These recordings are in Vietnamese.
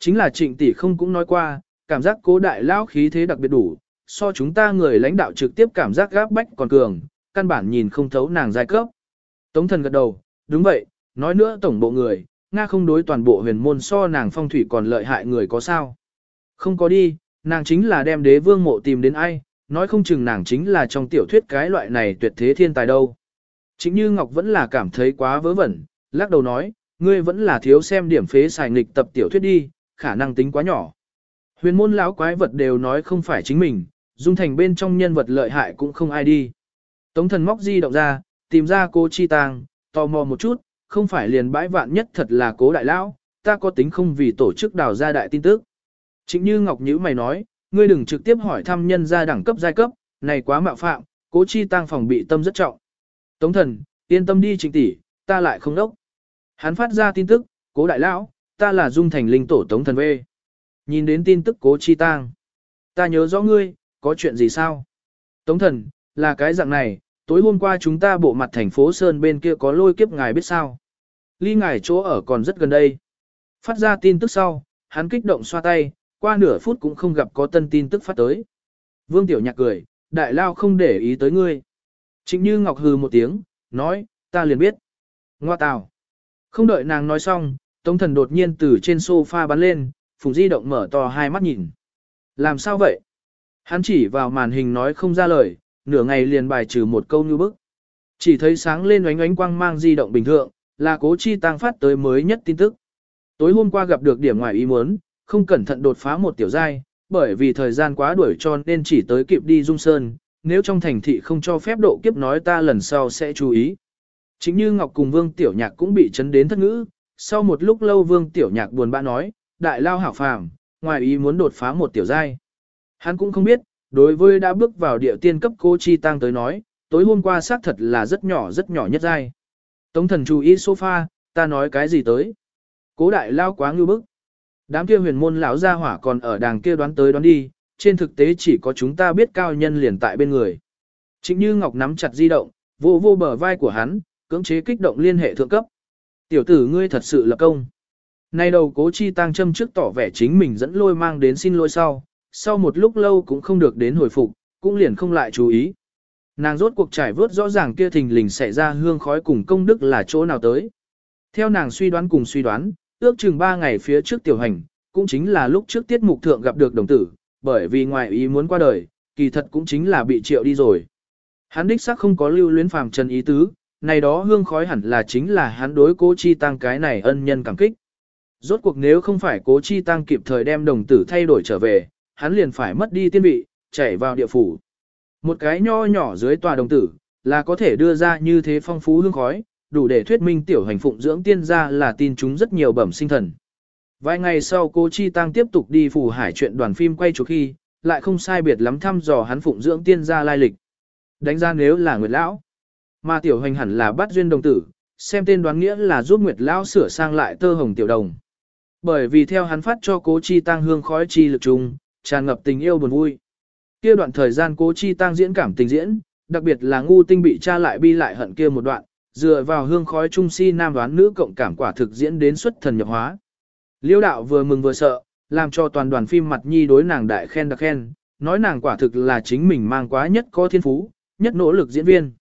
Chính là trịnh tỷ không cũng nói qua, cảm giác cố đại lao khí thế đặc biệt đủ, so chúng ta người lãnh đạo trực tiếp cảm giác gáp bách còn cường, căn bản nhìn không thấu nàng giai cấp. Tống thần gật đầu, đúng vậy, nói nữa tổng bộ người, Nga không đối toàn bộ huyền môn so nàng phong thủy còn lợi hại người có sao. Không có đi, nàng chính là đem đế vương mộ tìm đến ai, nói không chừng nàng chính là trong tiểu thuyết cái loại này tuyệt thế thiên tài đâu. Chính như Ngọc vẫn là cảm thấy quá vớ vẩn, lắc đầu nói, ngươi vẫn là thiếu xem điểm phế xài nghịch tập tiểu thuyết đi, khả năng tính quá nhỏ. Huyền môn lão quái vật đều nói không phải chính mình, dung thành bên trong nhân vật lợi hại cũng không ai đi. Tống thần móc di động ra, tìm ra cô Chi Tàng, tò mò một chút, không phải liền bãi vạn nhất thật là cố đại lão, ta có tính không vì tổ chức đào ra đại tin tức. Chính như Ngọc Nhữ mày nói, ngươi đừng trực tiếp hỏi thăm nhân gia đẳng cấp giai cấp, này quá mạo phạm, cố chi tăng phòng bị tâm rất trọng. Tống thần, yên tâm đi trình tỷ, ta lại không đốc. Hắn phát ra tin tức, cố đại lão, ta là dung thành linh tổ tống thần vê. Nhìn đến tin tức cố chi tang Ta nhớ rõ ngươi, có chuyện gì sao? Tống thần, là cái dạng này, tối hôm qua chúng ta bộ mặt thành phố Sơn bên kia có lôi kiếp ngài biết sao? Ly ngài chỗ ở còn rất gần đây. Phát ra tin tức sau, hắn kích động xoa tay, qua nửa phút cũng không gặp có tân tin tức phát tới. Vương Tiểu Nhạc cười, đại lao không để ý tới ngươi. Trịnh Như Ngọc hừ một tiếng, nói, ta liền biết. Ngoa tào. Không đợi nàng nói xong, Tống Thần đột nhiên từ trên sofa bắn lên, Phùng Di động mở to hai mắt nhìn. Làm sao vậy? Hắn chỉ vào màn hình nói không ra lời, nửa ngày liền bài trừ một câu như bức. Chỉ thấy sáng lên oánh oánh quang mang di động bình thường, là cố chi tăng phát tới mới nhất tin tức. Tối hôm qua gặp được điểm ngoài ý muốn, không cẩn thận đột phá một tiểu giai, bởi vì thời gian quá đuổi cho nên chỉ tới kịp đi dung sơn, nếu trong thành thị không cho phép độ kiếp nói ta lần sau sẽ chú ý. Chính như Ngọc cùng Vương Tiểu Nhạc cũng bị chấn đến thất ngữ, sau một lúc lâu Vương Tiểu Nhạc buồn bã nói, đại lao hảo phàm, ngoài ý muốn đột phá một tiểu giai. Hắn cũng không biết, đối với đã bước vào địa tiên cấp cô Chi Tăng tới nói, tối hôm qua xác thật là rất nhỏ rất nhỏ nhất giai. Tống thần chú ý sofa, ta nói cái gì tới. Cố đại lao quá ngư bức. Đám kia huyền môn lão gia hỏa còn ở đàng kia đoán tới đoán đi, trên thực tế chỉ có chúng ta biết cao nhân liền tại bên người. chính Như Ngọc nắm chặt di động, vô vô bờ vai của hắn, cưỡng chế kích động liên hệ thượng cấp. Tiểu tử ngươi thật sự là công. Nay đầu cố chi tăng châm trước tỏ vẻ chính mình dẫn lôi mang đến xin lỗi sau, sau một lúc lâu cũng không được đến hồi phục, cũng liền không lại chú ý. Nàng rốt cuộc trải vớt rõ ràng kia thình lình xảy ra hương khói cùng công đức là chỗ nào tới. Theo nàng suy đoán cùng suy đoán, ước chừng 3 ngày phía trước tiểu hành, cũng chính là lúc trước tiết mục thượng gặp được đồng tử, bởi vì ngoại ý muốn qua đời, kỳ thật cũng chính là bị triệu đi rồi. Hắn đích xác không có lưu luyến phàm trần ý tứ, này đó hương khói hẳn là chính là hắn đối cố chi tăng cái này ân nhân cảm kích. Rốt cuộc nếu không phải cố chi tăng kịp thời đem đồng tử thay đổi trở về, hắn liền phải mất đi tiên vị, chạy vào địa phủ. Một cái nho nhỏ dưới tòa đồng tử, là có thể đưa ra như thế phong phú hương khói, đủ để thuyết minh tiểu hành phụng dưỡng tiên gia là tin chúng rất nhiều bẩm sinh thần. Vài ngày sau cô Chi Tăng tiếp tục đi phù hải chuyện đoàn phim quay chụp khi, lại không sai biệt lắm thăm dò hắn phụng dưỡng tiên gia lai lịch. Đánh ra nếu là người Lão, mà tiểu hành hẳn là bắt duyên đồng tử, xem tên đoán nghĩa là giúp Nguyệt Lão sửa sang lại tơ hồng tiểu đồng. Bởi vì theo hắn phát cho cố chi tăng hương khói chi lực trùng, tràn ngập tình yêu buồn vui. Kia đoạn thời gian cố chi tăng diễn cảm tình diễn, đặc biệt là ngu tinh bị cha lại bi lại hận kia một đoạn, dựa vào hương khói trung si nam đoán nữ cộng cảm quả thực diễn đến xuất thần nhập hóa. Liêu đạo vừa mừng vừa sợ, làm cho toàn đoàn phim mặt nhi đối nàng đại khen đặc khen, nói nàng quả thực là chính mình mang quá nhất có thiên phú, nhất nỗ lực diễn viên.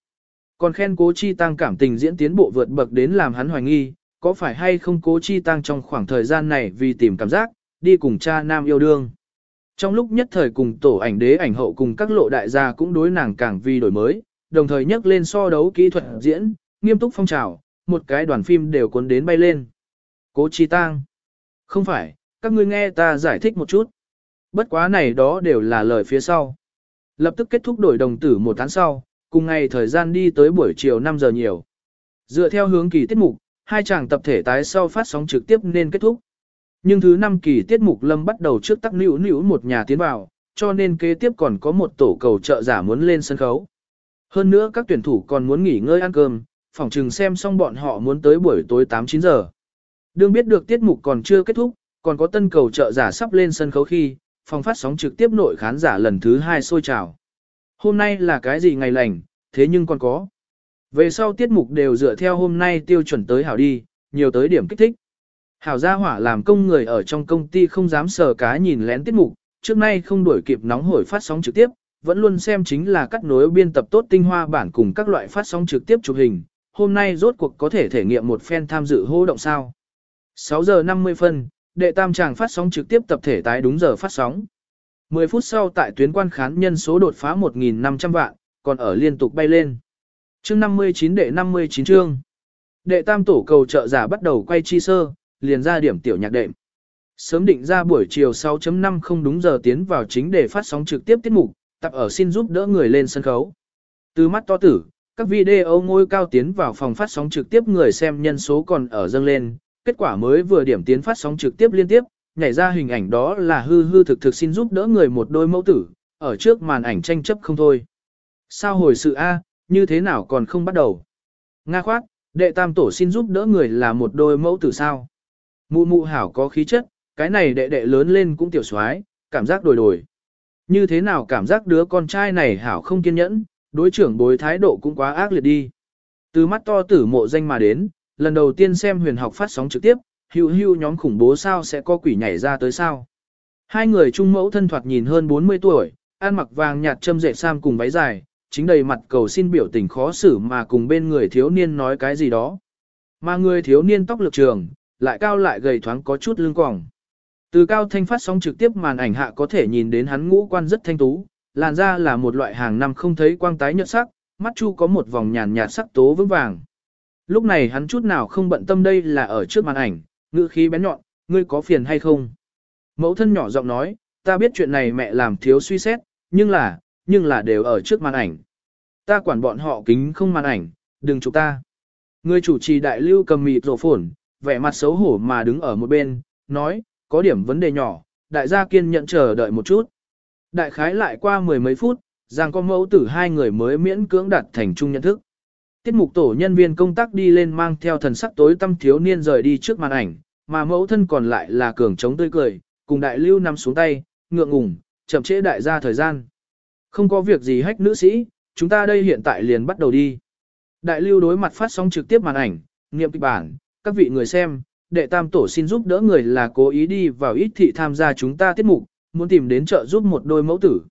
Còn khen cố chi tăng cảm tình diễn tiến bộ vượt bậc đến làm hắn hoài nghi, có phải hay không cố chi tăng trong khoảng thời gian này vì tìm cảm giác, đi cùng cha nam yêu đương. Trong lúc nhất thời cùng tổ ảnh đế ảnh hậu cùng các lộ đại gia cũng đối nàng càng vi đổi mới, đồng thời nhắc lên so đấu kỹ thuật diễn, nghiêm túc phong trào, một cái đoàn phim đều cuốn đến bay lên. Cố Chi Tăng. Không phải, các ngươi nghe ta giải thích một chút. Bất quá này đó đều là lời phía sau. Lập tức kết thúc đổi đồng tử một tháng sau, cùng ngày thời gian đi tới buổi chiều 5 giờ nhiều. Dựa theo hướng kỳ tiết mục, hai chàng tập thể tái sau phát sóng trực tiếp nên kết thúc. Nhưng thứ năm kỳ tiết mục lâm bắt đầu trước tắc nữ nữ một nhà tiến vào, cho nên kế tiếp còn có một tổ cầu trợ giả muốn lên sân khấu. Hơn nữa các tuyển thủ còn muốn nghỉ ngơi ăn cơm, phỏng chừng xem xong bọn họ muốn tới buổi tối 8-9 giờ. Đương biết được tiết mục còn chưa kết thúc, còn có tân cầu trợ giả sắp lên sân khấu khi, phòng phát sóng trực tiếp nội khán giả lần thứ hai sôi trào. Hôm nay là cái gì ngày lành, thế nhưng còn có. Về sau tiết mục đều dựa theo hôm nay tiêu chuẩn tới hảo đi, nhiều tới điểm kích thích. Hảo gia hỏa làm công người ở trong công ty không dám sờ cá nhìn lén tiết mục, trước nay không đuổi kịp nóng hổi phát sóng trực tiếp, vẫn luôn xem chính là cắt nối biên tập tốt tinh hoa bản cùng các loại phát sóng trực tiếp chụp hình, hôm nay rốt cuộc có thể thể nghiệm một fan tham dự hô động sao. 6 giờ 50 phân, đệ tam tràng phát sóng trực tiếp tập thể tái đúng giờ phát sóng. 10 phút sau tại tuyến quan khán nhân số đột phá 1.500 vạn, còn ở liên tục bay lên. Chương 59 đệ 59 chương. Đệ tam tổ cầu trợ giả bắt đầu quay chi sơ, liền ra điểm tiểu nhạc đệm. Sớm định ra buổi chiều 6.5 không đúng giờ tiến vào chính để phát sóng trực tiếp tiết mục, tập ở xin giúp đỡ người lên sân khấu. Từ mắt to tử, các video ngôi cao tiến vào phòng phát sóng trực tiếp người xem nhân số còn ở dâng lên, kết quả mới vừa điểm tiến phát sóng trực tiếp liên tiếp, nhảy ra hình ảnh đó là hư hư thực thực xin giúp đỡ người một đôi mẫu tử, ở trước màn ảnh tranh chấp không thôi. Sao hồi sự A, như thế nào còn không bắt đầu? Nga khoát, đệ tam tổ xin giúp đỡ người là một đôi mẫu tử sao? Mụ mụ hảo có khí chất, cái này đệ đệ lớn lên cũng tiểu soái, cảm giác đổi đổi. Như thế nào cảm giác đứa con trai này hảo không kiên nhẫn, đối trưởng bối thái độ cũng quá ác liệt đi. Từ mắt to tử mộ danh mà đến, lần đầu tiên xem huyền học phát sóng trực tiếp, hưu hưu nhóm khủng bố sao sẽ có quỷ nhảy ra tới sao. Hai người trung mẫu thân thoạt nhìn hơn 40 tuổi, ăn mặc vàng nhạt châm dệt sam cùng váy dài, chính đầy mặt cầu xin biểu tình khó xử mà cùng bên người thiếu niên nói cái gì đó. Mà người thiếu niên tóc lực trường, lại cao lại gầy thoáng có chút lưng quòng. Từ cao thanh phát sóng trực tiếp màn ảnh hạ có thể nhìn đến hắn ngũ quan rất thanh tú, làn da là một loại hàng năm không thấy quang tái nhợt sắc, mắt chu có một vòng nhàn nhạt sắc tố vững vàng. Lúc này hắn chút nào không bận tâm đây là ở trước màn ảnh, ngữ khí bén nhọn, ngươi có phiền hay không? Mẫu thân nhỏ giọng nói, ta biết chuyện này mẹ làm thiếu suy xét, nhưng là, nhưng là đều ở trước màn ảnh. Ta quản bọn họ kính không màn ảnh, đừng chụp ta. Người chủ trì đại lưu cầm mịt rổ phổn, vẻ mặt xấu hổ mà đứng ở một bên, nói, có điểm vấn đề nhỏ, đại gia kiên nhẫn chờ đợi một chút. Đại khái lại qua mười mấy phút, giang con mẫu tử hai người mới miễn cưỡng đặt thành chung nhận thức. Tiết mục tổ nhân viên công tác đi lên mang theo thần sắc tối tâm thiếu niên rời đi trước màn ảnh, mà mẫu thân còn lại là cường chống tươi cười, cùng đại lưu nằm xuống tay, ngượng ngùng, chậm trễ đại gia thời gian. Không có việc gì hách nữ sĩ, chúng ta đây hiện tại liền bắt đầu đi. Đại lưu đối mặt phát sóng trực tiếp màn ảnh, nghiệm kịch bản, các vị người xem, đệ tam tổ xin giúp đỡ người là cố ý đi vào ít thị tham gia chúng ta tiết mục, muốn tìm đến trợ giúp một đôi mẫu tử.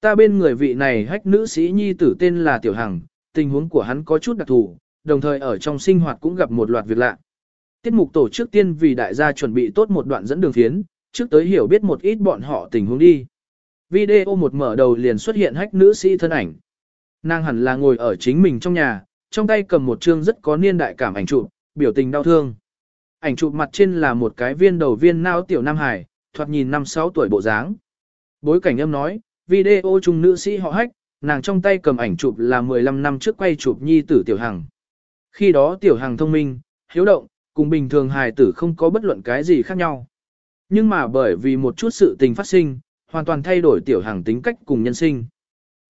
Ta bên người vị này hách nữ sĩ nhi tử tên là Tiểu Hằng, tình huống của hắn có chút đặc thù, đồng thời ở trong sinh hoạt cũng gặp một loạt việc lạ. Tiết mục tổ trước tiên vì đại gia chuẩn bị tốt một đoạn dẫn đường phiến, trước tới hiểu biết một ít bọn họ tình huống đi. Video một mở đầu liền xuất hiện hách nữ sĩ thân ảnh. Nàng hẳn là ngồi ở chính mình trong nhà, trong tay cầm một chương rất có niên đại cảm ảnh chụp, biểu tình đau thương. Ảnh chụp mặt trên là một cái viên đầu viên nao tiểu Nam Hải, thoạt nhìn năm sáu tuổi bộ dáng. Bối cảnh âm nói, video chung nữ sĩ họ hách, nàng trong tay cầm ảnh chụp là 15 năm trước quay chụp nhi tử tiểu hằng. Khi đó tiểu hằng thông minh, hiếu động, cùng bình thường hài tử không có bất luận cái gì khác nhau. Nhưng mà bởi vì một chút sự tình phát sinh, hoàn toàn thay đổi tiểu hằng tính cách cùng nhân sinh.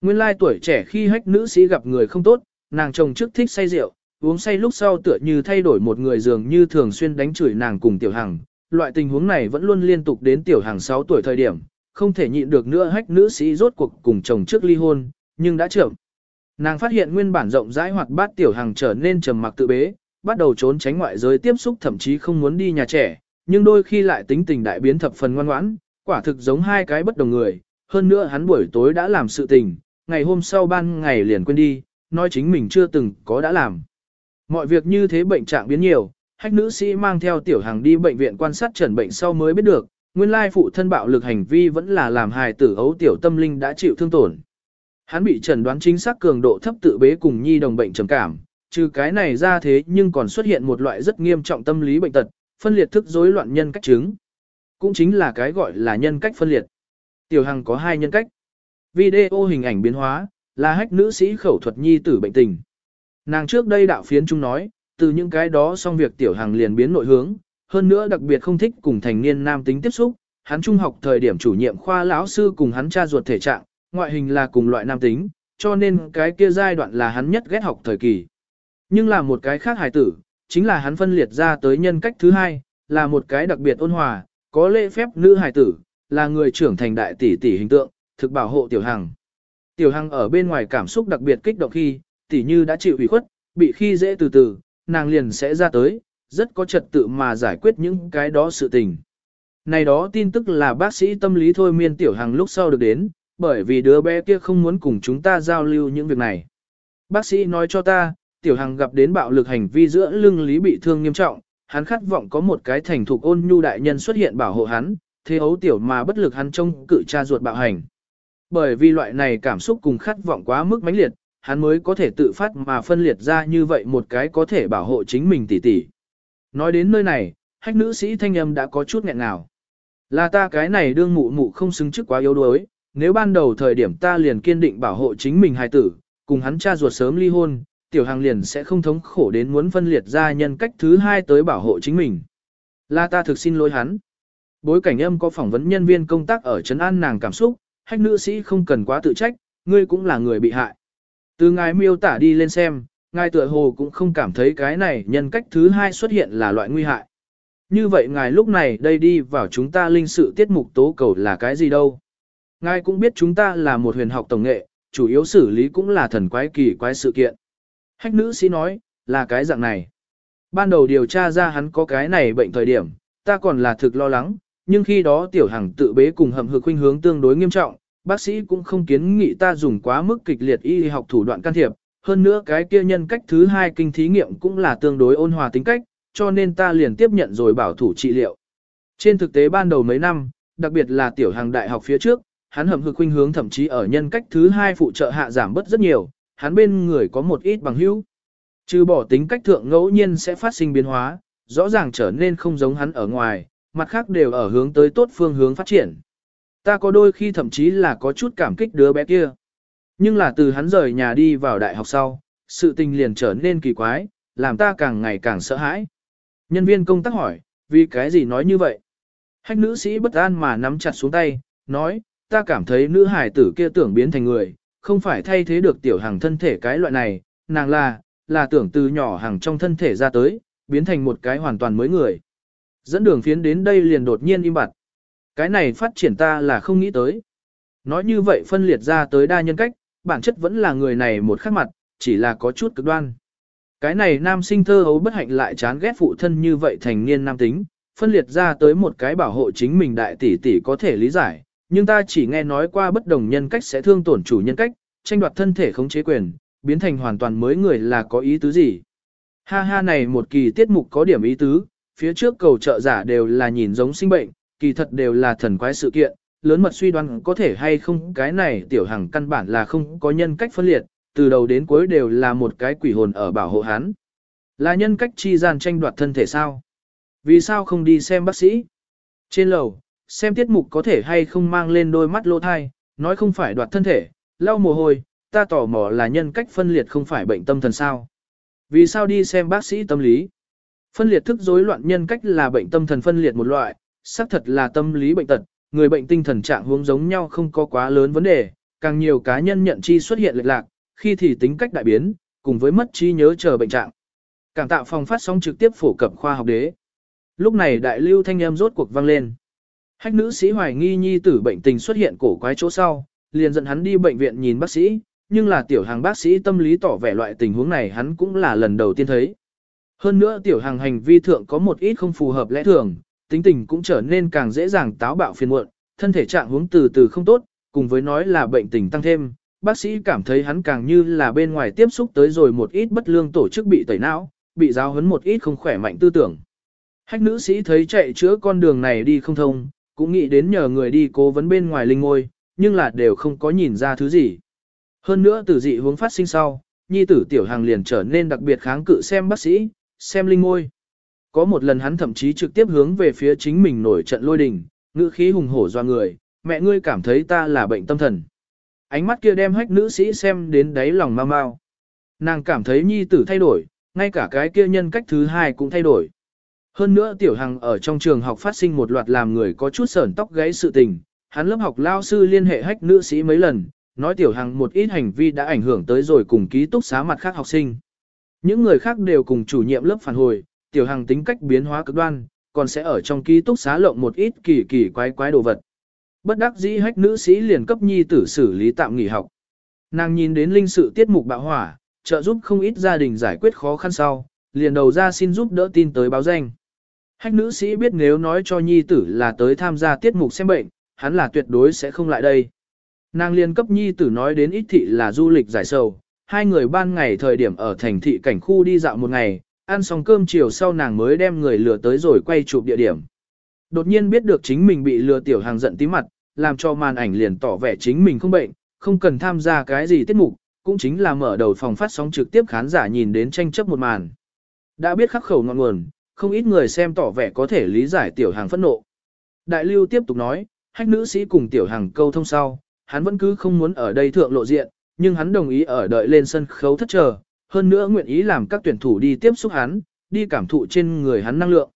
Nguyên lai tuổi trẻ khi hách nữ sĩ gặp người không tốt, nàng chồng trước thích say rượu, uống say lúc sau tựa như thay đổi một người dường như thường xuyên đánh chửi nàng cùng tiểu hằng. Loại tình huống này vẫn luôn liên tục đến tiểu hằng 6 tuổi thời điểm, không thể nhịn được nữa hách nữ sĩ rốt cuộc cùng chồng trước ly hôn, nhưng đã trưởng. Nàng phát hiện nguyên bản rộng rãi hoặc bát tiểu hằng trở nên trầm mặc tự bế, bắt đầu trốn tránh ngoại giới tiếp xúc thậm chí không muốn đi nhà trẻ, nhưng đôi khi lại tính tình đại biến thập phần ngoan ngoãn, quả thực giống hai cái bất đồng người. Hơn nữa hắn buổi tối đã làm sự tình, ngày hôm sau ban ngày liền quên đi, nói chính mình chưa từng có đã làm. Mọi việc như thế bệnh trạng biến nhiều, hách nữ sĩ mang theo tiểu hàng đi bệnh viện quan sát trần bệnh sau mới biết được, nguyên lai phụ thân bạo lực hành vi vẫn là làm hài tử ấu tiểu tâm linh đã chịu thương tổn. Hắn bị chẩn đoán chính xác cường độ thấp tự bế cùng nhi đồng bệnh trầm cảm, trừ cái này ra thế nhưng còn xuất hiện một loại rất nghiêm trọng tâm lý bệnh tật, phân liệt thức rối loạn nhân cách chứng. Cũng chính là cái gọi là nhân cách phân liệt. Tiểu Hằng có hai nhân cách. Video hình ảnh biến hóa, là hách nữ sĩ khẩu thuật nhi tử bệnh tình. Nàng trước đây đạo phiến trung nói, từ những cái đó xong việc Tiểu Hằng liền biến nội hướng, hơn nữa đặc biệt không thích cùng thành niên nam tính tiếp xúc, hắn trung học thời điểm chủ nhiệm khoa lão sư cùng hắn cha ruột thể trạng, ngoại hình là cùng loại nam tính, cho nên cái kia giai đoạn là hắn nhất ghét học thời kỳ. Nhưng là một cái khác hài tử, chính là hắn phân liệt ra tới nhân cách thứ hai, là một cái đặc biệt ôn hòa, có lễ phép nữ hài tử, là người trưởng thành đại tỷ tỷ hình tượng, thực bảo hộ tiểu hằng. Tiểu hằng ở bên ngoài cảm xúc đặc biệt kích động khi, tỷ như đã chịu ủy khuất, bị khi dễ từ từ, nàng liền sẽ ra tới, rất có trật tự mà giải quyết những cái đó sự tình. Này đó tin tức là bác sĩ tâm lý thôi miên tiểu hằng lúc sau được đến, bởi vì đứa bé kia không muốn cùng chúng ta giao lưu những việc này. Bác sĩ nói cho ta, tiểu hằng gặp đến bạo lực hành vi giữa lưng lý bị thương nghiêm trọng, hắn khát vọng có một cái thành thục ôn nhu đại nhân xuất hiện bảo hộ hắn, thế ấu tiểu mà bất lực hắn trông cự cha ruột bạo hành. Bởi vì loại này cảm xúc cùng khát vọng quá mức mãnh liệt, hắn mới có thể tự phát mà phân liệt ra như vậy một cái có thể bảo hộ chính mình tỉ tỉ. Nói đến nơi này, hách nữ sĩ thanh âm đã có chút nghẹn ngào. Là ta cái này đương mụ mụ không xứng chức quá yếu đuối, nếu ban đầu thời điểm ta liền kiên định bảo hộ chính mình hài tử, cùng hắn cha ruột sớm ly hôn, tiểu hàng liền sẽ không thống khổ đến muốn phân liệt ra nhân cách thứ hai tới bảo hộ chính mình. Là ta thực xin lỗi hắn. Bối cảnh âm có phỏng vấn nhân viên công tác ở Trấn An nàng cảm xúc, hách nữ sĩ không cần quá tự trách, ngươi cũng là người bị hại. Từ ngài miêu tả đi lên xem, ngài tựa hồ cũng không cảm thấy cái này nhân cách thứ hai xuất hiện là loại nguy hại. Như vậy ngài lúc này đây đi vào chúng ta linh sự tiết mục tố cầu là cái gì đâu. Ngài cũng biết chúng ta là một huyền học tổng nghệ, chủ yếu xử lý cũng là thần quái kỳ quái sự kiện. Hách nữ sĩ nói, là cái dạng này. Ban đầu điều tra ra hắn có cái này bệnh thời điểm, ta còn là thực lo lắng, nhưng khi đó tiểu hằng tự bế cùng hầm hực khuynh hướng tương đối nghiêm trọng, bác sĩ cũng không kiến nghị ta dùng quá mức kịch liệt y học thủ đoạn can thiệp, hơn nữa cái kia nhân cách thứ hai kinh thí nghiệm cũng là tương đối ôn hòa tính cách, cho nên ta liền tiếp nhận rồi bảo thủ trị liệu. Trên thực tế ban đầu mấy năm, đặc biệt là tiểu hàng đại học phía trước, hắn hầm hực khuynh hướng thậm chí ở nhân cách thứ hai phụ trợ hạ giảm bớt rất nhiều, hắn bên người có một ít bằng hữu. Trừ bỏ tính cách thượng ngẫu nhiên sẽ phát sinh biến hóa, rõ ràng trở nên không giống hắn ở ngoài, mặt khác đều ở hướng tới tốt phương hướng phát triển. Ta có đôi khi thậm chí là có chút cảm kích đứa bé kia. Nhưng là từ hắn rời nhà đi vào đại học sau, sự tình liền trở nên kỳ quái, làm ta càng ngày càng sợ hãi. Nhân viên công tác hỏi, vì cái gì nói như vậy? Hách nữ sĩ bất an mà nắm chặt xuống tay, nói, ta cảm thấy nữ hải tử kia tưởng biến thành người, không phải thay thế được tiểu hàng thân thể cái loại này, nàng là, là tưởng từ nhỏ hàng trong thân thể ra tới, biến thành một cái hoàn toàn mới người. Dẫn đường phiến đến đây liền đột nhiên im bặt. Cái này phát triển ta là không nghĩ tới. Nói như vậy phân liệt ra tới đa nhân cách, bản chất vẫn là người này một khắc mặt, chỉ là có chút cực đoan. Cái này nam sinh thơ hấu bất hạnh lại chán ghét phụ thân như vậy thành niên nam tính, phân liệt ra tới một cái bảo hộ chính mình đại tỷ tỷ có thể lý giải, nhưng ta chỉ nghe nói qua bất đồng nhân cách sẽ thương tổn chủ nhân cách, tranh đoạt thân thể khống chế quyền, biến thành hoàn toàn mới người là có ý tứ gì. Ha ha này một kỳ tiết mục có điểm ý tứ, phía trước cầu trợ giả đều là nhìn giống sinh bệnh, kỳ thật đều là thần quái sự kiện, lớn mật suy đoán có thể hay không cái này tiểu hằng căn bản là không có nhân cách phân liệt, từ đầu đến cuối đều là một cái quỷ hồn ở bảo hộ hắn. Là nhân cách chi gian tranh đoạt thân thể sao? Vì sao không đi xem bác sĩ? Trên lầu, xem tiết mục có thể hay không mang lên đôi mắt lô thai, nói không phải đoạt thân thể, lau mồ hôi, ta tò mò là nhân cách phân liệt không phải bệnh tâm thần sao. Vì sao đi xem bác sĩ tâm lý? Phân liệt thức rối loạn nhân cách là bệnh tâm thần phân liệt một loại, xác thật là tâm lý bệnh tật, người bệnh tinh thần trạng huống giống nhau không có quá lớn vấn đề, càng nhiều cá nhân nhận chi xuất hiện lệch lạc, khi thì tính cách đại biến, cùng với mất trí nhớ chờ bệnh trạng. Cảm tạo phòng phát sóng trực tiếp phổ cập khoa học đế. Lúc này đại lưu thanh âm rốt cuộc vang lên. Hách nữ sĩ hoài nghi nhi tử bệnh tình xuất hiện cổ quái chỗ sau, liền dẫn hắn đi bệnh viện nhìn bác sĩ, nhưng là tiểu hàng bác sĩ tâm lý tỏ vẻ loại tình huống này hắn cũng là lần đầu tiên thấy. Hơn nữa tiểu hàng hành vi thượng có một ít không phù hợp lẽ thường, tính tình cũng trở nên càng dễ dàng táo bạo phiền muộn, thân thể trạng hướng từ từ không tốt, cùng với nói là bệnh tình tăng thêm, bác sĩ cảm thấy hắn càng như là bên ngoài tiếp xúc tới rồi một ít bất lương tổ chức bị tẩy não, bị giáo huấn một ít không khỏe mạnh tư tưởng. Hách nữ sĩ thấy chạy chữa con đường này đi không thông, cũng nghĩ đến nhờ người đi cố vấn bên ngoài linh ngôi, nhưng là đều không có nhìn ra thứ gì. Hơn nữa từ dị hướng phát sinh sau, nhi tử tiểu hàng liền trở nên đặc biệt kháng cự xem bác sĩ, xem linh ngôi. Có một lần hắn thậm chí trực tiếp hướng về phía chính mình nổi trận lôi đình, ngữ khí hùng hổ doa người, mẹ ngươi cảm thấy ta là bệnh tâm thần. Ánh mắt kia đem hách nữ sĩ xem đến đáy lòng mau mau. Nàng cảm thấy nhi tử thay đổi, ngay cả cái kia nhân cách thứ hai cũng thay đổi. Hơn nữa tiểu hằng ở trong trường học phát sinh một loạt làm người có chút sởn tóc gáy sự tình, hắn lớp học lao sư liên hệ hách nữ sĩ mấy lần, nói tiểu hằng một ít hành vi đã ảnh hưởng tới rồi cùng ký túc xá mặt khác học sinh. Những người khác đều cùng chủ nhiệm lớp phản hồi, tiểu hằng tính cách biến hóa cực đoan, còn sẽ ở trong ký túc xá lộng một ít kỳ kỳ quái quái đồ vật. Bất đắc dĩ hách nữ sĩ liền cấp nhi tử xử lý tạm nghỉ học. Nàng nhìn đến linh sự tiết mục bạo hỏa, trợ giúp không ít gia đình giải quyết khó khăn sau, liền đầu ra xin giúp đỡ tin tới báo danh. Hách nữ sĩ biết nếu nói cho nhi tử là tới tham gia tiết mục xem bệnh, hắn là tuyệt đối sẽ không lại đây. Nàng liên cấp nhi tử nói đến ít thị là du lịch giải sầu, hai người ban ngày thời điểm ở thành thị cảnh khu đi dạo một ngày, ăn xong cơm chiều sau nàng mới đem người lừa tới rồi quay chụp địa điểm. Đột nhiên biết được chính mình bị lừa tiểu hàng giận tí mặt, làm cho màn ảnh liền tỏ vẻ chính mình không bệnh, không cần tham gia cái gì tiết mục, cũng chính là mở đầu phòng phát sóng trực tiếp khán giả nhìn đến tranh chấp một màn. Đã biết khắc khẩu ngọn nguồn, không ít người xem tỏ vẻ có thể lý giải tiểu hàng phẫn nộ. Đại lưu tiếp tục nói, hách nữ sĩ cùng tiểu hàng câu thông sau, hắn vẫn cứ không muốn ở đây thượng lộ diện, nhưng hắn đồng ý ở đợi lên sân khấu thất chờ, hơn nữa nguyện ý làm các tuyển thủ đi tiếp xúc hắn, đi cảm thụ trên người hắn năng lượng.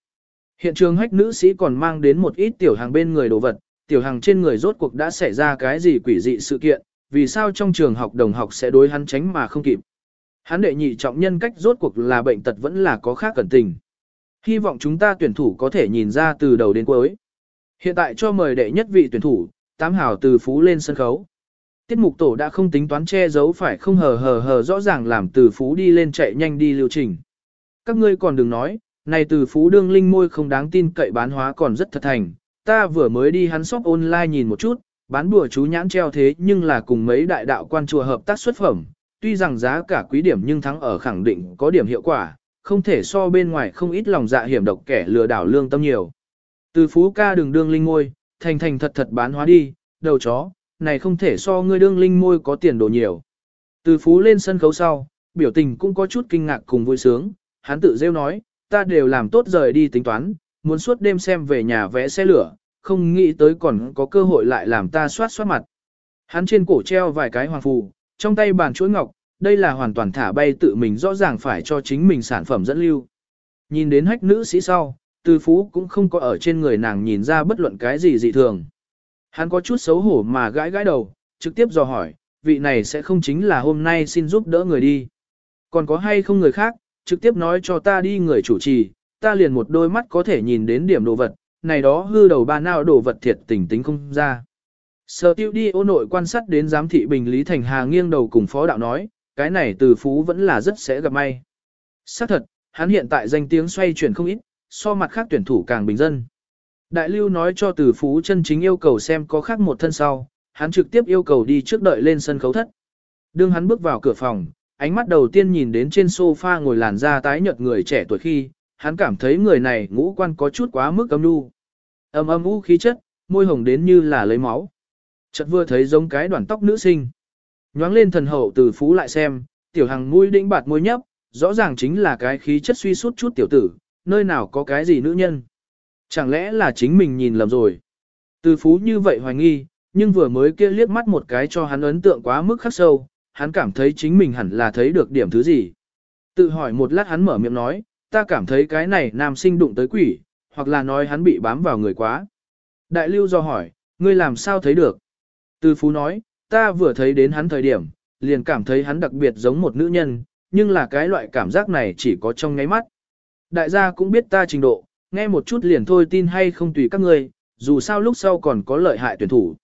Hiện trường hách nữ sĩ còn mang đến một ít tiểu hàng bên người đồ vật, tiểu hàng trên người rốt cuộc đã xảy ra cái gì quỷ dị sự kiện, vì sao trong trường học đồng học sẽ đối hắn tránh mà không kịp. Hắn đệ nhị trọng nhân cách rốt cuộc là bệnh tật vẫn là có khác cẩn tình. Hy vọng chúng ta tuyển thủ có thể nhìn ra từ đầu đến cuối. Hiện tại cho mời đệ nhất vị tuyển thủ, tám hảo từ phú lên sân khấu. Tiết mục tổ đã không tính toán che giấu phải không hờ hờ hờ rõ ràng làm từ phú đi lên chạy nhanh đi lưu trình. Các ngươi còn đừng nói, này từ phú đương linh môi không đáng tin cậy bán hóa còn rất thật thành. Ta vừa mới đi hắn shop online nhìn một chút, bán bùa chú nhãn treo thế nhưng là cùng mấy đại đạo quan chùa hợp tác xuất phẩm. Tuy rằng giá cả quý điểm nhưng thắng ở khẳng định có điểm hiệu quả, không thể so bên ngoài không ít lòng dạ hiểm độc kẻ lừa đảo lương tâm nhiều. Từ phú ca đường đương linh môi, thành thành thật thật bán hóa đi, đầu chó, này không thể so ngươi đương linh môi có tiền đồ nhiều. Từ phú lên sân khấu sau, biểu tình cũng có chút kinh ngạc cùng vui sướng, hắn tự rêu nói, ta đều làm tốt rời đi tính toán, muốn suốt đêm xem về nhà vẽ xe lửa, không nghĩ tới còn có cơ hội lại làm ta soát soát mặt. Hắn trên cổ treo vài cái hoàng phù, trong tay bàn chuỗi ngọc, đây là hoàn toàn thả bay tự mình rõ ràng phải cho chính mình sản phẩm dẫn lưu. Nhìn đến hách nữ sĩ sau, từ phú cũng không có ở trên người nàng nhìn ra bất luận cái gì dị thường. Hắn có chút xấu hổ mà gãi gãi đầu, trực tiếp dò hỏi, vị này sẽ không chính là hôm nay xin giúp đỡ người đi. Còn có hay không người khác, trực tiếp nói cho ta đi người chủ trì, ta liền một đôi mắt có thể nhìn đến điểm đồ vật, này đó hư đầu ba nào đồ vật thiệt tình tính không ra. Sở tiêu đi ô nội quan sát đến giám thị bình Lý Thành Hà nghiêng đầu cùng phó đạo nói, cái này từ phú vẫn là rất sẽ gặp may. xác thật, hắn hiện tại danh tiếng xoay chuyển không ít, so mặt khác tuyển thủ càng bình dân. Đại lưu nói cho từ phú chân chính yêu cầu xem có khác một thân sau, hắn trực tiếp yêu cầu đi trước đợi lên sân khấu thất. Đương hắn bước vào cửa phòng, ánh mắt đầu tiên nhìn đến trên sofa ngồi làn da tái nhợt người trẻ tuổi khi, hắn cảm thấy người này ngũ quan có chút quá mức âm nu. Âm âm u khí chất, môi hồng đến như là lấy máu. Chợt vừa thấy giống cái đoàn tóc nữ sinh. Nhoáng lên thần hậu từ phú lại xem, tiểu hằng mũi đĩnh bạt môi nhấp, rõ ràng chính là cái khí chất suy sút chút tiểu tử, nơi nào có cái gì nữ nhân. Chẳng lẽ là chính mình nhìn lầm rồi. Từ phú như vậy hoài nghi, nhưng vừa mới kia liếc mắt một cái cho hắn ấn tượng quá mức khắc sâu, hắn cảm thấy chính mình hẳn là thấy được điểm thứ gì. Tự hỏi một lát hắn mở miệng nói, ta cảm thấy cái này nam sinh đụng tới quỷ, hoặc là nói hắn bị bám vào người quá. Đại lưu do hỏi, ngươi làm sao thấy được? Từ phú nói, ta vừa thấy đến hắn thời điểm, liền cảm thấy hắn đặc biệt giống một nữ nhân, nhưng là cái loại cảm giác này chỉ có trong ngáy mắt. Đại gia cũng biết ta trình độ, nghe một chút liền thôi tin hay không tùy các ngươi, dù sao lúc sau còn có lợi hại tuyển thủ.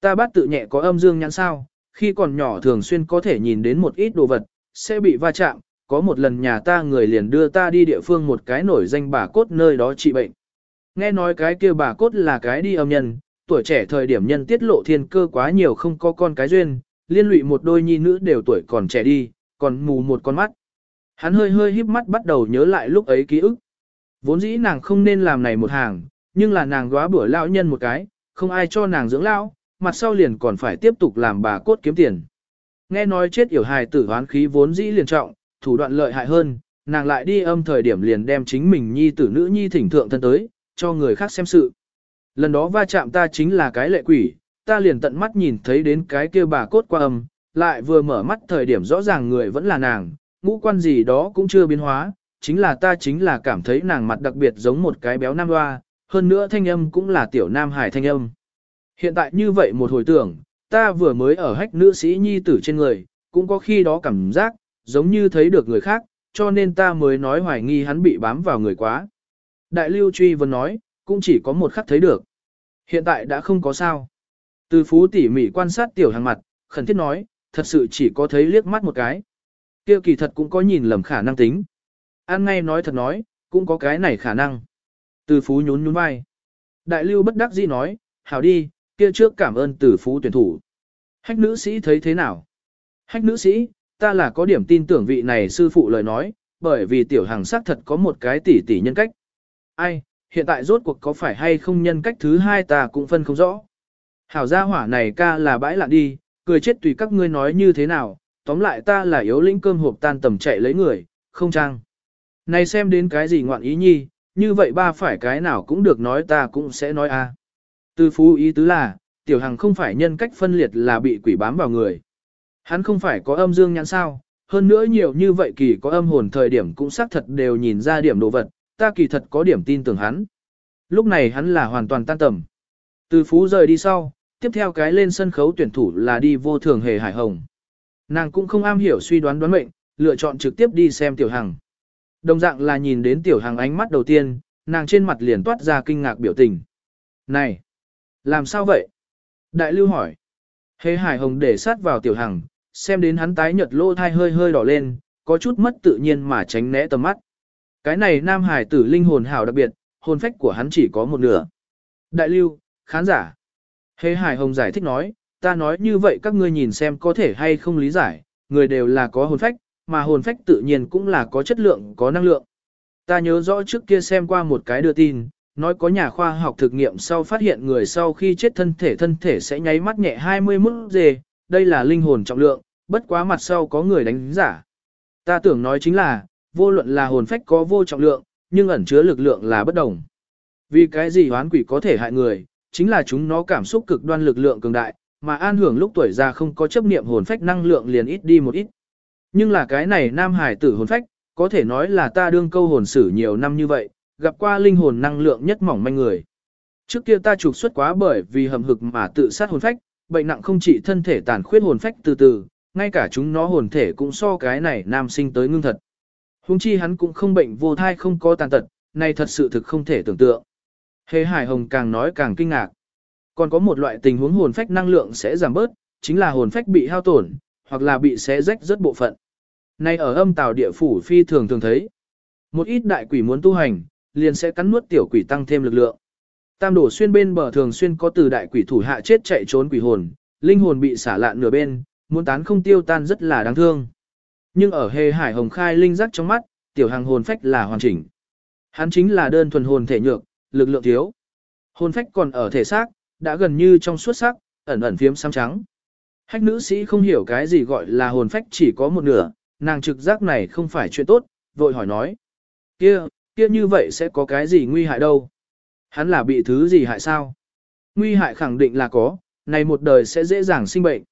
Ta bắt tự nhẹ có âm dương nhãn sao, khi còn nhỏ thường xuyên có thể nhìn đến một ít đồ vật, sẽ bị va chạm, có một lần nhà ta người liền đưa ta đi địa phương một cái nổi danh bà cốt nơi đó trị bệnh. Nghe nói cái kia bà cốt là cái đi âm nhân, tuổi trẻ thời điểm nhân tiết lộ thiên cơ quá nhiều không có con cái duyên, liên lụy một đôi nhi nữ đều tuổi còn trẻ đi, còn mù một con mắt. Hắn hơi hơi híp mắt bắt đầu nhớ lại lúc ấy ký ức. Vốn dĩ nàng không nên làm này một hàng, nhưng là nàng góa bữa lão nhân một cái, không ai cho nàng dưỡng lão, mặt sau liền còn phải tiếp tục làm bà cốt kiếm tiền. Nghe nói chết yểu hài tử hoán khí vốn dĩ liền trọng, thủ đoạn lợi hại hơn, nàng lại đi âm thời điểm liền đem chính mình nhi tử nữ nhi thỉnh thượng thân tới, cho người khác xem sự. Lần đó va chạm ta chính là cái lệ quỷ, ta liền tận mắt nhìn thấy đến cái kia bà cốt qua âm, lại vừa mở mắt thời điểm rõ ràng người vẫn là nàng, ngũ quan gì đó cũng chưa biến hóa, chính là ta chính là cảm thấy nàng mặt đặc biệt giống một cái béo nam hoa, hơn nữa thanh âm cũng là tiểu nam hải thanh âm. Hiện tại như vậy một hồi tưởng, ta vừa mới ở hách nữ sĩ nhi tử trên người, cũng có khi đó cảm giác, giống như thấy được người khác, cho nên ta mới nói hoài nghi hắn bị bám vào người quá. Đại lưu truy vẫn nói, cũng chỉ có một khắc thấy được. Hiện tại đã không có sao. Từ phú tỉ mỉ quan sát tiểu hàng mặt, khẩn thiết nói, thật sự chỉ có thấy liếc mắt một cái. Kia kỳ thật cũng có nhìn lầm khả năng tính. An ngay nói thật nói, cũng có cái này khả năng. Từ phú nhún nhún vai. Đại lưu bất đắc dĩ nói, hảo đi, kia trước cảm ơn từ phú tuyển thủ. Hách nữ sĩ thấy thế nào? Hách nữ sĩ, ta là có điểm tin tưởng vị này sư phụ lời nói, bởi vì tiểu hàng xác thật có một cái tỷ tỷ nhân cách. Ai, hiện tại rốt cuộc có phải hay không nhân cách thứ hai ta cũng phân không rõ. Hảo gia hỏa này ca là bãi lạn đi, cười chết tùy các ngươi nói như thế nào, tóm lại ta là yếu lĩnh cơm hộp tan tầm chạy lấy người, không trang. Này xem đến cái gì ngoạn ý nhi, như vậy ba phải cái nào cũng được nói ta cũng sẽ nói a. Từ phú ý tứ là, tiểu hằng không phải nhân cách phân liệt là bị quỷ bám vào người. Hắn không phải có âm dương nhãn sao, hơn nữa nhiều như vậy kỳ có âm hồn thời điểm cũng xác thật đều nhìn ra điểm đồ vật, ta kỳ thật có điểm tin tưởng hắn. Lúc này hắn là hoàn toàn tan tầm. Từ phú rời đi sau, tiếp theo cái lên sân khấu tuyển thủ là đi vô thường hề hải hồng. Nàng cũng không am hiểu suy đoán đoán mệnh, lựa chọn trực tiếp đi xem tiểu hằng. Đồng dạng là nhìn đến tiểu hằng ánh mắt đầu tiên, nàng trên mặt liền toát ra kinh ngạc biểu tình. Này! Làm sao vậy? Đại lưu hỏi. Hề hải hồng để sát vào tiểu hằng, xem đến hắn tái nhợt lỗ thai hơi hơi đỏ lên, có chút mất tự nhiên mà tránh né tầm mắt. Cái này nam hải tử linh hồn hảo đặc biệt, hồn phách của hắn chỉ có một nửa. Đại lưu, khán giả. Hề hải hồng giải thích nói, ta nói như vậy các ngươi nhìn xem có thể hay không lý giải, người đều là có hồn phách, mà hồn phách tự nhiên cũng là có chất lượng, có năng lượng. Ta nhớ rõ trước kia xem qua một cái đưa tin, nói có nhà khoa học thực nghiệm sau phát hiện người sau khi chết thân thể thân thể sẽ nháy mắt nhẹ 20 mức dề, đây là linh hồn trọng lượng, bất quá mặt sau có người đánh giả. Ta tưởng nói chính là, vô luận là hồn phách có vô trọng lượng, nhưng ẩn chứa lực lượng là bất đồng. Vì cái gì hoán quỷ có thể hại người, chính là chúng nó cảm xúc cực đoan lực lượng cường đại, mà an hưởng lúc tuổi già không có chấp niệm hồn phách năng lượng liền ít đi một ít. Nhưng là cái này nam hải tử hồn phách, có thể nói là ta đương câu hồn sử nhiều năm như vậy, gặp qua linh hồn năng lượng nhất mỏng manh người. Trước kia ta trục xuất quá bởi vì hầm hực mà tự sát hồn phách, bệnh nặng không chỉ thân thể tàn khuyết hồn phách từ từ, ngay cả chúng nó hồn thể cũng so cái này nam sinh tới ngưng thật. Hùng chi hắn cũng không bệnh vô thai không có tàn tật, này thật sự thực không thể tưởng tượng. Hề Hải Hồng càng nói càng kinh ngạc. Còn có một loại tình huống hồn phách năng lượng sẽ giảm bớt, chính là hồn phách bị hao tổn, hoặc là bị xé rách rất bộ phận. Này ở âm tào địa phủ phi thường thường thấy. Một ít đại quỷ muốn tu hành, liền sẽ cắn nuốt tiểu quỷ tăng thêm lực lượng. Tam đổ xuyên bên bờ thường xuyên có từ đại quỷ thủ hạ chết chạy trốn quỷ hồn, linh hồn bị xả lạn nửa bên, muốn tán không tiêu tan rất là đáng thương. Nhưng ở hề hải hồng khai linh giác trong mắt, tiểu hàng hồn phách là hoàn chỉnh. Hắn chính là đơn thuần hồn thể nhược, lực lượng thiếu. Hồn phách còn ở thể xác, đã gần như trong suốt sắc, ẩn ẩn phiếm xám trắng. Hách nữ sĩ không hiểu cái gì gọi là hồn phách chỉ có một nửa, nàng trực giác này không phải chuyện tốt, vội hỏi nói. Kia, kia như vậy sẽ có cái gì nguy hại đâu? Hắn là bị thứ gì hại sao? Nguy hại khẳng định là có, này một đời sẽ dễ dàng sinh bệnh.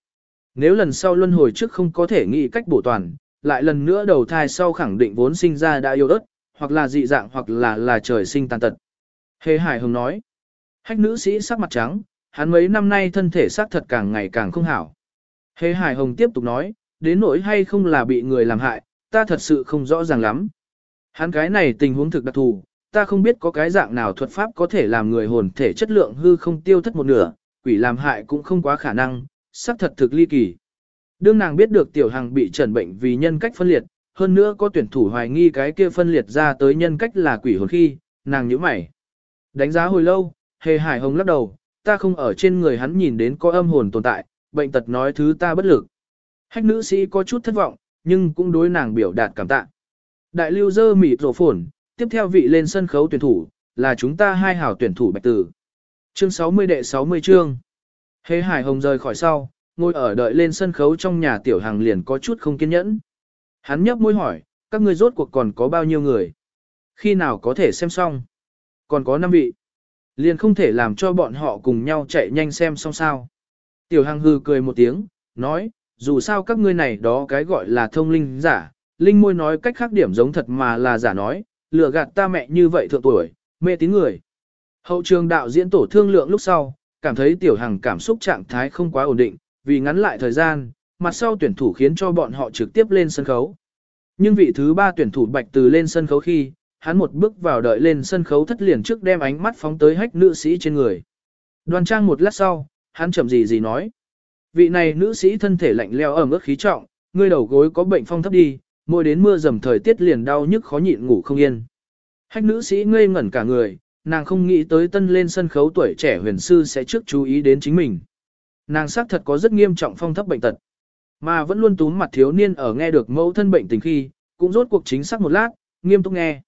Nếu lần sau luân hồi trước không có thể nghĩ cách bổ toàn, lại lần nữa đầu thai sau khẳng định vốn sinh ra đã yêu ớt, hoặc là dị dạng hoặc là là trời sinh tàn tật. Hề Hải Hồng nói, hách nữ sĩ sắc mặt trắng, hắn mấy năm nay thân thể sắc thật càng ngày càng không hảo. Hề Hải Hồng tiếp tục nói, đến nỗi hay không là bị người làm hại, ta thật sự không rõ ràng lắm. Hắn cái này tình huống thực đặc thù, ta không biết có cái dạng nào thuật pháp có thể làm người hồn thể chất lượng hư không tiêu thất một nửa, quỷ làm hại cũng không quá khả năng, sắc thật thực ly kỳ. Đương nàng biết được tiểu hằng bị trần bệnh vì nhân cách phân liệt, hơn nữa có tuyển thủ hoài nghi cái kia phân liệt ra tới nhân cách là quỷ hồn khi, nàng nhíu mày. Đánh giá hồi lâu, hề hải hồng lắc đầu, ta không ở trên người hắn nhìn đến có âm hồn tồn tại, bệnh tật nói thứ ta bất lực. Hách nữ sĩ có chút thất vọng, nhưng cũng đối nàng biểu đạt cảm tạ. Đại lưu dơ mỉ rổ phồn, tiếp theo vị lên sân khấu tuyển thủ, là chúng ta hai hảo tuyển thủ bạch tử. Chương 60 đệ 60 chương. Hề hải hồng rời khỏi sau, ngồi ở đợi lên sân khấu trong nhà tiểu hàng liền có chút không kiên nhẫn. Hắn nhấp môi hỏi, các ngươi rốt cuộc còn có bao nhiêu người? Khi nào có thể xem xong? Còn có 5 vị. Liền không thể làm cho bọn họ cùng nhau chạy nhanh xem xong sao. Tiểu hàng hư cười một tiếng, nói, dù sao các ngươi này đó cái gọi là thông linh giả, linh môi nói cách khác điểm giống thật mà là giả nói, lừa gạt ta mẹ như vậy thượng tuổi, mê tín người. Hậu trường đạo diễn tổ thương lượng lúc sau, cảm thấy tiểu hằng cảm xúc trạng thái không quá ổn định, vì ngắn lại thời gian, mặt sau tuyển thủ khiến cho bọn họ trực tiếp lên sân khấu. Nhưng vị thứ ba tuyển thủ bạch từ lên sân khấu khi, hắn một bước vào đợi lên sân khấu thất liền trước đem ánh mắt phóng tới hách nữ sĩ trên người. Đoàn trang một lát sau, hắn chậm gì gì nói. Vị này nữ sĩ thân thể lạnh leo ẩm ướt khí trọng, ngươi đầu gối có bệnh phong thấp đi, mỗi đến mưa dầm thời tiết liền đau nhức khó nhịn ngủ không yên. Hách nữ sĩ ngây ngẩn cả người, nàng không nghĩ tới tân lên sân khấu tuổi trẻ huyền sư sẽ trước chú ý đến chính mình. Nàng xác thật có rất nghiêm trọng phong thấp bệnh tật, mà vẫn luôn túm mặt thiếu niên ở nghe được mẫu thân bệnh tình khi, cũng rốt cuộc chính xác một lát, nghiêm túc nghe.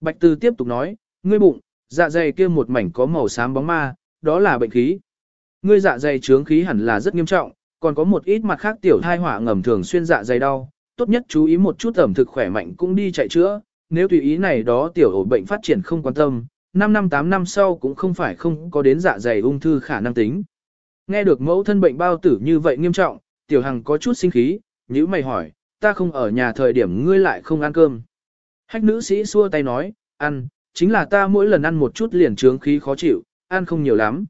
Bạch Từ tiếp tục nói, ngươi bụng, dạ dày kia một mảnh có màu xám bóng ma, đó là bệnh khí. Ngươi dạ dày trướng khí hẳn là rất nghiêm trọng, còn có một ít mặt khác tiểu thai hỏa ngầm thường xuyên dạ dày đau, tốt nhất chú ý một chút ẩm thực khỏe mạnh cũng đi chạy chữa, nếu tùy ý này đó tiểu ổ bệnh phát triển không quan tâm, 5 năm 8 năm sau cũng không phải không có đến dạ dày ung thư khả năng tính. Nghe được mẫu thân bệnh bao tử như vậy nghiêm trọng, tiểu hằng có chút sinh khí, nhữ mày hỏi, ta không ở nhà thời điểm ngươi lại không ăn cơm. Hách nữ sĩ xua tay nói, ăn, chính là ta mỗi lần ăn một chút liền trướng khí khó chịu, ăn không nhiều lắm.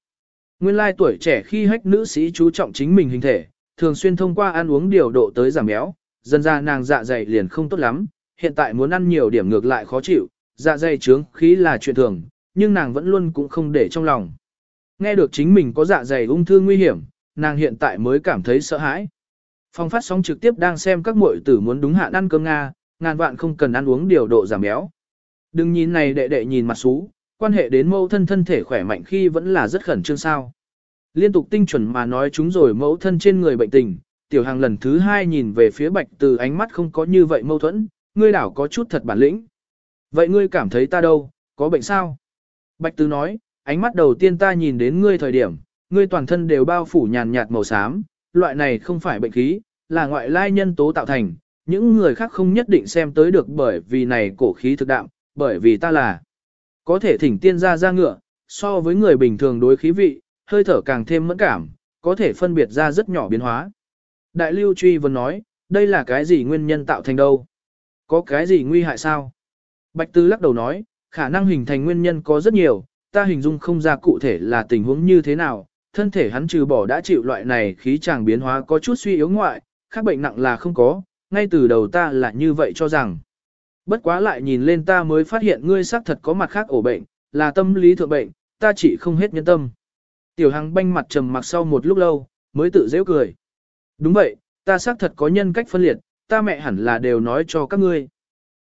Nguyên lai tuổi trẻ khi hách nữ sĩ chú trọng chính mình hình thể, thường xuyên thông qua ăn uống điều độ tới giảm béo, dần ra nàng dạ dày liền không tốt lắm, hiện tại muốn ăn nhiều điểm ngược lại khó chịu, dạ dày trướng khí là chuyện thường, nhưng nàng vẫn luôn cũng không để trong lòng. Nghe được chính mình có dạ dày ung thư nguy hiểm, nàng hiện tại mới cảm thấy sợ hãi. Phong phát sóng trực tiếp đang xem các muội tử muốn đúng hạn ăn cơm Nga, ngàn vạn không cần ăn uống điều độ giảm béo. Đừng nhìn này đệ đệ nhìn mặt xú, quan hệ đến mẫu thân thân thể khỏe mạnh khi vẫn là rất khẩn trương sao. Liên tục tinh chuẩn mà nói chúng rồi mẫu thân trên người bệnh tình, tiểu hàng lần thứ hai nhìn về phía bạch từ ánh mắt không có như vậy mâu thuẫn, ngươi đảo có chút thật bản lĩnh. Vậy ngươi cảm thấy ta đâu, có bệnh sao? Bạch từ nói, ánh mắt đầu tiên ta nhìn đến ngươi thời điểm, ngươi toàn thân đều bao phủ nhàn nhạt màu xám, loại này không phải bệnh khí, là ngoại lai nhân tố tạo thành, những người khác không nhất định xem tới được bởi vì này cổ khí thực đạm, bởi vì ta là có thể thỉnh tiên ra ra ngựa, so với người bình thường đối khí vị, hơi thở càng thêm mẫn cảm, có thể phân biệt ra rất nhỏ biến hóa. Đại lưu truy vấn nói, đây là cái gì nguyên nhân tạo thành đâu? Có cái gì nguy hại sao? Bạch Tư lắc đầu nói, khả năng hình thành nguyên nhân có rất nhiều, ta hình dung không ra cụ thể là tình huống như thế nào, thân thể hắn trừ bỏ đã chịu loại này khí chàng biến hóa có chút suy yếu ngoại, khác bệnh nặng là không có, ngay từ đầu ta là như vậy cho rằng. Bất quá lại nhìn lên ta mới phát hiện ngươi xác thật có mặt khác ổ bệnh, là tâm lý thượng bệnh, ta chỉ không hết nhân tâm. Tiểu Hằng banh mặt trầm mặc sau một lúc lâu, mới tự dễ cười. Đúng vậy, ta xác thật có nhân cách phân liệt, ta mẹ hẳn là đều nói cho các ngươi.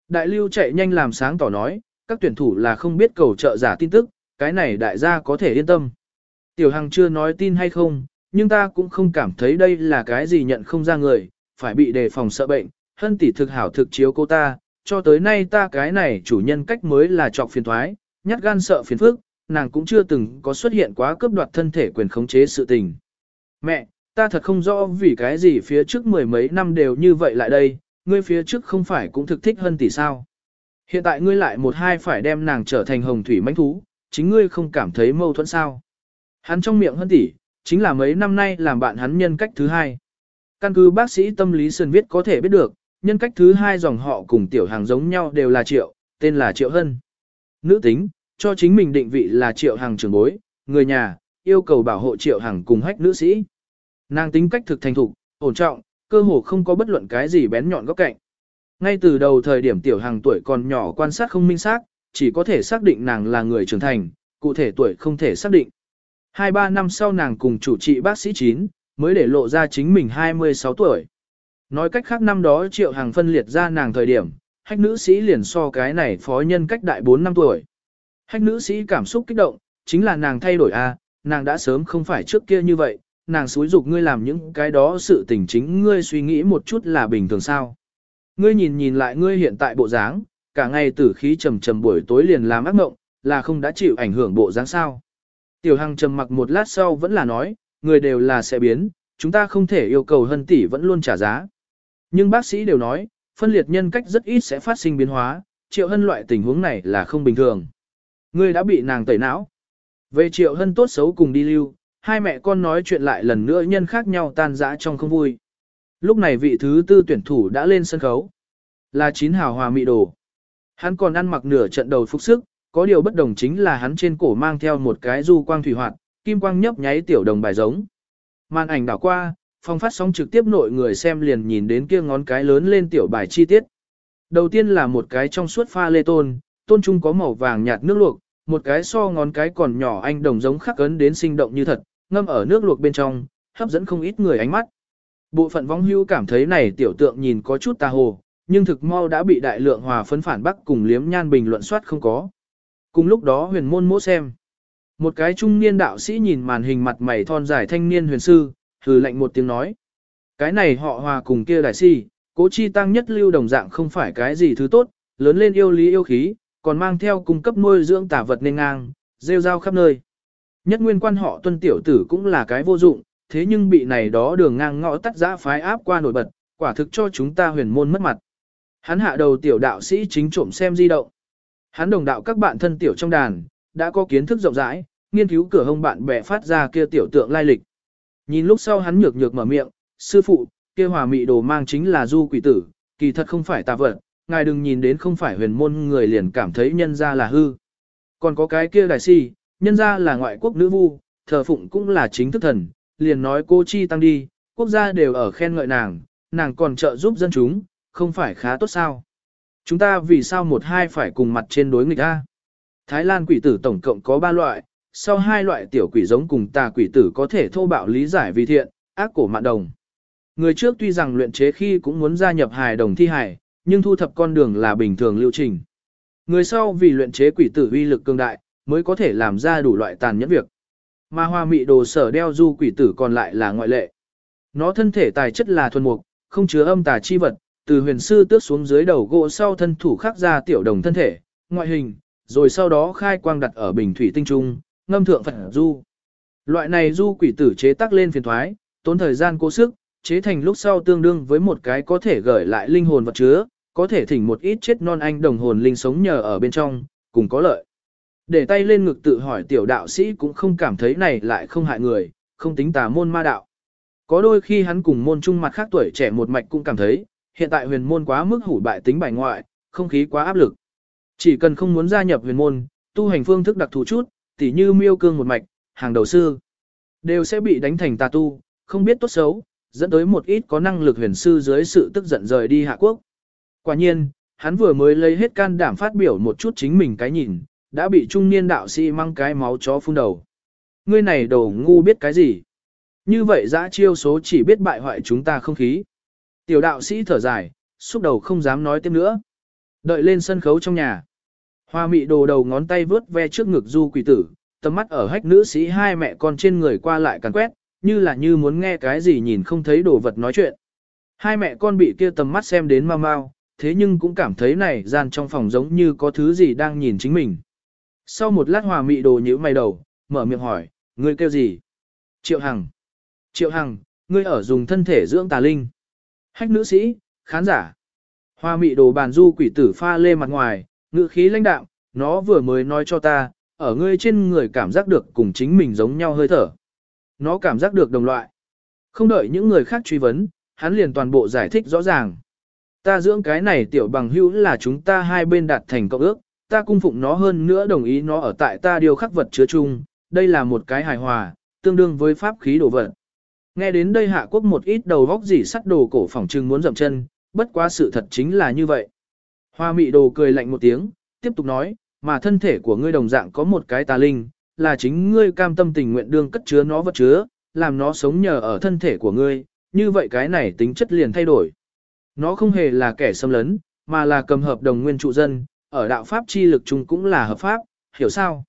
Đại lưu chạy nhanh làm sáng tỏ nói, các tuyển thủ là không biết cầu trợ giả tin tức, cái này đại gia có thể yên tâm. Tiểu Hằng chưa nói tin hay không, nhưng ta cũng không cảm thấy đây là cái gì nhận không ra người, phải bị đề phòng sợ bệnh, hân tỷ thực hảo thực chiếu cô ta, cho tới nay ta cái này chủ nhân cách mới là trọc phiền thoái, nhát gan sợ phiền phức, nàng cũng chưa từng có xuất hiện quá cướp đoạt thân thể quyền khống chế sự tình. Mẹ, ta thật không rõ vì cái gì phía trước mười mấy năm đều như vậy lại đây, ngươi phía trước không phải cũng thực thích Hân tỷ sao. Hiện tại ngươi lại một hai phải đem nàng trở thành hồng thủy mãnh thú, chính ngươi không cảm thấy mâu thuẫn sao. Hắn trong miệng hân tỷ, chính là mấy năm nay làm bạn hắn nhân cách thứ hai. Căn cứ bác sĩ tâm lý Sơn viết có thể biết được, nhân cách thứ hai dòng họ cùng tiểu hàng giống nhau đều là triệu, tên là triệu hân. Nữ tính, cho chính mình định vị là triệu hàng trưởng bối, người nhà, yêu cầu bảo hộ triệu hàng cùng hách nữ sĩ. Nàng tính cách thực thành thục, ổn trọng, cơ hồ không có bất luận cái gì bén nhọn góc cạnh. Ngay từ đầu thời điểm tiểu hàng tuổi còn nhỏ quan sát không minh xác, chỉ có thể xác định nàng là người trưởng thành, cụ thể tuổi không thể xác định. Hai ba năm sau nàng cùng chủ trị bác sĩ 9, mới để lộ ra chính mình 26 tuổi. Nói cách khác năm đó triệu hàng phân liệt ra nàng thời điểm, hách nữ sĩ liền so cái này phó nhân cách đại 4 năm tuổi. Hách nữ sĩ cảm xúc kích động, chính là nàng thay đổi a, nàng đã sớm không phải trước kia như vậy, nàng xúi dục ngươi làm những cái đó sự tình chính ngươi suy nghĩ một chút là bình thường sao. Ngươi nhìn nhìn lại ngươi hiện tại bộ dáng, cả ngày tử khí trầm trầm buổi tối liền làm ác mộng, là không đã chịu ảnh hưởng bộ dáng sao. Tiểu Hằng trầm mặc một lát sau vẫn là nói, người đều là sẽ biến, chúng ta không thể yêu cầu hân tỷ vẫn luôn trả giá. Nhưng bác sĩ đều nói, phân liệt nhân cách rất ít sẽ phát sinh biến hóa, triệu hân loại tình huống này là không bình thường. Ngươi đã bị nàng tẩy não. Về triệu hân tốt xấu cùng đi lưu, hai mẹ con nói chuyện lại lần nữa nhân khác nhau tan rã trong không vui. Lúc này vị thứ tư tuyển thủ đã lên sân khấu. Là chín hào hòa mị đồ. Hắn còn ăn mặc nửa trận đầu phục sức, có điều bất đồng chính là hắn trên cổ mang theo một cái du quang thủy hoạt, kim quang nhấp nháy tiểu đồng bài giống. Màn ảnh đảo qua, phong phát sóng trực tiếp nội người xem liền nhìn đến kia ngón cái lớn lên tiểu bài chi tiết. Đầu tiên là một cái trong suốt pha lê tôn, tôn trung có màu vàng nhạt nước luộc, một cái so ngón cái còn nhỏ anh đồng giống khắc ấn đến sinh động như thật, ngâm ở nước luộc bên trong, hấp dẫn không ít người ánh mắt. Bộ phận vong hưu cảm thấy này tiểu tượng nhìn có chút tà hồ, nhưng thực mau đã bị đại lượng hòa phấn phản bắc cùng liếm nhan bình luận soát không có. Cùng lúc đó huyền môn mỗ xem. Một cái trung niên đạo sĩ nhìn màn hình mặt mày thon dài thanh niên huyền sư, hừ lạnh một tiếng nói. Cái này họ hòa cùng kia đại si, cố chi tăng nhất lưu đồng dạng không phải cái gì thứ tốt, lớn lên yêu lý yêu khí, còn mang theo cung cấp nuôi dưỡng tả vật nên ngang, rêu rao khắp nơi. Nhất nguyên quan họ tuân tiểu tử cũng là cái vô dụng, thế nhưng bị này đó đường ngang ngõ tắt giã phái áp qua nổi bật, quả thực cho chúng ta huyền môn mất mặt. Hắn hạ đầu tiểu đạo sĩ chính trộm xem di động. Hắn đồng đạo các bạn thân tiểu trong đàn, đã có kiến thức rộng rãi, nghiên cứu cửa hông bạn bè phát ra kia tiểu tượng lai lịch. Nhìn lúc sau hắn nhược nhược mở miệng, sư phụ, kia hòa mị đồ mang chính là du quỷ tử, kỳ thật không phải tà vật, ngài đừng nhìn đến không phải huyền môn người liền cảm thấy nhân ra là hư. Còn có cái kia đại si, nhân ra là ngoại quốc nữ vu, thờ phụng cũng là chính thức thần, liền nói cô chi tăng đi, quốc gia đều ở khen ngợi nàng, nàng còn trợ giúp dân chúng, không phải khá tốt sao. Chúng ta vì sao một hai phải cùng mặt trên đối nghịch A? Thái Lan quỷ tử tổng cộng có ba loại, sau hai loại tiểu quỷ giống cùng tà quỷ tử có thể thô bạo lý giải vì thiện, ác cổ mạng đồng. Người trước tuy rằng luyện chế khi cũng muốn gia nhập hài đồng thi hài, nhưng thu thập con đường là bình thường lưu trình. Người sau vì luyện chế quỷ tử uy lực cường đại, mới có thể làm ra đủ loại tàn nhẫn việc. Mà hoa mị đồ sở đeo du quỷ tử còn lại là ngoại lệ. Nó thân thể tài chất là thuần mục, không chứa âm tà chi vật, từ huyền sư tước xuống dưới đầu gỗ sau thân thủ khắc ra tiểu đồng thân thể, ngoại hình, rồi sau đó khai quang đặt ở bình thủy tinh trung, ngâm thượng Phật du. Loại này du quỷ tử chế tác lên phiền thoái, tốn thời gian cố sức, chế thành lúc sau tương đương với một cái có thể gửi lại linh hồn vật chứa, có thể thỉnh một ít chết non anh đồng hồn linh sống nhờ ở bên trong, cùng có lợi. Để tay lên ngực tự hỏi tiểu đạo sĩ cũng không cảm thấy này lại không hại người, không tính tà môn ma đạo. Có đôi khi hắn cùng môn trung mặt khác tuổi trẻ một mạch cũng cảm thấy, hiện tại huyền môn quá mức hủ bại tính bài ngoại, không khí quá áp lực. Chỉ cần không muốn gia nhập huyền môn, tu hành phương thức đặc thù chút, tỉ như miêu cương một mạch, hàng đầu sư, đều sẽ bị đánh thành tà tu, không biết tốt xấu, dẫn tới một ít có năng lực huyền sư dưới sự tức giận rời đi hạ quốc. Quả nhiên, hắn vừa mới lấy hết can đảm phát biểu một chút chính mình cái nhìn, đã bị trung niên đạo sĩ mang cái máu chó phun đầu. Ngươi này đồ ngu biết cái gì? Như vậy dã chiêu số chỉ biết bại hoại chúng ta không khí. Tiểu đạo sĩ thở dài, xúc đầu không dám nói tiếp nữa. Đợi lên sân khấu trong nhà. Hoa mị đồ đầu ngón tay vướt ve trước ngực du quỷ tử, tầm mắt ở hách nữ sĩ hai mẹ con trên người qua lại càng quét, như là như muốn nghe cái gì nhìn không thấy đồ vật nói chuyện. Hai mẹ con bị kia tầm mắt xem đến mau mau, thế nhưng cũng cảm thấy này gian trong phòng giống như có thứ gì đang nhìn chính mình. Sau một lát hòa mị đồ nhíu mày đầu, mở miệng hỏi, ngươi kêu gì? Triệu Hằng. Triệu Hằng, ngươi ở dùng thân thể dưỡng tà linh. Hách nữ sĩ, khán giả. Hoa mị đồ bàn du quỷ tử pha lê mặt ngoài, ngữ khí lãnh đạm, nó vừa mới nói cho ta, ở ngươi trên người cảm giác được cùng chính mình giống nhau hơi thở. Nó cảm giác được đồng loại. Không đợi những người khác truy vấn, hắn liền toàn bộ giải thích rõ ràng. Ta dưỡng cái này tiểu bằng hữu là chúng ta hai bên đạt thành cộng ước, ta cung phụng nó hơn nữa đồng ý nó ở tại ta điều khắc vật chứa chung, đây là một cái hài hòa, tương đương với pháp khí đồ vật. Nghe đến đây hạ quốc một ít đầu vóc gì sắt đồ cổ phỏng trưng muốn dậm chân, bất quá sự thật chính là như vậy. Hoa mị đồ cười lạnh một tiếng, tiếp tục nói, mà thân thể của ngươi đồng dạng có một cái tà linh, là chính ngươi cam tâm tình nguyện đương cất chứa nó vật chứa, làm nó sống nhờ ở thân thể của ngươi, như vậy cái này tính chất liền thay đổi. Nó không hề là kẻ xâm lấn, mà là cầm hợp đồng nguyên trụ dân, ở đạo pháp chi lực chung cũng là hợp pháp, hiểu sao?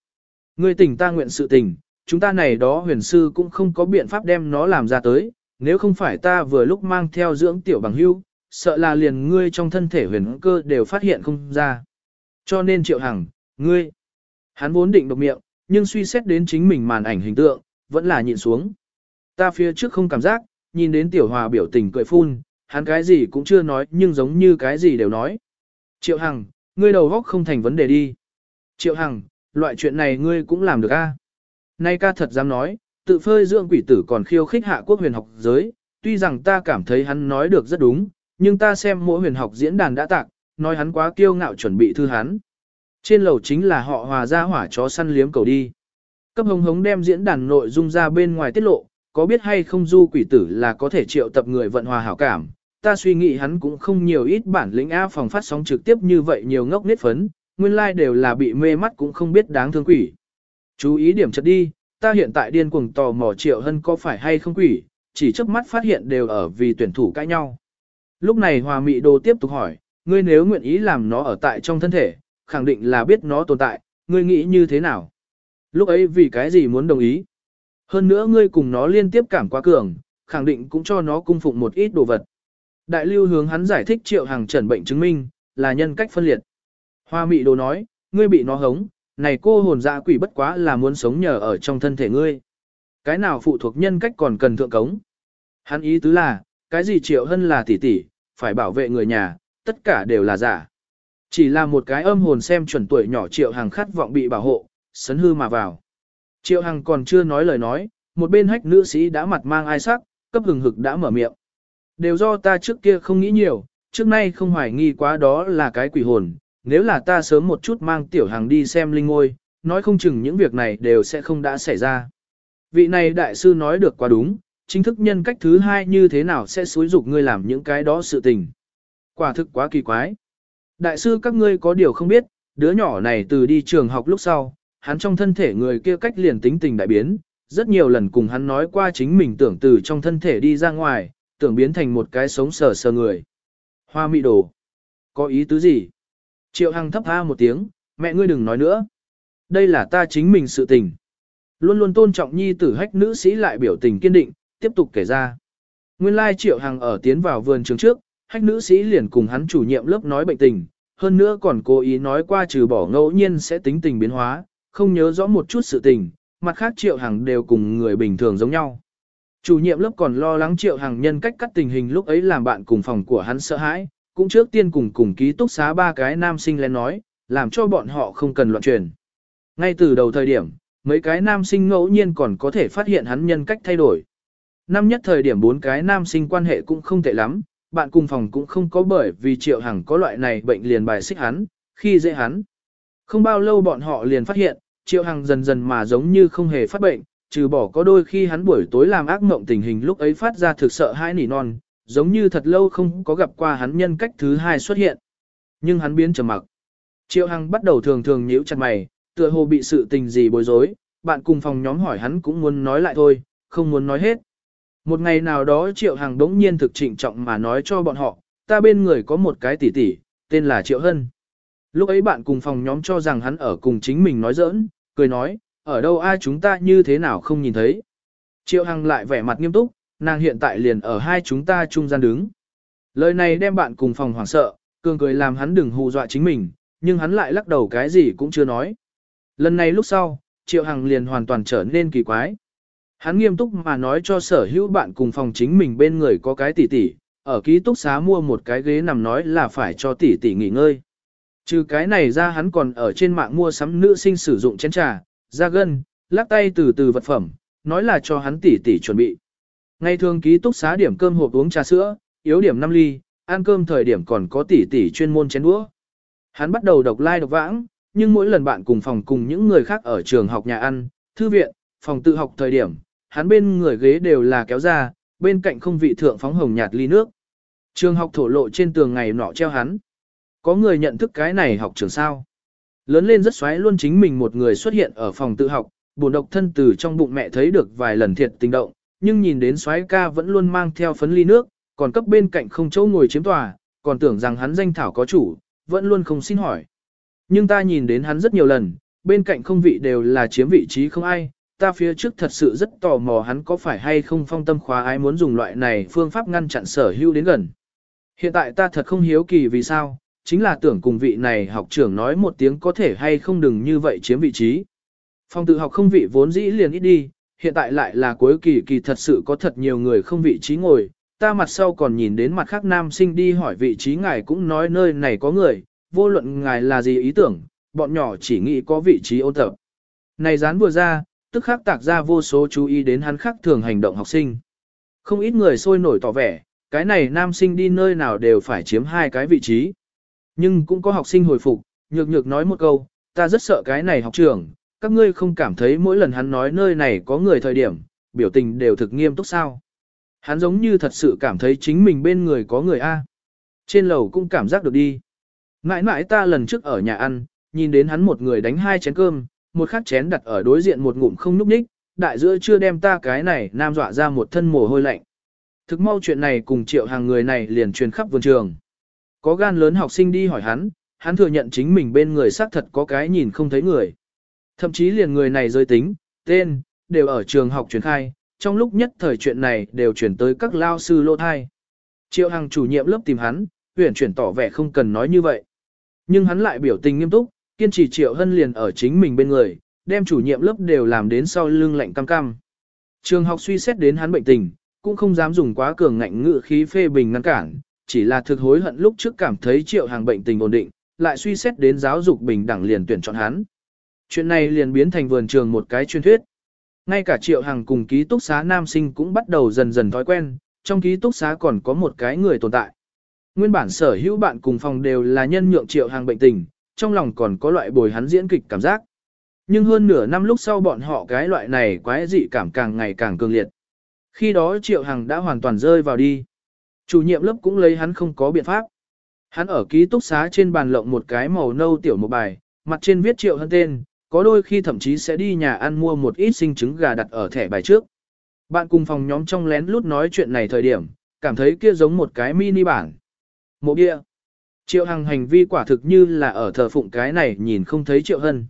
Ngươi tỉnh ta nguyện sự tình, chúng ta này đó huyền sư cũng không có biện pháp đem nó làm ra tới, nếu không phải ta vừa lúc mang theo dưỡng tiểu bằng hưu, sợ là liền ngươi trong thân thể huyền cơ đều phát hiện không ra. Cho nên triệu hằng, ngươi, hắn vốn định độc miệng, nhưng suy xét đến chính mình màn ảnh hình tượng, vẫn là nhịn xuống. Ta phía trước không cảm giác, nhìn đến tiểu hòa biểu tình cười phun, hắn cái gì cũng chưa nói nhưng giống như cái gì đều nói. Triệu Hằng, ngươi đầu góc không thành vấn đề đi. Triệu Hằng, loại chuyện này ngươi cũng làm được a? Nay ca thật dám nói, tự phơi dưỡng quỷ tử còn khiêu khích hạ quốc huyền học giới, tuy rằng ta cảm thấy hắn nói được rất đúng, nhưng ta xem mỗi huyền học diễn đàn đã tạc, nói hắn quá kiêu ngạo chuẩn bị thư hắn. Trên lầu chính là họ hòa ra hỏa chó săn liếm cầu đi. Cấp hống hống đem diễn đàn nội dung ra bên ngoài tiết lộ, có biết hay không du quỷ tử là có thể triệu tập người vận hòa hảo cảm. Ta suy nghĩ hắn cũng không nhiều ít bản lĩnh A phòng phát sóng trực tiếp như vậy nhiều ngốc nết phấn, nguyên lai like đều là bị mê mắt cũng không biết đáng thương quỷ. Chú ý điểm chật đi, ta hiện tại điên cuồng tò mò triệu hân có phải hay không quỷ, chỉ trước mắt phát hiện đều ở vì tuyển thủ cãi nhau. Lúc này hòa mị đồ tiếp tục hỏi, ngươi nếu nguyện ý làm nó ở tại trong thân thể, khẳng định là biết nó tồn tại, ngươi nghĩ như thế nào. Lúc ấy vì cái gì muốn đồng ý. Hơn nữa ngươi cùng nó liên tiếp cảm quá cường, khẳng định cũng cho nó cung phụng một ít đồ vật. Đại lưu hướng hắn giải thích triệu hàng trần bệnh chứng minh, là nhân cách phân liệt. Hoa mị đồ nói, ngươi bị nó hống, này cô hồn dạ quỷ bất quá là muốn sống nhờ ở trong thân thể ngươi. Cái nào phụ thuộc nhân cách còn cần thượng cống. Hắn ý tứ là, cái gì triệu hân là tỷ tỷ, phải bảo vệ người nhà, tất cả đều là giả. Chỉ là một cái âm hồn xem chuẩn tuổi nhỏ triệu hàng khát vọng bị bảo hộ, sấn hư mà vào. Triệu Hằng còn chưa nói lời nói, một bên hách nữ sĩ đã mặt mang ai sắc, cấp hừng hực đã mở miệng. Đều do ta trước kia không nghĩ nhiều, trước nay không hoài nghi quá đó là cái quỷ hồn, nếu là ta sớm một chút mang tiểu hàng đi xem linh ngôi, nói không chừng những việc này đều sẽ không đã xảy ra. Vị này đại sư nói được quá đúng, chính thức nhân cách thứ hai như thế nào sẽ xúi dục ngươi làm những cái đó sự tình. Quả thực quá kỳ quái. Đại sư các ngươi có điều không biết, đứa nhỏ này từ đi trường học lúc sau, hắn trong thân thể người kia cách liền tính tình đại biến, rất nhiều lần cùng hắn nói qua chính mình tưởng từ trong thân thể đi ra ngoài, tưởng biến thành một cái sống sờ sờ người. Hoa mị đồ. Có ý tứ gì? Triệu Hằng thấp tha một tiếng, mẹ ngươi đừng nói nữa. Đây là ta chính mình sự tình. Luôn luôn tôn trọng nhi tử hách nữ sĩ lại biểu tình kiên định, tiếp tục kể ra. Nguyên lai Triệu Hằng ở tiến vào vườn trường trước, hách nữ sĩ liền cùng hắn chủ nhiệm lớp nói bệnh tình, hơn nữa còn cố ý nói qua trừ bỏ ngẫu nhiên sẽ tính tình biến hóa, không nhớ rõ một chút sự tình, mặt khác Triệu Hằng đều cùng người bình thường giống nhau. Chủ nhiệm lớp còn lo lắng Triệu Hằng nhân cách cắt tình hình lúc ấy làm bạn cùng phòng của hắn sợ hãi, cũng trước tiên cùng cùng ký túc xá ba cái nam sinh lên nói, làm cho bọn họ không cần loạn truyền. Ngay từ đầu thời điểm, mấy cái nam sinh ngẫu nhiên còn có thể phát hiện hắn nhân cách thay đổi. Năm nhất thời điểm bốn cái nam sinh quan hệ cũng không tệ lắm, bạn cùng phòng cũng không có bởi vì Triệu Hằng có loại này bệnh liền bài xích hắn, khi dễ hắn. Không bao lâu bọn họ liền phát hiện, Triệu Hằng dần dần mà giống như không hề phát bệnh, trừ bỏ có đôi khi hắn buổi tối làm ác mộng tình hình lúc ấy phát ra thực sợ hãi nỉ non, giống như thật lâu không có gặp qua hắn nhân cách thứ hai xuất hiện. Nhưng hắn biến trầm mặc. Triệu Hằng bắt đầu thường thường nhíu chặt mày, tựa hồ bị sự tình gì bối rối, bạn cùng phòng nhóm hỏi hắn cũng muốn nói lại thôi, không muốn nói hết. Một ngày nào đó Triệu Hằng đống nhiên thực trịnh trọng mà nói cho bọn họ, ta bên người có một cái tỷ tỷ, tên là Triệu Hân. Lúc ấy bạn cùng phòng nhóm cho rằng hắn ở cùng chính mình nói giỡn, cười nói, ở đâu ai chúng ta như thế nào không nhìn thấy. Triệu Hằng lại vẻ mặt nghiêm túc, nàng hiện tại liền ở hai chúng ta trung gian đứng. Lời này đem bạn cùng phòng hoảng sợ, cường cười làm hắn đừng hù dọa chính mình, nhưng hắn lại lắc đầu cái gì cũng chưa nói. Lần này lúc sau, Triệu Hằng liền hoàn toàn trở nên kỳ quái. Hắn nghiêm túc mà nói cho sở hữu bạn cùng phòng chính mình bên người có cái tỷ tỷ, ở ký túc xá mua một cái ghế nằm nói là phải cho tỷ tỷ nghỉ ngơi. Trừ cái này ra hắn còn ở trên mạng mua sắm nữ sinh sử dụng chén trà, da gân, lắc tay từ từ vật phẩm, nói là cho hắn tỉ tỉ chuẩn bị. Ngày thường ký túc xá điểm cơm hộp uống trà sữa, yếu điểm 5 ly, ăn cơm thời điểm còn có tỉ tỉ chuyên môn chén đũa. Hắn bắt đầu độc lai like độc vãng, nhưng mỗi lần bạn cùng phòng cùng những người khác ở trường học nhà ăn, thư viện, phòng tự học thời điểm, hắn bên người ghế đều là kéo ra, bên cạnh không vị thượng phóng hồng nhạt ly nước. Trường học thổ lộ trên tường ngày nọ treo hắn. Có người nhận thức cái này học trường sao? Lớn lên rất xoáy luôn chính mình một người xuất hiện ở phòng tự học, buồn độc thân từ trong bụng mẹ thấy được vài lần thiệt tình động, nhưng nhìn đến xoáy ca vẫn luôn mang theo phấn ly nước, còn cấp bên cạnh không chỗ ngồi chiếm tòa, còn tưởng rằng hắn danh thảo có chủ, vẫn luôn không xin hỏi. Nhưng ta nhìn đến hắn rất nhiều lần, bên cạnh không vị đều là chiếm vị trí không ai, ta phía trước thật sự rất tò mò hắn có phải hay không phong tâm khóa ai muốn dùng loại này phương pháp ngăn chặn sở hữu đến gần. Hiện tại ta thật không hiếu kỳ vì sao, chính là tưởng cùng vị này học trưởng nói một tiếng có thể hay không đừng như vậy chiếm vị trí. Phong tự học không vị vốn dĩ liền ít đi, hiện tại lại là cuối kỳ kỳ thật sự có thật nhiều người không vị trí ngồi, ta mặt sau còn nhìn đến mặt khác nam sinh đi hỏi vị trí ngài cũng nói nơi này có người, vô luận ngài là gì ý tưởng, bọn nhỏ chỉ nghĩ có vị trí ôn tập. Này dán vừa ra, tức khắc tạc ra vô số chú ý đến hắn khác thường hành động học sinh. Không ít người sôi nổi tỏ vẻ, cái này nam sinh đi nơi nào đều phải chiếm hai cái vị trí. Nhưng cũng có học sinh hồi phục, nhược nhược nói một câu, ta rất sợ cái này học trưởng, các ngươi không cảm thấy mỗi lần hắn nói nơi này có người thời điểm, biểu tình đều thực nghiêm túc sao. Hắn giống như thật sự cảm thấy chính mình bên người có người A. Trên lầu cũng cảm giác được đi. Mãi mãi ta lần trước ở nhà ăn, nhìn đến hắn một người đánh hai chén cơm, một khát chén đặt ở đối diện một ngụm không núp ních, đại giữa chưa đem ta cái này nam dọa ra một thân mồ hôi lạnh. Thực mau chuyện này cùng triệu hàng người này liền truyền khắp vườn trường. Có gan lớn học sinh đi hỏi hắn, hắn thừa nhận chính mình bên người xác thật có cái nhìn không thấy người. Thậm chí liền người này giới tính, tên, đều ở trường học truyền khai, trong lúc nhất thời chuyện này đều chuyển tới các lao sư lô thai. Triệu Hằng chủ nhiệm lớp tìm hắn, huyện chuyển tỏ vẻ không cần nói như vậy. Nhưng hắn lại biểu tình nghiêm túc, kiên trì Triệu Hân liền ở chính mình bên người, đem chủ nhiệm lớp đều làm đến sau lưng lạnh cam cam. Trường học suy xét đến hắn bệnh tình, cũng không dám dùng quá cường ngạnh ngữ khí phê bình ngăn cản, chỉ là thực hối hận lúc trước cảm thấy Triệu Hằng bệnh tình ổn định, lại suy xét đến giáo dục bình đẳng liền tuyển chọn hắn. Chuyện này liền biến thành vườn trường một cái truyền thuyết. Ngay cả Triệu Hằng cùng ký túc xá nam sinh cũng bắt đầu dần dần thói quen, trong ký túc xá còn có một cái người tồn tại. Nguyên bản sở hữu bạn cùng phòng đều là nhân nhượng Triệu Hằng bệnh tình, trong lòng còn có loại bồi hắn diễn kịch cảm giác. Nhưng hơn nửa năm lúc sau bọn họ cái loại này quái dị cảm càng ngày càng cường liệt. Khi đó Triệu Hằng đã hoàn toàn rơi vào đi. Chủ nhiệm lớp cũng lấy hắn không có biện pháp. Hắn ở ký túc xá trên bàn lộng một cái màu nâu tiểu một bài, mặt trên viết Triệu Hân tên, có đôi khi thậm chí sẽ đi nhà ăn mua một ít sinh trứng gà đặt ở thẻ bài trước. Bạn cùng phòng nhóm trong lén lút nói chuyện này thời điểm, cảm thấy kia giống một cái mini bản. Mộ bia. Triệu Hằng hành vi quả thực như là ở thờ phụng cái này nhìn không thấy Triệu Hân.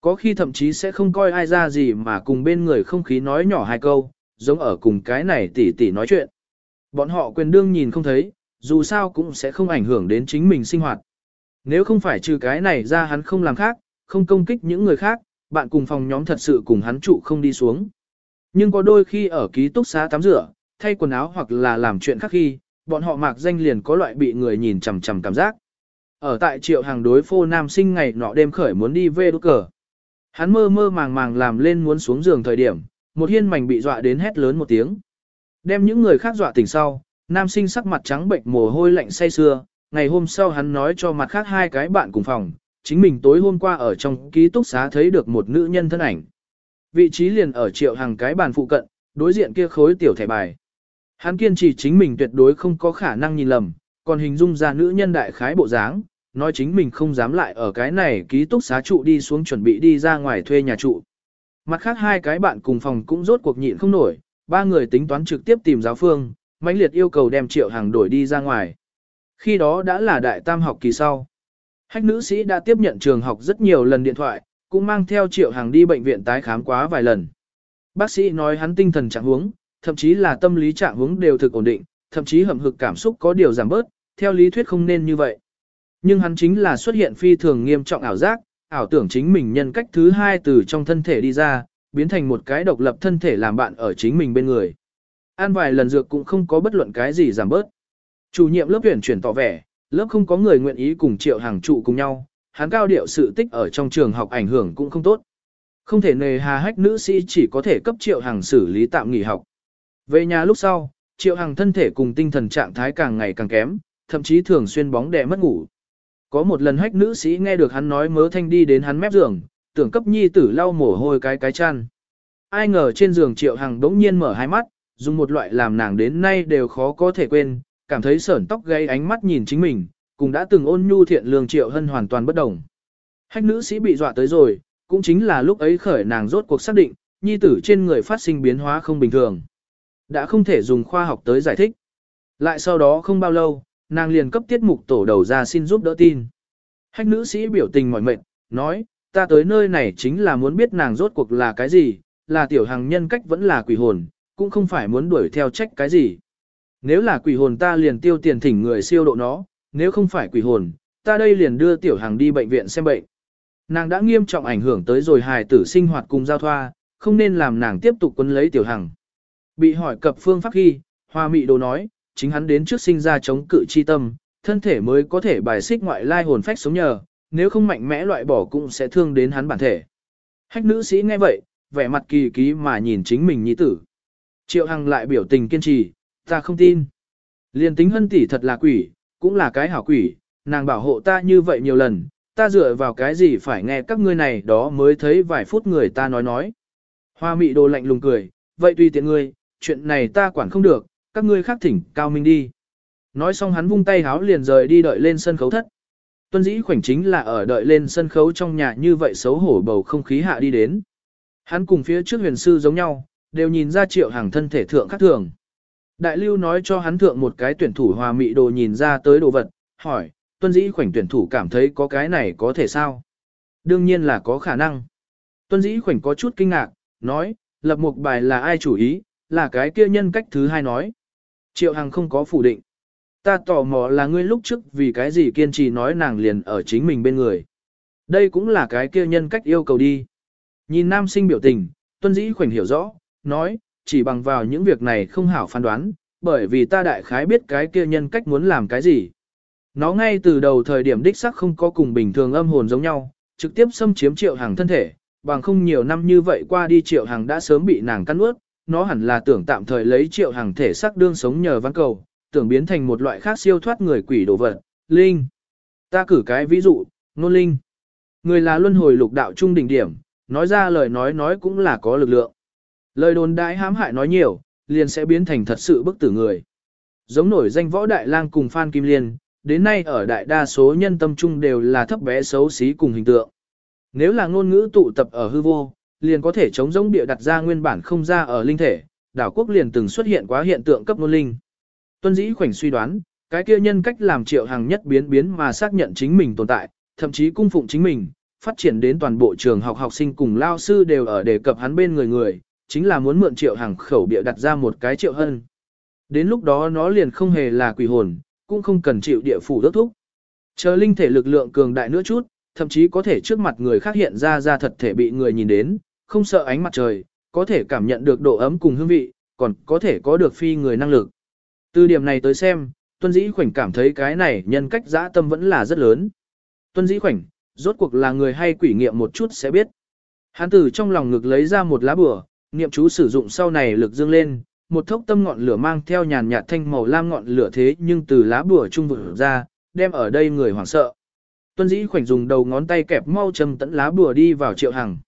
Có khi thậm chí sẽ không coi ai ra gì mà cùng bên người không khí nói nhỏ hai câu, giống ở cùng cái này tỉ tỉ nói chuyện. Bọn họ quyền đương nhìn không thấy, dù sao cũng sẽ không ảnh hưởng đến chính mình sinh hoạt. Nếu không phải trừ cái này ra hắn không làm khác, không công kích những người khác, bạn cùng phòng nhóm thật sự cùng hắn trụ không đi xuống. Nhưng có đôi khi ở ký túc xá tắm rửa, thay quần áo hoặc là làm chuyện khác khi, bọn họ mạc danh liền có loại bị người nhìn chằm chằm cảm giác. Ở tại triệu hàng đối phô nam sinh ngày nọ đêm khởi muốn đi về đốt cờ. Hắn mơ mơ màng màng làm lên muốn xuống giường thời điểm, một hiên mảnh bị dọa đến hét lớn một tiếng. Đem những người khác dọa tỉnh sau, nam sinh sắc mặt trắng bệnh mồ hôi lạnh say xưa, ngày hôm sau hắn nói cho mặt khác hai cái bạn cùng phòng, chính mình tối hôm qua ở trong ký túc xá thấy được một nữ nhân thân ảnh. Vị trí liền ở triệu hàng cái bàn phụ cận, đối diện kia khối tiểu thẻ bài. Hắn kiên trì chính mình tuyệt đối không có khả năng nhìn lầm, còn hình dung ra nữ nhân đại khái bộ dáng, nói chính mình không dám lại ở cái này ký túc xá trụ đi xuống chuẩn bị đi ra ngoài thuê nhà trụ. Mặt khác hai cái bạn cùng phòng cũng rốt cuộc nhịn không nổi, ba người tính toán trực tiếp tìm giáo phương, mãnh liệt yêu cầu đem triệu hàng đổi đi ra ngoài. Khi đó đã là đại tam học kỳ sau. Hách nữ sĩ đã tiếp nhận trường học rất nhiều lần điện thoại, cũng mang theo triệu hàng đi bệnh viện tái khám quá vài lần. Bác sĩ nói hắn tinh thần trạng huống, thậm chí là tâm lý trạng huống đều thực ổn định, thậm chí hậm hực cảm xúc có điều giảm bớt, theo lý thuyết không nên như vậy. Nhưng hắn chính là xuất hiện phi thường nghiêm trọng ảo giác, ảo tưởng chính mình nhân cách thứ hai từ trong thân thể đi ra, biến thành một cái độc lập thân thể làm bạn ở chính mình bên người. An vài lần dược cũng không có bất luận cái gì giảm bớt. Chủ nhiệm lớp tuyển chuyển tỏ vẻ, lớp không có người nguyện ý cùng triệu hàng trụ cùng nhau, hắn cao điệu sự tích ở trong trường học ảnh hưởng cũng không tốt. Không thể nề hà hách nữ sĩ chỉ có thể cấp triệu hàng xử lý tạm nghỉ học. Về nhà lúc sau, triệu hàng thân thể cùng tinh thần trạng thái càng ngày càng kém, thậm chí thường xuyên bóng đè mất ngủ. Có một lần hách nữ sĩ nghe được hắn nói mớ thanh đi đến hắn mép giường, tưởng cấp nhi tử lau mồ hôi cái cái chăn. Ai ngờ trên giường triệu hàng đống nhiên mở hai mắt, dùng một loại làm nàng đến nay đều khó có thể quên, cảm thấy sởn tóc gây ánh mắt nhìn chính mình, cùng đã từng ôn nhu thiện lương triệu hân hoàn toàn bất đồng. Hách nữ sĩ bị dọa tới rồi, cũng chính là lúc ấy khởi nàng rốt cuộc xác định, nhi tử trên người phát sinh biến hóa không bình thường. Đã không thể dùng khoa học tới giải thích. Lại sau đó không bao lâu, nàng liền cấp tiết mục tổ đầu ra xin giúp đỡ tin. Hách nữ sĩ biểu tình mỏi mệt, nói, ta tới nơi này chính là muốn biết nàng rốt cuộc là cái gì, là tiểu hàng nhân cách vẫn là quỷ hồn, cũng không phải muốn đuổi theo trách cái gì. Nếu là quỷ hồn ta liền tiêu tiền thỉnh người siêu độ nó, nếu không phải quỷ hồn, ta đây liền đưa tiểu hàng đi bệnh viện xem bệnh. Nàng đã nghiêm trọng ảnh hưởng tới rồi hài tử sinh hoạt cùng giao thoa, không nên làm nàng tiếp tục quấn lấy tiểu hàng. Bị hỏi cập phương pháp khi, hoa mị đồ nói, chính hắn đến trước sinh ra chống cự chi tâm, thân thể mới có thể bài xích ngoại lai hồn phách sống nhờ, nếu không mạnh mẽ loại bỏ cũng sẽ thương đến hắn bản thể. Hách nữ sĩ nghe vậy, vẻ mặt kỳ ký mà nhìn chính mình nhi tử. Triệu Hằng lại biểu tình kiên trì, ta không tin. Liên tính hân tỷ thật là quỷ, cũng là cái hảo quỷ, nàng bảo hộ ta như vậy nhiều lần, ta dựa vào cái gì phải nghe các ngươi này đó mới thấy vài phút người ta nói nói. Hoa mị đồ lạnh lùng cười, vậy tùy tiện ngươi, chuyện này ta quản không được, các ngươi khác thỉnh cao minh đi. Nói xong hắn vung tay háo liền rời đi đợi lên sân khấu thất. Tuân dĩ khoảnh chính là ở đợi lên sân khấu trong nhà như vậy xấu hổ bầu không khí hạ đi đến. Hắn cùng phía trước huyền sư giống nhau, đều nhìn ra triệu hàng thân thể thượng khác thường. Đại lưu nói cho hắn thượng một cái tuyển thủ hòa mị đồ nhìn ra tới đồ vật, hỏi, tuân dĩ khoảnh tuyển thủ cảm thấy có cái này có thể sao? Đương nhiên là có khả năng. Tuân dĩ khoảnh có chút kinh ngạc, nói, lập một bài là ai chủ ý, là cái kia nhân cách thứ hai nói. Triệu Hằng không có phủ định. Ta tò mò là ngươi lúc trước vì cái gì kiên trì nói nàng liền ở chính mình bên người. Đây cũng là cái kia nhân cách yêu cầu đi. Nhìn nam sinh biểu tình, tuân dĩ khoảnh hiểu rõ, nói, chỉ bằng vào những việc này không hảo phán đoán, bởi vì ta đại khái biết cái kia nhân cách muốn làm cái gì. Nó ngay từ đầu thời điểm đích sắc không có cùng bình thường âm hồn giống nhau, trực tiếp xâm chiếm triệu hàng thân thể, bằng không nhiều năm như vậy qua đi triệu hàng đã sớm bị nàng cắn ướt, nó hẳn là tưởng tạm thời lấy triệu hàng thể sắc đương sống nhờ văn cầu, tưởng biến thành một loại khác siêu thoát người quỷ đồ vật, linh. Ta cử cái ví dụ, nôn linh. Người là luân hồi lục đạo trung đỉnh điểm, nói ra lời nói nói cũng là có lực lượng. Lời đồn đại hãm hại nói nhiều, liền sẽ biến thành thật sự bức tử người. Giống nổi danh võ đại lang cùng Phan Kim Liên, đến nay ở đại đa số nhân tâm trung đều là thấp bé xấu xí cùng hình tượng. Nếu là ngôn ngữ tụ tập ở hư vô, liền có thể chống giống địa đặt ra nguyên bản không ra ở linh thể, đảo quốc liền từng xuất hiện quá hiện tượng cấp ngôn linh. Tuân dĩ khoảnh suy đoán, cái kia nhân cách làm triệu hàng nhất biến biến mà xác nhận chính mình tồn tại, thậm chí cung phụng chính mình, phát triển đến toàn bộ trường học học sinh cùng lao sư đều ở đề cập hắn bên người người, chính là muốn mượn triệu hàng khẩu bịa đặt ra một cái triệu hân. Đến lúc đó nó liền không hề là quỷ hồn, cũng không cần chịu địa phủ đốc thúc. Chờ linh thể lực lượng cường đại nữa chút, thậm chí có thể trước mặt người khác hiện ra ra thật thể bị người nhìn đến, không sợ ánh mặt trời, có thể cảm nhận được độ ấm cùng hương vị, còn có thể có được phi người năng lực. Từ điểm này tới xem, Tuân Dĩ Khoảnh cảm thấy cái này nhân cách dã tâm vẫn là rất lớn. Tuân Dĩ Khoảnh, rốt cuộc là người hay quỷ nghiệm một chút sẽ biết. Hán tử trong lòng ngực lấy ra một lá bừa niệm chú sử dụng sau này lực dương lên, một thốc tâm ngọn lửa mang theo nhàn nhạt thanh màu lam ngọn lửa thế nhưng từ lá bùa trung vực ra, đem ở đây người hoảng sợ. Tuân dĩ khoảnh dùng đầu ngón tay kẹp mau châm tận lá bùa đi vào triệu hằng.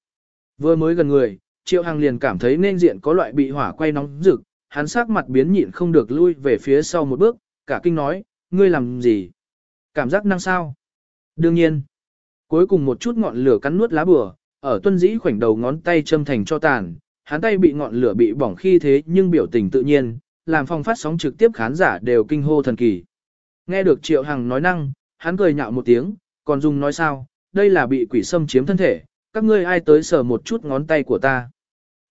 Vừa mới gần người, triệu hằng liền cảm thấy nên diện có loại bị hỏa quay nóng rực, hắn sắc mặt biến nhịn không được lui về phía sau một bước, cả kinh nói, ngươi làm gì? Cảm giác năng sao? Đương nhiên. Cuối cùng một chút ngọn lửa cắn nuốt lá bùa, ở tuân dĩ khoảnh đầu ngón tay châm thành cho tàn, hắn tay bị ngọn lửa bị bỏng khi thế nhưng biểu tình tự nhiên, làm phong phát sóng trực tiếp khán giả đều kinh hô thần kỳ. Nghe được Triệu Hằng nói năng, hắn cười nhạo một tiếng, còn dùng nói sao, đây là bị quỷ xâm chiếm thân thể, các ngươi ai tới sờ một chút ngón tay của ta.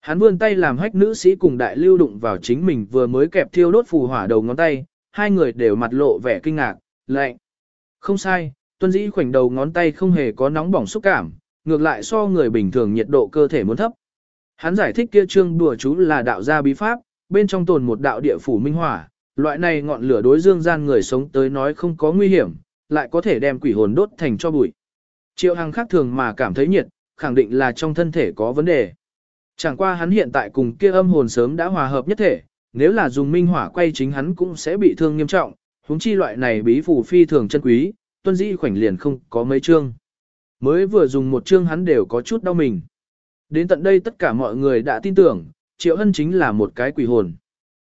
Hắn vươn tay làm hách nữ sĩ cùng đại lưu đụng vào chính mình vừa mới kẹp thiêu đốt phù hỏa đầu ngón tay, hai người đều mặt lộ vẻ kinh ngạc, lạnh. Không sai, tuân dĩ khoảnh đầu ngón tay không hề có nóng bỏng xúc cảm, ngược lại so người bình thường nhiệt độ cơ thể muốn thấp. Hắn giải thích kia trương đùa chú là đạo gia bí pháp, bên trong tồn một đạo địa phủ minh hỏa, loại này ngọn lửa đối dương gian người sống tới nói không có nguy hiểm, lại có thể đem quỷ hồn đốt thành cho bụi. Triệu Hằng khác thường mà cảm thấy nhiệt, khẳng định là trong thân thể có vấn đề. Chẳng qua hắn hiện tại cùng kia âm hồn sớm đã hòa hợp nhất thể, nếu là dùng minh hỏa quay chính hắn cũng sẽ bị thương nghiêm trọng, huống chi loại này bí phủ phi thường chân quý, tuân dĩ khoảnh liền không có mấy chương. Mới vừa dùng một chương hắn đều có chút đau mình. Đến tận đây tất cả mọi người đã tin tưởng, Triệu Hân chính là một cái quỷ hồn.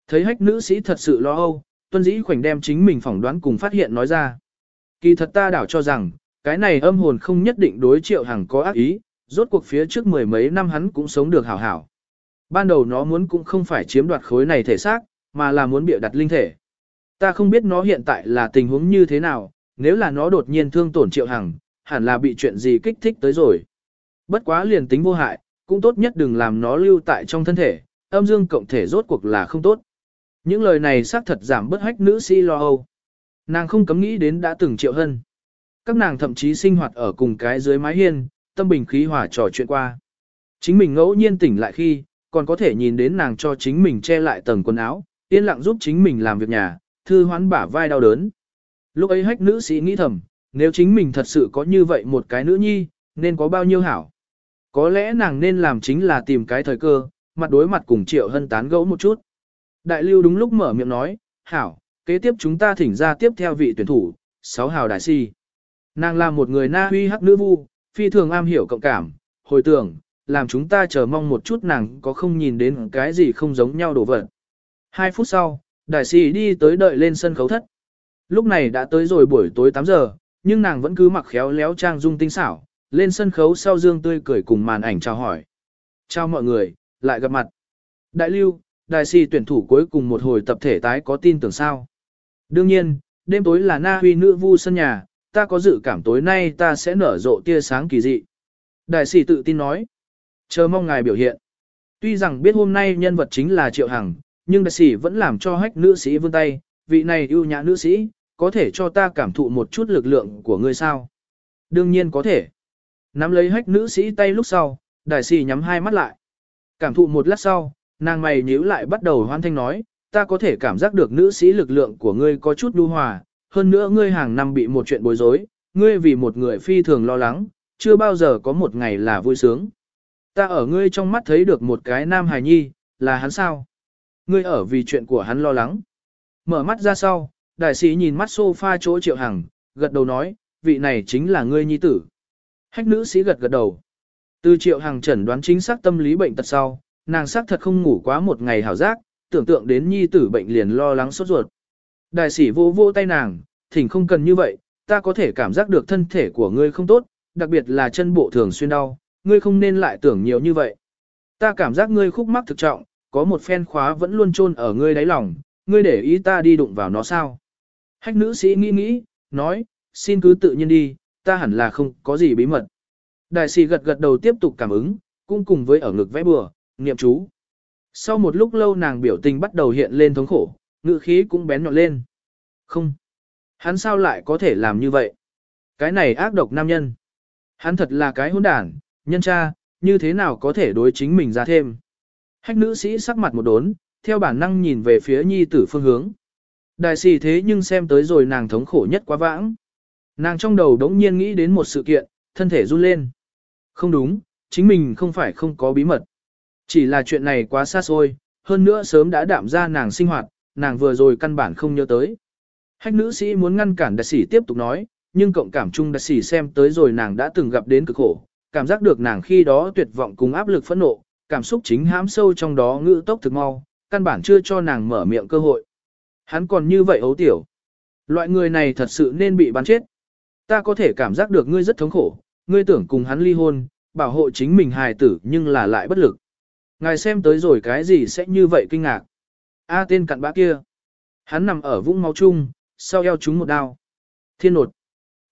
Thấy hách nữ sĩ thật sự lo âu, tuân dĩ khoảnh đem chính mình phỏng đoán cùng phát hiện nói ra. Kỳ thật ta đảo cho rằng, cái này âm hồn không nhất định đối Triệu Hằng có ác ý, rốt cuộc phía trước mười mấy năm hắn cũng sống được hảo hảo. Ban đầu nó muốn cũng không phải chiếm đoạt khối này thể xác, mà là muốn bịa đặt linh thể. Ta không biết nó hiện tại là tình huống như thế nào, nếu là nó đột nhiên thương tổn Triệu Hằng, hẳn là bị chuyện gì kích thích tới rồi. Bất quá liền tính vô hại, cũng tốt nhất đừng làm nó lưu tại trong thân thể, âm dương cộng thể rốt cuộc là không tốt. Những lời này xác thật giảm bất hách nữ sĩ lo âu. Nàng không cấm nghĩ đến đã từng triệu hân. Các nàng thậm chí sinh hoạt ở cùng cái dưới mái hiên, tâm bình khí hòa trò chuyện qua. Chính mình ngẫu nhiên tỉnh lại khi, còn có thể nhìn đến nàng cho chính mình che lại tầng quần áo, yên lặng giúp chính mình làm việc nhà, thư hoán bả vai đau đớn. Lúc ấy hách nữ sĩ nghĩ thầm, nếu chính mình thật sự có như vậy một cái nữ nhi, nên có bao nhiêu hảo. Có lẽ nàng nên làm chính là tìm cái thời cơ, mặt đối mặt cùng Triệu Hân tán gẫu một chút. Đại lưu đúng lúc mở miệng nói, hảo, kế tiếp chúng ta thỉnh ra tiếp theo vị tuyển thủ, sáu hào đại si. Nàng là một người na huy hắc nữ vu, phi thường am hiểu cộng cảm, hồi tưởng, làm chúng ta chờ mong một chút nàng có không nhìn đến cái gì không giống nhau đổ vật. Hai phút sau, đại sĩ đi tới đợi lên sân khấu thất. Lúc này đã tới rồi buổi tối 8 giờ, nhưng nàng vẫn cứ mặc khéo léo trang dung tinh xảo, lên sân khấu sau dương tươi cười cùng màn ảnh chào hỏi. Chào mọi người, lại gặp mặt. Đại lưu, đại si tuyển thủ cuối cùng một hồi tập thể tái có tin tưởng sao. Đương nhiên, đêm tối là na huy nữ vu sân nhà, ta có dự cảm tối nay ta sẽ nở rộ tia sáng kỳ dị. Đại sĩ tự tin nói, chờ mong ngài biểu hiện. Tuy rằng biết hôm nay nhân vật chính là Triệu Hằng, nhưng đại sĩ vẫn làm cho hách nữ sĩ vươn tay, vị này ưu nhã nữ sĩ, có thể cho ta cảm thụ một chút lực lượng của ngươi sao? Đương nhiên có thể. Nắm lấy hách nữ sĩ tay lúc sau, đại sĩ nhắm hai mắt lại. Cảm thụ một lát sau, nàng mày nhíu lại bắt đầu hoan thanh nói, ta có thể cảm giác được nữ sĩ lực lượng của ngươi có chút đu hòa, hơn nữa ngươi hàng năm bị một chuyện bối rối, ngươi vì một người phi thường lo lắng, chưa bao giờ có một ngày là vui sướng. Ta ở ngươi trong mắt thấy được một cái nam hài nhi, là hắn sao? Ngươi ở vì chuyện của hắn lo lắng. Mở mắt ra sau, đại sĩ nhìn mắt sofa chỗ triệu hằng, gật đầu nói, vị này chính là ngươi nhi tử. Hách nữ sĩ gật gật đầu. Từ triệu hàng chẩn đoán chính xác tâm lý bệnh tật sau, nàng xác thật không ngủ quá một ngày hảo giác, tưởng tượng đến nhi tử bệnh liền lo lắng sốt ruột. Đại sĩ vô vô tay nàng, thỉnh không cần như vậy, ta có thể cảm giác được thân thể của ngươi không tốt, đặc biệt là chân bộ thường xuyên đau, ngươi không nên lại tưởng nhiều như vậy. Ta cảm giác ngươi khúc mắc thực trọng, có một phen khóa vẫn luôn chôn ở ngươi đáy lòng, ngươi để ý ta đi đụng vào nó sao? Hách nữ sĩ nghĩ nghĩ, nói, xin cứ tự nhiên đi, ta hẳn là không có gì bí mật. Đại sĩ gật gật đầu tiếp tục cảm ứng, cũng cùng với ở ngực vẽ bừa, niệm chú. Sau một lúc lâu nàng biểu tình bắt đầu hiện lên thống khổ, ngữ khí cũng bén nhọn lên. Không. Hắn sao lại có thể làm như vậy? Cái này ác độc nam nhân. Hắn thật là cái hỗn đản, nhân cha, như thế nào có thể đối chính mình ra thêm. Hách nữ sĩ sắc mặt một đốn, theo bản năng nhìn về phía nhi tử phương hướng. Đại sĩ thế nhưng xem tới rồi nàng thống khổ nhất quá vãng. Nàng trong đầu đống nhiên nghĩ đến một sự kiện, thân thể run lên. Không đúng, chính mình không phải không có bí mật. Chỉ là chuyện này quá xa xôi, hơn nữa sớm đã đạm ra nàng sinh hoạt, nàng vừa rồi căn bản không nhớ tới. Hách nữ sĩ muốn ngăn cản đặc sĩ tiếp tục nói, nhưng cộng cảm chung đặc sĩ xem tới rồi nàng đã từng gặp đến cực khổ, cảm giác được nàng khi đó tuyệt vọng cùng áp lực phẫn nộ, cảm xúc chính hãm sâu trong đó ngữ tốc thực mau, căn bản chưa cho nàng mở miệng cơ hội. Hắn còn như vậy ấu tiểu. Loại người này thật sự nên bị bắn chết. Ta có thể cảm giác được ngươi rất thống khổ, ngươi tưởng cùng hắn ly hôn, bảo hộ chính mình hài tử nhưng là lại bất lực. Ngài xem tới rồi cái gì sẽ như vậy kinh ngạc. A tên cặn bã kia. Hắn nằm ở vũng máu chung, sau eo chúng một đao. Thiên nột.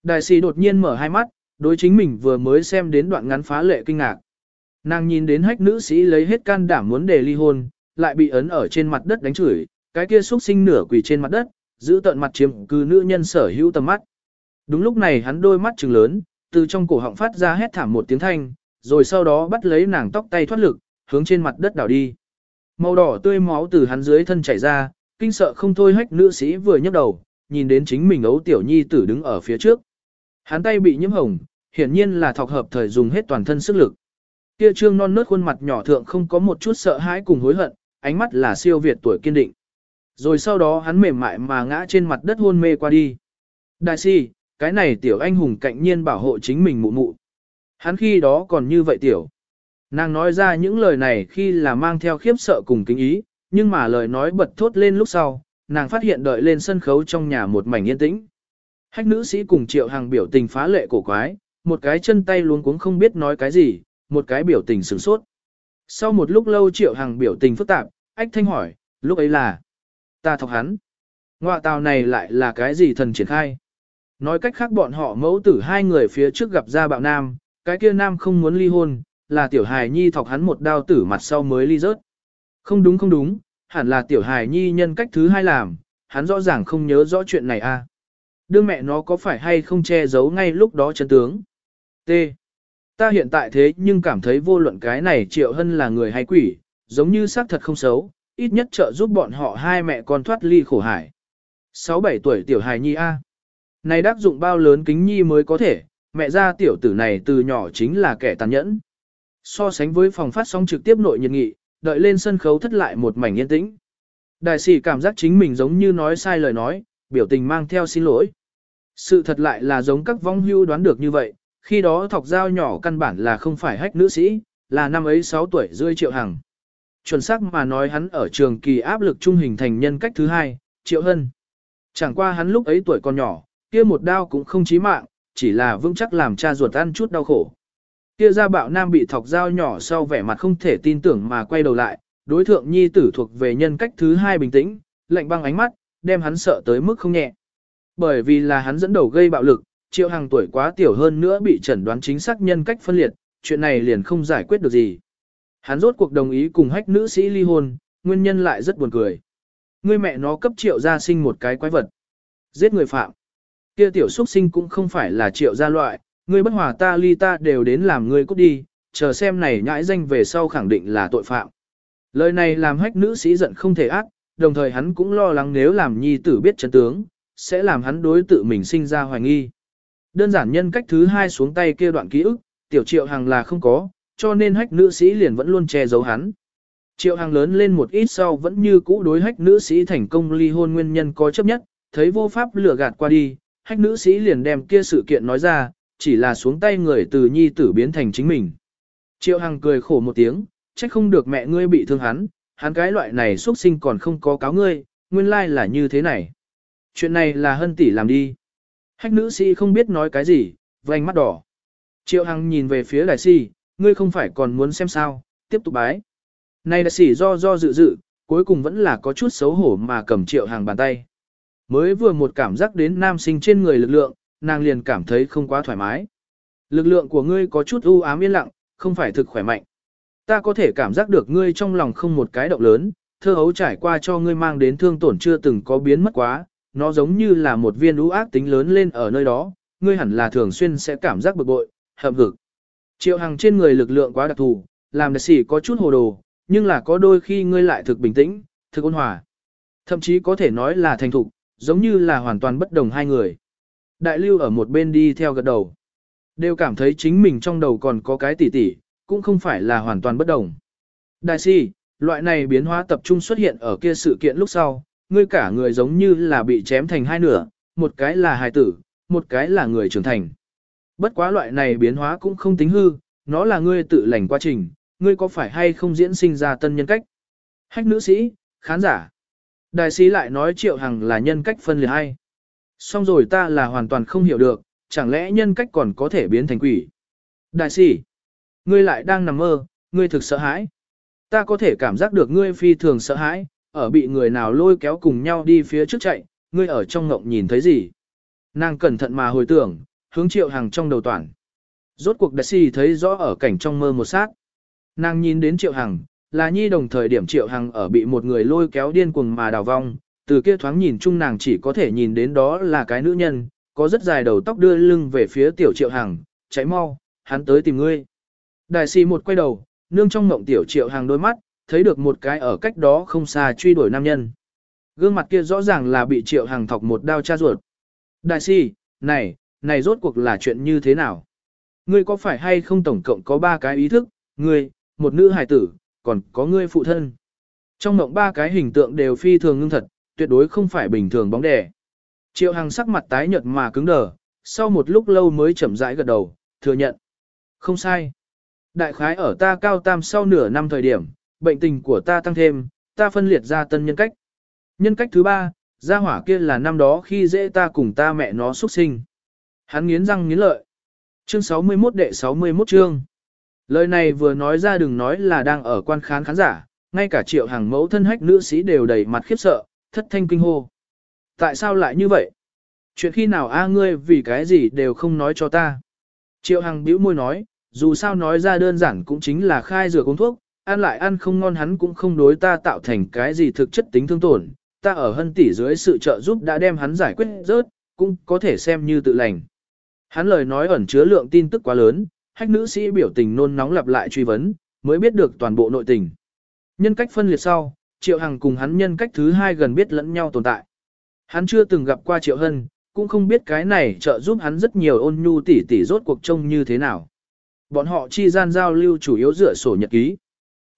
Đại sĩ đột nhiên mở hai mắt, đối chính mình vừa mới xem đến đoạn ngắn phá lệ kinh ngạc. Nàng nhìn đến hách nữ sĩ lấy hết can đảm muốn đề ly hôn, lại bị ấn ở trên mặt đất đánh chửi, cái kia xuất sinh nửa quỳ trên mặt đất, giữ tận mặt chiếm cư nữ nhân sở hữu tầm mắt. Đúng lúc này hắn đôi mắt trừng lớn, từ trong cổ họng phát ra hét thảm một tiếng thanh, rồi sau đó bắt lấy nàng tóc tay thoát lực, hướng trên mặt đất đảo đi. Màu đỏ tươi máu từ hắn dưới thân chảy ra, kinh sợ không thôi hách nữ sĩ vừa nhấc đầu, nhìn đến chính mình ấu tiểu nhi tử đứng ở phía trước. Hắn tay bị nhiễm hồng, hiển nhiên là thọc hợp thời dùng hết toàn thân sức lực. Kia trương non nớt khuôn mặt nhỏ thượng không có một chút sợ hãi cùng hối hận, ánh mắt là siêu việt tuổi kiên định. Rồi sau đó hắn mềm mại mà ngã trên mặt đất hôn mê qua đi. Đại si, cái này tiểu anh hùng cạnh nhiên bảo hộ chính mình mụ mụ. Hắn khi đó còn như vậy tiểu. Nàng nói ra những lời này khi là mang theo khiếp sợ cùng kính ý, nhưng mà lời nói bật thốt lên lúc sau, nàng phát hiện đợi lên sân khấu trong nhà một mảnh yên tĩnh. Hách nữ sĩ cùng triệu hàng biểu tình phá lệ cổ quái, một cái chân tay luống cuống không biết nói cái gì, một cái biểu tình sửng sốt. Sau một lúc lâu triệu hàng biểu tình phức tạp, ách thanh hỏi, lúc ấy là, ta thọc hắn. ngoại tàu này lại là cái gì thần triển khai? Nói cách khác bọn họ mẫu tử hai người phía trước gặp ra bạo nam, cái kia nam không muốn ly hôn, là tiểu hài nhi thọc hắn một đao tử mặt sau mới ly rớt. Không đúng không đúng, hẳn là tiểu hài nhi nhân cách thứ hai làm, hắn rõ ràng không nhớ rõ chuyện này a. À. Đương mẹ nó có phải hay không che giấu ngay lúc đó chân tướng. T. Ta hiện tại thế nhưng cảm thấy vô luận cái này triệu hân là người hay quỷ, giống như xác thật không xấu, ít nhất trợ giúp bọn họ hai mẹ con thoát ly khổ hải. 6-7 tuổi tiểu hài nhi A. Này đắc dụng bao lớn kính nhi mới có thể, mẹ ra tiểu tử này từ nhỏ chính là kẻ tàn nhẫn. So sánh với phòng phát sóng trực tiếp nội nhiệt nghị, đợi lên sân khấu thất lại một mảnh yên tĩnh. Đại sĩ cảm giác chính mình giống như nói sai lời nói, biểu tình mang theo xin lỗi. Sự thật lại là giống các vong hưu đoán được như vậy, khi đó thọc dao nhỏ căn bản là không phải hách nữ sĩ, là năm ấy 6 tuổi rưỡi triệu hằng. Chuẩn xác mà nói hắn ở trường kỳ áp lực trung hình thành nhân cách thứ hai, triệu hân. Chẳng qua hắn lúc ấy tuổi còn nhỏ, kia một đao cũng không chí mạng, chỉ là vững chắc làm cha ruột ăn chút đau khổ. Kia gia bạo nam bị thọc dao nhỏ sau vẻ mặt không thể tin tưởng mà quay đầu lại, đối thượng nhi tử thuộc về nhân cách thứ hai bình tĩnh, lạnh băng ánh mắt, đem hắn sợ tới mức không nhẹ. Bởi vì là hắn dẫn đầu gây bạo lực, triệu hàng tuổi quá tiểu hơn nữa bị chẩn đoán chính xác nhân cách phân liệt, chuyện này liền không giải quyết được gì. Hắn rốt cuộc đồng ý cùng hách nữ sĩ ly hôn, nguyên nhân lại rất buồn cười. Người mẹ nó cấp triệu gia sinh một cái quái vật. Giết người phạm. Kia tiểu xuất sinh cũng không phải là triệu gia loại, ngươi bất hòa ta ly ta đều đến làm ngươi cút đi, chờ xem này nhãi danh về sau khẳng định là tội phạm. Lời này làm hách nữ sĩ giận không thể ác, đồng thời hắn cũng lo lắng nếu làm nhi tử biết chân tướng, sẽ làm hắn đối tự mình sinh ra hoài nghi. Đơn giản nhân cách thứ hai xuống tay kia đoạn ký ức, tiểu triệu hàng là không có, cho nên hách nữ sĩ liền vẫn luôn che giấu hắn. Triệu hàng lớn lên một ít sau vẫn như cũ đối hách nữ sĩ thành công ly hôn nguyên nhân có chấp nhất, thấy vô pháp lừa gạt qua đi, hách nữ sĩ liền đem kia sự kiện nói ra, chỉ là xuống tay người từ nhi tử biến thành chính mình. Triệu Hằng cười khổ một tiếng, trách không được mẹ ngươi bị thương hắn, hắn cái loại này xuất sinh còn không có cáo ngươi, nguyên lai là như thế này. Chuyện này là hân tỷ làm đi. Hách nữ sĩ không biết nói cái gì, vành mắt đỏ. Triệu Hằng nhìn về phía đại sĩ, ngươi không phải còn muốn xem sao, tiếp tục bái. Này đại sĩ do do dự dự, cuối cùng vẫn là có chút xấu hổ mà cầm Triệu Hằng bàn tay. Mới vừa một cảm giác đến nam sinh trên người lực lượng, nàng liền cảm thấy không quá thoải mái. Lực lượng của ngươi có chút u ám yên lặng, không phải thực khỏe mạnh. Ta có thể cảm giác được ngươi trong lòng không một cái động lớn, thơ hấu trải qua cho ngươi mang đến thương tổn chưa từng có biến mất quá, nó giống như là một viên u ác tính lớn lên ở nơi đó, ngươi hẳn là thường xuyên sẽ cảm giác bực bội, hậm hực. Triệu Hằng trên người lực lượng quá đặc thù, làm đại sĩ có chút hồ đồ, nhưng là có đôi khi ngươi lại thực bình tĩnh, thực ôn hòa. Thậm chí có thể nói là thành thục, giống như là hoàn toàn bất đồng hai người. Đại lưu ở một bên đi theo gật đầu. Đều cảm thấy chính mình trong đầu còn có cái tỉ tỉ, cũng không phải là hoàn toàn bất đồng. Đại si, loại này biến hóa tập trung xuất hiện ở kia sự kiện lúc sau, ngươi cả người giống như là bị chém thành hai nửa, một cái là hài tử, một cái là người trưởng thành. Bất quá loại này biến hóa cũng không tính hư, nó là ngươi tự lành quá trình, ngươi có phải hay không diễn sinh ra tân nhân cách. Hách nữ sĩ, khán giả. Đại sĩ lại nói triệu hằng là nhân cách phân liệt hay. Xong rồi ta là hoàn toàn không hiểu được, chẳng lẽ nhân cách còn có thể biến thành quỷ. Đại sĩ, ngươi lại đang nằm mơ, ngươi thực sợ hãi. Ta có thể cảm giác được ngươi phi thường sợ hãi, ở bị người nào lôi kéo cùng nhau đi phía trước chạy, ngươi ở trong ngộng nhìn thấy gì. Nàng cẩn thận mà hồi tưởng, hướng triệu hằng trong đầu toàn. Rốt cuộc đại sĩ thấy rõ ở cảnh trong mơ một sát. Nàng nhìn đến triệu hằng, là nhi đồng thời điểm triệu hằng ở bị một người lôi kéo điên cuồng mà đào vong, từ kia thoáng nhìn chung nàng chỉ có thể nhìn đến đó là cái nữ nhân, có rất dài đầu tóc đưa lưng về phía tiểu triệu hằng, cháy mau, hắn tới tìm ngươi. Đại sĩ một quay đầu, nương trong mộng tiểu triệu hằng đôi mắt, thấy được một cái ở cách đó không xa truy đuổi nam nhân. Gương mặt kia rõ ràng là bị triệu hằng thọc một đao cha ruột. Đại sĩ, này, này rốt cuộc là chuyện như thế nào? Ngươi có phải hay không tổng cộng có ba cái ý thức, ngươi, một nữ hài tử, còn có ngươi phụ thân. Trong mộng ba cái hình tượng đều phi thường ngưng thật, tuyệt đối không phải bình thường bóng đè. Triệu Hằng sắc mặt tái nhợt mà cứng đờ, sau một lúc lâu mới chậm rãi gật đầu, thừa nhận. Không sai. Đại khái ở ta cao tam sau nửa năm thời điểm, bệnh tình của ta tăng thêm, ta phân liệt ra tân nhân cách. Nhân cách thứ ba, gia hỏa kia là năm đó khi dễ ta cùng ta mẹ nó xuất sinh. Hắn nghiến răng nghiến lợi. Chương 61 đệ 61 chương. Lời này vừa nói ra đừng nói là đang ở quan khán khán giả, ngay cả triệu hàng mẫu thân hách nữ sĩ đều đầy mặt khiếp sợ, thất thanh kinh hô. Tại sao lại như vậy? Chuyện khi nào a ngươi vì cái gì đều không nói cho ta? Triệu Hằng bĩu môi nói, dù sao nói ra đơn giản cũng chính là khai rửa uống thuốc, ăn lại ăn không ngon hắn cũng không đối ta tạo thành cái gì thực chất tính thương tổn. Ta ở hân tỷ dưới sự trợ giúp đã đem hắn giải quyết rớt, cũng có thể xem như tự lành. Hắn lời nói ẩn chứa lượng tin tức quá lớn, hách nữ sĩ biểu tình nôn nóng lặp lại truy vấn, mới biết được toàn bộ nội tình. Nhân cách phân liệt sau, Triệu Hằng cùng hắn nhân cách thứ hai gần biết lẫn nhau tồn tại. Hắn chưa từng gặp qua Triệu Hân, cũng không biết cái này trợ giúp hắn rất nhiều ôn nhu tỉ tỉ rốt cuộc trông như thế nào. Bọn họ chi gian giao lưu chủ yếu dựa sổ nhật ký.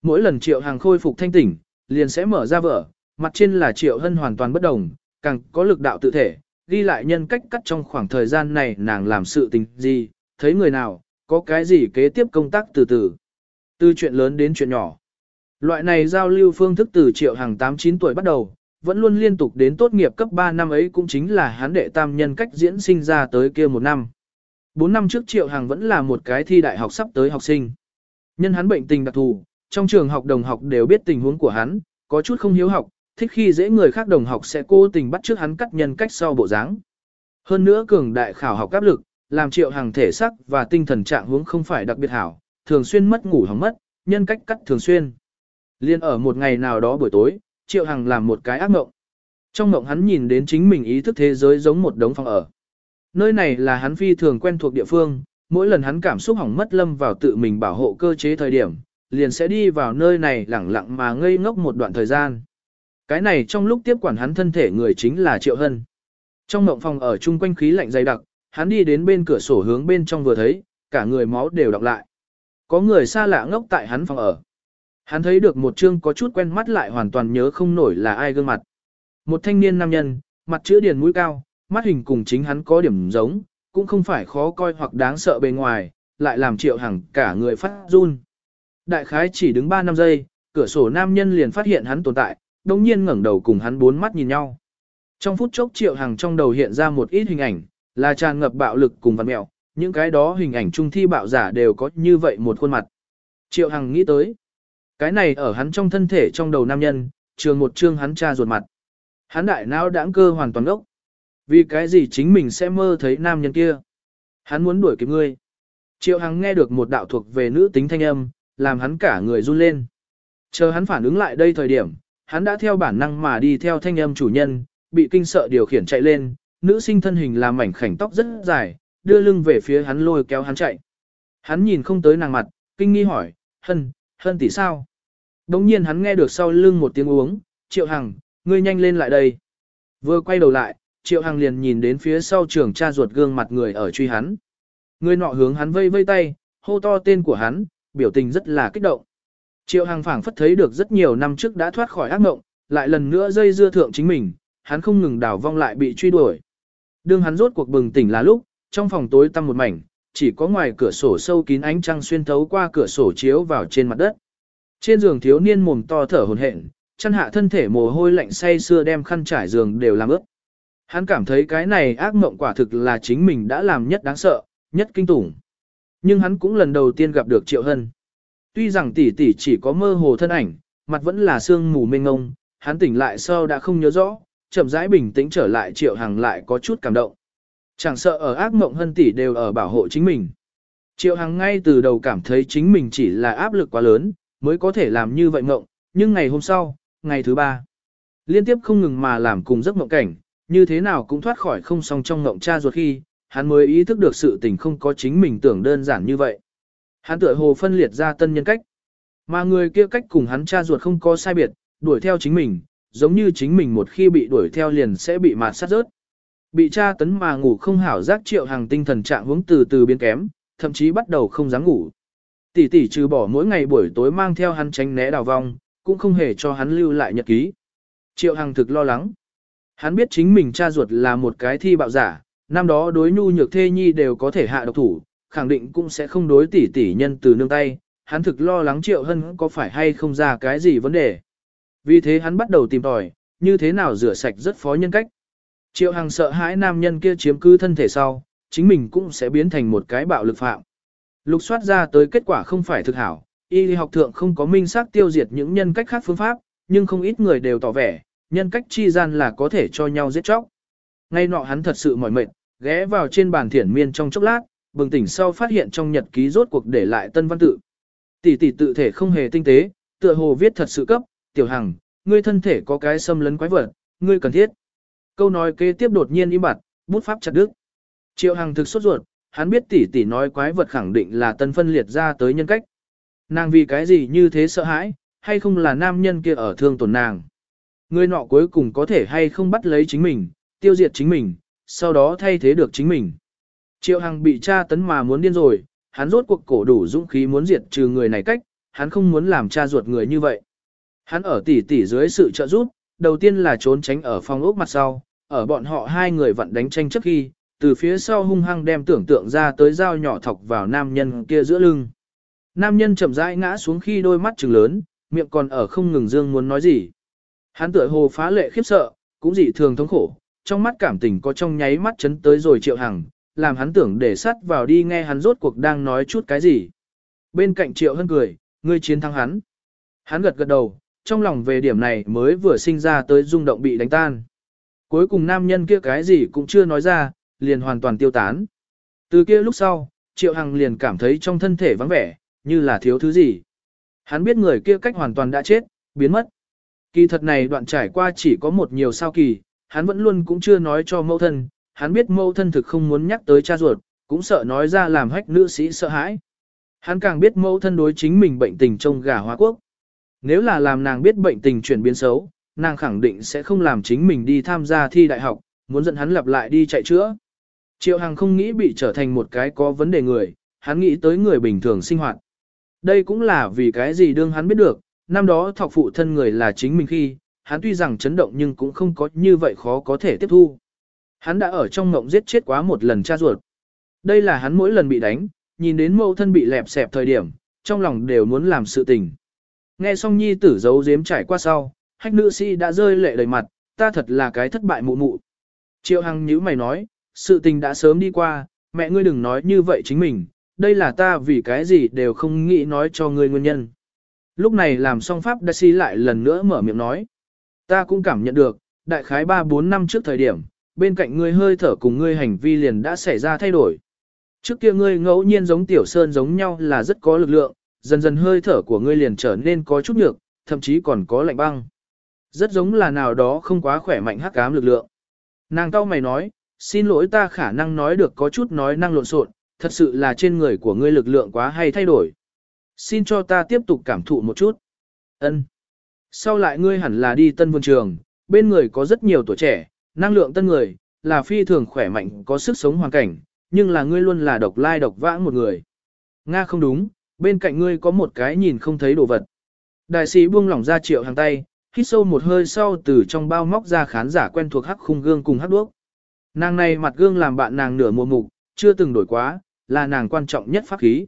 Mỗi lần Triệu Hằng khôi phục thanh tỉnh, liền sẽ mở ra vở, mặt trên là Triệu Hân hoàn toàn bất đồng, càng có lực đạo tự thể, ghi lại nhân cách cắt trong khoảng thời gian này nàng làm sự tình gì, thấy người nào, có cái gì kế tiếp công tác từ từ. Từ chuyện lớn đến chuyện nhỏ. Loại này giao lưu phương thức từ triệu hàng 8-9 tuổi bắt đầu, vẫn luôn liên tục đến tốt nghiệp cấp 3 năm ấy cũng chính là hắn đệ tam nhân cách diễn sinh ra tới kia một năm. 4 năm trước triệu hàng vẫn là một cái thi đại học sắp tới học sinh. Nhân hắn bệnh tình đặc thù, trong trường học đồng học đều biết tình huống của hắn, có chút không hiếu học, thích khi dễ người khác đồng học sẽ cố tình bắt trước hắn cắt nhân cách sau bộ dáng. Hơn nữa cường đại khảo học áp lực, làm triệu hàng thể sắc và tinh thần trạng huống không phải đặc biệt hảo, thường xuyên mất ngủ hỏng mất, nhân cách cắt thường xuyên. Liên ở một ngày nào đó buổi tối, triệu hàng làm một cái ác mộng. Trong mộng hắn nhìn đến chính mình ý thức thế giới giống một đống phòng ở. Nơi này là hắn phi thường quen thuộc địa phương, mỗi lần hắn cảm xúc hỏng mất lâm vào tự mình bảo hộ cơ chế thời điểm, liền sẽ đi vào nơi này lẳng lặng mà ngây ngốc một đoạn thời gian. Cái này trong lúc tiếp quản hắn thân thể người chính là Triệu Hân. Trong mộng phòng ở chung quanh khí lạnh dày đặc, hắn đi đến bên cửa sổ hướng bên trong vừa thấy, cả người máu đều đọc lại. Có người xa lạ ngốc tại hắn phòng ở. Hắn thấy được một chương có chút quen mắt lại hoàn toàn nhớ không nổi là ai gương mặt. Một thanh niên nam nhân, mặt chữ điền mũi cao, mắt hình cùng chính hắn có điểm giống, cũng không phải khó coi hoặc đáng sợ bề ngoài, lại làm triệu hằng cả người phát run. Đại khái chỉ đứng 3 năm giây, cửa sổ nam nhân liền phát hiện hắn tồn tại, đồng nhiên ngẩng đầu cùng hắn bốn mắt nhìn nhau. Trong phút chốc triệu hằng trong đầu hiện ra một ít hình ảnh, là tràn ngập bạo lực cùng văn mẹo, những cái đó hình ảnh trung thi bạo giả đều có như vậy một khuôn mặt. Triệu hằng nghĩ tới, cái này ở hắn trong thân thể trong đầu nam nhân, trường một chương hắn cha ruột mặt. Hắn đại não đãng cơ hoàn toàn ốc. Vì cái gì chính mình sẽ mơ thấy nam nhân kia? Hắn muốn đuổi kịp ngươi. Triệu Hằng nghe được một đạo thuộc về nữ tính thanh âm, làm hắn cả người run lên. Chờ hắn phản ứng lại đây thời điểm, hắn đã theo bản năng mà đi theo thanh âm chủ nhân, bị kinh sợ điều khiển chạy lên, nữ sinh thân hình là mảnh khảnh tóc rất dài, đưa lưng về phía hắn lôi kéo hắn chạy. Hắn nhìn không tới nàng mặt, kinh nghi hỏi, hân, hân tỷ sao? đống nhiên hắn nghe được sau lưng một tiếng uống, triệu hằng, ngươi nhanh lên lại đây. Vừa quay đầu lại, triệu hằng liền nhìn đến phía sau trường cha ruột gương mặt người ở truy hắn. Người nọ hướng hắn vây vây tay, hô to tên của hắn, biểu tình rất là kích động. Triệu Hằng phảng phất thấy được rất nhiều năm trước đã thoát khỏi ác mộng, lại lần nữa dây dưa thượng chính mình, hắn không ngừng đảo vong lại bị truy đuổi. Đương hắn rốt cuộc bừng tỉnh là lúc, trong phòng tối tăm một mảnh, chỉ có ngoài cửa sổ sâu kín ánh trăng xuyên thấu qua cửa sổ chiếu vào trên mặt đất. Trên giường thiếu niên mồm to thở hổn hển, chân hạ thân thể mồ hôi lạnh say xưa đem khăn trải giường đều làm ướt. Hắn cảm thấy cái này ác mộng quả thực là chính mình đã làm nhất đáng sợ, nhất kinh tủng. Nhưng hắn cũng lần đầu tiên gặp được Triệu Hân. Tuy rằng tỷ tỷ chỉ có mơ hồ thân ảnh, mặt vẫn là sương mù mênh ngông, hắn tỉnh lại sau đã không nhớ rõ, chậm rãi bình tĩnh trở lại Triệu Hằng lại có chút cảm động. Chẳng sợ ở ác mộng Hân tỷ đều ở bảo hộ chính mình. Triệu Hằng ngay từ đầu cảm thấy chính mình chỉ là áp lực quá lớn, mới có thể làm như vậy mộng, nhưng ngày hôm sau, ngày thứ ba, liên tiếp không ngừng mà làm cùng giấc mộng cảnh, như thế nào cũng thoát khỏi không song trong mộng cha ruột khi, hắn mới ý thức được sự tình không có chính mình tưởng đơn giản như vậy. Hắn tựa hồ phân liệt ra tân nhân cách. Mà người kia cách cùng hắn cha ruột không có sai biệt, đuổi theo chính mình, giống như chính mình một khi bị đuổi theo liền sẽ bị mạt sát rớt. Bị tra tấn mà ngủ không hảo giác triệu hàng tinh thần trạng hướng từ từ biến kém, thậm chí bắt đầu không dám ngủ. Tỷ tỷ trừ bỏ mỗi ngày buổi tối mang theo hắn tránh né đào vong, cũng không hề cho hắn lưu lại nhật ký. Triệu Hằng thực lo lắng. Hắn biết chính mình cha ruột là một cái thi bạo giả, năm đó đối nhu nhược thê nhi đều có thể hạ độc thủ, khẳng định cũng sẽ không đối tỷ tỷ nhân từ nương tay, hắn thực lo lắng Triệu Hân có phải hay không ra cái gì vấn đề. Vì thế hắn bắt đầu tìm tòi, như thế nào rửa sạch rất phó nhân cách. Triệu Hằng sợ hãi nam nhân kia chiếm cứ thân thể sau, chính mình cũng sẽ biến thành một cái bạo lực phạm. Lục soát ra tới kết quả không phải thực hảo, y học thượng không có minh xác tiêu diệt những nhân cách khác phương pháp, nhưng không ít người đều tỏ vẻ, nhân cách chi gian là có thể cho nhau giết chóc. Ngay nọ hắn thật sự mỏi mệt, ghé vào trên bàn thiển miên trong chốc lát, bừng tỉnh sau phát hiện trong nhật ký rốt cuộc để lại tân văn tự. Tỷ tỷ tự thể không hề tinh tế, tựa hồ viết thật sự cấp, tiểu hằng, ngươi thân thể có cái xâm lấn quái vật, ngươi cần thiết. Câu nói kế tiếp đột nhiên im bặt, bút pháp chặt đứt. Triệu hằng thực sốt ruột, hắn biết tỷ tỷ nói quái vật khẳng định là tân phân liệt ra tới nhân cách. Nàng vì cái gì như thế sợ hãi, hay không là nam nhân kia ở thương tổn nàng. Người nọ cuối cùng có thể hay không bắt lấy chính mình, tiêu diệt chính mình, sau đó thay thế được chính mình. Triệu Hằng bị cha tấn mà muốn điên rồi, hắn rốt cuộc cổ đủ dũng khí muốn diệt trừ người này cách, hắn không muốn làm cha ruột người như vậy. Hắn ở tỉ tỉ dưới sự trợ giúp, đầu tiên là trốn tránh ở phòng ốc mặt sau, ở bọn họ hai người vẫn đánh tranh trước khi, từ phía sau hung hăng đem tưởng tượng ra tới dao nhỏ thọc vào nam nhân kia giữa lưng. Nam nhân chậm rãi ngã xuống khi đôi mắt trừng lớn, miệng còn ở không ngừng dương muốn nói gì. Hắn tựa hồ phá lệ khiếp sợ, cũng dị thường thống khổ, trong mắt cảm tình có trong nháy mắt chấn tới rồi triệu hằng, làm hắn tưởng để sắt vào đi nghe hắn rốt cuộc đang nói chút cái gì. Bên cạnh triệu hân cười, ngươi chiến thắng hắn. Hắn gật gật đầu, trong lòng về điểm này mới vừa sinh ra tới rung động bị đánh tan. Cuối cùng nam nhân kia cái gì cũng chưa nói ra, liền hoàn toàn tiêu tán. Từ kia lúc sau, Triệu Hằng liền cảm thấy trong thân thể vắng vẻ, như là thiếu thứ gì. Hắn biết người kia cách hoàn toàn đã chết, biến mất. Kỳ thật này đoạn trải qua chỉ có một nhiều sao kỳ, hắn vẫn luôn cũng chưa nói cho mẫu thân, hắn biết mẫu thân thực không muốn nhắc tới cha ruột, cũng sợ nói ra làm hách nữ sĩ sợ hãi. Hắn càng biết mẫu thân đối chính mình bệnh tình trong gà hóa quốc. Nếu là làm nàng biết bệnh tình chuyển biến xấu, nàng khẳng định sẽ không làm chính mình đi tham gia thi đại học, muốn dẫn hắn lặp lại đi chạy chữa. Triệu Hằng không nghĩ bị trở thành một cái có vấn đề người, hắn nghĩ tới người bình thường sinh hoạt. Đây cũng là vì cái gì đương hắn biết được, năm đó thọc phụ thân người là chính mình khi, hắn tuy rằng chấn động nhưng cũng không có như vậy khó có thể tiếp thu. Hắn đã ở trong ngộng giết chết quá một lần cha ruột. Đây là hắn mỗi lần bị đánh, nhìn đến mẫu thân bị lẹp xẹp thời điểm, trong lòng đều muốn làm sự tình. Nghe xong nhi tử giấu giếm trải qua sau, hách nữ sĩ đã rơi lệ đầy mặt, ta thật là cái thất bại mụ mụ. Triệu Hằng nhíu mày nói, sự tình đã sớm đi qua, mẹ ngươi đừng nói như vậy chính mình, đây là ta vì cái gì đều không nghĩ nói cho ngươi nguyên nhân. Lúc này làm xong pháp đa si lại lần nữa mở miệng nói. Ta cũng cảm nhận được, đại khái 3-4 năm trước thời điểm, bên cạnh ngươi hơi thở cùng ngươi hành vi liền đã xảy ra thay đổi. Trước kia ngươi ngẫu nhiên giống tiểu sơn giống nhau là rất có lực lượng, dần dần hơi thở của ngươi liền trở nên có chút nhược, thậm chí còn có lạnh băng. Rất giống là nào đó không quá khỏe mạnh hắc ám lực lượng. Nàng cao mày nói, xin lỗi ta khả năng nói được có chút nói năng lộn xộn, thật sự là trên người của ngươi lực lượng quá hay thay đổi. Xin cho ta tiếp tục cảm thụ một chút. Ân. Sau lại ngươi hẳn là đi tân vườn trường, bên người có rất nhiều tuổi trẻ, năng lượng tân người, là phi thường khỏe mạnh có sức sống hoàn cảnh, nhưng là ngươi luôn là độc lai độc vãng một người. Nga không đúng, bên cạnh ngươi có một cái nhìn không thấy đồ vật. Đại sĩ buông lỏng ra triệu hàng tay, hít sâu một hơi sau từ trong bao móc ra khán giả quen thuộc hắc khung gương cùng hắc đuốc. Nàng này mặt gương làm bạn nàng nửa mùa mục, chưa từng đổi quá, là nàng quan trọng nhất pháp khí.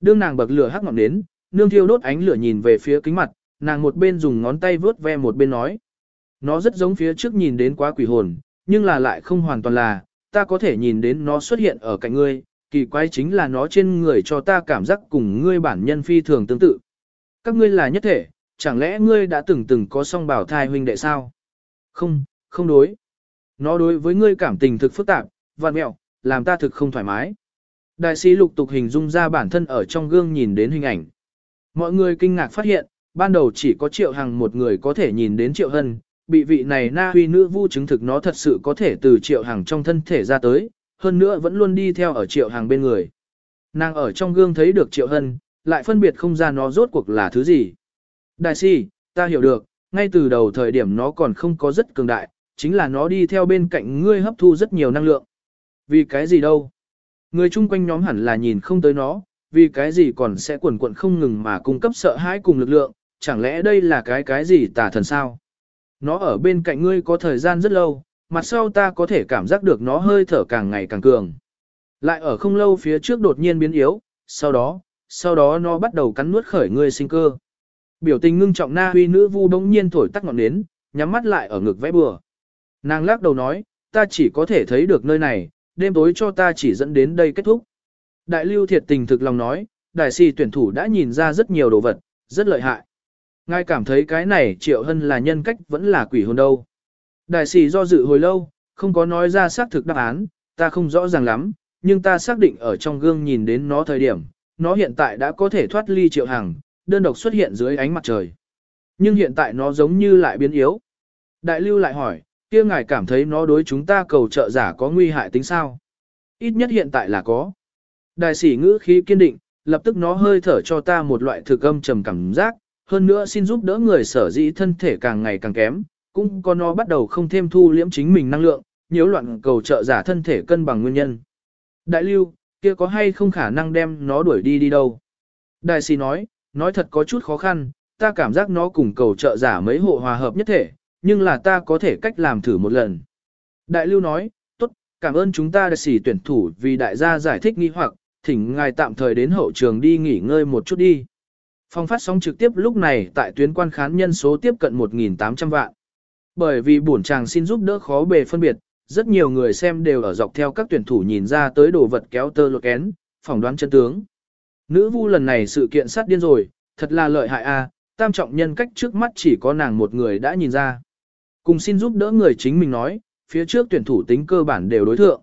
Đương nàng bậc lửa hắc ngọn đến, nương thiêu đốt ánh lửa nhìn về phía kính mặt, nàng một bên dùng ngón tay vớt ve một bên nói. Nó rất giống phía trước nhìn đến quá quỷ hồn, nhưng là lại không hoàn toàn là, ta có thể nhìn đến nó xuất hiện ở cạnh ngươi, kỳ quái chính là nó trên người cho ta cảm giác cùng ngươi bản nhân phi thường tương tự. Các ngươi là nhất thể, chẳng lẽ ngươi đã từng từng có song bảo thai huynh đệ sao? Không, không đối. Nó đối với ngươi cảm tình thực phức tạp, vạn mẹo, làm ta thực không thoải mái. Đại sĩ lục tục hình dung ra bản thân ở trong gương nhìn đến hình ảnh. Mọi người kinh ngạc phát hiện, ban đầu chỉ có triệu hằng một người có thể nhìn đến triệu hân, bị vị này na huy nữ vu chứng thực nó thật sự có thể từ triệu hằng trong thân thể ra tới, hơn nữa vẫn luôn đi theo ở triệu hàng bên người. Nàng ở trong gương thấy được triệu hân, lại phân biệt không ra nó rốt cuộc là thứ gì. Đại si, ta hiểu được, ngay từ đầu thời điểm nó còn không có rất cường đại, chính là nó đi theo bên cạnh ngươi hấp thu rất nhiều năng lượng. Vì cái gì đâu? Người chung quanh nhóm hẳn là nhìn không tới nó, vì cái gì còn sẽ quần quận không ngừng mà cung cấp sợ hãi cùng lực lượng, chẳng lẽ đây là cái cái gì tà thần sao? Nó ở bên cạnh ngươi có thời gian rất lâu, mặt sau ta có thể cảm giác được nó hơi thở càng ngày càng cường. Lại ở không lâu phía trước đột nhiên biến yếu, sau đó, sau đó nó bắt đầu cắn nuốt khởi ngươi sinh cơ. Biểu tình ngưng trọng na huy nữ vu đống nhiên thổi tắt ngọn nến, nhắm mắt lại ở ngực vẽ bừa. Nàng lắc đầu nói, ta chỉ có thể thấy được nơi này, đêm tối cho ta chỉ dẫn đến đây kết thúc. Đại lưu thiệt tình thực lòng nói, đại sĩ tuyển thủ đã nhìn ra rất nhiều đồ vật, rất lợi hại. Ngài cảm thấy cái này triệu hân là nhân cách vẫn là quỷ hồn đâu. Đại sĩ do dự hồi lâu, không có nói ra xác thực đáp án, ta không rõ ràng lắm, nhưng ta xác định ở trong gương nhìn đến nó thời điểm, nó hiện tại đã có thể thoát ly triệu hàng, đơn độc xuất hiện dưới ánh mặt trời. Nhưng hiện tại nó giống như lại biến yếu. Đại lưu lại hỏi, kia ngài cảm thấy nó đối chúng ta cầu trợ giả có nguy hại tính sao? Ít nhất hiện tại là có. Đại sĩ ngữ khí kiên định, lập tức nó hơi thở cho ta một loại thực âm trầm cảm giác, hơn nữa xin giúp đỡ người sở dĩ thân thể càng ngày càng kém, cũng có nó bắt đầu không thêm thu liễm chính mình năng lượng, nhiễu loạn cầu trợ giả thân thể cân bằng nguyên nhân. Đại lưu, kia có hay không khả năng đem nó đuổi đi đi đâu? Đại sĩ nói, nói thật có chút khó khăn, ta cảm giác nó cùng cầu trợ giả mấy hộ hòa hợp nhất thể, nhưng là ta có thể cách làm thử một lần. Đại lưu nói, tốt, cảm ơn chúng ta đã xỉ tuyển thủ vì đại gia giải thích nghi hoặc, thỉnh ngài tạm thời đến hậu trường đi nghỉ ngơi một chút đi. Phong phát sóng trực tiếp lúc này tại tuyến quan khán nhân số tiếp cận 1.800 vạn. Bởi vì bổn chàng xin giúp đỡ khó bề phân biệt, rất nhiều người xem đều ở dọc theo các tuyển thủ nhìn ra tới đồ vật kéo tơ lột kén, phỏng đoán chân tướng. Nữ vu lần này sự kiện sát điên rồi, thật là lợi hại a, tam trọng nhân cách trước mắt chỉ có nàng một người đã nhìn ra. Cùng xin giúp đỡ người chính mình nói, phía trước tuyển thủ tính cơ bản đều đối thượng.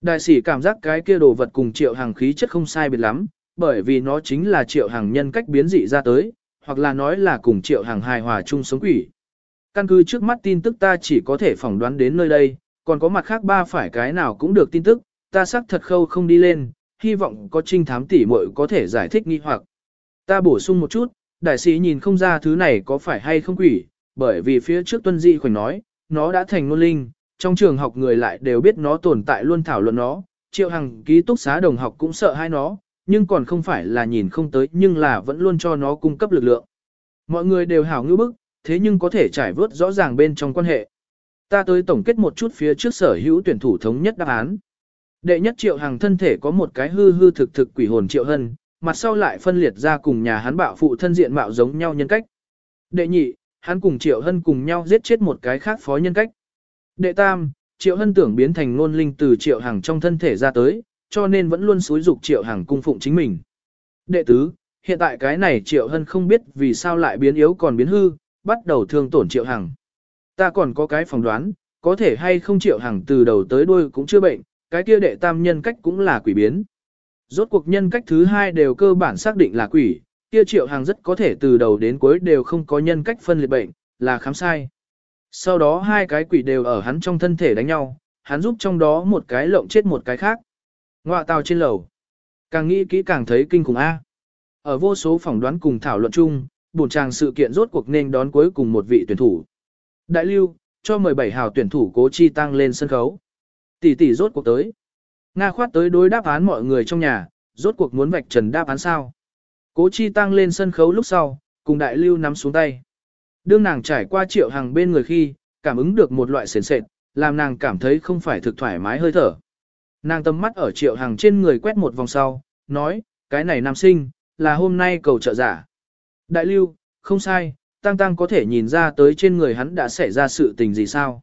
Đại sĩ cảm giác cái kia đồ vật cùng triệu hàng khí chất không sai biệt lắm, bởi vì nó chính là triệu hàng nhân cách biến dị ra tới, hoặc là nói là cùng triệu hàng hài hòa chung sống quỷ. Căn cứ trước mắt tin tức ta chỉ có thể phỏng đoán đến nơi đây, còn có mặt khác ba phải cái nào cũng được tin tức, ta xác thật khâu không đi lên, hy vọng có trinh thám tỉ muội có thể giải thích nghi hoặc. Ta bổ sung một chút, đại sĩ nhìn không ra thứ này có phải hay không quỷ, bởi vì phía trước tuân dị khoảnh nói, nó đã thành ngôn linh, trong trường học người lại đều biết nó tồn tại luôn thảo luận nó, triệu hằng ký túc xá đồng học cũng sợ hai nó, nhưng còn không phải là nhìn không tới nhưng là vẫn luôn cho nó cung cấp lực lượng. Mọi người đều hảo ngữ bức, thế nhưng có thể trải vớt rõ ràng bên trong quan hệ. Ta tới tổng kết một chút phía trước sở hữu tuyển thủ thống nhất đáp án. Đệ nhất triệu hàng thân thể có một cái hư hư thực thực quỷ hồn triệu hân, mặt sau lại phân liệt ra cùng nhà hắn bạo phụ thân diện mạo giống nhau nhân cách. Đệ nhị, hắn cùng triệu hân cùng nhau giết chết một cái khác phó nhân cách. Đệ tam, triệu hân tưởng biến thành ngôn linh từ triệu hàng trong thân thể ra tới, cho nên vẫn luôn xúi dục triệu hàng cung phụng chính mình. Đệ tứ, hiện tại cái này triệu hân không biết vì sao lại biến yếu còn biến hư, bắt đầu thương tổn triệu hằng. Ta còn có cái phỏng đoán, có thể hay không triệu hằng từ đầu tới đuôi cũng chưa bệnh, cái kia đệ tam nhân cách cũng là quỷ biến. Rốt cuộc nhân cách thứ hai đều cơ bản xác định là quỷ, kia triệu hằng rất có thể từ đầu đến cuối đều không có nhân cách phân liệt bệnh, là khám sai. Sau đó hai cái quỷ đều ở hắn trong thân thể đánh nhau, hắn giúp trong đó một cái lộng chết một cái khác. Ngoạ tàu trên lầu. Càng nghĩ kỹ càng thấy kinh khủng A. Ở vô số phỏng đoán cùng thảo luận chung, bổn tràng sự kiện rốt cuộc nên đón cuối cùng một vị tuyển thủ. Đại lưu, cho 17 hào tuyển thủ cố chi tăng lên sân khấu. Tỷ tỷ rốt cuộc tới. Nga khoát tới đối đáp án mọi người trong nhà, rốt cuộc muốn vạch trần đáp án sao. Cố chi tăng lên sân khấu lúc sau, cùng đại lưu nắm xuống tay. Đương nàng trải qua triệu hàng bên người khi, cảm ứng được một loại sền sệt, làm nàng cảm thấy không phải thực thoải mái hơi thở. Nàng tầm mắt ở triệu hàng trên người quét một vòng sau, nói, cái này nam sinh, là hôm nay cầu trợ giả. Đại lưu, không sai, Tăng Tăng có thể nhìn ra tới trên người hắn đã xảy ra sự tình gì sao.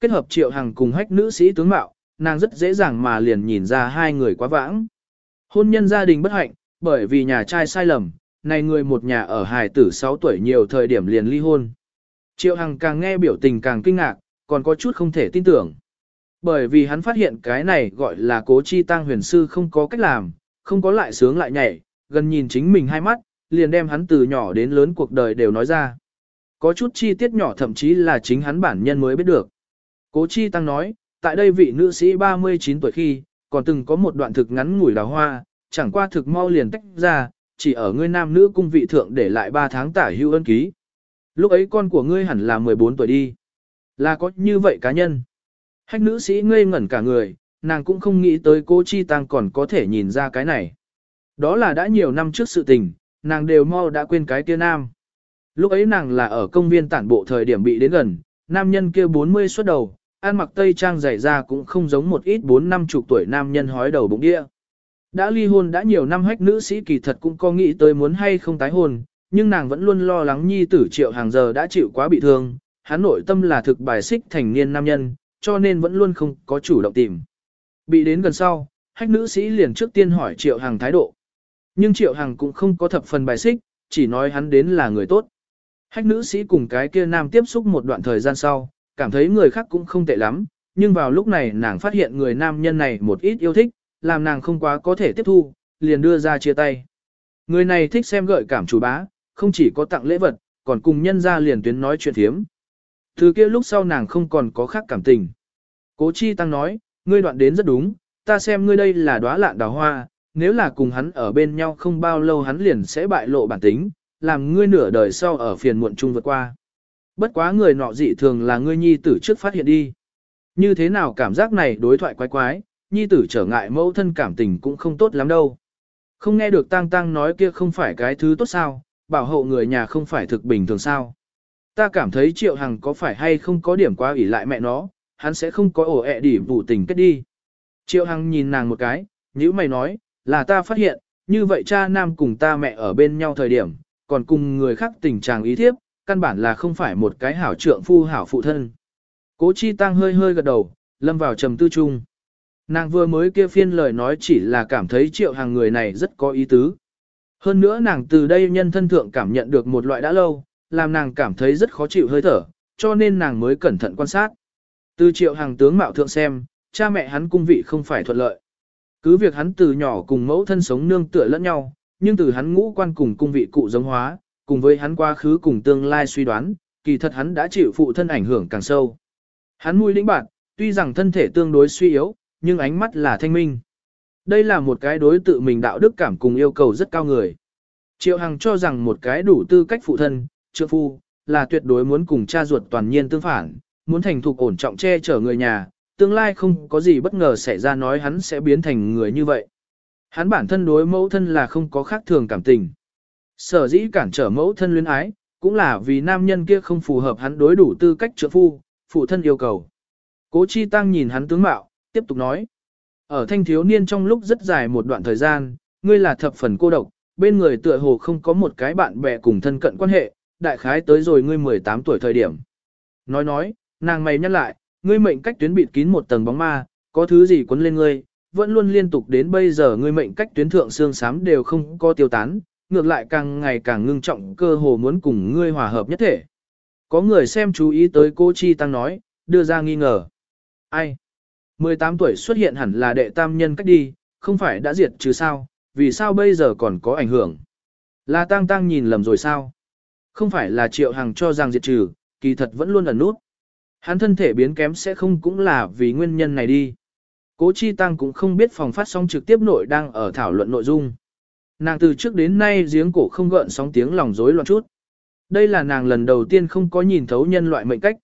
Kết hợp triệu hàng cùng hách nữ sĩ tướng mạo, nàng rất dễ dàng mà liền nhìn ra hai người quá vãng. Hôn nhân gia đình bất hạnh, bởi vì nhà trai sai lầm, này người một nhà ở hài tử 6 tuổi nhiều thời điểm liền ly hôn. Triệu Hằng càng nghe biểu tình càng kinh ngạc, còn có chút không thể tin tưởng. Bởi vì hắn phát hiện cái này gọi là cố chi tăng huyền sư không có cách làm, không có lại sướng lại nhảy, gần nhìn chính mình hai mắt, liền đem hắn từ nhỏ đến lớn cuộc đời đều nói ra. Có chút chi tiết nhỏ thậm chí là chính hắn bản nhân mới biết được. Cố chi tăng nói, tại đây vị nữ sĩ 39 tuổi khi, còn từng có một đoạn thực ngắn ngủi đào hoa, chẳng qua thực mau liền tách ra, chỉ ở ngươi nam nữ cung vị thượng để lại 3 tháng tả hưu ân ký. Lúc ấy con của ngươi hẳn là 14 tuổi đi. Là có như vậy cá nhân. Hách nữ sĩ ngây ngẩn cả người, nàng cũng không nghĩ tới cô Chi Tăng còn có thể nhìn ra cái này. Đó là đã nhiều năm trước sự tình, nàng đều mau đã quên cái kia nam. Lúc ấy nàng là ở công viên tản bộ thời điểm bị đến gần, nam nhân kia 40 xuất đầu, ăn mặc tây trang dày ra cũng không giống một ít 4 năm chục tuổi nam nhân hói đầu bụng đĩa Đã ly hôn đã nhiều năm hách nữ sĩ kỳ thật cũng có nghĩ tới muốn hay không tái hôn, nhưng nàng vẫn luôn lo lắng nhi tử triệu hàng giờ đã chịu quá bị thương, hắn nội tâm là thực bài xích thành niên nam nhân, cho nên vẫn luôn không có chủ động tìm. Bị đến gần sau, hách nữ sĩ liền trước tiên hỏi triệu hàng thái độ. Nhưng triệu hằng cũng không có thập phần bài xích, chỉ nói hắn đến là người tốt. Hách nữ sĩ cùng cái kia nam tiếp xúc một đoạn thời gian sau, cảm thấy người khác cũng không tệ lắm, nhưng vào lúc này nàng phát hiện người nam nhân này một ít yêu thích, làm nàng không quá có thể tiếp thu, liền đưa ra chia tay. Người này thích xem gợi cảm chủ bá, không chỉ có tặng lễ vật, còn cùng nhân ra liền tuyến nói chuyện thiếm. Từ kia lúc sau nàng không còn có khác cảm tình. Cố chi tăng nói, ngươi đoạn đến rất đúng, ta xem ngươi đây là đóa lạn đào hoa, nếu là cùng hắn ở bên nhau không bao lâu hắn liền sẽ bại lộ bản tính, làm ngươi nửa đời sau ở phiền muộn chung vượt qua. Bất quá người nọ dị thường là ngươi nhi tử trước phát hiện đi. Như thế nào cảm giác này đối thoại quái quái, nhi tử trở ngại mẫu thân cảm tình cũng không tốt lắm đâu. Không nghe được tang tang nói kia không phải cái thứ tốt sao, bảo hộ người nhà không phải thực bình thường sao. Ta cảm thấy triệu hằng có phải hay không có điểm quá ủy lại mẹ nó, hắn sẽ không có ổ ẹ đỉ vụ tình kết đi. Triệu hằng nhìn nàng một cái, nữ mày nói, là ta phát hiện, như vậy cha nam cùng ta mẹ ở bên nhau thời điểm, còn cùng người khác tình trạng ý thiếp, căn bản là không phải một cái hảo trượng phu hảo phụ thân. Cố chi tăng hơi hơi gật đầu, lâm vào trầm tư chung. Nàng vừa mới kia phiên lời nói chỉ là cảm thấy triệu hàng người này rất có ý tứ. Hơn nữa nàng từ đây nhân thân thượng cảm nhận được một loại đã lâu, làm nàng cảm thấy rất khó chịu hơi thở, cho nên nàng mới cẩn thận quan sát. Từ triệu hàng tướng mạo thượng xem, cha mẹ hắn cung vị không phải thuận lợi. Cứ việc hắn từ nhỏ cùng mẫu thân sống nương tựa lẫn nhau, nhưng từ hắn ngũ quan cùng cung vị cụ giống hóa, cùng với hắn quá khứ cùng tương lai suy đoán, kỳ thật hắn đã chịu phụ thân ảnh hưởng càng sâu. Hắn mũi lĩnh bạc, tuy rằng thân thể tương đối suy yếu, nhưng ánh mắt là thanh minh. Đây là một cái đối tự mình đạo đức cảm cùng yêu cầu rất cao người. Triệu Hằng cho rằng một cái đủ tư cách phụ thân, trượng phu, là tuyệt đối muốn cùng cha ruột toàn nhiên tương phản, muốn thành thục ổn trọng che chở người nhà, tương lai không có gì bất ngờ xảy ra nói hắn sẽ biến thành người như vậy. Hắn bản thân đối mẫu thân là không có khác thường cảm tình. Sở dĩ cản trở mẫu thân luyến ái, cũng là vì nam nhân kia không phù hợp hắn đối đủ tư cách trợ phu, phụ thân yêu cầu. Cố Chi Tăng nhìn hắn tướng mạo, tiếp tục nói. Ở thanh thiếu niên trong lúc rất dài một đoạn thời gian, ngươi là thập phần cô độc, bên người tựa hồ không có một cái bạn bè cùng thân cận quan hệ, đại khái tới rồi ngươi 18 tuổi thời điểm. Nói nói, nàng mày nhắc lại, ngươi mệnh cách tuyến bịt kín một tầng bóng ma, có thứ gì quấn lên ngươi, vẫn luôn liên tục đến bây giờ ngươi mệnh cách tuyến thượng xương xám đều không có tiêu tán, ngược lại càng ngày càng ngưng trọng cơ hồ muốn cùng ngươi hòa hợp nhất thể. Có người xem chú ý tới cô Chi Tăng nói, đưa ra nghi ngờ. Ai? 18 tuổi xuất hiện hẳn là đệ tam nhân cách đi, không phải đã diệt chứ sao, vì sao bây giờ còn có ảnh hưởng? Là Tăng Tăng nhìn lầm rồi sao? Không phải là Triệu Hằng cho rằng diệt trừ, kỳ thật vẫn luôn ẩn nút. Hắn thân thể biến kém sẽ không cũng là vì nguyên nhân này đi. Cố Chi Tăng cũng không biết phòng phát sóng trực tiếp nội đang ở thảo luận nội dung. Nàng từ trước đến nay giếng cổ không gợn sóng tiếng lòng rối loạn chút. Đây là nàng lần đầu tiên không có nhìn thấu nhân loại mệnh cách.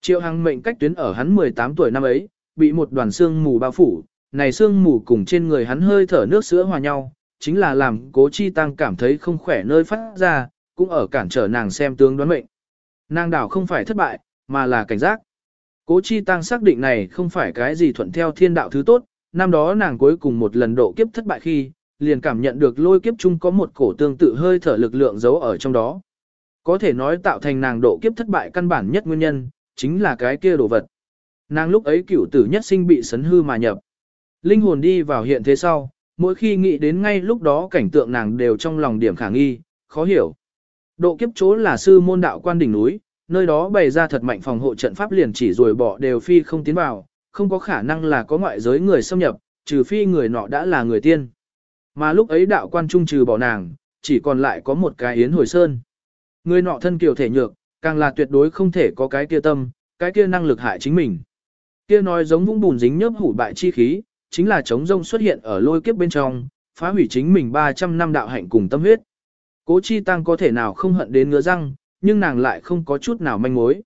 Triệu Hằng mệnh cách tuyến ở hắn 18 tuổi năm ấy, bị một đoàn xương mù bao phủ, này xương mù cùng trên người hắn hơi thở nước sữa hòa nhau, chính là làm cố chi tăng cảm thấy không khỏe nơi phát ra, cũng ở cản trở nàng xem tướng đoán mệnh. Nàng đảo không phải thất bại, mà là cảnh giác. Cố chi tăng xác định này không phải cái gì thuận theo thiên đạo thứ tốt, năm đó nàng cuối cùng một lần độ kiếp thất bại khi, liền cảm nhận được lôi kiếp chung có một cổ tương tự hơi thở lực lượng giấu ở trong đó. Có thể nói tạo thành nàng độ kiếp thất bại căn bản nhất nguyên nhân, chính là cái kia đồ vật. Nàng lúc ấy cửu tử nhất sinh bị sấn hư mà nhập. Linh hồn đi vào hiện thế sau, mỗi khi nghĩ đến ngay lúc đó cảnh tượng nàng đều trong lòng điểm khả nghi, khó hiểu. Độ kiếp chỗ là sư môn đạo quan đỉnh núi, nơi đó bày ra thật mạnh phòng hộ trận pháp liền chỉ rồi bỏ đều phi không tiến vào, không có khả năng là có ngoại giới người xâm nhập, trừ phi người nọ đã là người tiên. Mà lúc ấy đạo quan trung trừ bỏ nàng, chỉ còn lại có một cái yến hồi sơn. Người nọ thân kiều thể nhược, càng là tuyệt đối không thể có cái kia tâm, cái kia năng lực hại chính mình. Kia nói giống vũng bùn dính nhớp hủ bại chi khí, chính là chống rông xuất hiện ở lôi kiếp bên trong, phá hủy chính mình 300 năm đạo hạnh cùng tâm huyết. Cố chi tăng có thể nào không hận đến ngứa răng, nhưng nàng lại không có chút nào manh mối.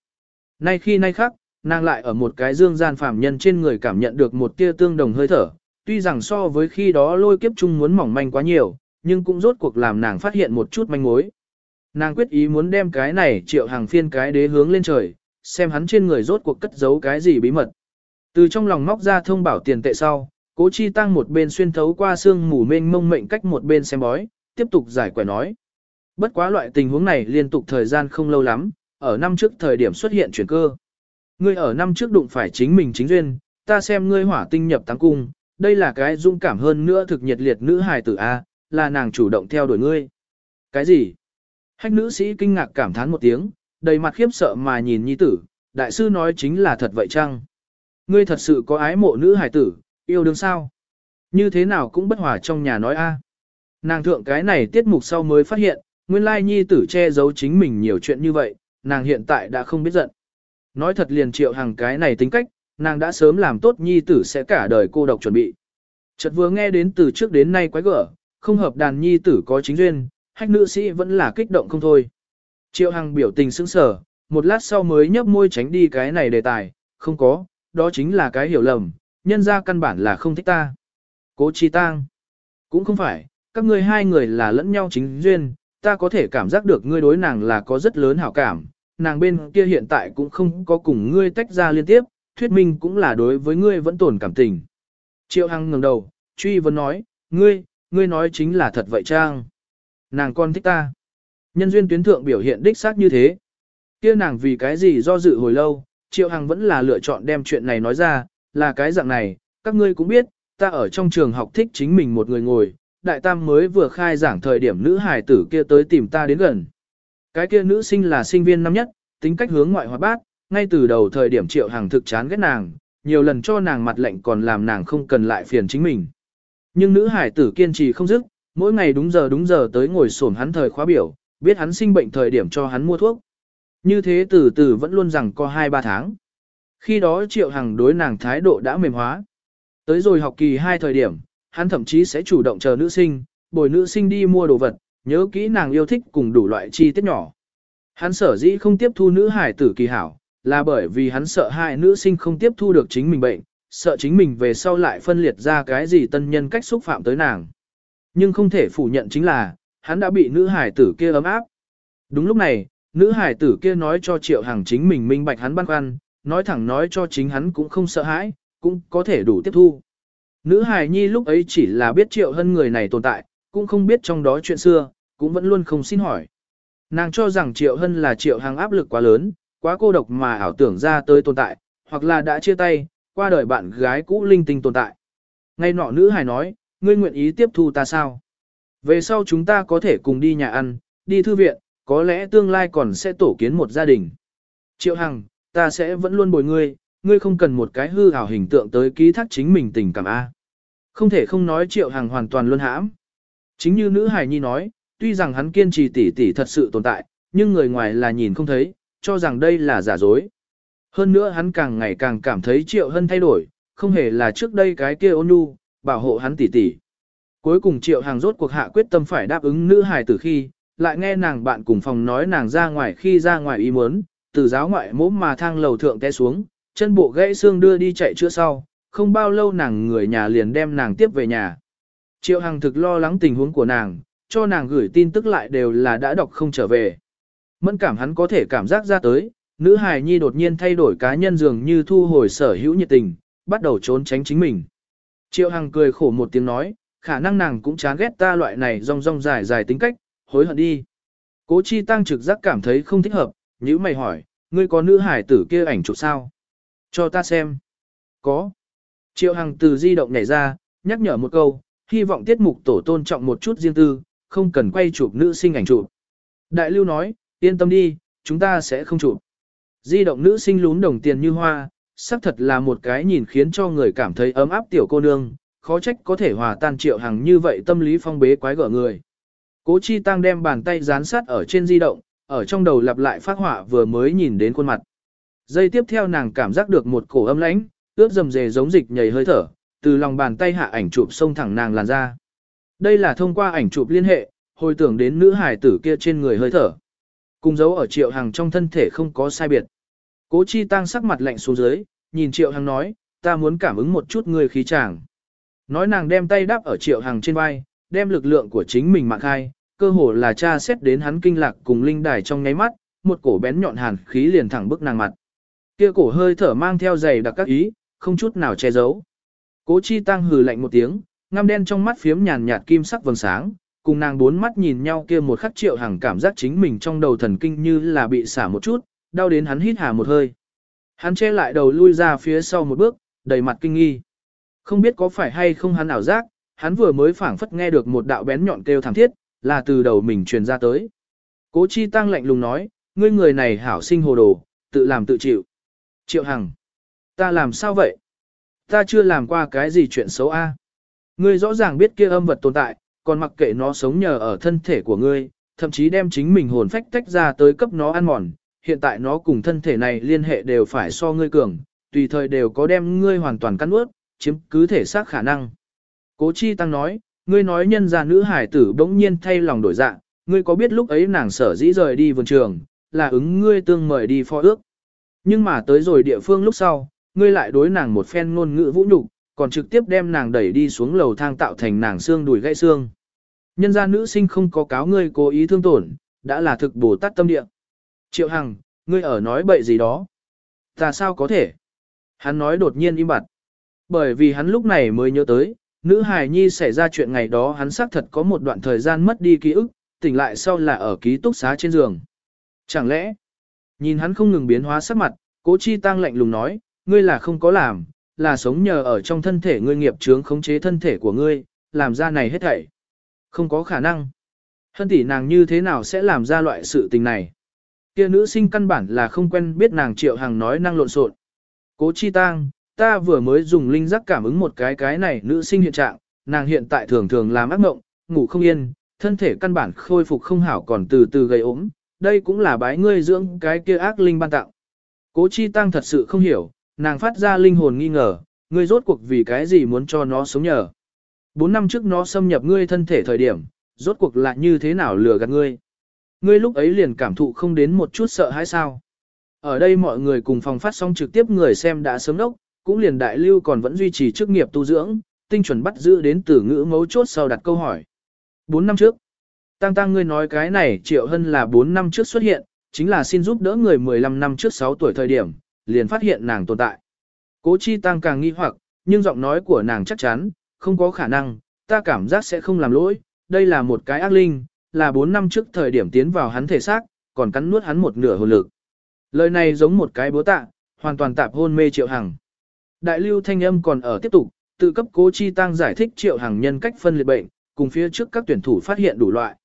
Nay khi nay khác, nàng lại ở một cái dương gian phàm nhân trên người cảm nhận được một tia tương đồng hơi thở, tuy rằng so với khi đó lôi kiếp chung muốn mỏng manh quá nhiều, nhưng cũng rốt cuộc làm nàng phát hiện một chút manh mối. Nàng quyết ý muốn đem cái này triệu hàng phiên cái đế hướng lên trời, xem hắn trên người rốt cuộc cất giấu cái gì bí mật. Từ trong lòng móc ra thông bảo tiền tệ sau, cố chi tăng một bên xuyên thấu qua xương mù mênh mông mệnh cách một bên xem bói, tiếp tục giải quẻ nói. Bất quá loại tình huống này liên tục thời gian không lâu lắm, ở năm trước thời điểm xuất hiện chuyển cơ. Ngươi ở năm trước đụng phải chính mình chính duyên, ta xem ngươi hỏa tinh nhập tăng cung, đây là cái dung cảm hơn nữa thực nhiệt liệt nữ hài tử A, là nàng chủ động theo đuổi ngươi. Cái gì? Hách nữ sĩ kinh ngạc cảm thán một tiếng, đầy mặt khiếp sợ mà nhìn nhi tử, đại sư nói chính là thật vậy chăng? Ngươi thật sự có ái mộ nữ hài tử, yêu đương sao? Như thế nào cũng bất hòa trong nhà nói a. Nàng thượng cái này tiết mục sau mới phát hiện, nguyên lai nhi tử che giấu chính mình nhiều chuyện như vậy, nàng hiện tại đã không biết giận. Nói thật liền triệu hàng cái này tính cách, nàng đã sớm làm tốt nhi tử sẽ cả đời cô độc chuẩn bị. Chợt vừa nghe đến từ trước đến nay quái gở, không hợp đàn nhi tử có chính duyên, hách nữ sĩ vẫn là kích động không thôi. Triệu Hằng biểu tình sững sờ, một lát sau mới nhấp môi tránh đi cái này đề tài, không có, đó chính là cái hiểu lầm, nhân ra căn bản là không thích ta. Cố Chi Tang, cũng không phải, các ngươi hai người là lẫn nhau chính duyên, ta có thể cảm giác được ngươi đối nàng là có rất lớn hảo cảm, nàng bên kia hiện tại cũng không có cùng ngươi tách ra liên tiếp, thuyết minh cũng là đối với ngươi vẫn tồn cảm tình. Triệu Hằng ngẩng đầu, truy vấn nói, ngươi, ngươi nói chính là thật vậy trang. Nàng con thích ta. Nhân duyên tuyến thượng biểu hiện đích xác như thế. kia nàng vì cái gì do dự hồi lâu, Triệu Hằng vẫn là lựa chọn đem chuyện này nói ra, là cái dạng này, các ngươi cũng biết, ta ở trong trường học thích chính mình một người ngồi, đại tam mới vừa khai giảng thời điểm nữ hài tử kia tới tìm ta đến gần. Cái kia nữ sinh là sinh viên năm nhất, tính cách hướng ngoại hoạt bát, ngay từ đầu thời điểm Triệu Hằng thực chán ghét nàng, nhiều lần cho nàng mặt lệnh còn làm nàng không cần lại phiền chính mình. Nhưng nữ hải tử kiên trì không dứt, mỗi ngày đúng giờ đúng giờ tới ngồi xổm hắn thời khóa biểu, biết hắn sinh bệnh thời điểm cho hắn mua thuốc. Như thế từ từ vẫn luôn rằng có 2-3 tháng. Khi đó Triệu Hằng đối nàng thái độ đã mềm hóa. Tới rồi học kỳ 2 thời điểm, hắn thậm chí sẽ chủ động chờ nữ sinh, bồi nữ sinh đi mua đồ vật, nhớ kỹ nàng yêu thích cùng đủ loại chi tiết nhỏ. Hắn sở dĩ không tiếp thu nữ hải tử kỳ hảo, là bởi vì hắn sợ hai nữ sinh không tiếp thu được chính mình bệnh, sợ chính mình về sau lại phân liệt ra cái gì tân nhân cách xúc phạm tới nàng. Nhưng không thể phủ nhận chính là, hắn đã bị nữ hải tử kia ấm áp. Đúng lúc này, nữ hải tử kia nói cho Triệu hàng chính mình minh bạch hắn băn khoăn, nói thẳng nói cho chính hắn cũng không sợ hãi, cũng có thể đủ tiếp thu. Nữ hài nhi lúc ấy chỉ là biết Triệu Hân người này tồn tại, cũng không biết trong đó chuyện xưa, cũng vẫn luôn không xin hỏi. Nàng cho rằng Triệu Hân là Triệu Hằng áp lực quá lớn, quá cô độc mà ảo tưởng ra tới tồn tại, hoặc là đã chia tay, qua đời bạn gái cũ linh tinh tồn tại. Ngay nọ nữ hài nói, ngươi nguyện ý tiếp thu ta sao? Về sau chúng ta có thể cùng đi nhà ăn, đi thư viện, có lẽ tương lai còn sẽ tổ kiến một gia đình. Triệu Hằng, ta sẽ vẫn luôn bồi ngươi, ngươi không cần một cái hư ảo hình tượng tới ký thác chính mình tình cảm A. Không thể không nói Triệu Hằng hoàn toàn luôn hãm. Chính như nữ hài nhi nói, tuy rằng hắn kiên trì tỉ tỉ thật sự tồn tại, nhưng người ngoài là nhìn không thấy, cho rằng đây là giả dối. Hơn nữa hắn càng ngày càng cảm thấy Triệu Hân thay đổi, không hề là trước đây cái kia ôn nhu, bảo hộ hắn tỉ tỉ. Cuối cùng Triệu Hàng rốt cuộc hạ quyết tâm phải đáp ứng nữ hài từ khi, lại nghe nàng bạn cùng phòng nói nàng ra ngoài khi ra ngoài ý muốn, từ giáo ngoại mốm mà thang lầu thượng té xuống, chân bộ gãy xương đưa đi chạy chữa sau, không bao lâu nàng người nhà liền đem nàng tiếp về nhà. Triệu Hằng thực lo lắng tình huống của nàng, cho nàng gửi tin tức lại đều là đã đọc không trở về. Mẫn cảm hắn có thể cảm giác ra tới, nữ hài nhi đột nhiên thay đổi cá nhân dường như thu hồi sở hữu nhiệt tình, bắt đầu trốn tránh chính mình. Triệu Hằng cười khổ một tiếng nói, khả năng nàng cũng chán ghét ta loại này rong rong dài dài tính cách, hối hận đi. Cố chi tăng trực giác cảm thấy không thích hợp, nhữ mày hỏi, ngươi có nữ hải tử kia ảnh chụp sao? Cho ta xem. Có. Triệu Hằng từ di động nhảy ra, nhắc nhở một câu, hy vọng tiết mục tổ tôn trọng một chút riêng tư, không cần quay chụp nữ sinh ảnh chụp. Đại lưu nói, yên tâm đi, chúng ta sẽ không chụp. Di động nữ sinh lún đồng tiền như hoa, xác thật là một cái nhìn khiến cho người cảm thấy ấm áp tiểu cô nương, khó trách có thể hòa tan triệu hằng như vậy tâm lý phong bế quái gở người. Cố Chi Tăng đem bàn tay dán sát ở trên di động, ở trong đầu lặp lại phát họa vừa mới nhìn đến khuôn mặt. Giây tiếp theo nàng cảm giác được một cổ âm lãnh, ướt dầm dề giống dịch nhầy hơi thở, từ lòng bàn tay hạ ảnh chụp xông thẳng nàng làn ra. Đây là thông qua ảnh chụp liên hệ, hồi tưởng đến nữ hài tử kia trên người hơi thở. Cùng dấu ở triệu hằng trong thân thể không có sai biệt. Cố chi tăng sắc mặt lạnh xuống dưới, nhìn triệu hằng nói, ta muốn cảm ứng một chút người khí chàng. Nói nàng đem tay đáp ở triệu hằng trên vai, đem lực lượng của chính mình mạng khai, cơ hồ là cha xét đến hắn kinh lạc cùng linh đài trong nháy mắt, một cổ bén nhọn hàn khí liền thẳng bức nàng mặt. Kia cổ hơi thở mang theo dày đặc các ý, không chút nào che giấu. Cố chi tăng hừ lạnh một tiếng, ngăm đen trong mắt phiếm nhàn nhạt kim sắc vầng sáng, cùng nàng bốn mắt nhìn nhau kia một khắc triệu hàng cảm giác chính mình trong đầu thần kinh như là bị xả một chút, đau đến hắn hít hà một hơi. Hắn che lại đầu lui ra phía sau một bước, đầy mặt kinh nghi. Không biết có phải hay không hắn ảo giác, hắn vừa mới phảng phất nghe được một đạo bén nhọn kêu thảm thiết, là từ đầu mình truyền ra tới. Cố chi tăng lạnh lùng nói, ngươi người này hảo sinh hồ đồ, tự làm tự chịu. Triệu Hằng, ta làm sao vậy? Ta chưa làm qua cái gì chuyện xấu a. Ngươi rõ ràng biết kia âm vật tồn tại, còn mặc kệ nó sống nhờ ở thân thể của ngươi, thậm chí đem chính mình hồn phách tách ra tới cấp nó ăn mòn, hiện tại nó cùng thân thể này liên hệ đều phải so ngươi cường, tùy thời đều có đem ngươi hoàn toàn cắn ướt, chiếm cứ thể xác khả năng. Cố Chi Tăng nói, ngươi nói nhân gia nữ hải tử bỗng nhiên thay lòng đổi dạ, ngươi có biết lúc ấy nàng sở dĩ rời đi vườn trường, là ứng ngươi tương mời đi phó ước. Nhưng mà tới rồi địa phương lúc sau, ngươi lại đối nàng một phen ngôn ngữ vũ nhục, còn trực tiếp đem nàng đẩy đi xuống lầu thang tạo thành nàng xương đùi gãy xương. Nhân gia nữ sinh không có cáo ngươi cố ý thương tổn, đã là thực bổ tát tâm địa. Triệu Hằng, ngươi ở nói bậy gì đó? Ta sao có thể? Hắn nói đột nhiên im bặt. Bởi vì hắn lúc này mới nhớ tới, nữ hài nhi xảy ra chuyện ngày đó hắn xác thật có một đoạn thời gian mất đi ký ức, tỉnh lại sau là ở ký túc xá trên giường. Chẳng lẽ, nhìn hắn không ngừng biến hóa sắc mặt, cố chi tăng lạnh lùng nói, ngươi là không có làm, là sống nhờ ở trong thân thể ngươi nghiệp chướng khống chế thân thể của ngươi, làm ra này hết thảy. Không có khả năng. Hân tỷ nàng như thế nào sẽ làm ra loại sự tình này? Kia nữ sinh căn bản là không quen biết nàng triệu hằng nói năng lộn xộn. Cố chi tang, ta vừa mới dùng linh giác cảm ứng một cái cái này nữ sinh hiện trạng, nàng hiện tại thường thường làm ác mộng, ngủ không yên, thân thể căn bản khôi phục không hảo còn từ từ gây ốm, đây cũng là bái ngươi dưỡng cái kia ác linh ban tặng. Cố chi tăng thật sự không hiểu, nàng phát ra linh hồn nghi ngờ, ngươi rốt cuộc vì cái gì muốn cho nó sống nhờ. Bốn năm trước nó xâm nhập ngươi thân thể thời điểm, rốt cuộc là như thế nào lừa gạt ngươi. Ngươi lúc ấy liền cảm thụ không đến một chút sợ hãi sao. Ở đây mọi người cùng phòng phát sóng trực tiếp người xem đã sớm đốc, cũng liền đại lưu còn vẫn duy trì chức nghiệp tu dưỡng, tinh chuẩn bắt giữ đến từ ngữ mấu chốt sau đặt câu hỏi. Bốn năm trước, Tăng Tăng ngươi nói cái này Triệu Hân là bốn năm trước xuất hiện, chính là xin giúp đỡ người 15 năm trước 6 tuổi thời điểm, liền phát hiện nàng tồn tại. Cố Chi Tăng càng nghi hoặc, nhưng giọng nói của nàng chắc chắn, không có khả năng, ta cảm giác sẽ không làm lỗi, đây là một cái ác linh, là 4 năm trước thời điểm tiến vào hắn thể xác, còn cắn nuốt hắn một nửa hồn lực. Lời này giống một cái búa tạ, hoàn toàn tạp hôn mê Triệu Hằng. Đại lưu thanh âm còn ở tiếp tục, tự cấp cố chi tăng giải thích Triệu Hằng nhân cách phân liệt bệnh, cùng phía trước các tuyển thủ phát hiện đủ loại.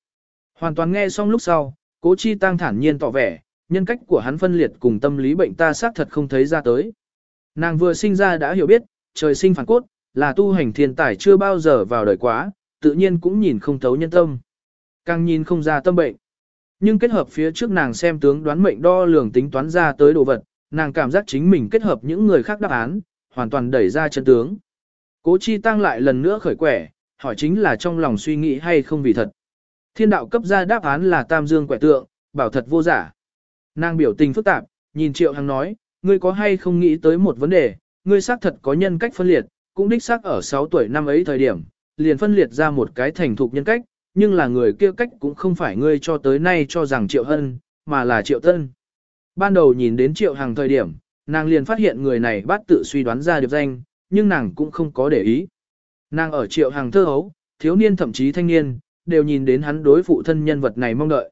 Hoàn toàn nghe xong lúc sau, cố chi tăng thản nhiên tỏ vẻ, nhân cách của hắn phân liệt cùng tâm lý bệnh ta xác thật không thấy ra tới. Nàng vừa sinh ra đã hiểu biết, trời sinh phản cốt, là tu hành thiên tài chưa bao giờ vào đời quá, tự nhiên cũng nhìn không thấu nhân tâm. Càng nhìn không ra tâm bệnh. Nhưng kết hợp phía trước nàng xem tướng đoán mệnh đo lường tính toán ra tới đồ vật, nàng cảm giác chính mình kết hợp những người khác đáp án, hoàn toàn đẩy ra chân tướng. Cố chi tăng lại lần nữa khởi quẻ, hỏi chính là trong lòng suy nghĩ hay không vì thật. Thiên đạo cấp ra đáp án là tam dương quẻ tượng, bảo thật vô giả. Nàng biểu tình phức tạp, nhìn triệu hằng nói, ngươi có hay không nghĩ tới một vấn đề, ngươi xác thật có nhân cách phân liệt, cũng đích xác ở 6 tuổi năm ấy thời điểm, liền phân liệt ra một cái thành thục nhân cách, nhưng là người kia cách cũng không phải ngươi cho tới nay cho rằng Triệu Hân, mà là Triệu Tân. Ban đầu nhìn đến Triệu Hằng thời điểm, nàng liền phát hiện người này bắt tự suy đoán ra điệp danh, nhưng nàng cũng không có để ý. Nàng ở Triệu Hằng thơ hấu, thiếu niên thậm chí thanh niên, đều nhìn đến hắn đối phụ thân nhân vật này mong đợi.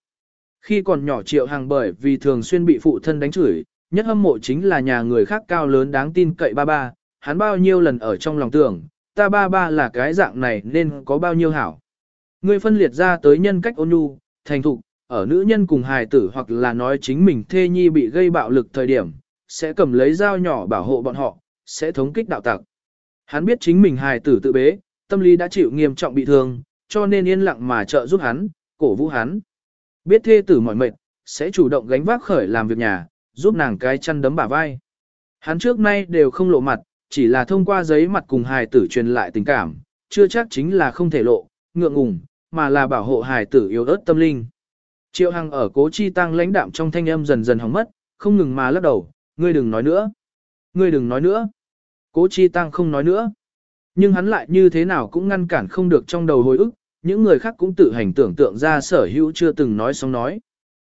Khi còn nhỏ Triệu Hằng bởi vì thường xuyên bị phụ thân đánh chửi, nhất hâm mộ chính là nhà người khác cao lớn đáng tin cậy ba ba, hắn bao nhiêu lần ở trong lòng tưởng, ta ba ba là cái dạng này nên có bao nhiêu hảo. người phân liệt ra tới nhân cách ôn nhu, thành thục, ở nữ nhân cùng hài tử hoặc là nói chính mình thê nhi bị gây bạo lực thời điểm, sẽ cầm lấy dao nhỏ bảo hộ bọn họ, sẽ thống kích đạo tặc. Hắn biết chính mình hài tử tự bế, tâm lý đã chịu nghiêm trọng bị thương, cho nên yên lặng mà trợ giúp hắn, cổ vũ hắn. Biết thê tử mỏi mệt, sẽ chủ động gánh vác khởi làm việc nhà, giúp nàng cái chăn đấm bả vai. Hắn trước nay đều không lộ mặt, chỉ là thông qua giấy mặt cùng hài tử truyền lại tình cảm, chưa chắc chính là không thể lộ, ngượng ngùng, mà là bảo hộ hài tử yếu ớt tâm linh. Triệu Hằng ở cố chi tăng lãnh đạm trong thanh âm dần dần hỏng mất, không ngừng mà lắc đầu, ngươi đừng nói nữa. Ngươi đừng nói nữa. Cố chi tăng không nói nữa. Nhưng hắn lại như thế nào cũng ngăn cản không được trong đầu hồi ức, những người khác cũng tự hành tưởng tượng ra sở hữu chưa từng nói xong nói.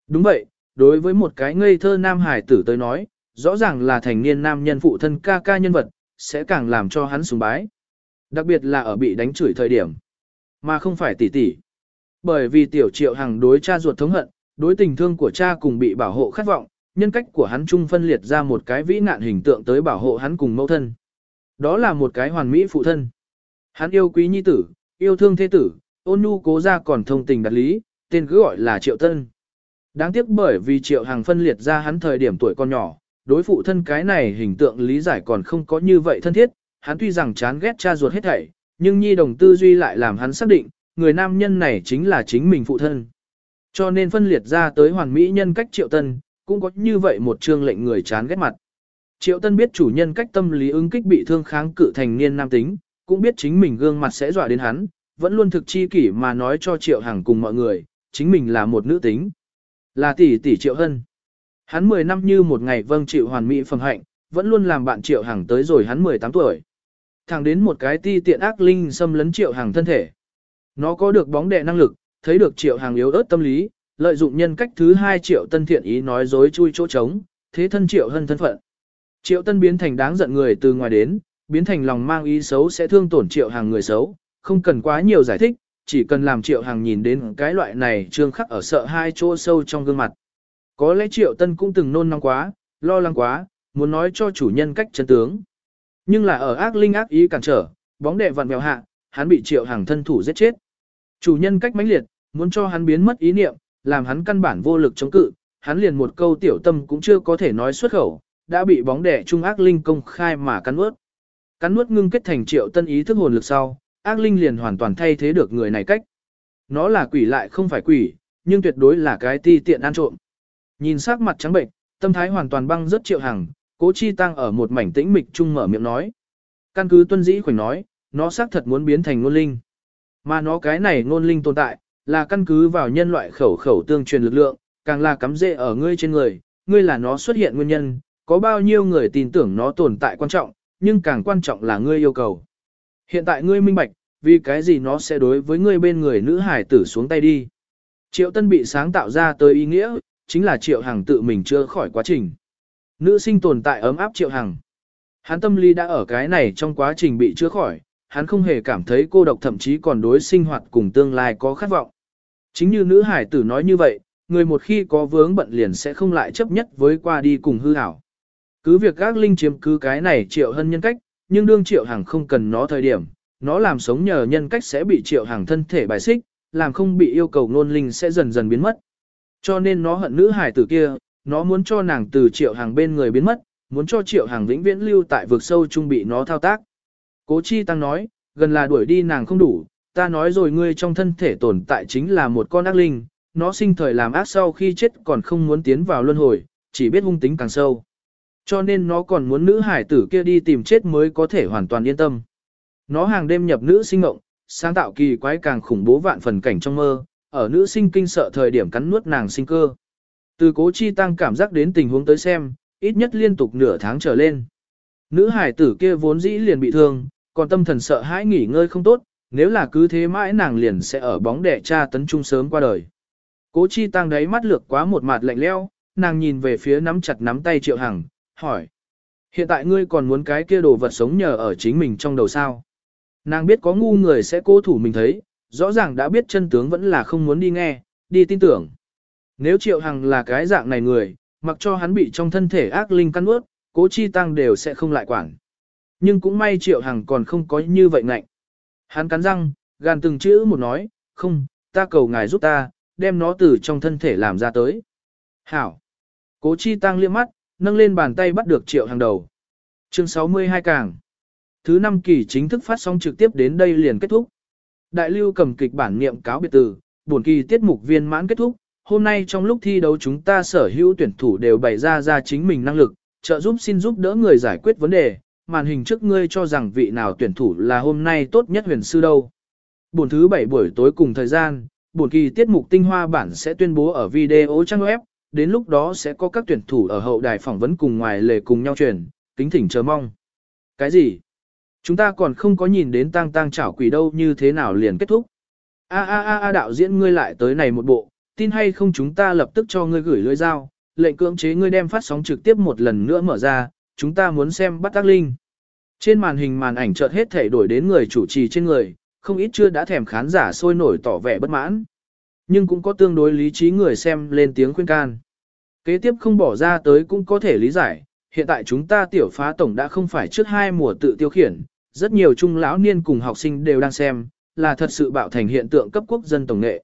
Đúng vậy, đối với một cái ngây thơ nam hài tử tới nói, rõ ràng là thành niên nam nhân phụ thân ca ca nhân vật, sẽ càng làm cho hắn sùng bái. Đặc biệt là ở bị đánh chửi thời điểm. Mà không phải tỷ tỷ. Bởi vì tiểu triệu hàng đối cha ruột thống hận, đối tình thương của cha cùng bị bảo hộ khát vọng, nhân cách của hắn chung phân liệt ra một cái vĩ nạn hình tượng tới bảo hộ hắn cùng mẫu thân. Đó là một cái hoàn mỹ phụ thân. Hắn yêu quý nhi tử, yêu thương thế tử, ôn nhu cố ra còn thông tình đặt lý, tên cứ gọi là triệu tân. Đáng tiếc bởi vì triệu hàng phân liệt ra hắn thời điểm tuổi còn nhỏ, đối phụ thân cái này hình tượng lý giải còn không có như vậy thân thiết, hắn tuy rằng chán ghét cha ruột hết thảy, nhưng nhi đồng tư duy lại làm hắn xác định, người nam nhân này chính là chính mình phụ thân. Cho nên phân liệt ra tới hoàn mỹ nhân cách triệu tân, cũng có như vậy một chương lệnh người chán ghét mặt. Triệu tân biết chủ nhân cách tâm lý ứng kích bị thương kháng cự thành niên nam tính, cũng biết chính mình gương mặt sẽ dọa đến hắn, vẫn luôn thực chi kỷ mà nói cho triệu hàng cùng mọi người, chính mình là một nữ tính. Là tỷ tỷ triệu hân. Hắn 10 năm như một ngày vâng chịu hoàn mỹ phần hạnh, vẫn luôn làm bạn triệu hàng tới rồi hắn 18 tuổi thẳng đến một cái ti tiện ác linh xâm lấn triệu hàng thân thể. Nó có được bóng đè năng lực, thấy được triệu hàng yếu ớt tâm lý, lợi dụng nhân cách thứ hai triệu tân thiện ý nói dối chui chỗ trống, thế thân triệu hân thân phận. Triệu tân biến thành đáng giận người từ ngoài đến, biến thành lòng mang ý xấu sẽ thương tổn triệu hàng người xấu, không cần quá nhiều giải thích, chỉ cần làm triệu hàng nhìn đến cái loại này trương khắc ở sợ hai chỗ sâu trong gương mặt. Có lẽ triệu tân cũng từng nôn nóng quá, lo lắng quá, muốn nói cho chủ nhân cách chân tướng. Nhưng là ở ác linh ác ý cản trở, bóng đệ vặn mèo hạ, hắn bị triệu hàng thân thủ giết chết. Chủ nhân cách mãnh liệt, muốn cho hắn biến mất ý niệm, làm hắn căn bản vô lực chống cự, hắn liền một câu tiểu tâm cũng chưa có thể nói xuất khẩu, đã bị bóng đẻ trung ác linh công khai mà cắn nuốt. Cắn nuốt ngưng kết thành triệu tân ý thức hồn lực sau, ác linh liền hoàn toàn thay thế được người này cách. Nó là quỷ lại không phải quỷ, nhưng tuyệt đối là cái ti tiện ăn trộm. Nhìn sắc mặt trắng bệnh, tâm thái hoàn toàn băng rất triệu hằng, cố chi tăng ở một mảnh tĩnh mịch trung mở miệng nói. Căn cứ tuân dĩ khoảnh nói, nó xác thật muốn biến thành ngôn linh. Mà nó cái này ngôn linh tồn tại, là căn cứ vào nhân loại khẩu khẩu tương truyền lực lượng, càng là cắm rễ ở ngươi trên người, ngươi là nó xuất hiện nguyên nhân, có bao nhiêu người tin tưởng nó tồn tại quan trọng, nhưng càng quan trọng là ngươi yêu cầu. Hiện tại ngươi minh bạch, vì cái gì nó sẽ đối với ngươi bên người nữ hải tử xuống tay đi. Triệu Tân bị sáng tạo ra tới ý nghĩa, chính là Triệu Hằng tự mình chưa khỏi quá trình. Nữ sinh tồn tại ấm áp Triệu Hằng. Hắn tâm lý đã ở cái này trong quá trình bị chữa khỏi, hắn không hề cảm thấy cô độc thậm chí còn đối sinh hoạt cùng tương lai có khát vọng. Chính như nữ hải tử nói như vậy, người một khi có vướng bận liền sẽ không lại chấp nhất với qua đi cùng hư hảo. Cứ việc các linh chiếm cứ cái này triệu hân nhân cách, nhưng đương triệu hàng không cần nó thời điểm, nó làm sống nhờ nhân cách sẽ bị triệu hàng thân thể bài xích, làm không bị yêu cầu nôn linh sẽ dần dần biến mất. Cho nên nó hận nữ hải tử kia, nó muốn cho nàng từ triệu hàng bên người biến mất, muốn cho triệu hàng vĩnh viễn lưu tại vực sâu trung bị nó thao tác. Cố chi tăng nói, gần là đuổi đi nàng không đủ, ta nói rồi ngươi trong thân thể tồn tại chính là một con ác linh, nó sinh thời làm ác sau khi chết còn không muốn tiến vào luân hồi, chỉ biết hung tính càng sâu. Cho nên nó còn muốn nữ hải tử kia đi tìm chết mới có thể hoàn toàn yên tâm. Nó hàng đêm nhập nữ sinh ngộng, sáng tạo kỳ quái càng khủng bố vạn phần cảnh trong mơ, ở nữ sinh kinh sợ thời điểm cắn nuốt nàng sinh cơ. Từ cố chi tăng cảm giác đến tình huống tới xem, ít nhất liên tục nửa tháng trở lên. Nữ hải tử kia vốn dĩ liền bị thương, còn tâm thần sợ hãi nghỉ ngơi không tốt, nếu là cứ thế mãi nàng liền sẽ ở bóng đẻ cha tấn trung sớm qua đời. Cố chi tăng đáy mắt lược quá một mặt lạnh leo, nàng nhìn về phía nắm chặt nắm tay triệu hằng, hỏi. Hiện tại ngươi còn muốn cái kia đồ vật sống nhờ ở chính mình trong đầu sao? Nàng biết có ngu người sẽ cố thủ mình thấy, rõ ràng đã biết chân tướng vẫn là không muốn đi nghe, đi tin tưởng. Nếu triệu hằng là cái dạng này người, mặc cho hắn bị trong thân thể ác linh căn ướt, cố chi tăng đều sẽ không lại quản. Nhưng cũng may triệu hằng còn không có như vậy ngạnh. Hắn cắn răng, gàn từng chữ một nói, không, ta cầu ngài giúp ta, đem nó từ trong thân thể làm ra tới. Hảo. Cố chi tăng liếc mắt, nâng lên bàn tay bắt được triệu hàng đầu. Chương 62 càng. Thứ năm kỳ chính thức phát sóng trực tiếp đến đây liền kết thúc. Đại lưu cầm kịch bản niệm cáo biệt từ, buồn kỳ tiết mục viên mãn kết thúc. Hôm nay trong lúc thi đấu chúng ta sở hữu tuyển thủ đều bày ra ra chính mình năng lực, trợ giúp xin giúp đỡ người giải quyết vấn đề. Màn hình trước ngươi cho rằng vị nào tuyển thủ là hôm nay tốt nhất huyền sư đâu. Buổi thứ 7 buổi tối cùng thời gian, buổi kỳ tiết mục tinh hoa bản sẽ tuyên bố ở video trang web, đến lúc đó sẽ có các tuyển thủ ở hậu đài phỏng vấn cùng ngoài lề cùng nhau truyền, kính thỉnh chờ mong. Cái gì? Chúng ta còn không có nhìn đến tang tang chảo quỷ đâu như thế nào liền kết thúc. A a a a đạo diễn ngươi lại tới này một bộ, tin hay không chúng ta lập tức cho ngươi gửi lưỡi dao, lệnh cưỡng chế ngươi đem phát sóng trực tiếp một lần nữa mở ra, chúng ta muốn xem bắt tác linh. Trên màn hình màn ảnh chợt hết thể đổi đến người chủ trì trên người, không ít chưa đã thèm khán giả sôi nổi tỏ vẻ bất mãn. Nhưng cũng có tương đối lý trí người xem lên tiếng khuyên can. Kế tiếp không bỏ ra tới cũng có thể lý giải, hiện tại chúng ta tiểu phá tổng đã không phải trước hai mùa tự tiêu khiển, rất nhiều trung lão niên cùng học sinh đều đang xem, là thật sự bạo thành hiện tượng cấp quốc dân tổng nghệ.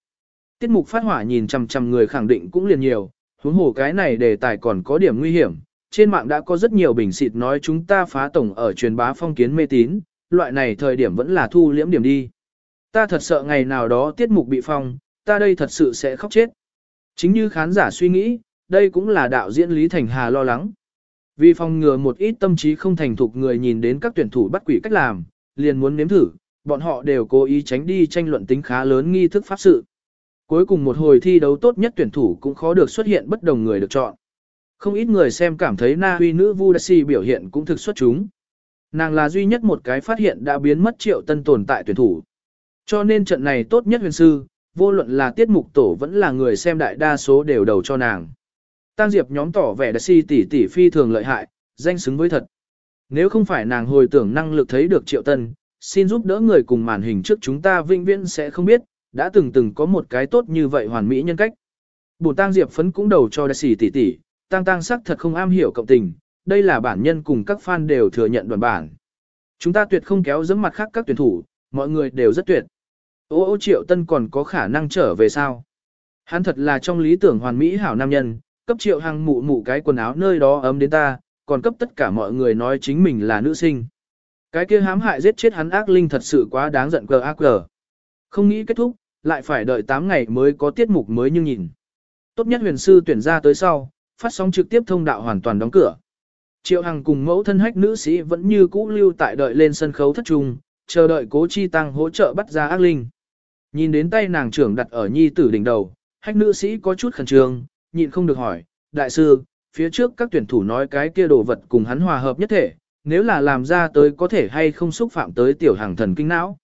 Tiết mục phát hỏa nhìn chằm chằm người khẳng định cũng liền nhiều, huống hồ cái này đề tài còn có điểm nguy hiểm. Trên mạng đã có rất nhiều bình xịt nói chúng ta phá tổng ở truyền bá phong kiến mê tín, loại này thời điểm vẫn là thu liễm điểm đi. Ta thật sợ ngày nào đó tiết mục bị phong, ta đây thật sự sẽ khóc chết. Chính như khán giả suy nghĩ, đây cũng là đạo diễn Lý Thành Hà lo lắng. Vì phòng ngừa một ít tâm trí không thành thục người nhìn đến các tuyển thủ bắt quỷ cách làm, liền muốn nếm thử, bọn họ đều cố ý tránh đi tranh luận tính khá lớn nghi thức pháp sự. Cuối cùng một hồi thi đấu tốt nhất tuyển thủ cũng khó được xuất hiện bất đồng người được chọn. Không ít người xem cảm thấy Na Huy nữ Vu Si biểu hiện cũng thực xuất chúng. Nàng là duy nhất một cái phát hiện đã biến mất triệu tân tồn tại tuyển thủ. Cho nên trận này tốt nhất huyền sư, vô luận là tiết mục tổ vẫn là người xem đại đa số đều đầu cho nàng. Tăng Diệp nhóm tỏ vẻ đặc si tỷ tỷ phi thường lợi hại, danh xứng với thật. Nếu không phải nàng hồi tưởng năng lực thấy được triệu tân, xin giúp đỡ người cùng màn hình trước chúng ta vinh viễn sẽ không biết, đã từng từng có một cái tốt như vậy hoàn mỹ nhân cách. Bùn Tăng Diệp phấn cũng đầu cho đặc si tỷ tỷ, Tăng Tăng sắc thật không am hiểu cộng tình, đây là bản nhân cùng các fan đều thừa nhận đoàn bản. Chúng ta tuyệt không kéo dẫm mặt khác các tuyển thủ, mọi người đều rất tuyệt. Ô ô triệu tân còn có khả năng trở về sao? Hắn thật là trong lý tưởng hoàn mỹ hảo nam nhân, cấp triệu hằng mụ mụ cái quần áo nơi đó ấm đến ta, còn cấp tất cả mọi người nói chính mình là nữ sinh. Cái kia hãm hại giết chết hắn ác linh thật sự quá đáng giận cờ ác cờ. Không nghĩ kết thúc, lại phải đợi 8 ngày mới có tiết mục mới nhưng nhìn. Tốt nhất huyền sư tuyển ra tới sau, phát sóng trực tiếp thông đạo hoàn toàn đóng cửa. Triệu Hằng cùng mẫu thân hách nữ sĩ vẫn như cũ lưu tại đợi lên sân khấu thất trung, chờ đợi cố chi tăng hỗ trợ bắt ra ác linh. Nhìn đến tay nàng trưởng đặt ở nhi tử đỉnh đầu, hách nữ sĩ có chút khẩn trương, nhịn không được hỏi, đại sư, phía trước các tuyển thủ nói cái kia đồ vật cùng hắn hòa hợp nhất thể, nếu là làm ra tới có thể hay không xúc phạm tới tiểu hàng thần kinh não.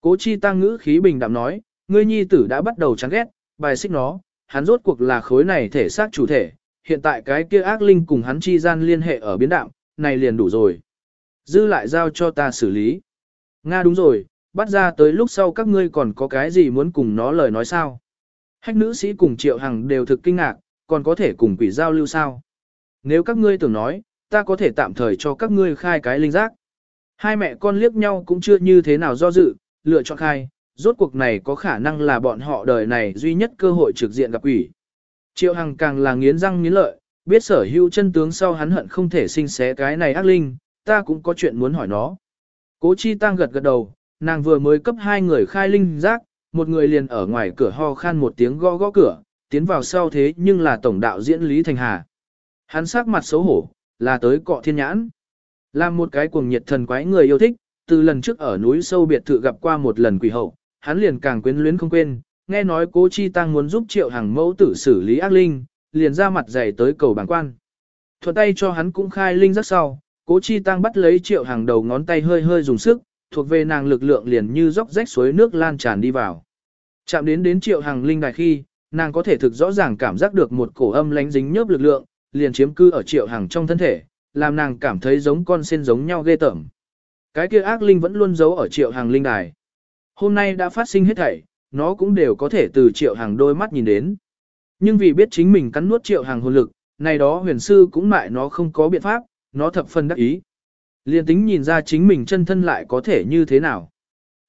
Cố chi tăng ngữ khí bình đạm nói, ngươi nhi tử đã bắt đầu chán ghét, bài xích nó, hắn rốt cuộc là khối này thể xác chủ thể, hiện tại cái kia ác linh cùng hắn chi gian liên hệ ở biến đạm, này liền đủ rồi. Dư lại giao cho ta xử lý. Nga đúng rồi, bắt ra tới lúc sau các ngươi còn có cái gì muốn cùng nó lời nói sao? Hách nữ sĩ cùng triệu hằng đều thực kinh ngạc, còn có thể cùng quỷ giao lưu sao? Nếu các ngươi tưởng nói, ta có thể tạm thời cho các ngươi khai cái linh giác. Hai mẹ con liếc nhau cũng chưa như thế nào do dự, lựa chọn khai, rốt cuộc này có khả năng là bọn họ đời này duy nhất cơ hội trực diện gặp quỷ. Triệu Hằng càng là nghiến răng nghiến lợi, biết sở hữu chân tướng sau hắn hận không thể sinh xé cái này ác linh, ta cũng có chuyện muốn hỏi nó. Cố Chi Tăng gật gật đầu, nàng vừa mới cấp hai người khai linh giác, một người liền ở ngoài cửa ho khan một tiếng gõ gõ cửa, tiến vào sau thế nhưng là tổng đạo diễn Lý Thành Hà. Hắn sắc mặt xấu hổ, là tới cọ thiên nhãn. Làm một cái cuồng nhiệt thần quái người yêu thích, từ lần trước ở núi sâu biệt thự gặp qua một lần quỷ hậu, hắn liền càng quyến luyến không quên, nghe nói cố chi tăng muốn giúp triệu hàng mẫu tử xử lý ác linh, liền ra mặt dày tới cầu bảng quan. Thuận tay cho hắn cũng khai linh rất sau, cố chi tăng bắt lấy triệu hàng đầu ngón tay hơi hơi dùng sức, thuộc về nàng lực lượng liền như dốc rách suối nước lan tràn đi vào. Chạm đến đến triệu hàng linh đài khi, nàng có thể thực rõ ràng cảm giác được một cổ âm lánh dính nhớp lực lượng, liền chiếm cư ở triệu hàng trong thân thể, làm nàng cảm thấy giống con sen giống nhau ghê tởm. Cái kia ác linh vẫn luôn giấu ở triệu hàng linh đài. Hôm nay đã phát sinh hết thảy, nó cũng đều có thể từ triệu hàng đôi mắt nhìn đến. Nhưng vì biết chính mình cắn nuốt triệu hàng hồn lực, này đó huyền sư cũng mại nó không có biện pháp, nó thập phần đắc ý. Liên tính nhìn ra chính mình chân thân lại có thể như thế nào.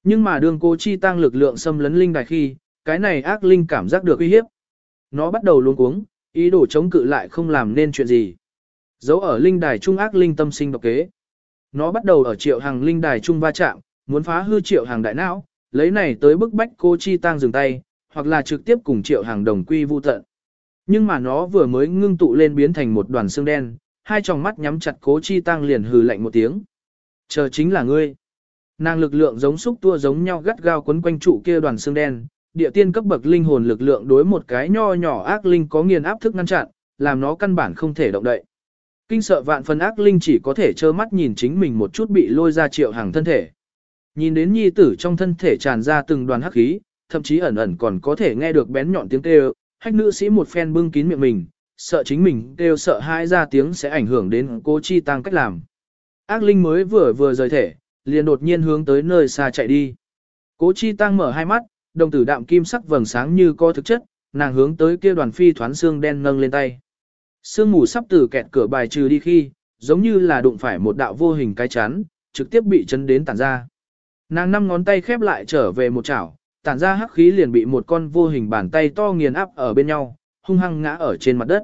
Nhưng mà đường cố chi tăng lực lượng xâm lấn linh đài khi, cái này ác linh cảm giác được uy hiếp. Nó bắt đầu luống cuống, ý đồ chống cự lại không làm nên chuyện gì. Dấu ở linh đài trung ác linh tâm sinh độc kế. Nó bắt đầu ở triệu hàng linh đài trung va chạm, muốn phá hư triệu hàng đại não, lấy này tới bức bách cô chi tăng dừng tay, hoặc là trực tiếp cùng triệu hàng đồng quy vu tận. Nhưng mà nó vừa mới ngưng tụ lên biến thành một đoàn xương đen, hai tròng mắt nhắm chặt cố chi tăng liền hừ lạnh một tiếng. Chờ chính là ngươi. Nàng lực lượng giống xúc tua giống nhau gắt gao quấn quanh trụ kia đoàn xương đen, địa tiên cấp bậc linh hồn lực lượng đối một cái nho nhỏ ác linh có nghiền áp thức ngăn chặn, làm nó căn bản không thể động đậy. Kinh sợ vạn phần ác linh chỉ có thể trơ mắt nhìn chính mình một chút bị lôi ra triệu hàng thân thể. Nhìn đến nhi tử trong thân thể tràn ra từng đoàn hắc khí, thậm chí ẩn ẩn còn có thể nghe được bén nhọn tiếng kêu, hách nữ sĩ một phen bưng kín miệng mình, sợ chính mình kêu sợ hãi ra tiếng sẽ ảnh hưởng đến cô chi tăng cách làm. Ác linh mới vừa vừa rời thể, liền đột nhiên hướng tới nơi xa chạy đi. Cố chi tăng mở hai mắt, đồng tử đạm kim sắc vầng sáng như có thực chất, nàng hướng tới kia đoàn phi thoán xương đen nâng lên tay. Sương mù sắp từ kẹt cửa bài trừ đi khi, giống như là đụng phải một đạo vô hình cái chắn, trực tiếp bị chấn đến tản ra. Nàng năm ngón tay khép lại trở về một chảo, tản ra hắc khí liền bị một con vô hình bàn tay to nghiền áp ở bên nhau, hung hăng ngã ở trên mặt đất.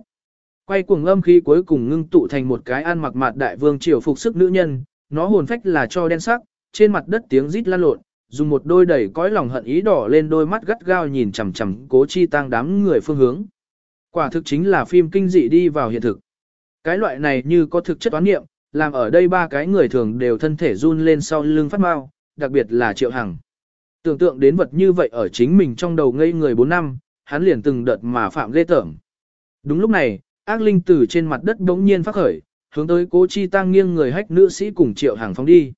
Quay cuồng âm khí cuối cùng ngưng tụ thành một cái ăn mặc mạt đại vương triều phục sức nữ nhân, nó hồn phách là cho đen sắc, trên mặt đất tiếng rít lan lộn, dùng một đôi đầy cõi lòng hận ý đỏ lên đôi mắt gắt gao nhìn chằm chằm cố chi tăng đám người phương hướng. Quả thực chính là phim kinh dị đi vào hiện thực. Cái loại này như có thực chất toán nghiệm, làm ở đây ba cái người thường đều thân thể run lên sau lưng phát mau, đặc biệt là triệu hằng. Tưởng tượng đến vật như vậy ở chính mình trong đầu ngây người 4 năm, hắn liền từng đợt mà phạm lê tởm. Đúng lúc này, ác linh từ trên mặt đất bỗng nhiên phát khởi, hướng tới cố chi tăng nghiêng người hách nữ sĩ cùng triệu hàng phóng đi.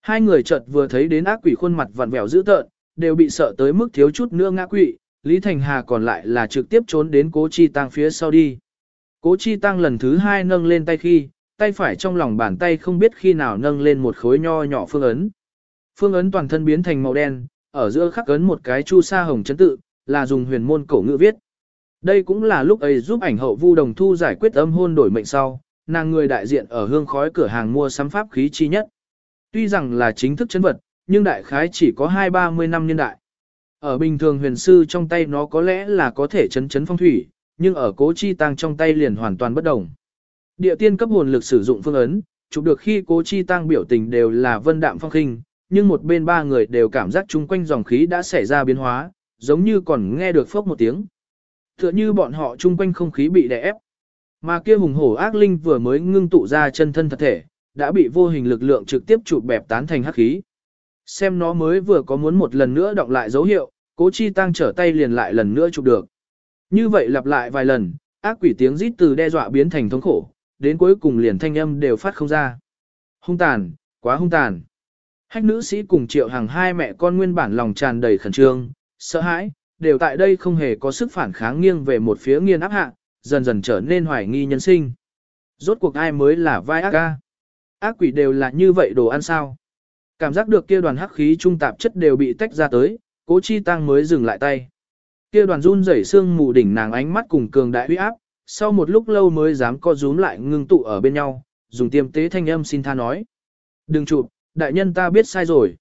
Hai người chợt vừa thấy đến ác quỷ khuôn mặt vặn vẹo dữ tợn, đều bị sợ tới mức thiếu chút nữa ngã quỵ, Lý Thành Hà còn lại là trực tiếp trốn đến cố chi tăng phía sau đi. Cố chi tăng lần thứ hai nâng lên tay khi, tay phải trong lòng bàn tay không biết khi nào nâng lên một khối nho nhỏ phương ấn. Phương ấn toàn thân biến thành màu đen, ở giữa khắc ấn một cái chu sa hồng chấn tự, là dùng huyền môn cổ ngữ viết. Đây cũng là lúc ấy giúp ảnh hậu Vu Đồng Thu giải quyết âm hôn đổi mệnh sau, nàng người đại diện ở hương khói cửa hàng mua sắm pháp khí chi nhất. Tuy rằng là chính thức chấn vật, nhưng đại khái chỉ có hai ba mươi năm niên đại. Ở bình thường huyền sư trong tay nó có lẽ là có thể chấn chấn phong thủy, nhưng ở cố chi tăng trong tay liền hoàn toàn bất đồng. Địa tiên cấp hồn lực sử dụng phương ấn, chụp được khi cố chi tăng biểu tình đều là vân đạm phong khinh, nhưng một bên ba người đều cảm giác chung quanh dòng khí đã xảy ra biến hóa, giống như còn nghe được phốc một tiếng. Tựa như bọn họ chung quanh không khí bị đè ép. Mà kia hùng hổ ác linh vừa mới ngưng tụ ra chân thân thật thể, đã bị vô hình lực lượng trực tiếp chụp bẹp tán thành hắc khí. Xem nó mới vừa có muốn một lần nữa động lại dấu hiệu, cố chi tăng trở tay liền lại lần nữa chụp được. Như vậy lặp lại vài lần, ác quỷ tiếng rít từ đe dọa biến thành thống khổ, đến cuối cùng liền thanh âm đều phát không ra. Hung tàn, quá hung tàn. Hách nữ sĩ cùng triệu hàng hai mẹ con nguyên bản lòng tràn đầy khẩn trương, sợ hãi, đều tại đây không hề có sức phản kháng nghiêng về một phía nghiên áp hạ, dần dần trở nên hoài nghi nhân sinh. Rốt cuộc ai mới là vai ác ca? Ác quỷ đều là như vậy đồ ăn sao? Cảm giác được kia đoàn hắc khí trung tạp chất đều bị tách ra tới, cố chi tăng mới dừng lại tay. Kia đoàn run rẩy xương mù đỉnh nàng ánh mắt cùng cường đại uy áp, sau một lúc lâu mới dám co rúm lại ngưng tụ ở bên nhau, dùng tiêm tế thanh âm xin tha nói. Đừng chụp, đại nhân ta biết sai rồi.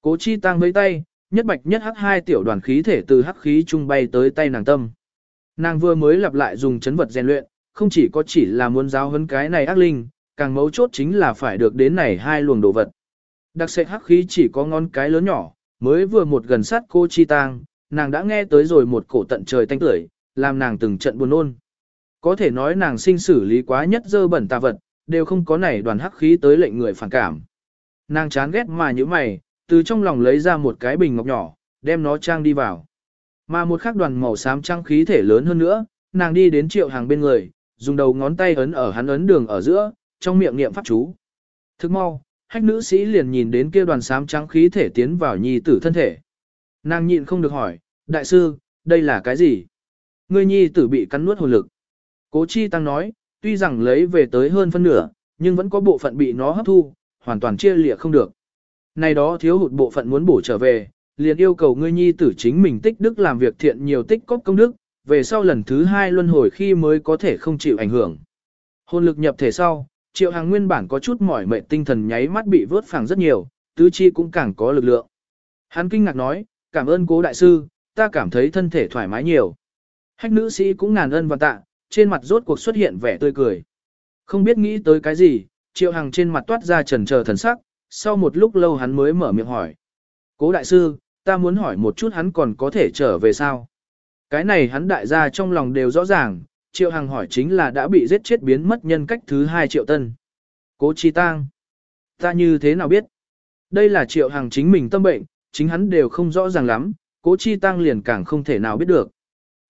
Cố chi tăng mấy tay, nhất bạch nhất hắc hai tiểu đoàn khí thể từ hắc khí trung bay tới tay nàng tâm. Nàng vừa mới lặp lại dùng chấn vật rèn luyện, không chỉ có chỉ là muốn giáo huấn cái này ác linh, càng mấu chốt chính là phải được đến này hai luồng đồ vật. Đặc sệt hắc khí chỉ có ngón cái lớn nhỏ, mới vừa một gần sát cô chi tang, nàng đã nghe tới rồi một cổ tận trời tanh tưởi, làm nàng từng trận buồn ôn. Có thể nói nàng sinh xử lý quá nhất dơ bẩn tà vật, đều không có nảy đoàn hắc khí tới lệnh người phản cảm. Nàng chán ghét mà như mày, từ trong lòng lấy ra một cái bình ngọc nhỏ, đem nó trang đi vào. Mà một khắc đoàn màu xám trăng khí thể lớn hơn nữa, nàng đi đến triệu hàng bên người, dùng đầu ngón tay ấn ở hắn ấn đường ở giữa, trong miệng niệm pháp chú. Thức mau, hách nữ sĩ liền nhìn đến kia đoàn xám trắng khí thể tiến vào nhi tử thân thể. Nàng nhịn không được hỏi, đại sư, đây là cái gì? Ngươi nhi tử bị cắn nuốt hồn lực. Cố chi tăng nói, tuy rằng lấy về tới hơn phân nửa, nhưng vẫn có bộ phận bị nó hấp thu, hoàn toàn chia lịa không được. Này đó thiếu hụt bộ phận muốn bổ trở về, liền yêu cầu ngươi nhi tử chính mình tích đức làm việc thiện nhiều tích cóp công đức, về sau lần thứ hai luân hồi khi mới có thể không chịu ảnh hưởng. Hồn lực nhập thể sau, triệu hàng nguyên bản có chút mỏi mệt tinh thần nháy mắt bị vớt phẳng rất nhiều, tứ chi cũng càng có lực lượng. Hắn kinh ngạc nói, cảm ơn cố đại sư, ta cảm thấy thân thể thoải mái nhiều. Hách nữ sĩ cũng ngàn ân và tạ, trên mặt rốt cuộc xuất hiện vẻ tươi cười. Không biết nghĩ tới cái gì, triệu hàng trên mặt toát ra trần chờ thần sắc, sau một lúc lâu hắn mới mở miệng hỏi. Cố đại sư, ta muốn hỏi một chút hắn còn có thể trở về sao? Cái này hắn đại gia trong lòng đều rõ ràng, triệu hằng hỏi chính là đã bị giết chết biến mất nhân cách thứ hai triệu tân. Cố chi tang. Ta như thế nào biết? Đây là triệu hằng chính mình tâm bệnh, chính hắn đều không rõ ràng lắm, cố chi tăng liền càng không thể nào biết được.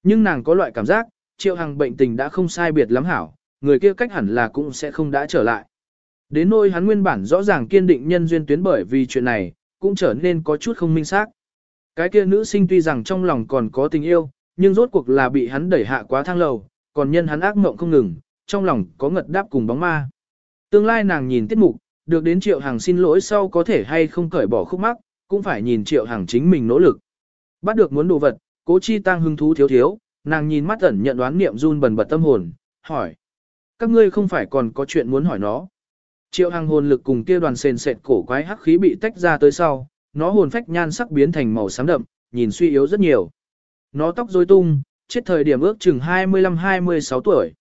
Nhưng nàng có loại cảm giác, triệu hằng bệnh tình đã không sai biệt lắm hảo, người kia cách hẳn là cũng sẽ không đã trở lại. Đến nỗi hắn nguyên bản rõ ràng kiên định nhân duyên tuyến bởi vì chuyện này, cũng trở nên có chút không minh xác. Cái kia nữ sinh tuy rằng trong lòng còn có tình yêu, nhưng rốt cuộc là bị hắn đẩy hạ quá thang lầu, còn nhân hắn ác mộng không ngừng, trong lòng có ngật đáp cùng bóng ma. Tương lai nàng nhìn tiết mục, được đến triệu hàng xin lỗi sau có thể hay không cởi bỏ khúc mắc, cũng phải nhìn triệu hàng chính mình nỗ lực. Bắt được muốn đồ vật, cố chi tăng hứng thú thiếu thiếu, nàng nhìn mắt ẩn nhận đoán niệm run bần bật tâm hồn, hỏi. Các ngươi không phải còn có chuyện muốn hỏi nó. Triệu hàng hồn lực cùng kia đoàn sền sệt cổ quái hắc khí bị tách ra tới sau, nó hồn phách nhan sắc biến thành màu xám đậm, nhìn suy yếu rất nhiều. Nó tóc rối tung, chết thời điểm ước chừng 25-26 tuổi.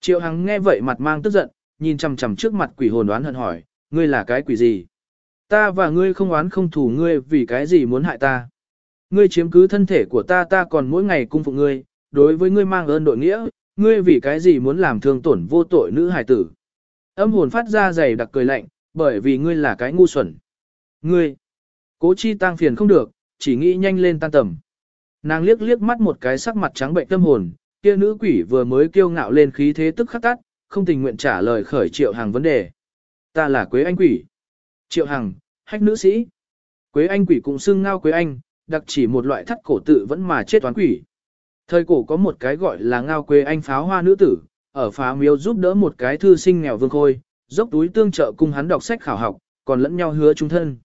Triệu Hằng nghe vậy mặt mang tức giận, nhìn chằm chằm trước mặt quỷ hồn đoán hận hỏi, ngươi là cái quỷ gì? Ta và ngươi không oán không thủ ngươi vì cái gì muốn hại ta? Ngươi chiếm cứ thân thể của ta ta còn mỗi ngày cung phụng ngươi, đối với ngươi mang ơn đội nghĩa, ngươi vì cái gì muốn làm thương tổn vô tội nữ hài tử? Âm hồn phát ra dày đặc cười lạnh, bởi vì ngươi là cái ngu xuẩn. Ngươi, cố chi tăng phiền không được, chỉ nghĩ nhanh lên tan tầm. Nàng liếc liếc mắt một cái sắc mặt trắng bệnh tâm hồn, kia nữ quỷ vừa mới kiêu ngạo lên khí thế tức khắc tắt, không tình nguyện trả lời khởi triệu hàng vấn đề. Ta là Quế Anh quỷ. Triệu Hằng, hách nữ sĩ. Quế Anh quỷ cũng xưng ngao Quế Anh, đặc chỉ một loại thắt cổ tự vẫn mà chết toán quỷ. Thời cổ có một cái gọi là ngao Quế Anh pháo hoa nữ tử, ở phá miếu giúp đỡ một cái thư sinh nghèo vương khôi, dốc túi tương trợ cùng hắn đọc sách khảo học, còn lẫn nhau hứa chung thân.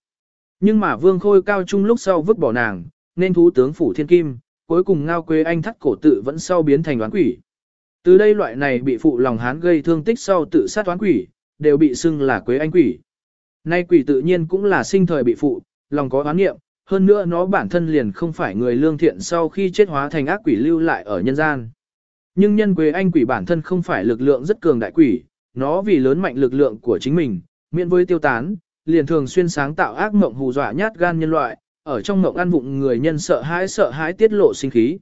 Nhưng mà vương khôi cao trung lúc sau vứt bỏ nàng, nên thú tướng phủ thiên kim, cuối cùng ngao quế anh thắt cổ tự vẫn sau biến thành đoán quỷ. Từ đây loại này bị phụ lòng hán gây thương tích sau tự sát oán quỷ, đều bị xưng là quế anh quỷ. Nay quỷ tự nhiên cũng là sinh thời bị phụ, lòng có oán nghiệm, hơn nữa nó bản thân liền không phải người lương thiện sau khi chết hóa thành ác quỷ lưu lại ở nhân gian. Nhưng nhân quế anh quỷ bản thân không phải lực lượng rất cường đại quỷ, nó vì lớn mạnh lực lượng của chính mình, miễn với tiêu tán, liền thường xuyên sáng tạo ác mộng hù dọa nhát gan nhân loại, ở trong mộng ăn vụng người nhân sợ hãi sợ hãi tiết lộ sinh khí.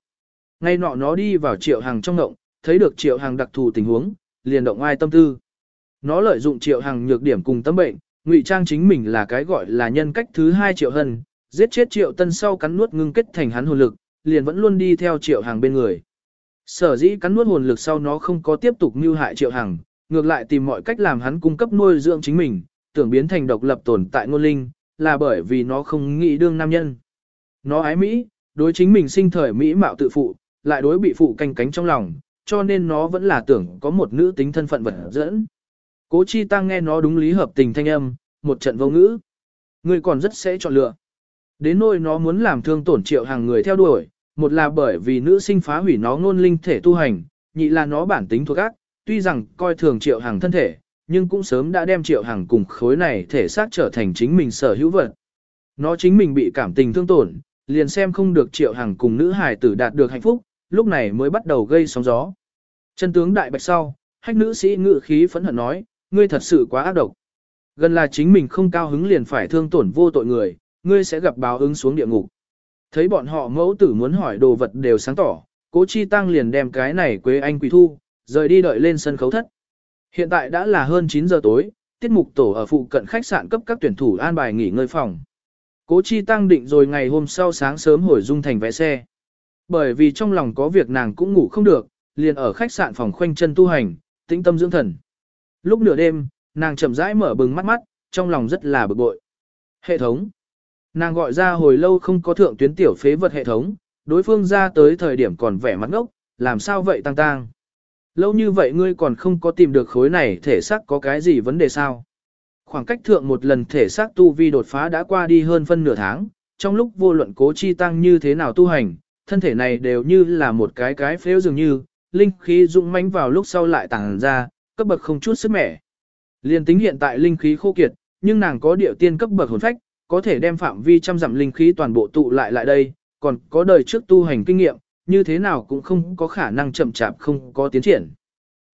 Ngay nọ nó đi vào triệu hàng trong mộng, thấy được triệu hàng đặc thù tình huống, liền động ai tâm tư. Nó lợi dụng triệu hàng nhược điểm cùng tâm bệnh, ngụy trang chính mình là cái gọi là nhân cách thứ hai triệu hân, giết chết triệu tân sau cắn nuốt ngưng kết thành hắn hồn lực, liền vẫn luôn đi theo triệu hàng bên người. Sở dĩ cắn nuốt hồn lực sau nó không có tiếp tục mưu hại triệu hàng, ngược lại tìm mọi cách làm hắn cung cấp nuôi dưỡng chính mình, tưởng biến thành độc lập tồn tại ngôn linh, là bởi vì nó không nghĩ đương nam nhân. Nó ái Mỹ, đối chính mình sinh thời Mỹ mạo tự phụ, lại đối bị phụ canh cánh trong lòng, cho nên nó vẫn là tưởng có một nữ tính thân phận vật dẫn. Cố chi tăng nghe nó đúng lý hợp tình thanh âm, một trận vô ngữ. Người còn rất sẽ chọn lựa. Đến nỗi nó muốn làm thương tổn triệu hàng người theo đuổi, một là bởi vì nữ sinh phá hủy nó ngôn linh thể tu hành, nhị là nó bản tính thuộc ác, tuy rằng coi thường triệu hàng thân thể, nhưng cũng sớm đã đem triệu hàng cùng khối này thể xác trở thành chính mình sở hữu vật. Nó chính mình bị cảm tình thương tổn, liền xem không được triệu hàng cùng nữ hài tử đạt được hạnh phúc, lúc này mới bắt đầu gây sóng gió. Chân tướng đại bạch sau, hách nữ sĩ ngự khí phẫn hận nói, ngươi thật sự quá ác độc. Gần là chính mình không cao hứng liền phải thương tổn vô tội người, ngươi sẽ gặp báo ứng xuống địa ngục. Thấy bọn họ mẫu tử muốn hỏi đồ vật đều sáng tỏ, cố chi tăng liền đem cái này quế anh quỳ thu, rời đi đợi lên sân khấu thất. Hiện tại đã là hơn 9 giờ tối, tiết mục tổ ở phụ cận khách sạn cấp các tuyển thủ an bài nghỉ ngơi phòng. Cố chi tăng định rồi ngày hôm sau sáng sớm hồi dung thành vẽ xe. Bởi vì trong lòng có việc nàng cũng ngủ không được, liền ở khách sạn phòng khoanh chân tu hành, tĩnh tâm dưỡng thần. Lúc nửa đêm, nàng chậm rãi mở bừng mắt mắt, trong lòng rất là bực bội. Hệ thống. Nàng gọi ra hồi lâu không có thượng tuyến tiểu phế vật hệ thống, đối phương ra tới thời điểm còn vẻ mặt ngốc, làm sao vậy tăng tăng. Lâu như vậy ngươi còn không có tìm được khối này thể xác có cái gì vấn đề sao? Khoảng cách thượng một lần thể xác tu vi đột phá đã qua đi hơn phân nửa tháng, trong lúc vô luận cố chi tăng như thế nào tu hành, thân thể này đều như là một cái cái phếu dường như, linh khí dũng mãnh vào lúc sau lại tàng ra, cấp bậc không chút sức mẻ. Liên tính hiện tại linh khí khô kiệt, nhưng nàng có điệu tiên cấp bậc hồn phách, có thể đem phạm vi trăm dặm linh khí toàn bộ tụ lại lại đây, còn có đời trước tu hành kinh nghiệm, như thế nào cũng không có khả năng chậm chạp không có tiến triển.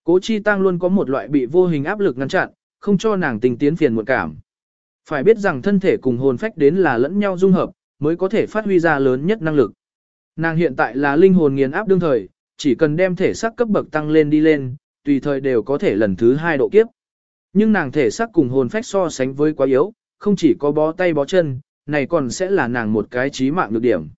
Cố Chi Tăng luôn có một loại bị vô hình áp lực ngăn chặn, không cho nàng tình tiến phiền muộn cảm. Phải biết rằng thân thể cùng hồn phách đến là lẫn nhau dung hợp, mới có thể phát huy ra lớn nhất năng lực. Nàng hiện tại là linh hồn nghiền áp đương thời, chỉ cần đem thể xác cấp bậc tăng lên đi lên, tùy thời đều có thể lần thứ hai độ kiếp. Nhưng nàng thể xác cùng hồn phách so sánh với quá yếu, không chỉ có bó tay bó chân, này còn sẽ là nàng một cái trí mạng được điểm.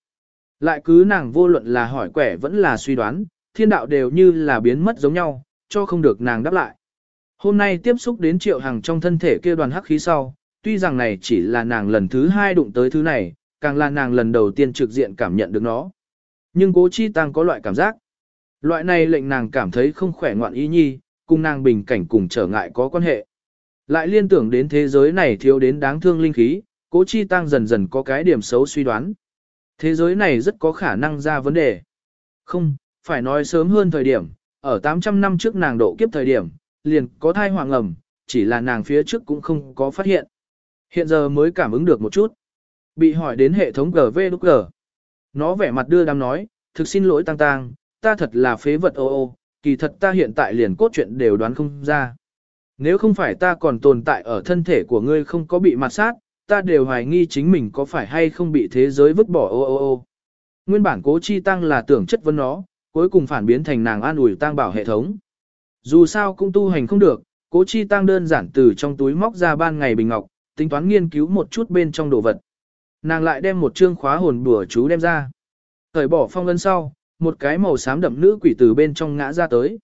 Lại cứ nàng vô luận là hỏi quẻ vẫn là suy đoán, thiên đạo đều như là biến mất giống nhau, cho không được nàng đáp lại. Hôm nay tiếp xúc đến triệu hàng trong thân thể kia đoàn hắc khí sau, tuy rằng này chỉ là nàng lần thứ hai đụng tới thứ này, càng là nàng lần đầu tiên trực diện cảm nhận được nó. Nhưng cố chi tăng có loại cảm giác. Loại này lệnh nàng cảm thấy không khỏe ngoạn ý nhi, cùng nàng bình cảnh cùng trở ngại có quan hệ. Lại liên tưởng đến thế giới này thiếu đến đáng thương linh khí, cố chi tăng dần dần có cái điểm xấu suy đoán. Thế giới này rất có khả năng ra vấn đề. Không, phải nói sớm hơn thời điểm, ở 800 năm trước nàng độ kiếp thời điểm, liền có thai hoàng ẩm, chỉ là nàng phía trước cũng không có phát hiện. Hiện giờ mới cảm ứng được một chút. Bị hỏi đến hệ thống GV lúc G. Nó vẻ mặt đưa đám nói, thực xin lỗi tăng tăng, ta thật là phế vật ô ô, kỳ thật ta hiện tại liền cốt truyện đều đoán không ra. Nếu không phải ta còn tồn tại ở thân thể của ngươi không có bị mặt sát, ta đều hoài nghi chính mình có phải hay không bị thế giới vứt bỏ ô ô ô. Nguyên bản cố chi tăng là tưởng chất vấn nó, cuối cùng phản biến thành nàng an ủi tăng bảo hệ thống. Dù sao cũng tu hành không được, cố chi tăng đơn giản từ trong túi móc ra ban ngày bình ngọc, tính toán nghiên cứu một chút bên trong đồ vật. Nàng lại đem một chương khóa hồn bùa chú đem ra. Thời bỏ phong lân sau, một cái màu xám đậm nữ quỷ từ bên trong ngã ra tới.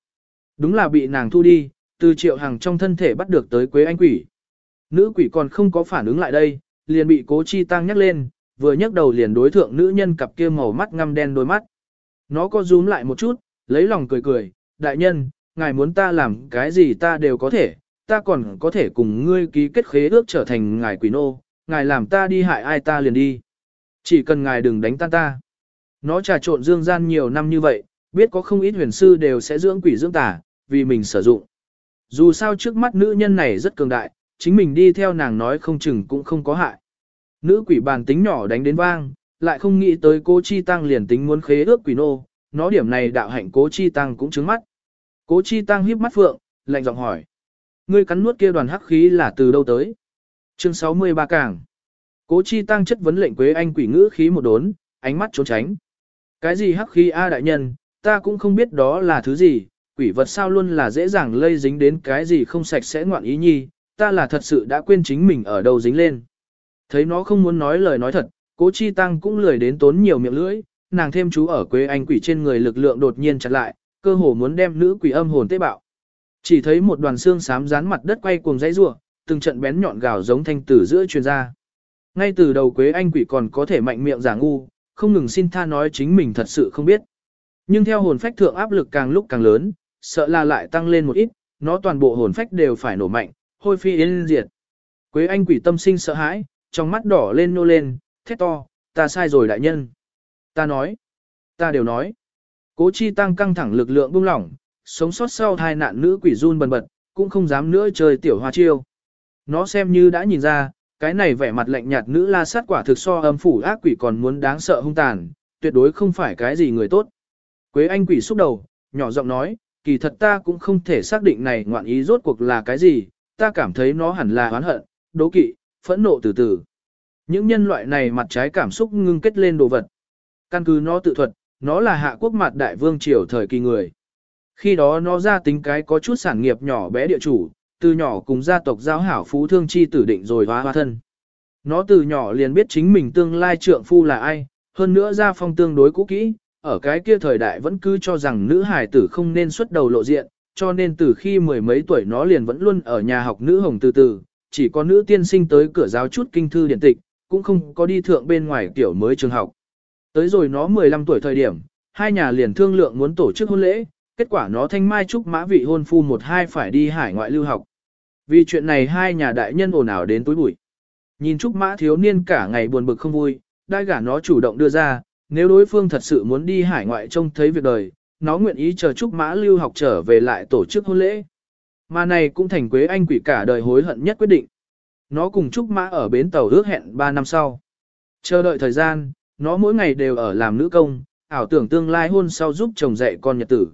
Đúng là bị nàng thu đi, từ triệu hàng trong thân thể bắt được tới quế anh quỷ. Nữ quỷ còn không có phản ứng lại đây, liền bị cố chi tăng nhắc lên, vừa nhấc đầu liền đối thượng nữ nhân cặp kia màu mắt ngăm đen đôi mắt. Nó có rúm lại một chút, lấy lòng cười cười, đại nhân, ngài muốn ta làm cái gì ta đều có thể, ta còn có thể cùng ngươi ký kết khế ước trở thành ngài quỷ nô, ngài làm ta đi hại ai ta liền đi. Chỉ cần ngài đừng đánh tan ta. Nó trà trộn dương gian nhiều năm như vậy, biết có không ít huyền sư đều sẽ dưỡng quỷ dưỡng tà, vì mình sử dụng. Dù sao trước mắt nữ nhân này rất cường đại, chính mình đi theo nàng nói không chừng cũng không có hại. Nữ quỷ bàn tính nhỏ đánh đến vang, lại không nghĩ tới cố chi tăng liền tính muốn khế ước quỷ nô, nó điểm này đạo hạnh cố chi tăng cũng trứng mắt. Cố chi tăng híp mắt phượng, lạnh giọng hỏi. Ngươi cắn nuốt kia đoàn hắc khí là từ đâu tới? Chương 63 càng. Cố chi tăng chất vấn lệnh quế anh quỷ ngữ khí một đốn, ánh mắt trốn tránh. Cái gì hắc khí a đại nhân, ta cũng không biết đó là thứ gì, quỷ vật sao luôn là dễ dàng lây dính đến cái gì không sạch sẽ ngoạn ý nhi, ta là thật sự đã quên chính mình ở đâu dính lên. Thấy nó không muốn nói lời nói thật, cố chi tăng cũng lười đến tốn nhiều miệng lưỡi, nàng thêm chú ở quế anh quỷ trên người lực lượng đột nhiên chặt lại, cơ hồ muốn đem nữ quỷ âm hồn tế bạo. Chỉ thấy một đoàn xương xám dán mặt đất quay cuồng dãy rủa, từng trận bén nhọn gào giống thanh tử giữa truyền ra. Ngay từ đầu Quế Anh quỷ còn có thể mạnh miệng giả ngu, không ngừng xin tha nói chính mình thật sự không biết. Nhưng theo hồn phách thượng áp lực càng lúc càng lớn, sợ là lại tăng lên một ít, nó toàn bộ hồn phách đều phải nổ mạnh, hôi phi yên diệt. Quế Anh quỷ tâm sinh sợ hãi, trong mắt đỏ lên nô lên, thét to, ta sai rồi đại nhân. Ta nói, ta đều nói. Cố chi tăng căng thẳng lực lượng buông lỏng, sống sót sau hai nạn nữ quỷ run bần bật, cũng không dám nữa chơi tiểu hoa chiêu. Nó xem như đã nhìn ra, cái này vẻ mặt lạnh nhạt nữ la sát quả thực so âm phủ ác quỷ còn muốn đáng sợ hung tàn, tuyệt đối không phải cái gì người tốt. Quế Anh quỷ xúc đầu, nhỏ giọng nói, kỳ thật ta cũng không thể xác định này ngoạn ý rốt cuộc là cái gì, ta cảm thấy nó hẳn là oán hận, đố kỵ, phẫn nộ từ từ. Những nhân loại này mặt trái cảm xúc ngưng kết lên đồ vật. Căn cứ nó tự thuật, nó là hạ quốc mặt đại vương triều thời kỳ người. Khi đó nó ra tính cái có chút sản nghiệp nhỏ bé địa chủ, từ nhỏ cùng gia tộc giáo hảo phú thương chi tử định rồi hóa hóa thân. Nó từ nhỏ liền biết chính mình tương lai trượng phu là ai, hơn nữa gia phong tương đối cũ kỹ, ở cái kia thời đại vẫn cứ cho rằng nữ hài tử không nên xuất đầu lộ diện, cho nên từ khi mười mấy tuổi nó liền vẫn luôn ở nhà học nữ hồng từ từ, chỉ có nữ tiên sinh tới cửa giáo chút kinh thư điện tịch, cũng không có đi thượng bên ngoài tiểu mới trường học. Tới rồi nó 15 tuổi thời điểm, hai nhà liền thương lượng muốn tổ chức hôn lễ, kết quả nó thanh mai trúc mã vị hôn phu một hai phải đi hải ngoại lưu học. Vì chuyện này hai nhà đại nhân ồn ào đến tối bụi. Nhìn trúc mã thiếu niên cả ngày buồn bực không vui, đai gả nó chủ động đưa ra, nếu đối phương thật sự muốn đi hải ngoại trông thấy việc đời, nó nguyện ý chờ trúc mã lưu học trở về lại tổ chức hôn lễ. Mà này cũng thành quế anh quỷ cả đời hối hận nhất quyết định. Nó cùng trúc mã ở bến tàu ước hẹn 3 năm sau. Chờ đợi thời gian, nó mỗi ngày đều ở làm nữ công, ảo tưởng tương lai hôn sau giúp chồng dạy con nhật tử.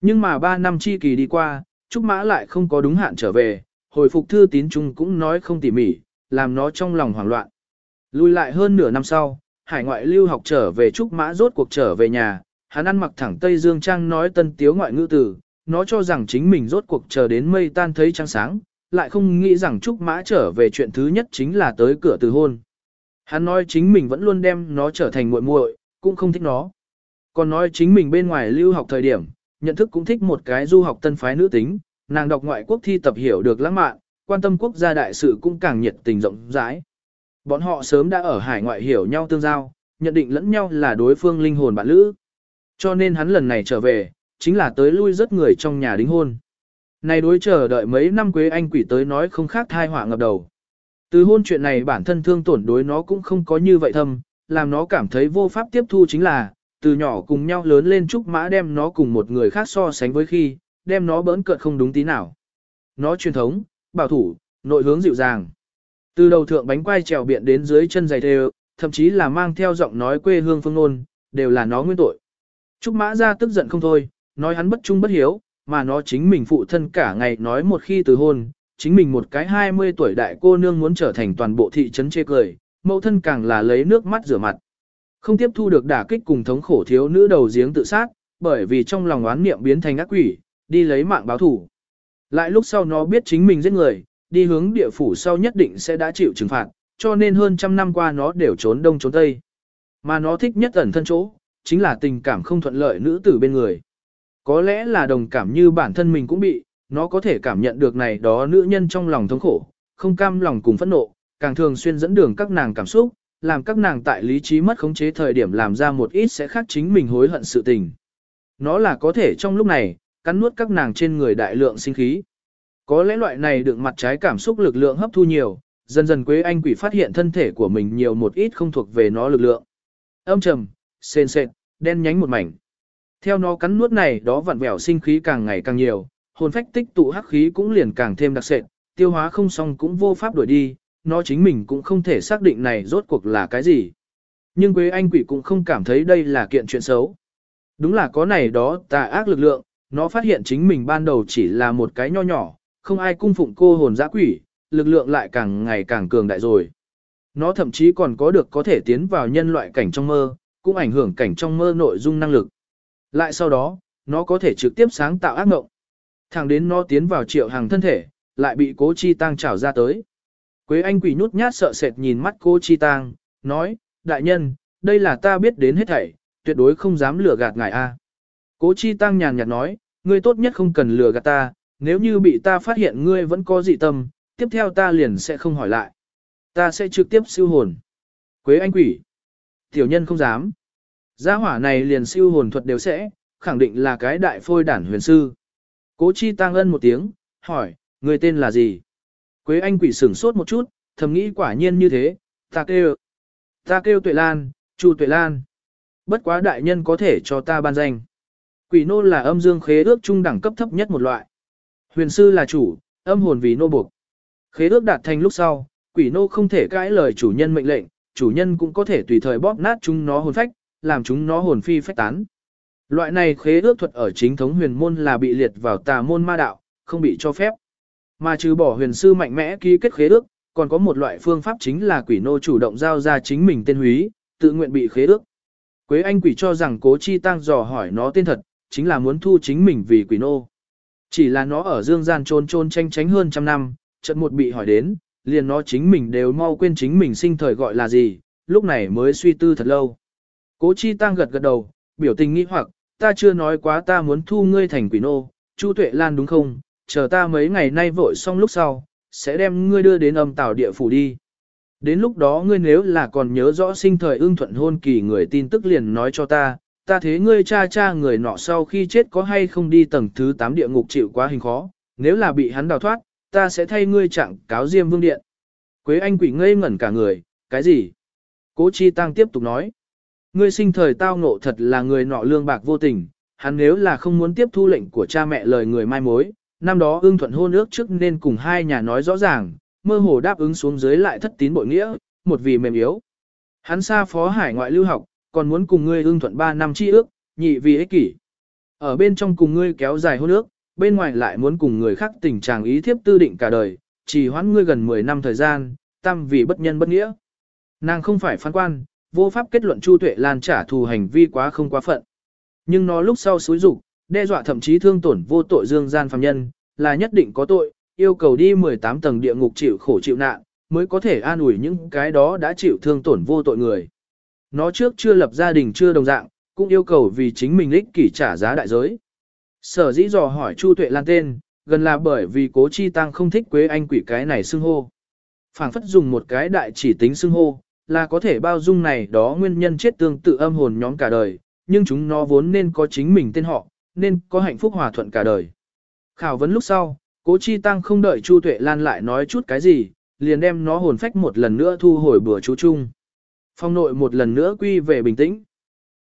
Nhưng mà 3 năm chi kỳ đi qua, Trúc Mã lại không có đúng hạn trở về, hồi phục thư tín chung cũng nói không tỉ mỉ, làm nó trong lòng hoảng loạn. Lùi lại hơn nửa năm sau, hải ngoại lưu học trở về Trúc Mã rốt cuộc trở về nhà, hắn ăn mặc thẳng Tây Dương Trang nói tân tiếu ngoại ngữ tử, nó cho rằng chính mình rốt cuộc chờ đến mây tan thấy trăng sáng, lại không nghĩ rằng Trúc Mã trở về chuyện thứ nhất chính là tới cửa từ hôn. Hắn nói chính mình vẫn luôn đem nó trở thành muội muội, cũng không thích nó. Còn nói chính mình bên ngoài lưu học thời điểm, nhận thức cũng thích một cái du học tân phái nữ tính, nàng đọc ngoại quốc thi tập hiểu được lãng mạn, quan tâm quốc gia đại sự cũng càng nhiệt tình rộng rãi. Bọn họ sớm đã ở hải ngoại hiểu nhau tương giao, nhận định lẫn nhau là đối phương linh hồn bạn lữ. Cho nên hắn lần này trở về, chính là tới lui rất người trong nhà đính hôn. Này đối chờ đợi mấy năm quế anh quỷ tới nói không khác thai họa ngập đầu. Từ hôn chuyện này bản thân thương tổn đối nó cũng không có như vậy thâm, làm nó cảm thấy vô pháp tiếp thu chính là, từ nhỏ cùng nhau lớn lên trúc mã đem nó cùng một người khác so sánh với khi, đem nó bỡn cợt không đúng tí nào. Nó truyền thống, bảo thủ, nội hướng dịu dàng. Từ đầu thượng bánh quai trèo biện đến dưới chân giày thêu, thậm chí là mang theo giọng nói quê hương phương ngôn đều là nó nguyên tội. Trúc mã ra tức giận không thôi, nói hắn bất trung bất hiếu, mà nó chính mình phụ thân cả ngày nói một khi từ hôn, chính mình một cái 20 tuổi đại cô nương muốn trở thành toàn bộ thị trấn chê cười, mẫu thân càng là lấy nước mắt rửa mặt. Không tiếp thu được đả kích cùng thống khổ thiếu nữ đầu giếng tự sát, bởi vì trong lòng oán niệm biến thành ác quỷ, đi lấy mạng báo thủ. Lại lúc sau nó biết chính mình giết người, đi hướng địa phủ sau nhất định sẽ đã chịu trừng phạt, cho nên hơn trăm năm qua nó đều trốn đông trốn tây. Mà nó thích nhất ẩn thân chỗ, chính là tình cảm không thuận lợi nữ tử bên người. Có lẽ là đồng cảm như bản thân mình cũng bị, nó có thể cảm nhận được này đó nữ nhân trong lòng thống khổ, không cam lòng cùng phẫn nộ, càng thường xuyên dẫn đường các nàng cảm xúc, làm các nàng tại lý trí mất khống chế thời điểm làm ra một ít sẽ khác chính mình hối hận sự tình. Nó là có thể trong lúc này, cắn nuốt các nàng trên người đại lượng sinh khí. Có lẽ loại này được mặt trái cảm xúc lực lượng hấp thu nhiều, dần dần Quế Anh quỷ phát hiện thân thể của mình nhiều một ít không thuộc về nó lực lượng. Âm trầm, sền sệt, đen nhánh một mảnh. Theo nó cắn nuốt này đó vặn vẹo sinh khí càng ngày càng nhiều, hồn phách tích tụ hắc khí cũng liền càng thêm đặc sệt, tiêu hóa không xong cũng vô pháp đuổi đi, nó chính mình cũng không thể xác định này rốt cuộc là cái gì. Nhưng Quế Anh quỷ cũng không cảm thấy đây là kiện chuyện xấu. Đúng là có này đó tà ác lực lượng, nó phát hiện chính mình ban đầu chỉ là một cái nho nhỏ, không ai cung phụng cô hồn giã quỷ, lực lượng lại càng ngày càng cường đại rồi. Nó thậm chí còn có được có thể tiến vào nhân loại cảnh trong mơ, cũng ảnh hưởng cảnh trong mơ nội dung năng lực. Lại sau đó, nó có thể trực tiếp sáng tạo ác mộng. Thẳng đến nó tiến vào triệu hàng thân thể, lại bị cố chi tăng trảo ra tới. Quế Anh quỷ nhút nhát sợ sệt nhìn mắt cô chi tăng, nói, đại nhân, đây là ta biết đến hết thảy, tuyệt đối không dám lừa gạt ngài a. Cố chi tăng nhàn nhạt nói, ngươi tốt nhất không cần lừa gạt ta, nếu như bị ta phát hiện ngươi vẫn có dị tâm, tiếp theo ta liền sẽ không hỏi lại. Ta sẽ trực tiếp siêu hồn. Quế Anh quỷ. Tiểu nhân không dám. Gia hỏa này liền siêu hồn thuật đều sẽ, khẳng định là cái đại phôi đản huyền sư. Cố chi tăng ân một tiếng, hỏi, người tên là gì? Quế Anh quỷ sửng sốt một chút, thầm nghĩ quả nhiên như thế, ta kêu. Ta kêu Tuệ Lan, Chu Tuệ Lan. Bất quá đại nhân có thể cho ta ban danh. Quỷ nô là âm dương khế ước trung đẳng cấp thấp nhất một loại. Huyền sư là chủ, âm hồn vì nô buộc. Khế ước đạt thành lúc sau, quỷ nô không thể cãi lời chủ nhân mệnh lệnh, chủ nhân cũng có thể tùy thời bóp nát chúng nó hồn phách, làm chúng nó hồn phi phách tán. Loại này khế ước thuật ở chính thống huyền môn là bị liệt vào tà môn ma đạo, không bị cho phép. Mà trừ bỏ huyền sư mạnh mẽ ký kết khế ước, còn có một loại phương pháp chính là quỷ nô chủ động giao ra chính mình tên húy, tự nguyện bị khế ước. Quế Anh quỷ cho rằng cố chi tăng dò hỏi nó tên thật, chính là muốn thu chính mình vì quỷ nô. Chỉ là nó ở dương gian trôn trôn tranh tránh hơn trăm năm, trận một bị hỏi đến, liền nó chính mình đều mau quên chính mình sinh thời gọi là gì, lúc này mới suy tư thật lâu. Cố chi tăng gật gật đầu, biểu tình nghĩ hoặc, ta chưa nói quá ta muốn thu ngươi thành quỷ nô, Chu Tuệ Lan đúng không, chờ ta mấy ngày nay vội xong lúc sau, sẽ đem ngươi đưa đến âm tảo địa phủ đi. Đến lúc đó ngươi nếu là còn nhớ rõ sinh thời ưng thuận hôn kỳ người tin tức liền nói cho ta, ta thế ngươi cha cha người nọ sau khi chết có hay không đi tầng thứ 8 địa ngục chịu quá hình khó, nếu là bị hắn đào thoát, ta sẽ thay ngươi trạng cáo Diêm Vương Điện. Quế Anh quỷ ngây ngẩn cả người, cái gì? Cố Chi Tăng tiếp tục nói. Ngươi sinh thời tao ngộ thật là người nọ lương bạc vô tình, hắn nếu là không muốn tiếp thu lệnh của cha mẹ lời người mai mối, năm đó ưng thuận hôn ước trước nên cùng hai nhà nói rõ ràng, mơ hồ đáp ứng xuống dưới lại thất tín bội nghĩa, một vì mềm yếu. Hắn xa phó hải ngoại lưu học, còn muốn cùng ngươi ưng thuận 3 năm chi ước, nhị vì ích kỷ. Ở bên trong cùng ngươi kéo dài hôn ước, bên ngoài lại muốn cùng người khác tình trạng ý thiếp tư định cả đời, chỉ hoãn ngươi gần 10 năm thời gian, tam vì bất nhân bất nghĩa. Nàng không phải phán quan, vô pháp kết luận Chu Tuệ Lan trả thù hành vi quá không quá phận. Nhưng nó lúc sau xúi dục, đe dọa thậm chí thương tổn vô tội dương gian phàm nhân, là nhất định có tội, yêu cầu đi 18 tầng địa ngục chịu khổ chịu nạn, mới có thể an ủi những cái đó đã chịu thương tổn vô tội người. Nó trước chưa lập gia đình chưa đồng dạng, cũng yêu cầu vì chính mình ích kỷ trả giá đại giới. Sở dĩ dò hỏi Chu Tuệ Lan tên, gần là bởi vì cố chi tăng không thích quế anh quỷ cái này xưng hô. phảng phất dùng một cái đại chỉ tính xưng hô, là có thể bao dung này đó nguyên nhân chết tương tự âm hồn nhóm cả đời, nhưng chúng nó vốn nên có chính mình tên họ, nên có hạnh phúc hòa thuận cả đời. Khảo vấn lúc sau, cố chi tăng không đợi Chu Tuệ Lan lại nói chút cái gì, liền đem nó hồn phách một lần nữa thu hồi bữa chú chung. Phong nội một lần nữa quy về bình tĩnh.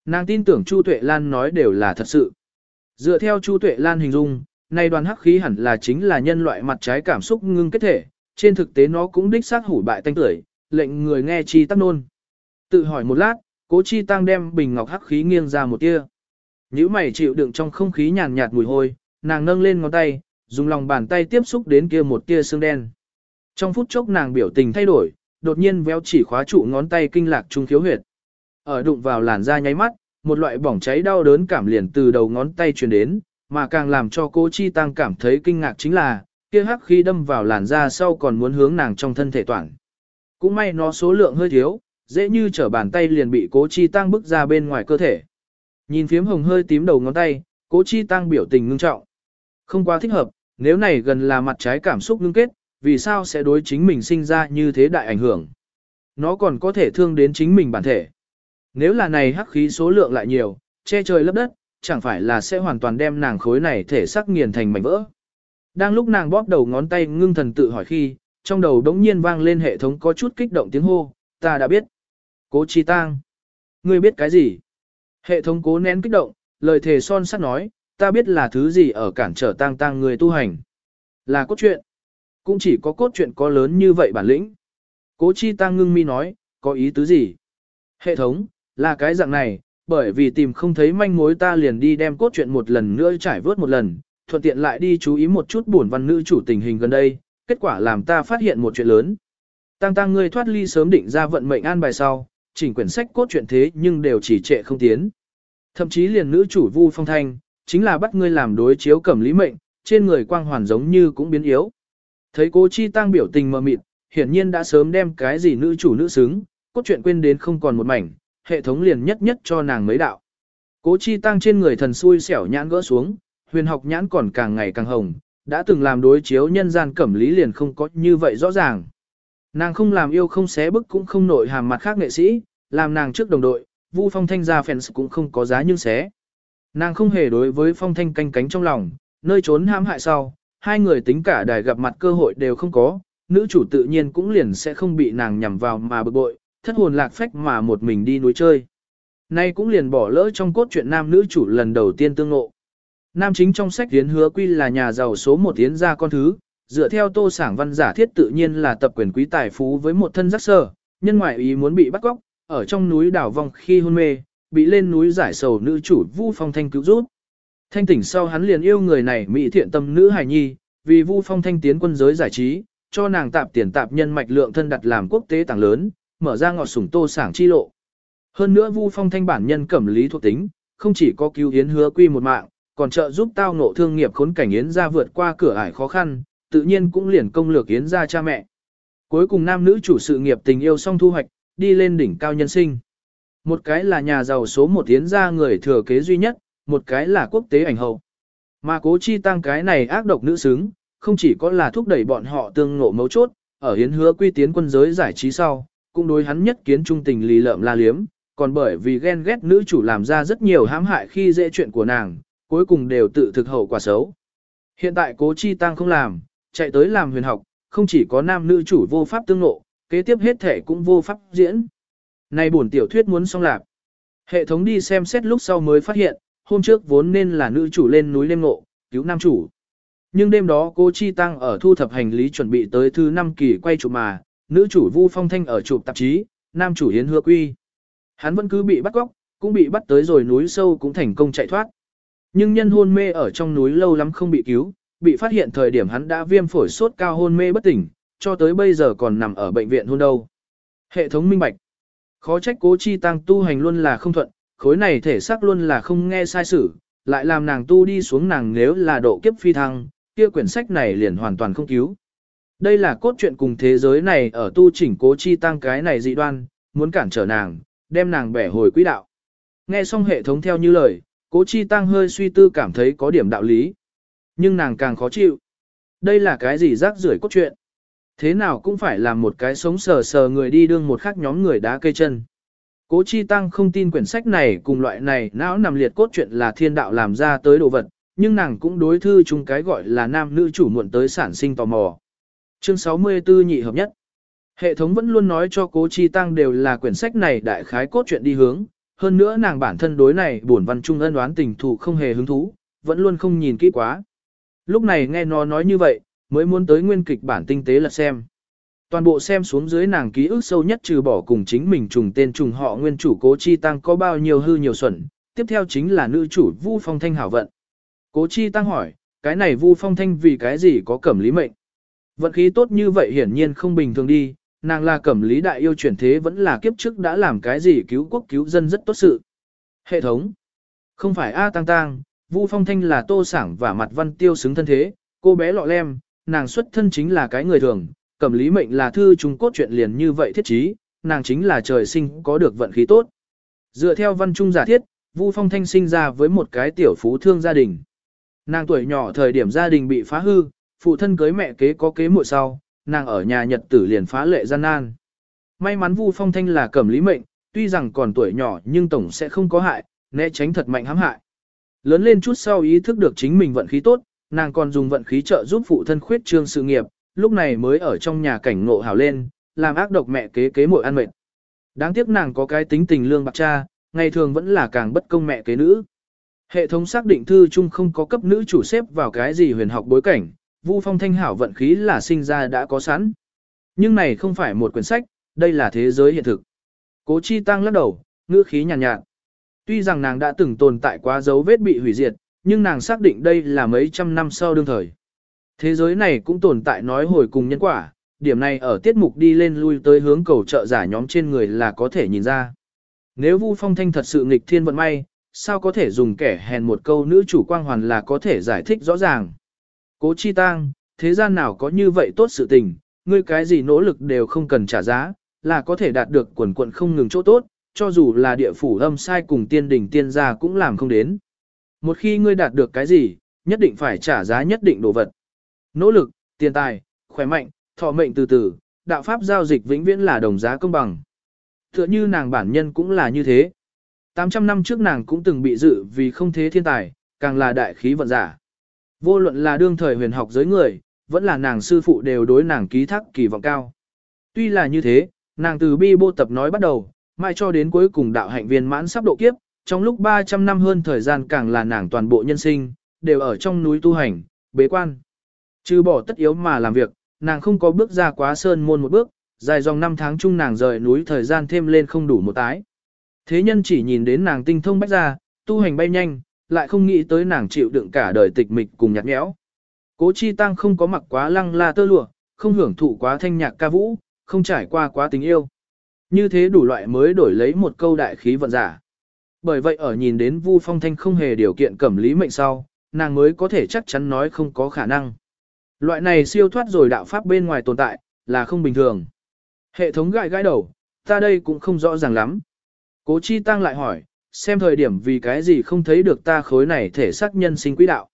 Nàng tin tưởng Chu Tuệ Lan nói đều là thật sự. Dựa theo Chu Tuệ Lan hình dung, nay đoàn hắc khí hẳn là chính là nhân loại mặt trái cảm xúc ngưng kết thể, trên thực tế nó cũng đích xác hủ bại tanh tưởi, lệnh người nghe chi tắc nôn. Tự hỏi một lát, cố chi tăng đem bình ngọc hắc khí nghiêng ra một tia. Nhữ mày chịu đựng trong không khí nhàn nhạt mùi hôi, nàng nâng lên ngón tay, dùng lòng bàn tay tiếp xúc đến kia một tia xương đen. Trong phút chốc nàng biểu tình thay đổi, đột nhiên véo chỉ khóa trụ ngón tay kinh lạc trung khiếu huyệt. Ở đụng vào làn da nháy mắt, một loại bỏng cháy đau đớn cảm liền từ đầu ngón tay truyền đến, mà càng làm cho cô Chi Tăng cảm thấy kinh ngạc chính là, kia hắc khi đâm vào làn da sau còn muốn hướng nàng trong thân thể toàn. Cũng may nó số lượng hơi thiếu, dễ như trở bàn tay liền bị cố Chi Tăng bức ra bên ngoài cơ thể. Nhìn phiếm hồng hơi tím đầu ngón tay, cố Chi Tăng biểu tình ngưng trọng. Không quá thích hợp, nếu này gần là mặt trái cảm xúc ngưng kết, vì sao sẽ đối chính mình sinh ra như thế đại ảnh hưởng. Nó còn có thể thương đến chính mình bản thể. Nếu là này hắc khí số lượng lại nhiều, che trời lấp đất, chẳng phải là sẽ hoàn toàn đem nàng khối này thể sắc nghiền thành mảnh vỡ. Đang lúc nàng bóp đầu ngón tay ngưng thần tự hỏi khi, trong đầu đống nhiên vang lên hệ thống có chút kích động tiếng hô, ta đã biết. Cố Chi Tang. Ngươi biết cái gì? Hệ thống cố nén kích động, lời thề son sắt nói, ta biết là thứ gì ở cản trở tang tang người tu hành. Là cốt truyện. Cũng chỉ có cốt truyện có lớn như vậy bản lĩnh. Cố chi tăng ngưng mi nói, có ý tứ gì? Hệ thống, là cái dạng này, bởi vì tìm không thấy manh mối ta liền đi đem cốt truyện một lần nữa trải vớt một lần, thuận tiện lại đi chú ý một chút buồn văn nữ chủ tình hình gần đây, kết quả làm ta phát hiện một chuyện lớn. Tăng tăng ngươi thoát ly sớm định ra vận mệnh an bài sau, chỉnh quyển sách cốt truyện thế nhưng đều chỉ trệ không tiến. Thậm chí liền nữ chủ Vu Phong Thanh, chính là bắt ngươi làm đối chiếu cẩm lý mệnh, trên người quang hoàn giống như cũng biến yếu. Thấy cố chi tăng biểu tình mờ mịt, hiển nhiên đã sớm đem cái gì nữ chủ nữ xứng, cốt truyện quên đến không còn một mảnh, hệ thống liền nhất nhất cho nàng mấy đạo. Cố chi tăng trên người thần xui xẻo nhãn gỡ xuống, huyền học nhãn còn càng ngày càng hồng, đã từng làm đối chiếu nhân gian cẩm lý liền không có như vậy rõ ràng. Nàng không làm yêu không xé bức cũng không nội hàm mặt khác nghệ sĩ, làm nàng trước đồng đội, Vu Phong Thanh ra fans cũng không có giá nhưng xé. Nàng không hề đối với Phong Thanh canh cánh trong lòng, nơi trốn hãm hại sau, hai người tính cả đài gặp mặt cơ hội đều không có, nữ chủ tự nhiên cũng liền sẽ không bị nàng nhằm vào mà bực bội, thất hồn lạc phách mà một mình đi núi chơi. Nay cũng liền bỏ lỡ trong cốt truyện nam nữ chủ lần đầu tiên tương ngộ. Nam chính trong sách tiến hứa quy là nhà giàu số một tiến ra con thứ, dựa theo tô sảng văn giả thiết tự nhiên là tập quyền quý tài phú với một thân giác sơ, nhân ngoại ý muốn bị bắt cóc, ở trong núi đảo vong khi hôn mê, bị lên núi giải sầu nữ chủ Vu Phong Thanh cứu giúp. Thanh tỉnh sau hắn liền yêu người này mỹ thiện tâm nữ hài nhi, vì Vu Phong Thanh tiến quân giới giải trí, cho nàng tạp tiền tạp nhân mạch lượng thân đặt làm quốc tế tảng lớn, mở ra ngọt sủng tô sảng chi lộ. Hơn nữa Vu Phong Thanh bản nhân cẩm lý thuộc tính, không chỉ có cứu Yến hứa quy một mạng, còn trợ giúp tao ngộ thương nghiệp khốn cảnh Yến ra vượt qua cửa ải khó khăn, tự nhiên cũng liền công lược Yến ra cha mẹ. Cuối cùng nam nữ chủ sự nghiệp tình yêu song thu hoạch, đi lên đỉnh cao nhân sinh. Một cái là nhà giàu số một Yến ra người thừa kế duy nhất, một cái là quốc tế ảnh hậu. Mà cố chi tăng cái này ác độc nữ xứng, không chỉ có là thúc đẩy bọn họ tương ngộ mấu chốt, ở hiến hứa quy tiến quân giới giải trí sau, cũng đối hắn nhất kiến trung tình lì lợm la liếm, còn bởi vì ghen ghét nữ chủ làm ra rất nhiều hãm hại khi dễ chuyện của nàng, cuối cùng đều tự thực hậu quả xấu. Hiện tại cố chi tăng không làm, chạy tới làm huyền học, không chỉ có nam nữ chủ vô pháp tương ngộ, kế tiếp hết thể cũng vô pháp diễn. Này buồn tiểu thuyết muốn xong lạc. Hệ thống đi xem xét lúc sau mới phát hiện, hôm trước vốn nên là nữ chủ lên núi lên ngộ, cứu nam chủ. Nhưng đêm đó cô Chi Tăng ở thu thập hành lý chuẩn bị tới thứ năm kỳ quay chụp mà, nữ chủ Vu Phong Thanh ở chụp tạp chí, nam chủ Yến Hứa Quy. Hắn vẫn cứ bị bắt góc, cũng bị bắt tới rồi núi sâu cũng thành công chạy thoát. Nhưng nhân hôn mê ở trong núi lâu lắm không bị cứu, bị phát hiện thời điểm hắn đã viêm phổi sốt cao hôn mê bất tỉnh, cho tới bây giờ còn nằm ở bệnh viện hôn đâu. Hệ thống minh bạch. Khó trách cố chi tăng tu hành luôn là không thuận, khối này thể xác luôn là không nghe sai sử, lại làm nàng tu đi xuống nàng nếu là độ kiếp phi thăng, kia quyển sách này liền hoàn toàn không cứu. Đây là cốt truyện cùng thế giới này ở tu chỉnh cố chi tăng cái này dị đoan, muốn cản trở nàng, đem nàng bẻ hồi quỹ đạo. Nghe xong hệ thống theo như lời, cố chi tăng hơi suy tư cảm thấy có điểm đạo lý. Nhưng nàng càng khó chịu. Đây là cái gì rác rưởi cốt truyện. Thế nào cũng phải làm một cái sống sờ sờ người đi đương một khác nhóm người đá cây chân. Cố Chi Tăng không tin quyển sách này cùng loại này não nằm liệt cốt truyện là thiên đạo làm ra tới đồ vật, nhưng nàng cũng đối thư chung cái gọi là nam nữ chủ muộn tới sản sinh tò mò. Chương 64 nhị hợp nhất. Hệ thống vẫn luôn nói cho Cố Chi Tăng đều là quyển sách này đại khái cốt truyện đi hướng, hơn nữa nàng bản thân đối này buồn văn trung ân đoán tình thù không hề hứng thú, vẫn luôn không nhìn kỹ quá. Lúc này nghe nó nói như vậy, mới muốn tới nguyên kịch bản tinh tế là xem. Toàn bộ xem xuống dưới nàng ký ức sâu nhất trừ bỏ cùng chính mình trùng tên trùng họ nguyên chủ cố chi tăng có bao nhiêu hư nhiều xuẩn, tiếp theo chính là nữ chủ Vu Phong Thanh hảo vận. Cố chi tăng hỏi, cái này Vu Phong Thanh vì cái gì có cẩm lý mệnh? Vận khí tốt như vậy hiển nhiên không bình thường đi, nàng là cẩm lý đại yêu chuyển thế vẫn là kiếp trước đã làm cái gì cứu quốc cứu dân rất tốt sự. Hệ thống. Không phải A Tăng Tăng, Vu Phong Thanh là tô sảng và mặt văn tiêu xứng thân thế, cô bé lọ lem, nàng xuất thân chính là cái người thường, cẩm lý mệnh là thư trung cốt chuyện liền như vậy thiết trí, nàng chính là trời sinh có được vận khí tốt. Dựa theo văn trung giả thiết, Vu Phong Thanh sinh ra với một cái tiểu phú thương gia đình. Nàng tuổi nhỏ thời điểm gia đình bị phá hư, phụ thân cưới mẹ kế có kế muội sau, nàng ở nhà nhật tử liền phá lệ gian nan. May mắn Vu Phong Thanh là cẩm lý mệnh, tuy rằng còn tuổi nhỏ nhưng tổng sẽ không có hại, né tránh thật mạnh hãm hại. Lớn lên chút sau ý thức được chính mình vận khí tốt, nàng còn dùng vận khí trợ giúp phụ thân khuyết trương sự nghiệp, lúc này mới ở trong nhà cảnh ngộ hào lên, làm ác độc mẹ kế kế muội ăn mệt. Đáng tiếc nàng có cái tính tình lương bạc cha, ngày thường vẫn là càng bất công mẹ kế nữ. Hệ thống xác định thư chung không có cấp nữ chủ xếp vào cái gì huyền học bối cảnh, Vu Phong Thanh hảo vận khí là sinh ra đã có sẵn. Nhưng này không phải một quyển sách, đây là thế giới hiện thực. Cố Chi Tăng lắc đầu, ngữ khí nhàn nhạt, nhạt. Tuy rằng nàng đã từng tồn tại quá dấu vết bị hủy diệt, nhưng nàng xác định đây là mấy trăm năm sau đương thời. Thế giới này cũng tồn tại nói hồi cùng nhân quả, điểm này ở tiết mục đi lên lui tới hướng cầu trợ giả nhóm trên người là có thể nhìn ra. Nếu Vu Phong Thanh thật sự nghịch thiên vận may, sao có thể dùng kẻ hèn một câu nữ chủ quang hoàn là có thể giải thích rõ ràng. Cố chi tang, thế gian nào có như vậy tốt sự tình, ngươi cái gì nỗ lực đều không cần trả giá, là có thể đạt được quần quận không ngừng chỗ tốt, cho dù là địa phủ âm sai cùng tiên đỉnh tiên gia cũng làm không đến. Một khi ngươi đạt được cái gì, nhất định phải trả giá nhất định đồ vật. Nỗ lực, tiền tài, khỏe mạnh, thọ mệnh từ từ, đạo pháp giao dịch vĩnh viễn là đồng giá công bằng. Tựa như nàng bản nhân cũng là như thế. 800 năm trước nàng cũng từng bị dự vì không thế thiên tài, càng là đại khí vận giả. Vô luận là đương thời huyền học giới người, vẫn là nàng sư phụ đều đối nàng ký thác kỳ vọng cao. Tuy là như thế, nàng từ bi bô tập nói bắt đầu, mai cho đến cuối cùng đạo hạnh viên mãn sắp độ kiếp, trong lúc 300 năm hơn thời gian càng là nàng toàn bộ nhân sinh, đều ở trong núi tu hành, bế quan. Trừ bỏ tất yếu mà làm việc, nàng không có bước ra quá sơn môn một bước, dài dòng năm tháng chung nàng rời núi thời gian thêm lên không đủ một tái. Thế nhân chỉ nhìn đến nàng tinh thông bách ra, tu hành bay nhanh, lại không nghĩ tới nàng chịu đựng cả đời tịch mịch cùng nhạt nhẽo. Cố chi tăng không có mặc quá lăng la tơ lụa, không hưởng thụ quá thanh nhạc ca vũ, không trải qua quá tình yêu. Như thế đủ loại mới đổi lấy một câu đại khí vận giả. Bởi vậy ở nhìn đến Vu Phong Thanh không hề điều kiện cẩm lý mệnh sau, nàng mới có thể chắc chắn nói không có khả năng. Loại này siêu thoát rồi đạo pháp bên ngoài tồn tại, là không bình thường. Hệ thống gãi gãi đầu, ta đây cũng không rõ ràng lắm. Cố Chi Tăng lại hỏi, xem thời điểm vì cái gì không thấy được ta khối này thể xác nhân sinh quỹ đạo.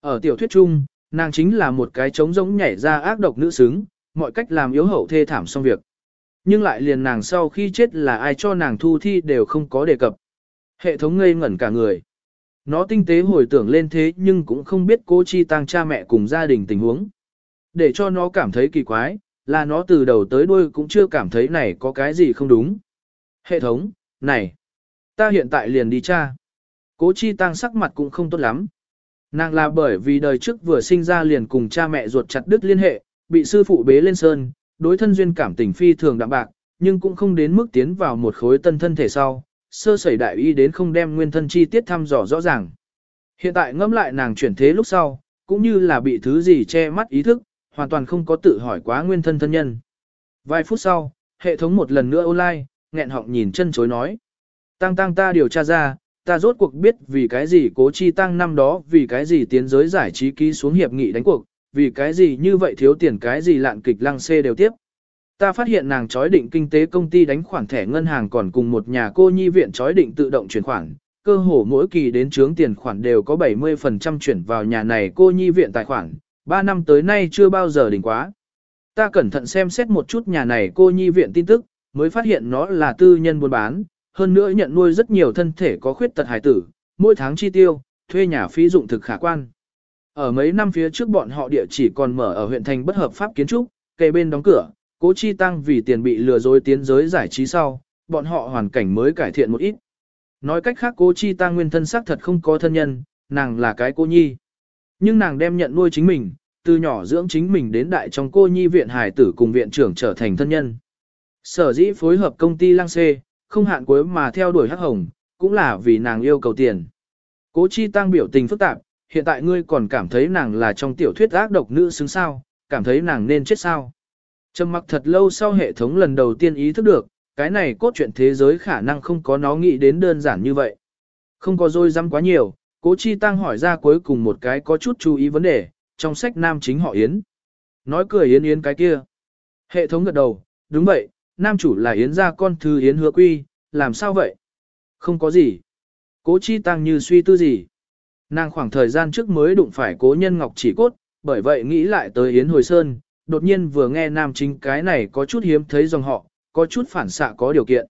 Ở tiểu thuyết chung, nàng chính là một cái trống rỗng nhảy ra ác độc nữ xứng, mọi cách làm yếu hậu thê thảm xong việc. Nhưng lại liền nàng sau khi chết là ai cho nàng thu thi đều không có đề cập. Hệ thống ngây ngẩn cả người. Nó tinh tế hồi tưởng lên thế nhưng cũng không biết cô chi tăng cha mẹ cùng gia đình tình huống. Để cho nó cảm thấy kỳ quái, là nó từ đầu tới đuôi cũng chưa cảm thấy này có cái gì không đúng. Hệ thống, này, ta hiện tại liền đi cha. Cố chi tăng sắc mặt cũng không tốt lắm. Nàng là bởi vì đời trước vừa sinh ra liền cùng cha mẹ ruột chặt đứt liên hệ, bị sư phụ bế lên sơn, đối thân duyên cảm tình phi thường đạm bạc, nhưng cũng không đến mức tiến vào một khối tân thân thể sau, sơ sẩy đại y đến không đem nguyên thân chi tiết thăm dò rõ ràng. Hiện tại ngẫm lại nàng chuyển thế lúc sau, cũng như là bị thứ gì che mắt ý thức, hoàn toàn không có tự hỏi quá nguyên thân thân nhân. Vài phút sau, hệ thống một lần nữa online, nghẹn họng nhìn chân chối nói. Tăng tăng ta điều tra ra, ta rốt cuộc biết vì cái gì cố chi tăng năm đó vì cái gì tiến giới giải trí ký xuống hiệp nghị đánh cuộc, vì cái gì như vậy thiếu tiền cái gì lạn kịch lăng xê đều tiếp. Ta phát hiện nàng chói định kinh tế công ty đánh khoản thẻ ngân hàng còn cùng một nhà cô nhi viện chói định tự động chuyển khoản, cơ hồ mỗi kỳ đến trướng tiền khoản đều có 70% chuyển vào nhà này cô nhi viện tài khoản, 3 năm tới nay chưa bao giờ đỉnh quá. Ta cẩn thận xem xét một chút nhà này cô nhi viện tin tức, mới phát hiện nó là tư nhân buôn bán, hơn nữa nhận nuôi rất nhiều thân thể có khuyết tật hải tử, mỗi tháng chi tiêu, thuê nhà phí dụng thực khả quan. Ở mấy năm phía trước bọn họ địa chỉ còn mở ở huyện thành bất hợp pháp kiến trúc, kề bên đóng cửa, cố chi tăng vì tiền bị lừa dối tiến giới giải trí sau, bọn họ hoàn cảnh mới cải thiện một ít. Nói cách khác cố chi tăng nguyên thân xác thật không có thân nhân, nàng là cái cô nhi. Nhưng nàng đem nhận nuôi chính mình, từ nhỏ dưỡng chính mình đến đại trong cô nhi viện hải tử cùng viện trưởng trở thành thân nhân. Sở dĩ phối hợp công ty Lang xê, không hạn cuối mà theo đuổi hắc hồng, cũng là vì nàng yêu cầu tiền. Cố chi tăng biểu tình phức tạp, hiện tại ngươi còn cảm thấy nàng là trong tiểu thuyết ác độc nữ xứng sao, cảm thấy nàng nên chết sao. Trầm mặc thật lâu sau hệ thống lần đầu tiên ý thức được, cái này cốt truyện thế giới khả năng không có nó nghĩ đến đơn giản như vậy. Không có dôi dăm quá nhiều, cố chi tăng hỏi ra cuối cùng một cái có chút chú ý vấn đề, trong sách nam chính họ Yến. Nói cười Yến Yến cái kia. Hệ thống gật đầu, đúng vậy, nam chủ là Yến gia con thư Yến hứa quy, làm sao vậy? Không có gì. Cố chi tăng như suy tư gì. Nàng khoảng thời gian trước mới đụng phải cố nhân ngọc chỉ cốt, bởi vậy nghĩ lại tới Yến Hồi Sơn, đột nhiên vừa nghe nam chính cái này có chút hiếm thấy dòng họ, có chút phản xạ có điều kiện.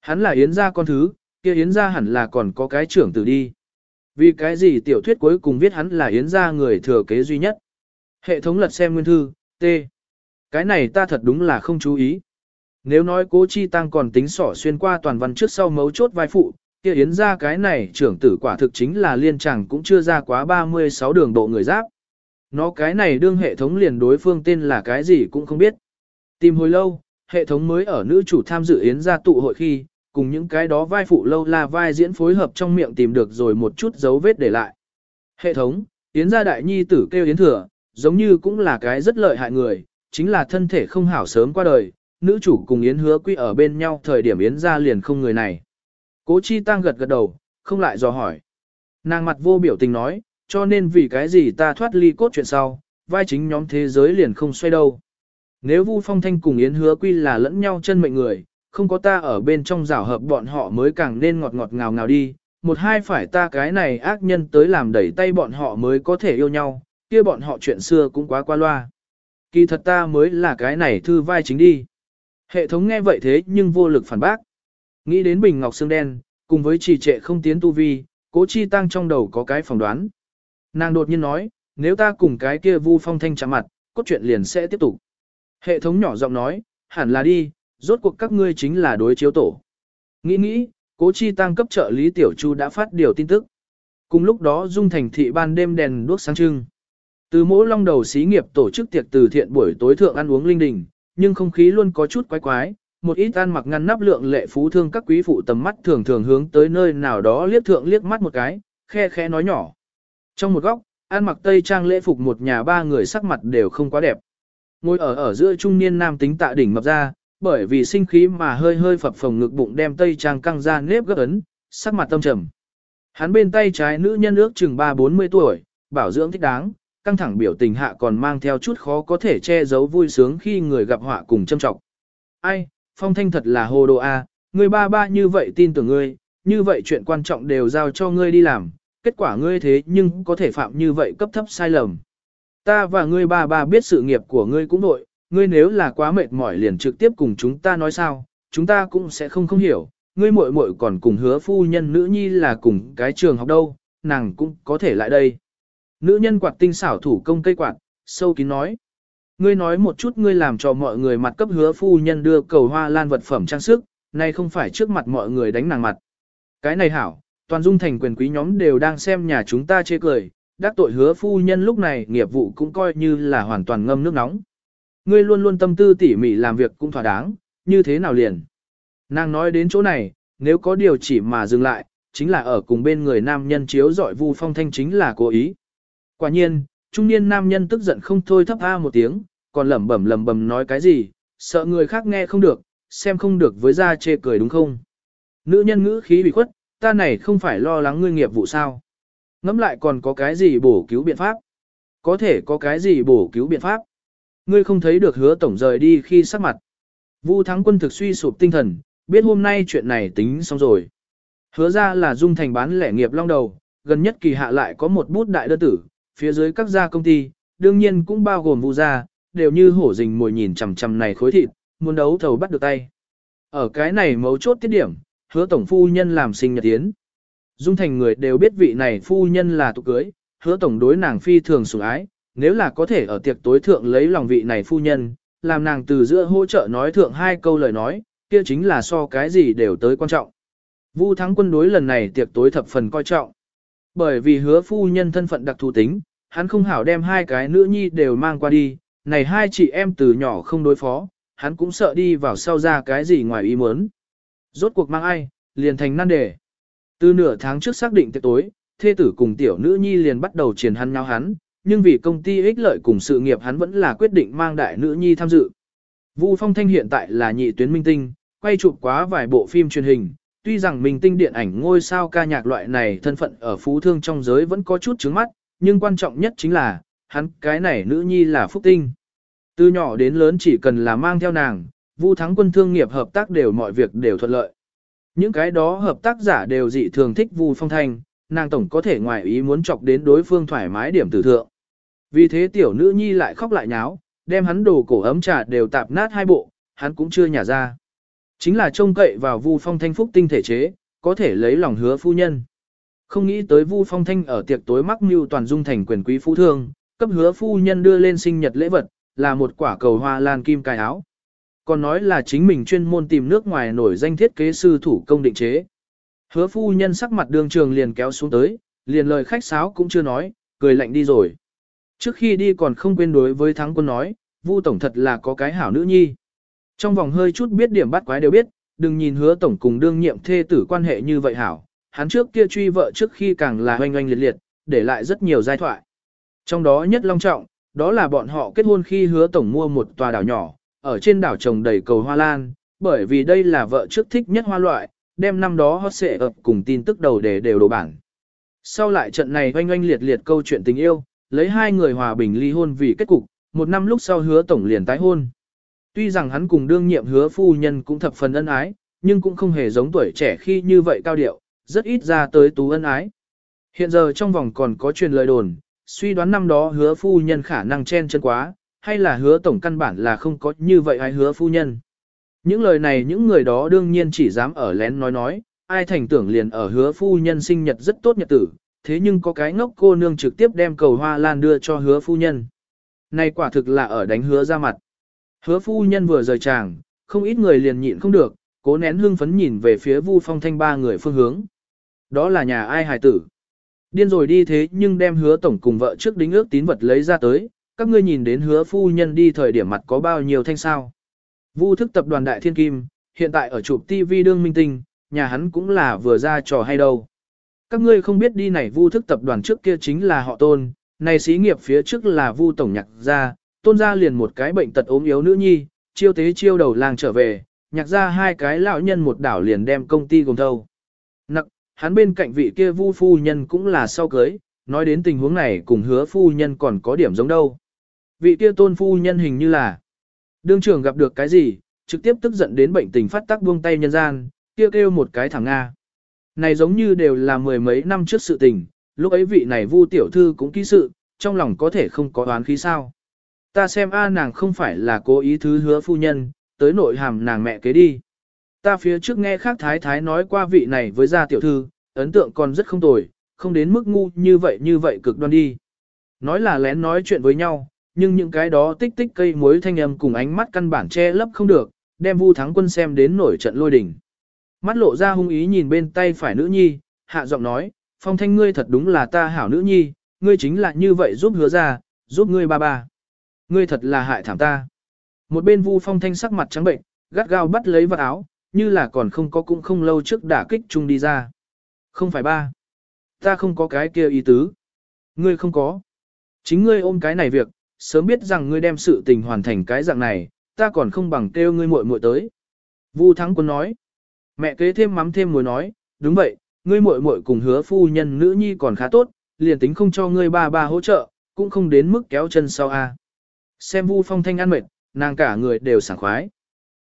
Hắn là Yến gia con thứ, kia Yến gia hẳn là còn có cái trưởng tử đi. Vì cái gì tiểu thuyết cuối cùng viết hắn là Yến gia người thừa kế duy nhất. Hệ thống lật xem nguyên thư, T. Cái này ta thật đúng là không chú ý. Nếu nói cố chi tăng còn tính sỏ xuyên qua toàn văn trước sau mấu chốt vai phụ, kia Yến ra cái này trưởng tử quả thực chính là liên chẳng cũng chưa ra quá 36 đường độ người giáp. Nó cái này đương hệ thống liền đối phương tên là cái gì cũng không biết. Tìm hồi lâu, hệ thống mới ở nữ chủ tham dự Yến gia tụ hội khi, cùng những cái đó vai phụ lâu là vai diễn phối hợp trong miệng tìm được rồi một chút dấu vết để lại. Hệ thống, Yến gia đại nhi tử kêu Yến thừa, giống như cũng là cái rất lợi hại người, chính là thân thể không hảo sớm qua đời, nữ chủ cùng Yến hứa quy ở bên nhau thời điểm Yến gia liền không người này. Cố chi tăng gật gật đầu, không lại dò hỏi. Nàng mặt vô biểu tình nói, cho nên vì cái gì ta thoát ly cốt chuyện sau, vai chính nhóm thế giới liền không xoay đâu. Nếu Vu Phong Thanh cùng Yến Hứa Quy là lẫn nhau chân mệnh người, không có ta ở bên trong rào hợp bọn họ mới càng nên ngọt ngọt ngào ngào đi, một hai phải ta cái này ác nhân tới làm đẩy tay bọn họ mới có thể yêu nhau, kia bọn họ chuyện xưa cũng quá qua loa. Kỳ thật ta mới là cái này thư vai chính đi. Hệ thống nghe vậy thế nhưng vô lực phản bác. Nghĩ đến bình ngọc xương đen, cùng với trì trệ không tiến tu vi, cố chi tăng trong đầu có cái phỏng đoán. Nàng đột nhiên nói, nếu ta cùng cái kia vu phong thanh chạm mặt, cốt truyện liền sẽ tiếp tục. Hệ thống nhỏ giọng nói, hẳn là đi, rốt cuộc các ngươi chính là đối chiếu tổ. Nghĩ nghĩ, cố chi tăng cấp trợ lý tiểu chu đã phát điều tin tức. Cùng lúc đó dung thành thị ban đêm đèn đuốc sáng trưng. Từ mỗi long đầu xí nghiệp tổ chức tiệc từ thiện buổi tối thượng ăn uống linh đình, nhưng không khí luôn có chút quái quái, một ít ăn mặc ngăn nắp lượng lệ phú thương các quý phụ tầm mắt thường thường hướng tới nơi nào đó liếc thượng liếc mắt một cái, khe khẽ nói nhỏ. Trong một góc, ăn mặc tây trang lễ phục một nhà ba người sắc mặt đều không quá đẹp. Ngồi ở ở giữa trung niên nam tính tạ đỉnh mập ra, bởi vì sinh khí mà hơi hơi phập phồng ngực bụng đem tây trang căng ra nếp gấp ấn, sắc mặt tâm trầm. Hắn bên tay trái nữ nhân ước chừng 3-40 tuổi, bảo dưỡng thích đáng, căng thẳng biểu tình hạ còn mang theo chút khó có thể che giấu vui sướng khi người gặp họa cùng châm trọng. Ai, phong thanh thật là hồ đồ a, người ba ba như vậy tin tưởng ngươi, như vậy chuyện quan trọng đều giao cho ngươi đi làm, kết quả ngươi thế nhưng có thể phạm như vậy cấp thấp sai lầm. Ta và ngươi ba ba biết sự nghiệp của ngươi cũng nội, ngươi nếu là quá mệt mỏi liền trực tiếp cùng chúng ta nói sao, chúng ta cũng sẽ không không hiểu, ngươi muội muội còn cùng hứa phu nhân nữ nhi là cùng cái trường học đâu, nàng cũng có thể lại đây. Nữ nhân quạt tinh xảo thủ công cây quạt, sâu kín nói. Ngươi nói một chút ngươi làm cho mọi người mặt cấp hứa phu nhân đưa cầu hoa lan vật phẩm trang sức, này không phải trước mặt mọi người đánh nàng mặt. Cái này hảo, toàn dung thành quyền quý nhóm đều đang xem nhà chúng ta chê cười, đắc tội hứa phu nhân lúc này nghiệp vụ cũng coi như là hoàn toàn ngâm nước nóng. Ngươi luôn luôn tâm tư tỉ mỉ làm việc cũng thỏa đáng, như thế nào liền. Nàng nói đến chỗ này, nếu có điều chỉ mà dừng lại, chính là ở cùng bên người nam nhân chiếu dọi vu phong thanh chính là cố ý. Quả nhiên, trung niên nam nhân tức giận không thôi thấp a một tiếng, còn lẩm bẩm lẩm bẩm nói cái gì, sợ người khác nghe không được, xem không được với ra chê cười đúng không. Nữ nhân ngữ khí bị khuất, ta này không phải lo lắng ngươi nghiệp vụ sao. Ngẫm lại còn có cái gì bổ cứu biện pháp? Có thể có cái gì bổ cứu biện pháp? Ngươi không thấy được hứa tổng rời đi khi sắc mặt. Vu thắng quân thực suy sụp tinh thần, biết hôm nay chuyện này tính xong rồi. Hứa ra là dung thành bán lẻ nghiệp long đầu, gần nhất kỳ hạ lại có một bút đại đơn tử, phía dưới các gia công ty, đương nhiên cũng bao gồm vu gia, đều như hổ rình mồi nhìn chằm chằm này khối thịt, muốn đấu thầu bắt được tay. Ở cái này mấu chốt tiết điểm, hứa tổng phu nhân làm sinh nhật tiến. Dung thành người đều biết vị này phu nhân là tụ cưới, hứa tổng đối nàng phi thường sủng ái, nếu là có thể ở tiệc tối thượng lấy lòng vị này phu nhân, làm nàng từ giữa hỗ trợ nói thượng hai câu lời nói, kia chính là so cái gì đều tới quan trọng. Vu thắng quân đối lần này tiệc tối thập phần coi trọng. Bởi vì hứa phu nhân thân phận đặc thù tính, hắn không hảo đem hai cái nữ nhi đều mang qua đi, này hai chị em từ nhỏ không đối phó, hắn cũng sợ đi vào sau ra cái gì ngoài ý muốn. Rốt cuộc mang ai, liền thành nan đề. Từ nửa tháng trước xác định tiệc tối, thê tử cùng tiểu nữ nhi liền bắt đầu triển hắn nhau hắn, nhưng vì công ty ích lợi cùng sự nghiệp hắn vẫn là quyết định mang đại nữ nhi tham dự. Vu Phong Thanh hiện tại là nhị tuyến minh tinh, quay chụp quá vài bộ phim truyền hình, tuy rằng minh tinh điện ảnh ngôi sao ca nhạc loại này thân phận ở phú thương trong giới vẫn có chút trứng mắt, nhưng quan trọng nhất chính là, hắn cái này nữ nhi là phúc tinh. Từ nhỏ đến lớn chỉ cần là mang theo nàng, Vu Thắng Quân thương nghiệp hợp tác đều mọi việc đều thuận lợi. Những cái đó hợp tác giả đều dị thường thích Vu Phong Thanh, nàng tổng có thể ngoài ý muốn chọc đến đối phương thoải mái điểm tử thượng. Vì thế tiểu nữ nhi lại khóc lại nháo, đem hắn đồ cổ ấm trà đều tạp nát hai bộ, hắn cũng chưa nhả ra. Chính là trông cậy vào Vu Phong Thanh phúc tinh thể chế, có thể lấy lòng hứa phu nhân. Không nghĩ tới Vu Phong Thanh ở tiệc tối mắc mưu toàn dung thành quyền quý phú thương, cấp hứa phu nhân đưa lên sinh nhật lễ vật, là một quả cầu hoa lan kim cài áo. Còn nói là chính mình chuyên môn tìm nước ngoài nổi danh thiết kế sư thủ công định chế. Hứa phu nhân sắc mặt đường trường liền kéo xuống tới, liền lời khách sáo cũng chưa nói, cười lạnh đi rồi. Trước khi đi còn không quên đối với thắng quân nói, Vu tổng thật là có cái hảo nữ nhi. Trong vòng hơi chút biết điểm bắt quái đều biết, đừng nhìn hứa tổng cùng đương nhiệm thê tử quan hệ như vậy hảo, hắn trước kia truy vợ trước khi càng là hoanh hoanh liệt liệt, để lại rất nhiều giai thoại. Trong đó nhất long trọng, đó là bọn họ kết hôn khi hứa tổng mua một tòa đảo nhỏ, ở trên đảo trồng đầy cầu hoa lan, bởi vì đây là vợ trước thích nhất hoa loại, đem năm đó hot xệ ập cùng tin tức đầu để đều đồ bản. Sau lại trận này oanh oanh liệt liệt câu chuyện tình yêu, lấy hai người hòa bình ly hôn vì kết cục, một năm lúc sau hứa tổng liền tái hôn. Tuy rằng hắn cùng đương nhiệm hứa phu nhân cũng thập phần ân ái, nhưng cũng không hề giống tuổi trẻ khi như vậy cao điệu, rất ít ra tới tú ân ái. Hiện giờ trong vòng còn có truyền lời đồn, suy đoán năm đó hứa phu nhân khả năng chen chân quá, hay là hứa tổng căn bản là không có như vậy hay hứa phu nhân. Những lời này những người đó đương nhiên chỉ dám ở lén nói nói, ai thành tưởng liền ở hứa phu nhân sinh nhật rất tốt nhật tử, thế nhưng có cái ngốc cô nương trực tiếp đem cầu hoa lan đưa cho hứa phu nhân. Này quả thực là ở đánh hứa ra mặt. Hứa phu nhân vừa rời tràng, không ít người liền nhịn không được, cố nén hương phấn nhìn về phía Vu Phong Thanh ba người phương hướng. Đó là nhà ai hài tử. Điên rồi đi thế nhưng đem hứa tổng cùng vợ trước đính ước tín vật lấy ra tới, các ngươi nhìn đến hứa phu nhân đi thời điểm mặt có bao nhiêu thanh sao. Vu thức tập đoàn Đại Thiên Kim, hiện tại ở chụp TV đương minh tinh, nhà hắn cũng là vừa ra trò hay đâu. Các ngươi không biết đi này vu thức tập đoàn trước kia chính là họ tôn, này xí nghiệp phía trước là vu tổng nhạc gia, tôn gia liền một cái bệnh tật ốm yếu nữ nhi, chiêu tế chiêu đầu làng trở về, nhạc gia hai cái lão nhân một đảo liền đem công ty gồm thâu. Nặc, hắn bên cạnh vị kia vu phu nhân cũng là sau cưới, nói đến tình huống này cùng hứa phu nhân còn có điểm giống đâu. Vị kia tôn phu nhân hình như là đương trưởng gặp được cái gì, trực tiếp tức giận đến bệnh tình phát tác buông tay nhân gian, kia kêu, kêu một cái thẳng Nga. Này giống như đều là mười mấy năm trước sự tình, lúc ấy vị này vu tiểu thư cũng ký sự, trong lòng có thể không có đoán khí sao. Ta xem a nàng không phải là cố ý thứ hứa phu nhân, tới nội hàm nàng mẹ kế đi. Ta phía trước nghe khác thái thái nói qua vị này với gia tiểu thư, ấn tượng còn rất không tồi, không đến mức ngu như vậy như vậy cực đoan đi. Nói là lén nói chuyện với nhau, nhưng những cái đó tích tích cây muối thanh âm cùng ánh mắt căn bản che lấp không được, đem Vu Thắng Quân xem đến nổi trận lôi đình Mắt lộ ra hung ý nhìn bên tay phải nữ nhi, hạ giọng nói, phong thanh ngươi thật đúng là ta hảo nữ nhi, ngươi chính là như vậy giúp hứa ra, giúp ngươi ba ba. Ngươi thật là hại thảm ta. Một bên vu phong thanh sắc mặt trắng bệnh, gắt gao bắt lấy vật áo, như là còn không có cũng không lâu trước đả kích chung đi ra. Không phải ba. Ta không có cái kia ý tứ. Ngươi không có. Chính ngươi ôm cái này việc, sớm biết rằng ngươi đem sự tình hoàn thành cái dạng này, ta còn không bằng kêu ngươi muội muội tới. Vu Thắng Quân nói. Mẹ kế thêm mắm thêm muối nói, đúng vậy, ngươi muội muội cùng hứa phu nhân nữ nhi còn khá tốt, liền tính không cho ngươi ba ba hỗ trợ, cũng không đến mức kéo chân sau a. Xem Vu Phong Thanh ăn mệt, nàng cả người đều sảng khoái.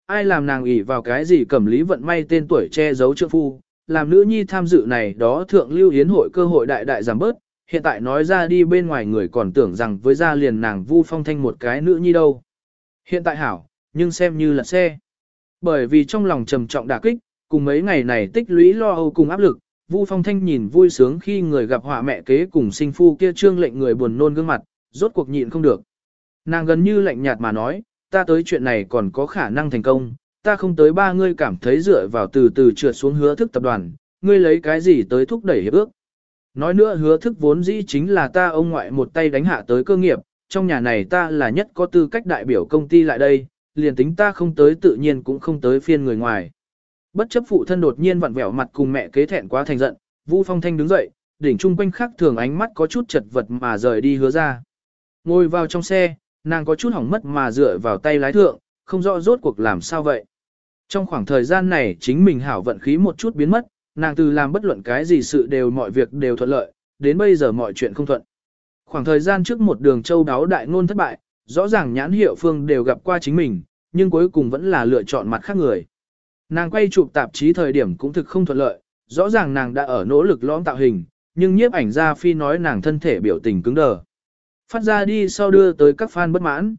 Ai làm nàng ủy vào cái gì cẩm lý vận may tên tuổi che giấu trượng phu, làm nữ nhi tham dự này đó thượng lưu hiến hội cơ hội đại đại giảm bớt, hiện tại nói ra đi bên ngoài người còn tưởng rằng với ra liền nàng Vu Phong Thanh một cái nữ nhi đâu. Hiện tại hảo, nhưng xem như là xe. Bởi vì trong lòng trầm trọng đả kích, cùng mấy ngày này tích lũy lo âu cùng áp lực, Vu Phong Thanh nhìn vui sướng khi người gặp họa mẹ kế cùng sinh phu kia trương lệnh người buồn nôn gương mặt, rốt cuộc nhịn không được. Nàng gần như lạnh nhạt mà nói, ta tới chuyện này còn có khả năng thành công, ta không tới ba ngươi cảm thấy dựa vào từ từ trượt xuống hứa thức tập đoàn, ngươi lấy cái gì tới thúc đẩy hiệp ước. Nói nữa hứa thức vốn dĩ chính là ta ông ngoại một tay đánh hạ tới cơ nghiệp, trong nhà này ta là nhất có tư cách đại biểu công ty lại đây, liền tính ta không tới tự nhiên cũng không tới phiên người ngoài. Bất chấp phụ thân đột nhiên vặn vẹo mặt cùng mẹ kế thẹn quá thành giận, Vu Phong Thanh đứng dậy, đỉnh trung quanh khắc thường ánh mắt có chút chật vật mà rời đi hứa ra. Ngồi vào trong xe, nàng có chút hỏng mất mà dựa vào tay lái thượng, không rõ rốt cuộc làm sao vậy. Trong khoảng thời gian này chính mình hảo vận khí một chút biến mất, nàng từ làm bất luận cái gì sự đều mọi việc đều thuận lợi, đến bây giờ mọi chuyện không thuận. Khoảng thời gian trước một đường châu đáo đại ngôn thất bại, rõ ràng nhãn hiệu phương đều gặp qua chính mình, nhưng cuối cùng vẫn là lựa chọn mặt khác người. Nàng quay chụp tạp chí thời điểm cũng thực không thuận lợi, rõ ràng nàng đã ở nỗ lực lõm tạo hình, nhưng nhiếp ảnh gia phi nói nàng thân thể biểu tình cứng đờ. Phát ra đi sau đưa tới các fan bất mãn.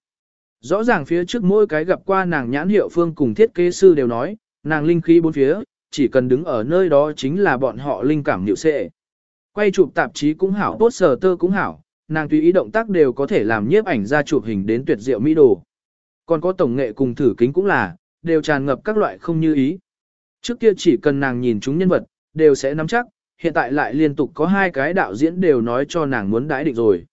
Rõ ràng phía trước mỗi cái gặp qua nàng nhãn hiệu phương cùng thiết kế sư đều nói, nàng linh khí bốn phía, chỉ cần đứng ở nơi đó chính là bọn họ linh cảm nhịu sệ. Quay chụp tạp chí cũng hảo, tốt sờ tơ cũng hảo, nàng tùy ý động tác đều có thể làm nhiếp ảnh ra chụp hình đến tuyệt diệu mỹ đồ. Còn có tổng nghệ cùng thử kính cũng là, đều tràn ngập các loại không như ý. Trước kia chỉ cần nàng nhìn chúng nhân vật, đều sẽ nắm chắc, hiện tại lại liên tục có hai cái đạo diễn đều nói cho nàng muốn đãi định rồi.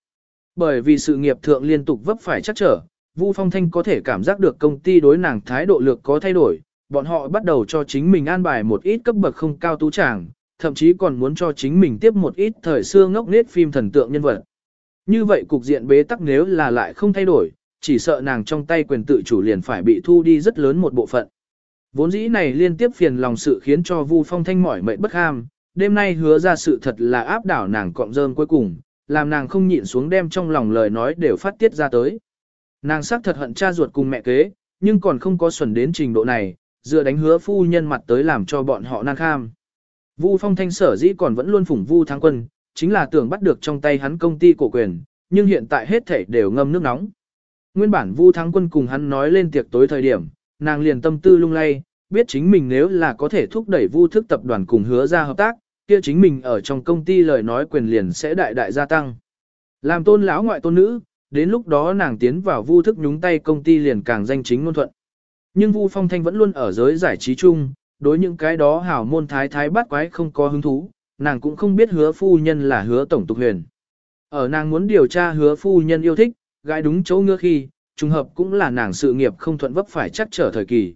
Bởi vì sự nghiệp thượng liên tục vấp phải chắc trở, Vu Phong Thanh có thể cảm giác được công ty đối nàng thái độ lược có thay đổi, bọn họ bắt đầu cho chính mình an bài một ít cấp bậc không cao tú tràng, thậm chí còn muốn cho chính mình tiếp một ít thời xưa ngốc nết phim thần tượng nhân vật. Như vậy cục diện bế tắc nếu là lại không thay đổi, chỉ sợ nàng trong tay quyền tự chủ liền phải bị thu đi rất lớn một bộ phận. Vốn dĩ này liên tiếp phiền lòng sự khiến cho Vu Phong Thanh mỏi mệt bất ham, đêm nay hứa ra sự thật là áp đảo nàng cọng rơm cuối cùng, làm nàng không nhịn xuống đem trong lòng lời nói đều phát tiết ra tới. Nàng xác thật hận cha ruột cùng mẹ kế, nhưng còn không có xuẩn đến trình độ này, dựa đánh hứa phu nhân mặt tới làm cho bọn họ nan kham. Vu Phong Thanh sở dĩ còn vẫn luôn phủng Vu Thắng Quân, chính là tưởng bắt được trong tay hắn công ty cổ quyền, nhưng hiện tại hết thảy đều ngâm nước nóng. Nguyên bản Vu Thắng Quân cùng hắn nói lên tiệc tối thời điểm, nàng liền tâm tư lung lay, biết chính mình nếu là có thể thúc đẩy Vu thức tập đoàn cùng hứa ra hợp tác, kia chính mình ở trong công ty lời nói quyền liền sẽ đại đại gia tăng. Làm tôn lão ngoại tôn nữ, đến lúc đó nàng tiến vào Vu thức nhúng tay công ty liền càng danh chính ngôn thuận. Nhưng Vu Phong Thanh vẫn luôn ở giới giải trí chung, đối những cái đó hảo môn thái thái bắt quái không có hứng thú, nàng cũng không biết hứa phu nhân là hứa tổng tục huyền. Ở nàng muốn điều tra hứa phu nhân yêu thích, gái đúng chỗ ngưa khi, trùng hợp cũng là nàng sự nghiệp không thuận vấp phải chắc trở thời kỳ.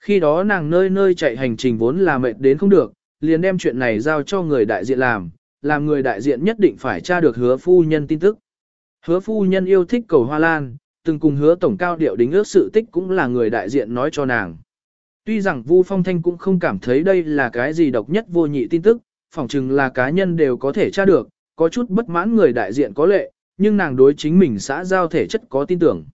Khi đó nàng nơi nơi chạy hành trình vốn là mệt đến không được, liền đem chuyện này giao cho người đại diện làm, làm người đại diện nhất định phải tra được hứa phu nhân tin tức. Hứa phu nhân yêu thích cầu hoa lan, từng cùng hứa tổng cao điệu đính ước sự tích cũng là người đại diện nói cho nàng. Tuy rằng Vu Phong Thanh cũng không cảm thấy đây là cái gì độc nhất vô nhị tin tức, phỏng chừng là cá nhân đều có thể tra được, có chút bất mãn người đại diện có lệ, nhưng nàng đối chính mình xã giao thể chất có tin tưởng.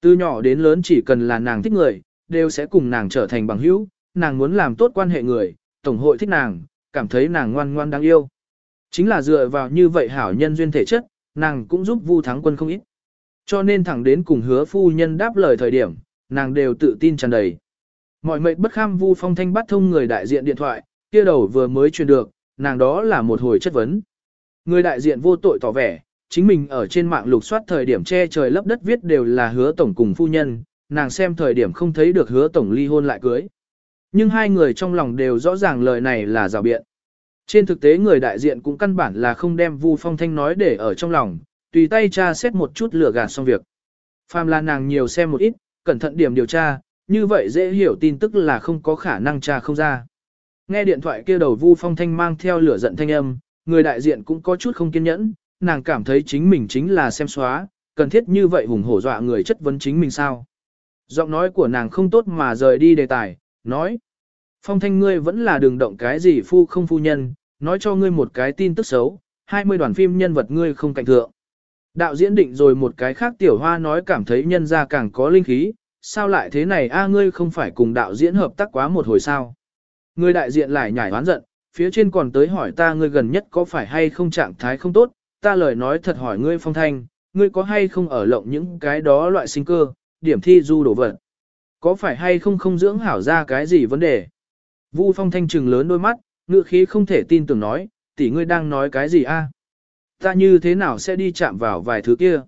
Từ nhỏ đến lớn chỉ cần là nàng thích người, đều sẽ cùng nàng trở thành bằng hữu, nàng muốn làm tốt quan hệ người, tổng hội thích nàng, cảm thấy nàng ngoan ngoan đáng yêu. Chính là dựa vào như vậy hảo nhân duyên thể chất, nàng cũng giúp Vu Thắng Quân không ít. Cho nên thẳng đến cùng hứa phu nhân đáp lời thời điểm, nàng đều tự tin tràn đầy. Mọi mệnh bất kham Vu Phong Thanh bắt thông người đại diện điện thoại, kia đầu vừa mới truyền được, nàng đó là một hồi chất vấn. Người đại diện vô tội tỏ vẻ, chính mình ở trên mạng lục soát thời điểm che trời lấp đất viết đều là hứa tổng cùng phu nhân, nàng xem thời điểm không thấy được hứa tổng ly hôn lại cưới. Nhưng hai người trong lòng đều rõ ràng lời này là rào biện. Trên thực tế người đại diện cũng căn bản là không đem Vu Phong Thanh nói để ở trong lòng, tùy tay tra xét một chút lửa gạt xong việc. Phàm là nàng nhiều xem một ít, cẩn thận điểm điều tra, như vậy dễ hiểu tin tức là không có khả năng tra không ra. Nghe điện thoại kia đầu Vu Phong Thanh mang theo lửa giận thanh âm, người đại diện cũng có chút không kiên nhẫn, nàng cảm thấy chính mình chính là xem xóa, cần thiết như vậy hùng hổ dọa người chất vấn chính mình sao. Giọng nói của nàng không tốt mà rời đi đề tài, nói. Phong thanh ngươi vẫn là đường động cái gì phu không phu nhân, nói cho ngươi một cái tin tức xấu, 20 đoàn phim nhân vật ngươi không cạnh thượng. Đạo diễn định rồi một cái khác tiểu hoa nói cảm thấy nhân ra càng có linh khí, sao lại thế này a ngươi không phải cùng đạo diễn hợp tác quá một hồi sao. Ngươi đại diện lại nhảy oán giận, phía trên còn tới hỏi ta ngươi gần nhất có phải hay không trạng thái không tốt, ta lời nói thật hỏi ngươi phong thanh, ngươi có hay không ở lộng những cái đó loại sinh cơ, điểm thi du đổ vật. Có phải hay không không dưỡng hảo ra cái gì vấn đề? Vu phong thanh trừng lớn đôi mắt, ngựa khí không thể tin tưởng nói, tỷ ngươi đang nói cái gì a? Ta như thế nào sẽ đi chạm vào vài thứ kia?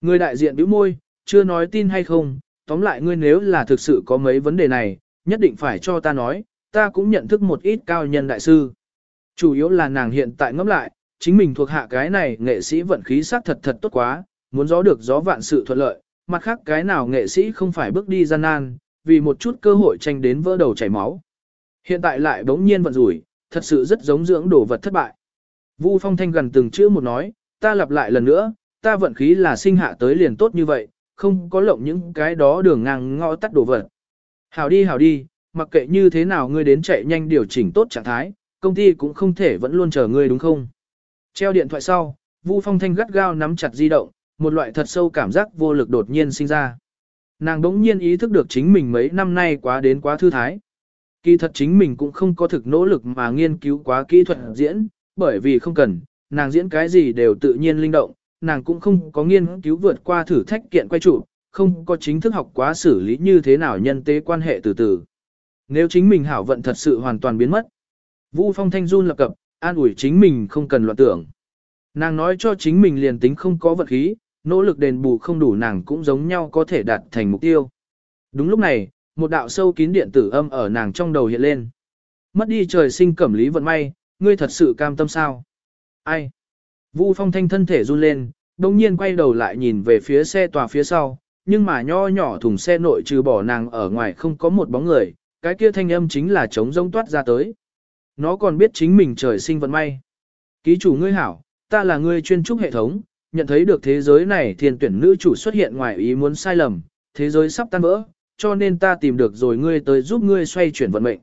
Người đại diện bĩu môi, chưa nói tin hay không, tóm lại ngươi nếu là thực sự có mấy vấn đề này, nhất định phải cho ta nói, ta cũng nhận thức một ít cao nhân đại sư. Chủ yếu là nàng hiện tại ngẫm lại, chính mình thuộc hạ cái này nghệ sĩ vận khí sắc thật thật tốt quá, muốn gió được gió vạn sự thuận lợi, mặt khác cái nào nghệ sĩ không phải bước đi gian nan, vì một chút cơ hội tranh đến vỡ đầu chảy máu. Hiện tại lại bỗng nhiên vận rủi, thật sự rất giống dưỡng đồ vật thất bại. Vu Phong Thanh gần từng chữ một nói, ta lặp lại lần nữa, ta vận khí là sinh hạ tới liền tốt như vậy, không có lộng những cái đó đường ngang ngõ tắt đổ vật. Hảo đi hảo đi, mặc kệ như thế nào ngươi đến chạy nhanh điều chỉnh tốt trạng thái, công ty cũng không thể vẫn luôn chờ ngươi đúng không? Treo điện thoại sau, Vu Phong Thanh gắt gao nắm chặt di động, một loại thật sâu cảm giác vô lực đột nhiên sinh ra. Nàng đống nhiên ý thức được chính mình mấy năm nay quá đến quá thư thái. Kỳ thật chính mình cũng không có thực nỗ lực mà nghiên cứu quá kỹ thuật diễn, bởi vì không cần, nàng diễn cái gì đều tự nhiên linh động, nàng cũng không có nghiên cứu vượt qua thử thách kiện quay trụ, không có chính thức học quá xử lý như thế nào nhân tế quan hệ từ từ. Nếu chính mình hảo vận thật sự hoàn toàn biến mất. Vu Phong Thanh run lập cập, an ủi chính mình không cần loạn tưởng. Nàng nói cho chính mình liền tính không có vật khí, nỗ lực đền bù không đủ nàng cũng giống nhau có thể đạt thành mục tiêu. Đúng lúc này, một đạo sâu kín điện tử âm ở nàng trong đầu hiện lên. Mất đi trời sinh cẩm lý vận may, ngươi thật sự cam tâm sao? Ai? Vu Phong Thanh thân thể run lên, đồng nhiên quay đầu lại nhìn về phía xe tòa phía sau, nhưng mà nho nhỏ thùng xe nội trừ bỏ nàng ở ngoài không có một bóng người, cái kia thanh âm chính là trống rỗng toát ra tới. Nó còn biết chính mình trời sinh vận may. Ký chủ ngươi hảo, ta là ngươi chuyên trúc hệ thống, nhận thấy được thế giới này thiên tuyển nữ chủ xuất hiện ngoài ý muốn sai lầm, thế giới sắp tan vỡ, cho nên ta tìm được rồi ngươi tới giúp ngươi xoay chuyển vận mệnh.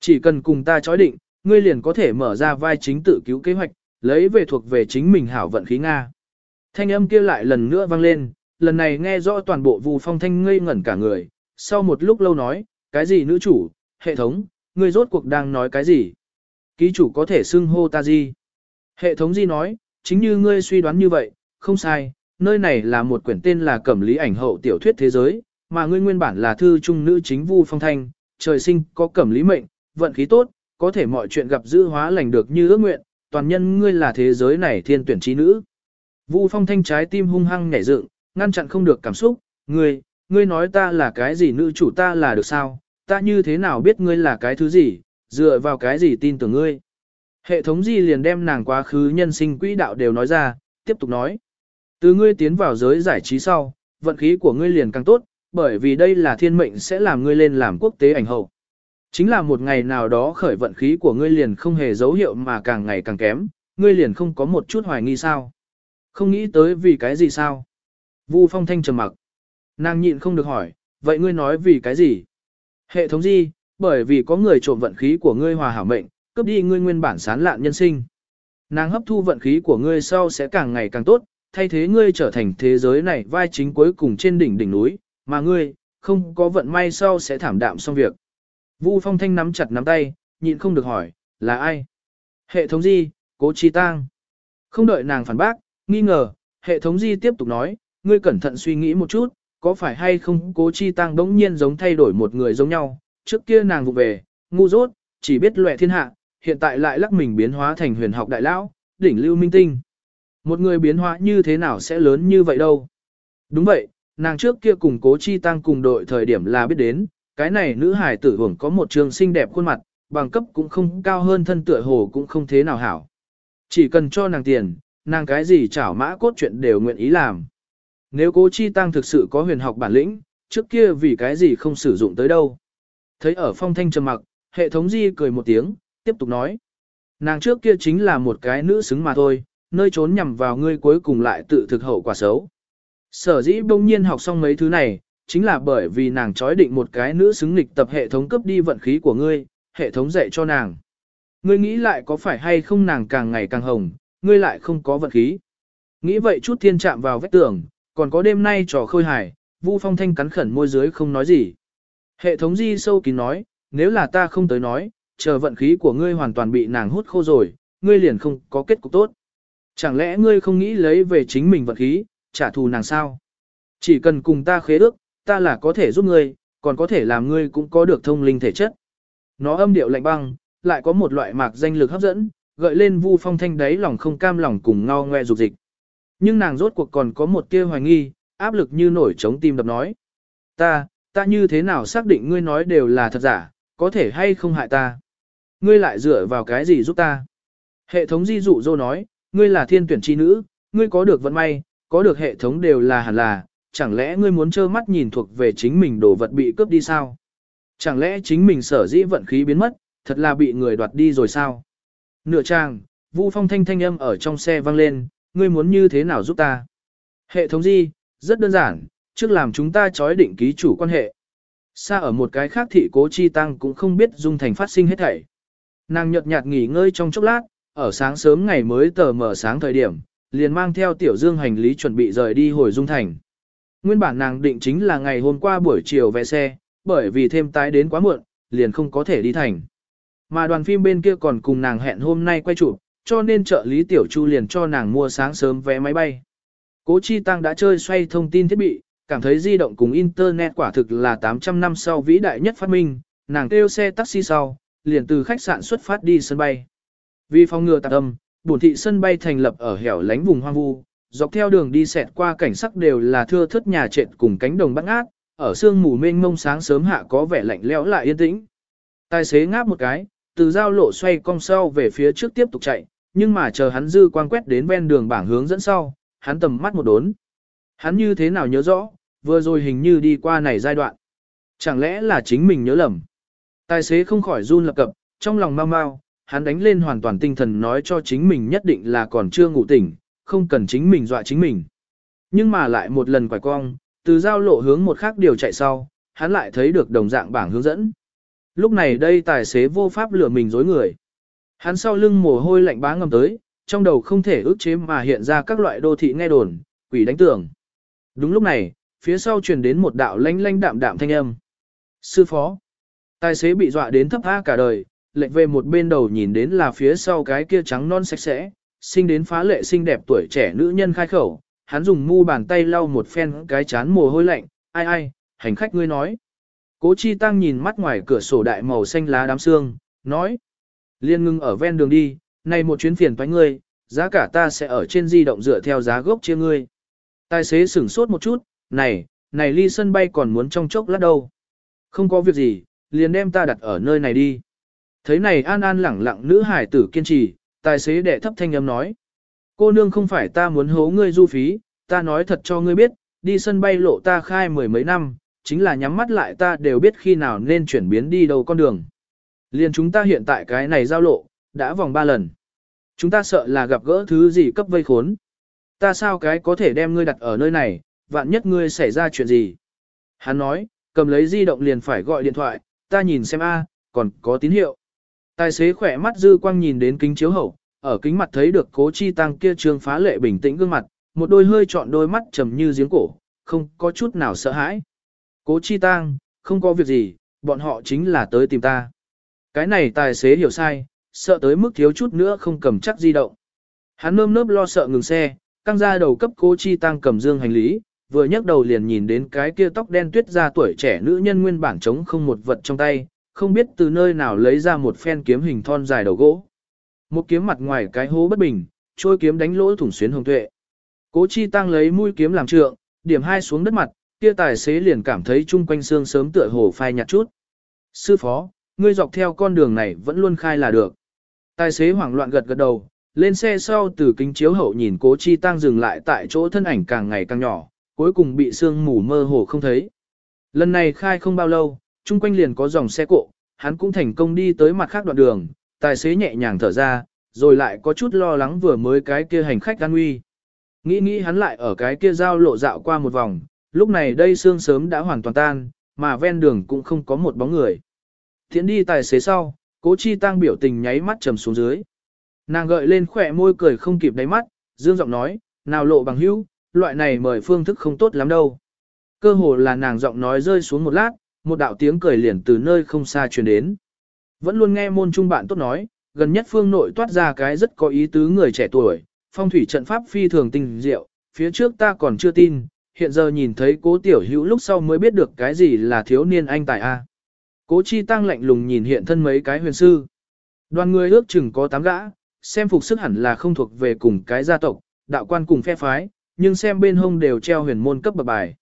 Chỉ cần cùng ta chói định, ngươi liền có thể mở ra vai chính tự cứu kế hoạch, lấy về thuộc về chính mình hảo vận khí Nga. Thanh âm kia lại lần nữa vang lên, lần này nghe rõ toàn bộ Vu Phong Thanh ngây ngẩn cả người, sau một lúc lâu nói, cái gì nữ chủ, hệ thống, ngươi rốt cuộc đang nói cái gì? Ký chủ có thể xưng hô ta gì? Hệ thống gì nói, chính như ngươi suy đoán như vậy, không sai, nơi này là một quyển tên là Cẩm Lý ảnh hậu tiểu thuyết thế giới, mà ngươi nguyên bản là thư trung nữ chính Vu Phong Thanh, trời sinh có Cẩm Lý mệnh, vận khí tốt, có thể mọi chuyện gặp dư hóa lành được như ước nguyện, toàn nhân ngươi là thế giới này thiên tuyển trí nữ. Vu Phong Thanh trái tim hung hăng nhảy dựng, ngăn chặn không được cảm xúc, ngươi, ngươi nói ta là cái gì nữ chủ ta là được sao, ta như thế nào biết ngươi là cái thứ gì, dựa vào cái gì tin tưởng ngươi. Hệ thống gì liền đem nàng quá khứ nhân sinh quỹ đạo đều nói ra, tiếp tục nói. Từ ngươi tiến vào giới giải trí sau, vận khí của ngươi liền càng tốt, bởi vì đây là thiên mệnh sẽ làm ngươi lên làm quốc tế ảnh hậu. Chính là một ngày nào đó khởi vận khí của ngươi liền không hề dấu hiệu mà càng ngày càng kém, ngươi liền không có một chút hoài nghi sao. Không nghĩ tới vì cái gì sao. Vu Phong Thanh trầm mặc. Nàng nhịn không được hỏi, vậy ngươi nói vì cái gì? Hệ thống gì? Bởi vì có người trộm vận khí của ngươi hòa hảo mệnh, cướp đi ngươi nguyên bản sán lạn nhân sinh. Nàng hấp thu vận khí của ngươi sau sẽ càng ngày càng tốt, thay thế ngươi trở thành thế giới này vai chính cuối cùng trên đỉnh đỉnh núi, mà ngươi, không có vận may sau sẽ thảm đạm xong việc. Vu Phong Thanh nắm chặt nắm tay, nhịn không được hỏi, là ai? Hệ thống gì? Cố Chi Tang. Không đợi nàng phản bác, nghi ngờ, hệ thống gì tiếp tục nói, ngươi cẩn thận suy nghĩ một chút, có phải hay không Cố Chi Tang đống nhiên giống thay đổi một người giống nhau, trước kia nàng vụ về, ngu dốt, chỉ biết lệ thiên hạ, hiện tại lại lắc mình biến hóa thành huyền học đại lão, đỉnh lưu minh tinh. Một người biến hóa như thế nào sẽ lớn như vậy đâu? Đúng vậy, nàng trước kia cùng cố chi tăng cùng đội thời điểm là biết đến, cái này nữ hải tử hưởng có một trường xinh đẹp khuôn mặt, bằng cấp cũng không cao hơn thân tựa hồ cũng không thế nào hảo. Chỉ cần cho nàng tiền, nàng cái gì chảo mã cốt chuyện đều nguyện ý làm. Nếu cố chi tăng thực sự có huyền học bản lĩnh, trước kia vì cái gì không sử dụng tới đâu. Thấy ở phong thanh trầm mặc, hệ thống di cười một tiếng, tiếp tục nói. Nàng trước kia chính là một cái nữ xứng mà thôi, nơi trốn nhằm vào ngươi cuối cùng lại tự thực hậu quả xấu. Sở dĩ bỗng nhiên học xong mấy thứ này, chính là bởi vì nàng trói định một cái nữ xứng lịch tập hệ thống cấp đi vận khí của ngươi, hệ thống dạy cho nàng. Ngươi nghĩ lại có phải hay không nàng càng ngày càng hồng, ngươi lại không có vận khí. Nghĩ vậy chút thiên chạm vào vách tường, còn có đêm nay trò khôi hài, Vu Phong Thanh cắn khẩn môi dưới không nói gì. Hệ thống di sâu kín nói, nếu là ta không tới nói, chờ vận khí của ngươi hoàn toàn bị nàng hút khô rồi, ngươi liền không có kết cục tốt. Chẳng lẽ ngươi không nghĩ lấy về chính mình vận khí, trả thù nàng sao? Chỉ cần cùng ta khế ước, ta là có thể giúp ngươi, còn có thể làm ngươi cũng có được thông linh thể chất. Nó âm điệu lạnh băng, lại có một loại mạc danh lực hấp dẫn, gợi lên Vu Phong Thanh đáy lòng không cam lòng cùng ngao ngoe dục dịch. Nhưng nàng rốt cuộc còn có một tia hoài nghi, áp lực như nổi trống tim đập nói. Ta, ta như thế nào xác định ngươi nói đều là thật giả, có thể hay không hại ta? Ngươi lại dựa vào cái gì giúp ta? Hệ thống di dụ dô nói, ngươi là thiên tuyển chi nữ, ngươi có được vận may, có được hệ thống đều là hẳn là, chẳng lẽ ngươi muốn trơ mắt nhìn thuộc về chính mình đồ vật bị cướp đi sao? Chẳng lẽ chính mình sở dĩ vận khí biến mất, thật là bị người đoạt đi rồi sao? Nửa trang, Vu Phong thanh thanh âm ở trong xe vang lên, ngươi muốn như thế nào giúp ta? Hệ thống gì? Rất đơn giản, trước làm chúng ta chói định ký chủ quan hệ. Xa ở một cái khác thị cố chi tăng cũng không biết dung thành phát sinh hết thảy. Nàng nhợt nhạt nghỉ ngơi trong chốc lát, ở sáng sớm ngày mới tờ mở sáng thời điểm, liền mang theo tiểu dương hành lý chuẩn bị rời đi hồi dung thành. Nguyên bản nàng định chính là ngày hôm qua buổi chiều vẽ xe, bởi vì thêm tái đến quá muộn, liền không có thể đi thành. Mà đoàn phim bên kia còn cùng nàng hẹn hôm nay quay chụp, cho nên trợ lý tiểu chu liền cho nàng mua sáng sớm vé máy bay. Cố Chi Tăng đã chơi xoay thông tin thiết bị, cảm thấy di động cùng internet quả thực là 800 năm sau vĩ đại nhất phát minh, nàng kêu xe taxi sau, liền từ khách sạn xuất phát đi sân bay. Vì phòng ngừa tạc âm, bổn thị sân bay thành lập ở hẻo lánh vùng hoang vu, dọc theo đường đi xẹt qua cảnh sắc đều là thưa thớt nhà trệt cùng cánh đồng bắt ngát, ở sương mù mênh mông sáng sớm hạ có vẻ lạnh lẽo lại yên tĩnh. Tài xế ngáp một cái, từ giao lộ xoay cong sau về phía trước tiếp tục chạy, nhưng mà chờ hắn dư quang quét đến ven đường bảng hướng dẫn sau, hắn tầm mắt một đốn. Hắn như thế nào nhớ rõ, vừa rồi hình như đi qua này giai đoạn. Chẳng lẽ là chính mình nhớ lầm? Tài xế không khỏi run lập cập, trong lòng mau mau, hắn đánh lên hoàn toàn tinh thần nói cho chính mình nhất định là còn chưa ngủ tỉnh, không cần chính mình dọa chính mình. Nhưng mà lại một lần quải cong, từ giao lộ hướng một khác điều chạy sau, hắn lại thấy được đồng dạng bảng hướng dẫn. Lúc này đây tài xế vô pháp lừa mình dối người. Hắn sau lưng mồ hôi lạnh bá ngầm tới, trong đầu không thể ước chế mà hiện ra các loại đô thị nghe đồn, quỷ đánh tưởng. Đúng lúc này, phía sau truyền đến một đạo lanh lanh đạm đạm thanh âm. Sư phó. Tài xế bị dọa đến thấp tha cả đời, lệnh về một bên đầu nhìn đến là phía sau cái kia trắng non sạch sẽ, sinh đến phá lệ xinh đẹp tuổi trẻ nữ nhân khai khẩu, hắn dùng mu bàn tay lau một phen cái chán mồ hôi lạnh, ai ai, hành khách ngươi nói. Cố chi tăng nhìn mắt ngoài cửa sổ đại màu xanh lá đám xương, nói. Liên ngưng ở ven đường đi, này một chuyến phiền toái ngươi, giá cả ta sẽ ở trên di động dựa theo giá gốc chia ngươi. Tài xế sửng sốt một chút, này, này ly sân bay còn muốn trong chốc lát đâu. Không có việc gì, liền đem ta đặt ở nơi này đi. Thấy này an an lẳng lặng nữ hải tử kiên trì, tài xế đệ thấp thanh âm nói. Cô nương không phải ta muốn hố ngươi du phí, ta nói thật cho ngươi biết, đi sân bay lộ ta khai mười mấy năm, chính là nhắm mắt lại ta đều biết khi nào nên chuyển biến đi đâu con đường. Liền chúng ta hiện tại cái này giao lộ, đã vòng ba lần. Chúng ta sợ là gặp gỡ thứ gì cấp vây khốn. Ta sao cái có thể đem ngươi đặt ở nơi này, vạn nhất ngươi xảy ra chuyện gì. Hắn nói, cầm lấy di động liền phải gọi điện thoại, ta nhìn xem a, còn có tín hiệu. Tài xế khỏe mắt dư quang nhìn đến kính chiếu hậu, ở kính mặt thấy được cố chi tăng kia trương phá lệ bình tĩnh gương mặt, một đôi hơi trọn đôi mắt trầm như giếng cổ, không có chút nào sợ hãi. Cố chi tăng, không có việc gì, bọn họ chính là tới tìm ta. Cái này tài xế hiểu sai, sợ tới mức thiếu chút nữa không cầm chắc di động. Hắn nơm nớp lo sợ ngừng xe, căng ra đầu cấp cố chi tăng cầm dương hành lý, vừa nhấc đầu liền nhìn đến cái kia tóc đen tuyết ra tuổi trẻ nữ nhân nguyên bản trống không một vật trong tay, không biết từ nơi nào lấy ra một phen kiếm hình thon dài đầu gỗ. Một kiếm mặt ngoài cái hố bất bình, trôi kiếm đánh lỗ thủng xuyến hồng tuệ. Cố chi tăng lấy mũi kiếm làm trượng, điểm hai xuống đất mặt, kia tài xế liền cảm thấy chung quanh xương sớm tựa hồ phai nhạt chút. Sư phó, ngươi dọc theo con đường này vẫn luôn khai là được. Tài xế hoảng loạn gật gật đầu, lên xe sau từ kính chiếu hậu nhìn cố chi tăng dừng lại tại chỗ thân ảnh càng ngày càng nhỏ, cuối cùng bị sương mù mơ hồ không thấy. Lần này khai không bao lâu, chung quanh liền có dòng xe cộ, hắn cũng thành công đi tới mặt khác đoạn đường, tài xế nhẹ nhàng thở ra, rồi lại có chút lo lắng vừa mới cái kia hành khách an nguy. Nghĩ nghĩ hắn lại ở cái kia giao lộ dạo qua một vòng, lúc này đây sương sớm đã hoàn toàn tan, mà ven đường cũng không có một bóng người. Thiện đi tài xế sau, cố chi tăng biểu tình nháy mắt trầm xuống dưới. Nàng gợi lên khỏe môi cười không kịp đáy mắt, dương giọng nói, nào lộ bằng hữu, loại này mời phương thức không tốt lắm đâu. Cơ hồ là nàng giọng nói rơi xuống một lát, một đạo tiếng cười liền từ nơi không xa truyền đến. Vẫn luôn nghe môn trung bạn tốt nói, gần nhất phương nội toát ra cái rất có ý tứ người trẻ tuổi, phong thủy trận pháp phi thường tinh diệu, phía trước ta còn chưa tin, hiện giờ nhìn thấy cố tiểu hữu lúc sau mới biết được cái gì là thiếu niên anh tài A. Cố chi tăng lạnh lùng nhìn hiện thân mấy cái huyền sư. Đoàn người ước chừng có tám gã, xem phục sức hẳn là không thuộc về cùng cái gia tộc, đạo quan cùng phe phái, nhưng xem bên hông đều treo huyền môn cấp bậc bài.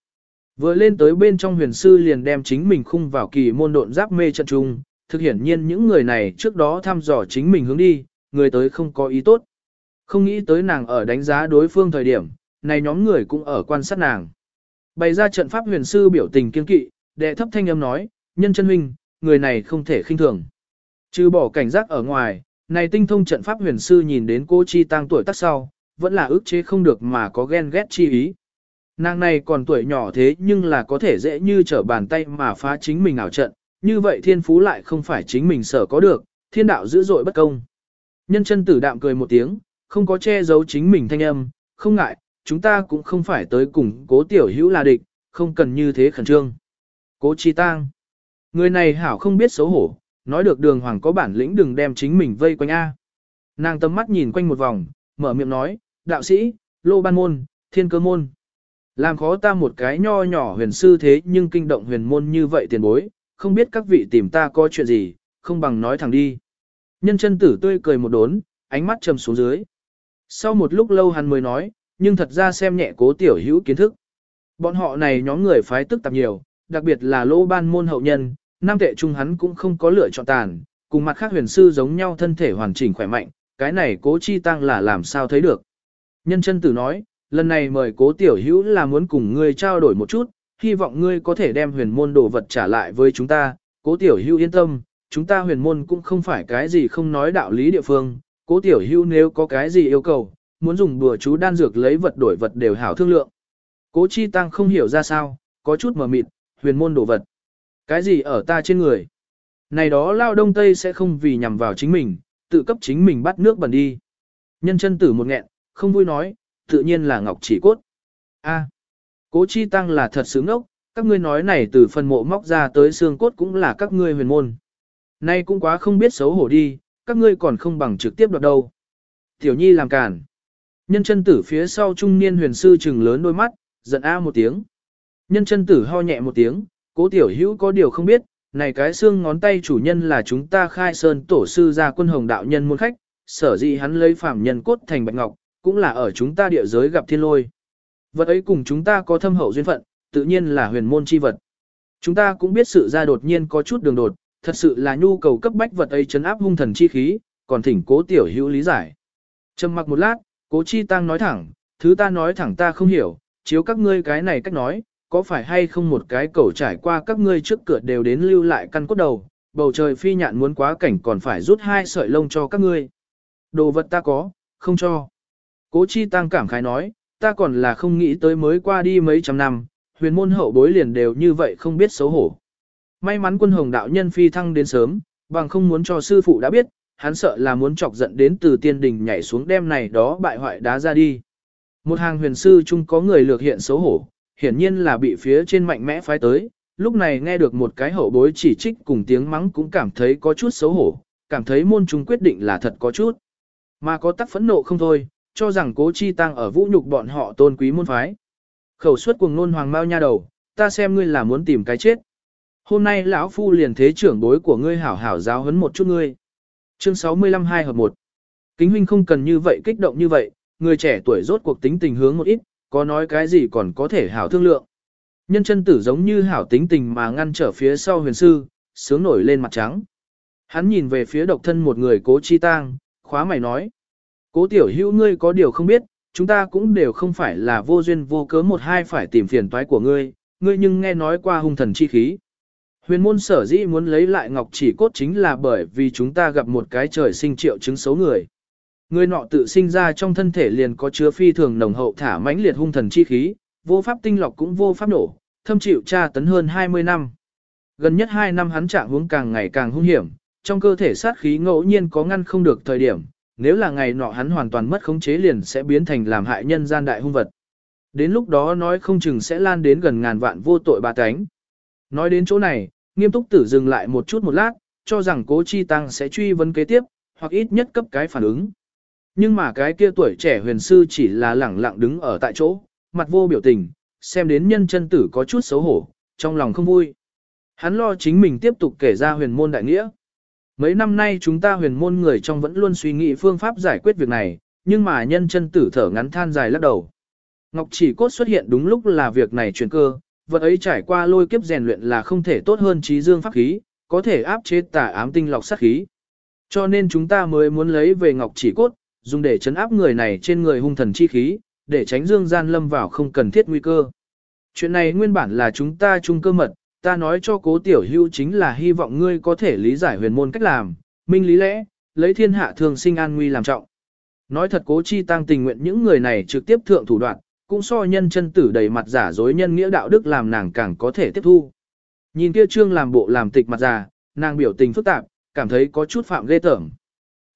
Vừa lên tới bên trong huyền sư liền đem chính mình khung vào kỳ môn độn giáp mê trận trung, thực hiển nhiên những người này trước đó thăm dò chính mình hướng đi, người tới không có ý tốt. Không nghĩ tới nàng ở đánh giá đối phương thời điểm, này nhóm người cũng ở quan sát nàng. Bày ra trận pháp huyền sư biểu tình kiên kỵ, đệ thấp thanh âm nói, nhân chân huynh, người này không thể khinh thường. Trừ bỏ cảnh giác ở ngoài, này tinh thông trận pháp huyền sư nhìn đến cô chi tăng tuổi tác sau, vẫn là ức chế không được mà có ghen ghét chi ý. Nàng này còn tuổi nhỏ thế nhưng là có thể dễ như trở bàn tay mà phá chính mình ảo trận, như vậy thiên phú lại không phải chính mình sở có được, thiên đạo dữ dội bất công. Nhân chân tử đạm cười một tiếng, không có che giấu chính mình thanh âm, không ngại, chúng ta cũng không phải tới cùng cố tiểu hữu là địch, không cần như thế khẩn trương. Cố chi tang. Người này hảo không biết xấu hổ, nói được đường hoàng có bản lĩnh đừng đem chính mình vây quanh A. Nàng tầm mắt nhìn quanh một vòng, mở miệng nói, đạo sĩ, lô ban môn, thiên cơ môn. Làm khó ta một cái nho nhỏ huyền sư thế nhưng kinh động huyền môn như vậy tiền bối, không biết các vị tìm ta có chuyện gì, không bằng nói thẳng đi. Nhân chân tử tươi cười một đốn, ánh mắt trầm xuống dưới. Sau một lúc lâu hắn mới nói, nhưng thật ra xem nhẹ cố tiểu hữu kiến thức. Bọn họ này nhóm người phái tức tạp nhiều, đặc biệt là lô ban môn hậu nhân, nam tệ trung hắn cũng không có lựa chọn tàn, cùng mặt khác huyền sư giống nhau thân thể hoàn chỉnh khỏe mạnh, cái này cố chi tăng là làm sao thấy được. Nhân chân tử nói, lần này mời cố tiểu hữu là muốn cùng ngươi trao đổi một chút, hy vọng ngươi có thể đem huyền môn đồ vật trả lại với chúng ta, cố tiểu hữu yên tâm, chúng ta huyền môn cũng không phải cái gì không nói đạo lý địa phương, cố tiểu hữu nếu có cái gì yêu cầu, muốn dùng đùa chú đan dược lấy vật đổi vật đều hảo thương lượng. Cố chi tăng không hiểu ra sao, có chút mờ mịt, huyền môn đồ vật. Cái gì ở ta trên người? Này đó lao đông tây sẽ không vì nhằm vào chính mình, tự cấp chính mình bắt nước bẩn đi. Nhân chân tử một nghẹn, không vui nói, tự nhiên là ngọc chỉ cốt. A, cố chi tăng là thật sướng ốc, các ngươi nói này từ phần mộ móc ra tới xương cốt cũng là các ngươi huyền môn. Nay cũng quá không biết xấu hổ đi, các ngươi còn không bằng trực tiếp đoạt đâu. Tiểu nhi làm cản. Nhân chân tử phía sau trung niên huyền sư trừng lớn đôi mắt, giận a một tiếng. Nhân chân tử ho nhẹ một tiếng, cố tiểu hữu có điều không biết, này cái xương ngón tay chủ nhân là chúng ta khai sơn tổ sư ra quân hồng đạo nhân môn khách, sở dĩ hắn lấy phạm nhân cốt thành bạch ngọc, cũng là ở chúng ta địa giới gặp thiên lôi. Vật ấy cùng chúng ta có thâm hậu duyên phận, tự nhiên là huyền môn chi vật. Chúng ta cũng biết sự ra đột nhiên có chút đường đột, thật sự là nhu cầu cấp bách vật ấy chấn áp hung thần chi khí, còn thỉnh cố tiểu hữu lý giải. Trầm mặc một lát, cố chi tăng nói thẳng, thứ ta nói thẳng ta không hiểu, chiếu các ngươi cái này cách nói, có phải hay không một cái cầu trải qua các ngươi trước cửa đều đến lưu lại căn cốt đầu, bầu trời phi nhạn muốn quá cảnh còn phải rút hai sợi lông cho các ngươi. Đồ vật ta có, không cho. Cố chi tăng cảm khái nói, ta còn là không nghĩ tới mới qua đi mấy trăm năm, huyền môn hậu bối liền đều như vậy không biết xấu hổ. May mắn quân hồng đạo nhân phi thăng đến sớm, bằng không muốn cho sư phụ đã biết, hắn sợ là muốn chọc giận đến từ tiên đình nhảy xuống đem này đó bại hoại đá ra đi. Một hàng huyền sư chung có người lược hiện xấu hổ, hiển nhiên là bị phía trên mạnh mẽ phái tới, lúc này nghe được một cái hậu bối chỉ trích cùng tiếng mắng cũng cảm thấy có chút xấu hổ, cảm thấy môn chúng quyết định là thật có chút. Mà có tắc phẫn nộ không thôi, cho rằng cố chi tăng ở vũ nhục bọn họ tôn quý môn phái. Khẩu suất cùng nôn hoàng mau nha đầu, ta xem ngươi là muốn tìm cái chết. Hôm nay lão phu liền thế trưởng bối của ngươi hảo hảo giáo huấn một chút ngươi. Chương 65 2 hợp 1. Kính huynh không cần như vậy kích động như vậy, người trẻ tuổi rốt cuộc tính tình hướng một ít, có nói cái gì còn có thể hảo thương lượng. Nhân chân tử giống như hảo tính tình mà ngăn trở phía sau huyền sư, sướng nổi lên mặt trắng. Hắn nhìn về phía độc thân một người cố chi tang, khóa mày nói. Cố tiểu hữu ngươi có điều không biết, chúng ta cũng đều không phải là vô duyên vô cớ một hai phải tìm phiền toái của ngươi, ngươi nhưng nghe nói qua hung thần chi khí. Huyền môn sở dĩ muốn lấy lại ngọc chỉ cốt chính là bởi vì chúng ta gặp một cái trời sinh triệu chứng xấu người. Người nọ tự sinh ra trong thân thể liền có chứa phi thường nồng hậu thả mãnh liệt hung thần chi khí, vô pháp tinh lọc cũng vô pháp nổ, thâm chịu tra tấn hơn 20 năm. Gần nhất 2 năm hắn trạng hướng càng ngày càng hung hiểm, trong cơ thể sát khí ngẫu nhiên có ngăn không được thời điểm, nếu là ngày nọ hắn hoàn toàn mất khống chế liền sẽ biến thành làm hại nhân gian đại hung vật. Đến lúc đó nói không chừng sẽ lan đến gần ngàn vạn vô tội ba cánh. Nói đến chỗ này, nghiêm túc tử dừng lại một chút một lát, cho rằng cố chi tăng sẽ truy vấn kế tiếp, hoặc ít nhất cấp cái phản ứng. Nhưng mà cái kia tuổi trẻ huyền sư chỉ là lẳng lặng đứng ở tại chỗ, mặt vô biểu tình, xem đến nhân chân tử có chút xấu hổ, trong lòng không vui. Hắn lo chính mình tiếp tục kể ra huyền môn đại nghĩa. Mấy năm nay chúng ta huyền môn người trong vẫn luôn suy nghĩ phương pháp giải quyết việc này, nhưng mà nhân chân tử thở ngắn than dài lắc đầu. Ngọc chỉ cốt xuất hiện đúng lúc là việc này chuyển cơ, vật ấy trải qua lôi kiếp rèn luyện là không thể tốt hơn trí dương pháp khí, có thể áp chế tà ám tinh lọc sát khí. Cho nên chúng ta mới muốn lấy về ngọc chỉ cốt, dùng để chấn áp người này trên người hung thần chi khí, để tránh dương gian lâm vào không cần thiết nguy cơ. Chuyện này nguyên bản là chúng ta chung cơ mật, ta nói cho cố tiểu hưu chính là hy vọng ngươi có thể lý giải huyền môn cách làm, minh lý lẽ, lấy thiên hạ thường sinh an nguy làm trọng. Nói thật cố chi tăng tình nguyện những người này trực tiếp thượng thủ đoạn, cũng so nhân chân tử đầy mặt giả dối nhân nghĩa đạo đức làm nàng càng có thể tiếp thu. Nhìn kia trương làm bộ làm tịch mặt già, nàng biểu tình phức tạp, cảm thấy có chút phạm ghê tởm.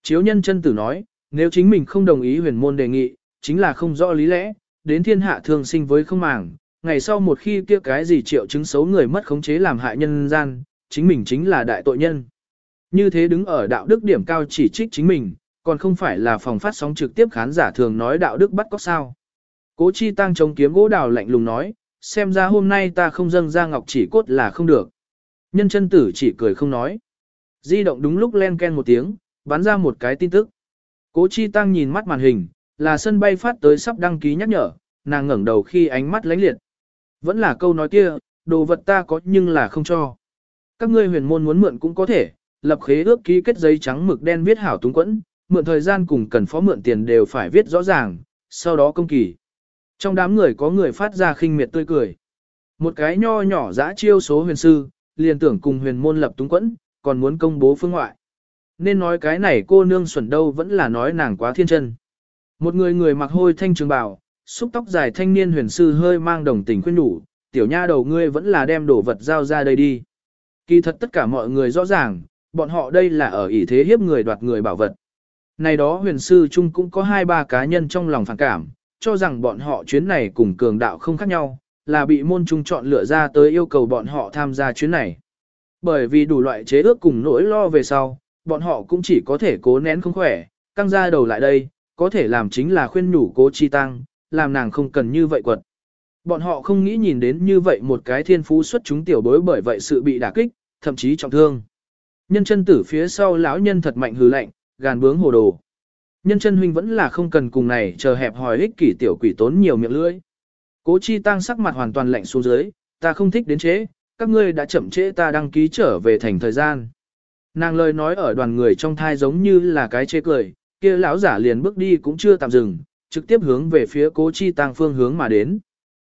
Chiếu nhân chân tử nói, nếu chính mình không đồng ý huyền môn đề nghị, chính là không rõ lý lẽ, đến thiên hạ thường sinh với không màng, ngày sau một khi kia cái gì triệu chứng xấu người mất khống chế làm hại nhân gian, chính mình chính là đại tội nhân. Như thế đứng ở đạo đức điểm cao chỉ trích chính mình, còn không phải là phòng phát sóng trực tiếp khán giả thường nói đạo đức bắt có sao. Cố chi tăng chống kiếm gỗ đào lạnh lùng nói, xem ra hôm nay ta không dâng ra ngọc chỉ cốt là không được. Nhân chân tử chỉ cười không nói. Di động đúng lúc len ken một tiếng, bắn ra một cái tin tức. Cố chi tăng nhìn mắt màn hình, là sân bay phát tới sắp đăng ký nhắc nhở, nàng ngẩng đầu khi ánh mắt lánh liệt. Vẫn là câu nói kia, đồ vật ta có nhưng là không cho. Các ngươi huyền môn muốn mượn cũng có thể, lập khế ước ký kết giấy trắng mực đen viết hảo túng quẫn, mượn thời gian cùng cần phó mượn tiền đều phải viết rõ ràng, sau đó công kỳ. Trong đám người có người phát ra khinh miệt tươi cười. Một cái nho nhỏ dã chiêu số huyền sư, liền tưởng cùng huyền môn lập túng quẫn, còn muốn công bố phương ngoại. Nên nói cái này cô nương xuẩn đâu vẫn là nói nàng quá thiên chân. Một người người mặc hôi thanh trường bào, xúc tóc dài thanh niên huyền sư hơi mang đồng tình khuyên nhủ, tiểu nha đầu ngươi vẫn là đem đồ vật giao ra đây đi. Kỳ thật tất cả mọi người rõ ràng, bọn họ đây là ở ỷ thế hiếp người đoạt người bảo vật. Này đó huyền sư chung cũng có hai ba cá nhân trong lòng phản cảm, cho rằng bọn họ chuyến này cùng cường đạo không khác nhau, là bị môn trung chọn lựa ra tới yêu cầu bọn họ tham gia chuyến này. Bởi vì đủ loại chế ước cùng nỗi lo về sau, bọn họ cũng chỉ có thể cố nén không khỏe, căng ra đầu lại đây, có thể làm chính là khuyên nhủ cố chi tăng, làm nàng không cần như vậy quật. Bọn họ không nghĩ nhìn đến như vậy một cái thiên phú xuất chúng tiểu bối bởi vậy sự bị đả kích, thậm chí trọng thương. Nhân chân tử phía sau lão nhân thật mạnh hừ lạnh, gàn bướng hồ đồ. Nhân chân huynh vẫn là không cần cùng này chờ hẹp hòi ích kỷ tiểu quỷ tốn nhiều miệng lưỡi. Cố chi tăng sắc mặt hoàn toàn lạnh xuống dưới, ta không thích đến chế, các ngươi đã chậm trễ ta đăng ký trở về thành thời gian. Nàng lời nói ở đoàn người trong thai giống như là cái chê cười, kia lão giả liền bước đi cũng chưa tạm dừng, trực tiếp hướng về phía cố chi tăng phương hướng mà đến.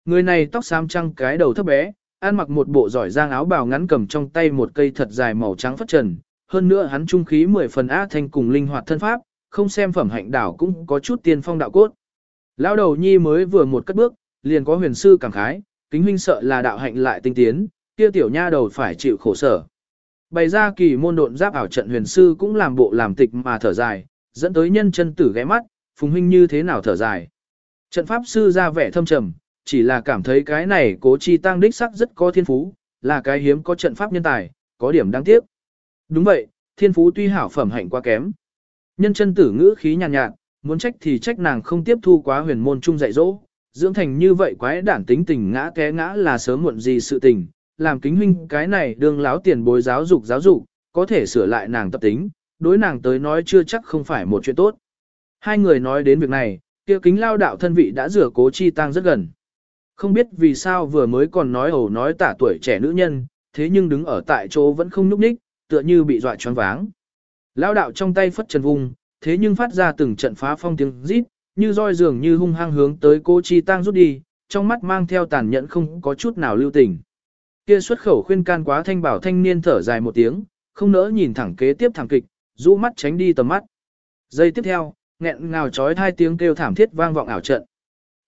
Người này tóc xám trăng cái đầu thấp bé, ăn mặc một bộ giỏi giang áo bào ngắn cầm trong tay một cây thật dài màu trắng phất trần, hơn nữa hắn trung khí mười phần á thanh cùng linh hoạt thân pháp, không xem phẩm hạnh đảo cũng có chút tiên phong đạo cốt. Lão đầu nhi mới vừa một cất bước, liền có huyền sư cảm khái, kính huynh sợ là đạo hạnh lại tinh tiến, kia tiểu nha đầu phải chịu khổ sở. Bày ra kỳ môn độn giáp ảo trận huyền sư cũng làm bộ làm tịch mà thở dài, dẫn tới nhân chân tử ghé mắt, phùng huynh như thế nào thở dài. Trận pháp sư ra vẻ thâm trầm, chỉ là cảm thấy cái này cố chi tăng đích sắc rất có thiên phú, là cái hiếm có trận pháp nhân tài, có điểm đáng tiếc. Đúng vậy, thiên phú tuy hảo phẩm hạnh quá kém. Nhân chân tử ngữ khí nhàn nhạt, nhạt, muốn trách thì trách nàng không tiếp thu quá huyền môn trung dạy dỗ, dưỡng thành như vậy quái đản tính tình ngã té ngã là sớm muộn gì sự tình, làm kính huynh cái này đương láo tiền bối giáo dục giáo dục, có thể sửa lại nàng tập tính, đối nàng tới nói chưa chắc không phải một chuyện tốt. Hai người nói đến việc này, kia kính lao đạo thân vị đã rửa cố chi tăng rất gần. Không biết vì sao vừa mới còn nói ẩu nói tả tuổi trẻ nữ nhân, thế nhưng đứng ở tại chỗ vẫn không nhúc nhích, tựa như bị dọa choáng váng. Lao đạo trong tay phất trần vùng, thế nhưng phát ra từng trận phá phong tiếng rít, như roi dường như hung hăng hướng tới cố Chi Tăng rút đi, trong mắt mang theo tàn nhẫn không có chút nào lưu tình. Kia xuất khẩu khuyên can quá thanh bảo thanh niên thở dài một tiếng, không nỡ nhìn thẳng kế tiếp thẳng kịch, rũ mắt tránh đi tầm mắt. Giây tiếp theo, nghẹn ngào trói hai tiếng kêu thảm thiết vang vọng ảo trận.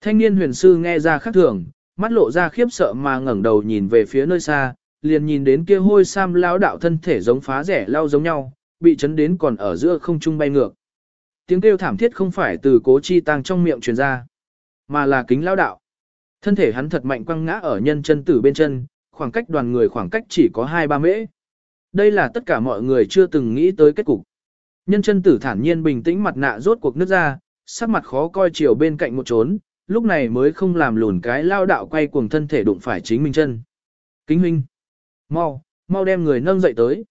Thanh niên huyền sư nghe ra khác thường, mắt lộ ra khiếp sợ mà ngẩng đầu nhìn về phía nơi xa, liền nhìn đến kia hôi sam lão đạo thân thể giống phá rẻ lao giống nhau, bị chấn đến còn ở giữa không trung bay ngược. Tiếng kêu thảm thiết không phải từ cố chi tăng trong miệng truyền ra, mà là kính lão đạo. Thân thể hắn thật mạnh quăng ngã ở nhân chân tử bên chân, khoảng cách đoàn người khoảng cách chỉ có 2-3 mễ. Đây là tất cả mọi người chưa từng nghĩ tới kết cục. Nhân chân tử thản nhiên bình tĩnh mặt nạ rốt cuộc nước ra, sắc mặt khó coi chiều bên cạnh một trốn, lúc này mới không làm lùn cái lao đạo quay cuồng thân thể đụng phải chính mình chân. Kính huynh, mau, mau đem người nâng dậy tới.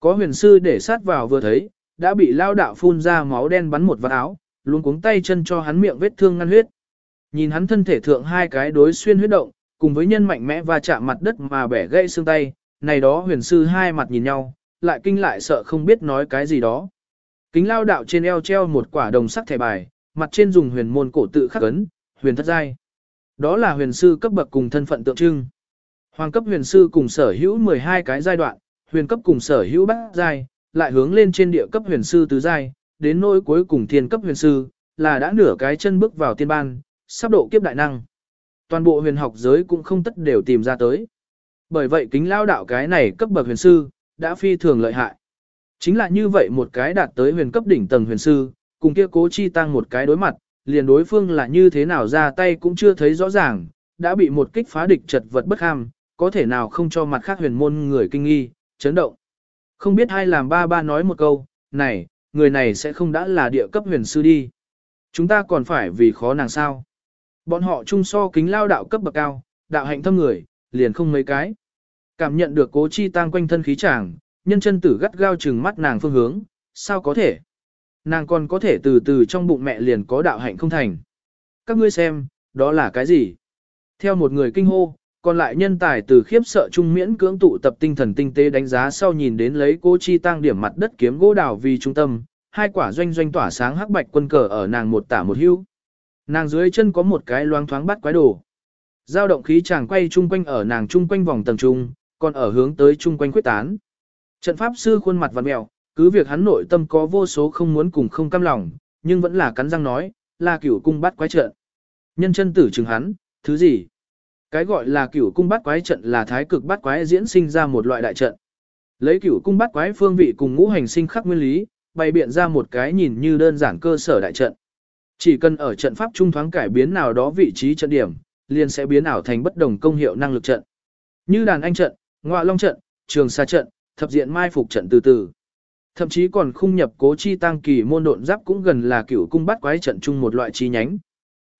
Có huyền sư để sát vào vừa thấy, đã bị lao đạo phun ra máu đen bắn một vạt áo, luôn cuống tay chân cho hắn miệng vết thương ngăn huyết. Nhìn hắn thân thể thượng hai cái đối xuyên huyết động, cùng với nhân mạnh mẽ va chạm mặt đất mà bẻ gãy xương tay, này đó huyền sư hai mặt nhìn nhau, lại kinh lại sợ không biết nói cái gì đó. Kính lao đạo trên eo treo một quả đồng sắc thẻ bài, mặt trên dùng huyền môn cổ tự khắc ấn, huyền thất giai. Đó là huyền sư cấp bậc cùng thân phận tượng trưng. Hoàng cấp huyền sư cùng sở hữu 12 cái giai đoạn, huyền cấp cùng sở hữu bát giai, lại hướng lên trên địa cấp huyền sư tứ giai, đến nỗi cuối cùng thiên cấp huyền sư, là đã nửa cái chân bước vào tiên ban, sắp độ kiếp đại năng. Toàn bộ huyền học giới cũng không tất đều tìm ra tới. Bởi vậy kính lao đạo cái này cấp bậc huyền sư, đã phi thường lợi hại. Chính là như vậy một cái đạt tới huyền cấp đỉnh tầng huyền sư, cùng kia cố chi tăng một cái đối mặt, liền đối phương là như thế nào ra tay cũng chưa thấy rõ ràng, đã bị một kích phá địch chật vật bất ham, có thể nào không cho mặt khác huyền môn người kinh nghi, chấn động. Không biết ai làm ba ba nói một câu, này, người này sẽ không đã là địa cấp huyền sư đi. Chúng ta còn phải vì khó nàng sao. Bọn họ chung so kính lao đạo cấp bậc cao, đạo hạnh thâm người, liền không mấy cái. Cảm nhận được cố chi tăng quanh thân khí chàng, nhân chân tử gắt gao chừng mắt nàng phương hướng, sao có thể? Nàng còn có thể từ từ trong bụng mẹ liền có đạo hạnh không thành. Các ngươi xem, đó là cái gì? Theo một người kinh hô, còn lại nhân tài từ khiếp sợ trung miễn cưỡng tụ tập tinh thần tinh tế đánh giá sau nhìn đến lấy cô chi tăng điểm mặt đất kiếm gỗ đào vì trung tâm, hai quả doanh doanh tỏa sáng hắc bạch quân cờ ở nàng một tả một hưu. Nàng dưới chân có một cái loang thoáng bắt quái đồ. Giao động khí chàng quay chung quanh ở nàng chung quanh vòng tầng trung, còn ở hướng tới chung quanh quyết tán. Trận pháp sư khuôn mặt vặn mèo, cứ việc hắn nội tâm có vô số không muốn cùng không cam lòng, nhưng vẫn là cắn răng nói, là cửu cung bắt quái trận. Nhân chân tử chừng hắn, thứ gì? Cái gọi là cửu cung bắt quái trận là thái cực bắt quái diễn sinh ra một loại đại trận. Lấy cửu cung bắt quái phương vị cùng ngũ hành sinh khắc nguyên lý, bày biện ra một cái nhìn như đơn giản cơ sở đại trận. Chỉ cần ở trận pháp trung thoáng cải biến nào đó vị trí trận điểm, liền sẽ biến ảo thành bất đồng công hiệu năng lực trận. Như đàn anh trận, ngọa long trận, trường xa trận, thập diện mai phục trận từ từ. Thậm chí còn khung nhập cố chi tăng kỳ môn độn giáp cũng gần là cửu cung bắt quái trận chung một loại chi nhánh.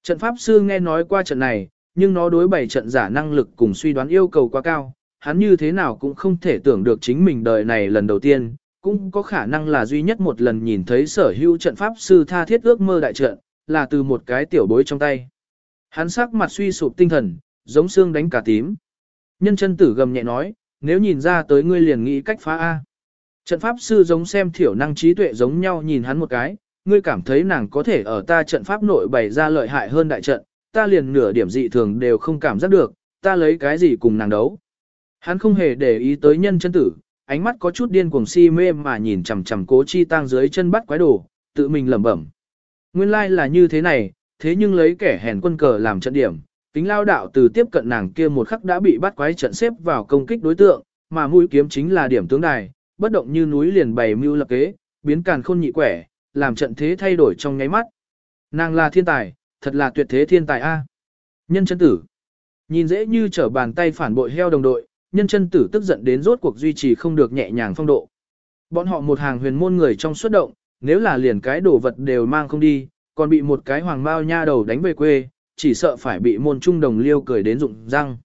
Trận pháp sư nghe nói qua trận này, nhưng nó đối bảy trận giả năng lực cùng suy đoán yêu cầu quá cao, hắn như thế nào cũng không thể tưởng được chính mình đời này lần đầu tiên, cũng có khả năng là duy nhất một lần nhìn thấy sở hữu trận pháp sư tha thiết ước mơ đại trận, là từ một cái tiểu bối trong tay. Hắn sắc mặt suy sụp tinh thần, giống xương đánh cả tím. Nhân chân tử gầm nhẹ nói, nếu nhìn ra tới ngươi liền nghĩ cách phá A. Trận pháp sư giống xem thiểu năng trí tuệ giống nhau nhìn hắn một cái, ngươi cảm thấy nàng có thể ở ta trận pháp nội bày ra lợi hại hơn đại trận, ta liền nửa điểm dị thường đều không cảm giác được, ta lấy cái gì cùng nàng đấu. Hắn không hề để ý tới nhân chân tử, ánh mắt có chút điên cuồng si mê mà nhìn chằm chằm cố chi tang dưới chân bắt quái đồ, tự mình lẩm bẩm. Nguyên lai like là như thế này, thế nhưng lấy kẻ hèn quân cờ làm trận điểm, kính lao đạo từ tiếp cận nàng kia một khắc đã bị bắt quái trận xếp vào công kích đối tượng, mà mũi kiếm chính là điểm tướng đài, bất động như núi liền bày mưu lập kế, biến càn khôn nhị quẻ, làm trận thế thay đổi trong nháy mắt. Nàng là thiên tài, thật là tuyệt thế thiên tài a. Nhân chân tử. Nhìn dễ như trở bàn tay phản bội heo đồng đội, nhân chân tử tức giận đến rốt cuộc duy trì không được nhẹ nhàng phong độ. Bọn họ một hàng huyền môn người trong xuất động, nếu là liền cái đồ vật đều mang không đi, còn bị một cái hoàng bao nha đầu đánh về quê, chỉ sợ phải bị môn trung đồng liêu cười đến rụng răng.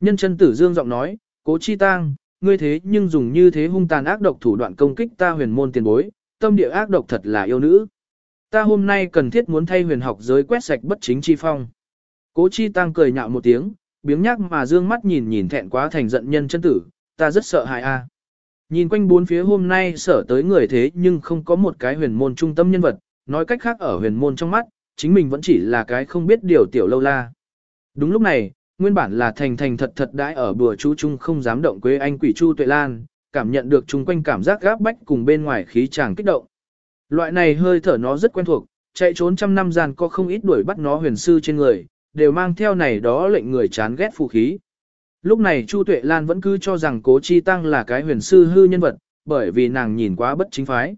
Nhân chân tử dương giọng nói, cố chi tang, ngươi thế nhưng dùng như thế hung tàn ác độc thủ đoạn công kích ta huyền môn tiền bối, tâm địa ác độc thật là yêu nữ. Ta hôm nay cần thiết muốn thay huyền học giới quét sạch bất chính chi phong. Cố chi tăng cười nhạo một tiếng, biếng nhắc mà dương mắt nhìn nhìn thẹn quá thành giận nhân chân tử, ta rất sợ hại a. À. Nhìn quanh bốn phía hôm nay sở tới người thế nhưng không có một cái huyền môn trung tâm nhân vật, nói cách khác ở huyền môn trong mắt, chính mình vẫn chỉ là cái không biết điều tiểu lâu la. Đúng lúc này, nguyên bản là thành thành thật thật đãi ở bùa chú chung không dám động quê anh quỷ chu tuệ lan, cảm nhận được chung quanh cảm giác gáp bách cùng bên ngoài khí chàng kích động. Loại này hơi thở nó rất quen thuộc, chạy trốn trăm năm gian có không ít đuổi bắt nó huyền sư trên người, đều mang theo này đó lệnh người chán ghét phụ khí. Lúc này Chu Tuệ Lan vẫn cứ cho rằng Cố Chi Tăng là cái huyền sư hư nhân vật, bởi vì nàng nhìn quá bất chính phái.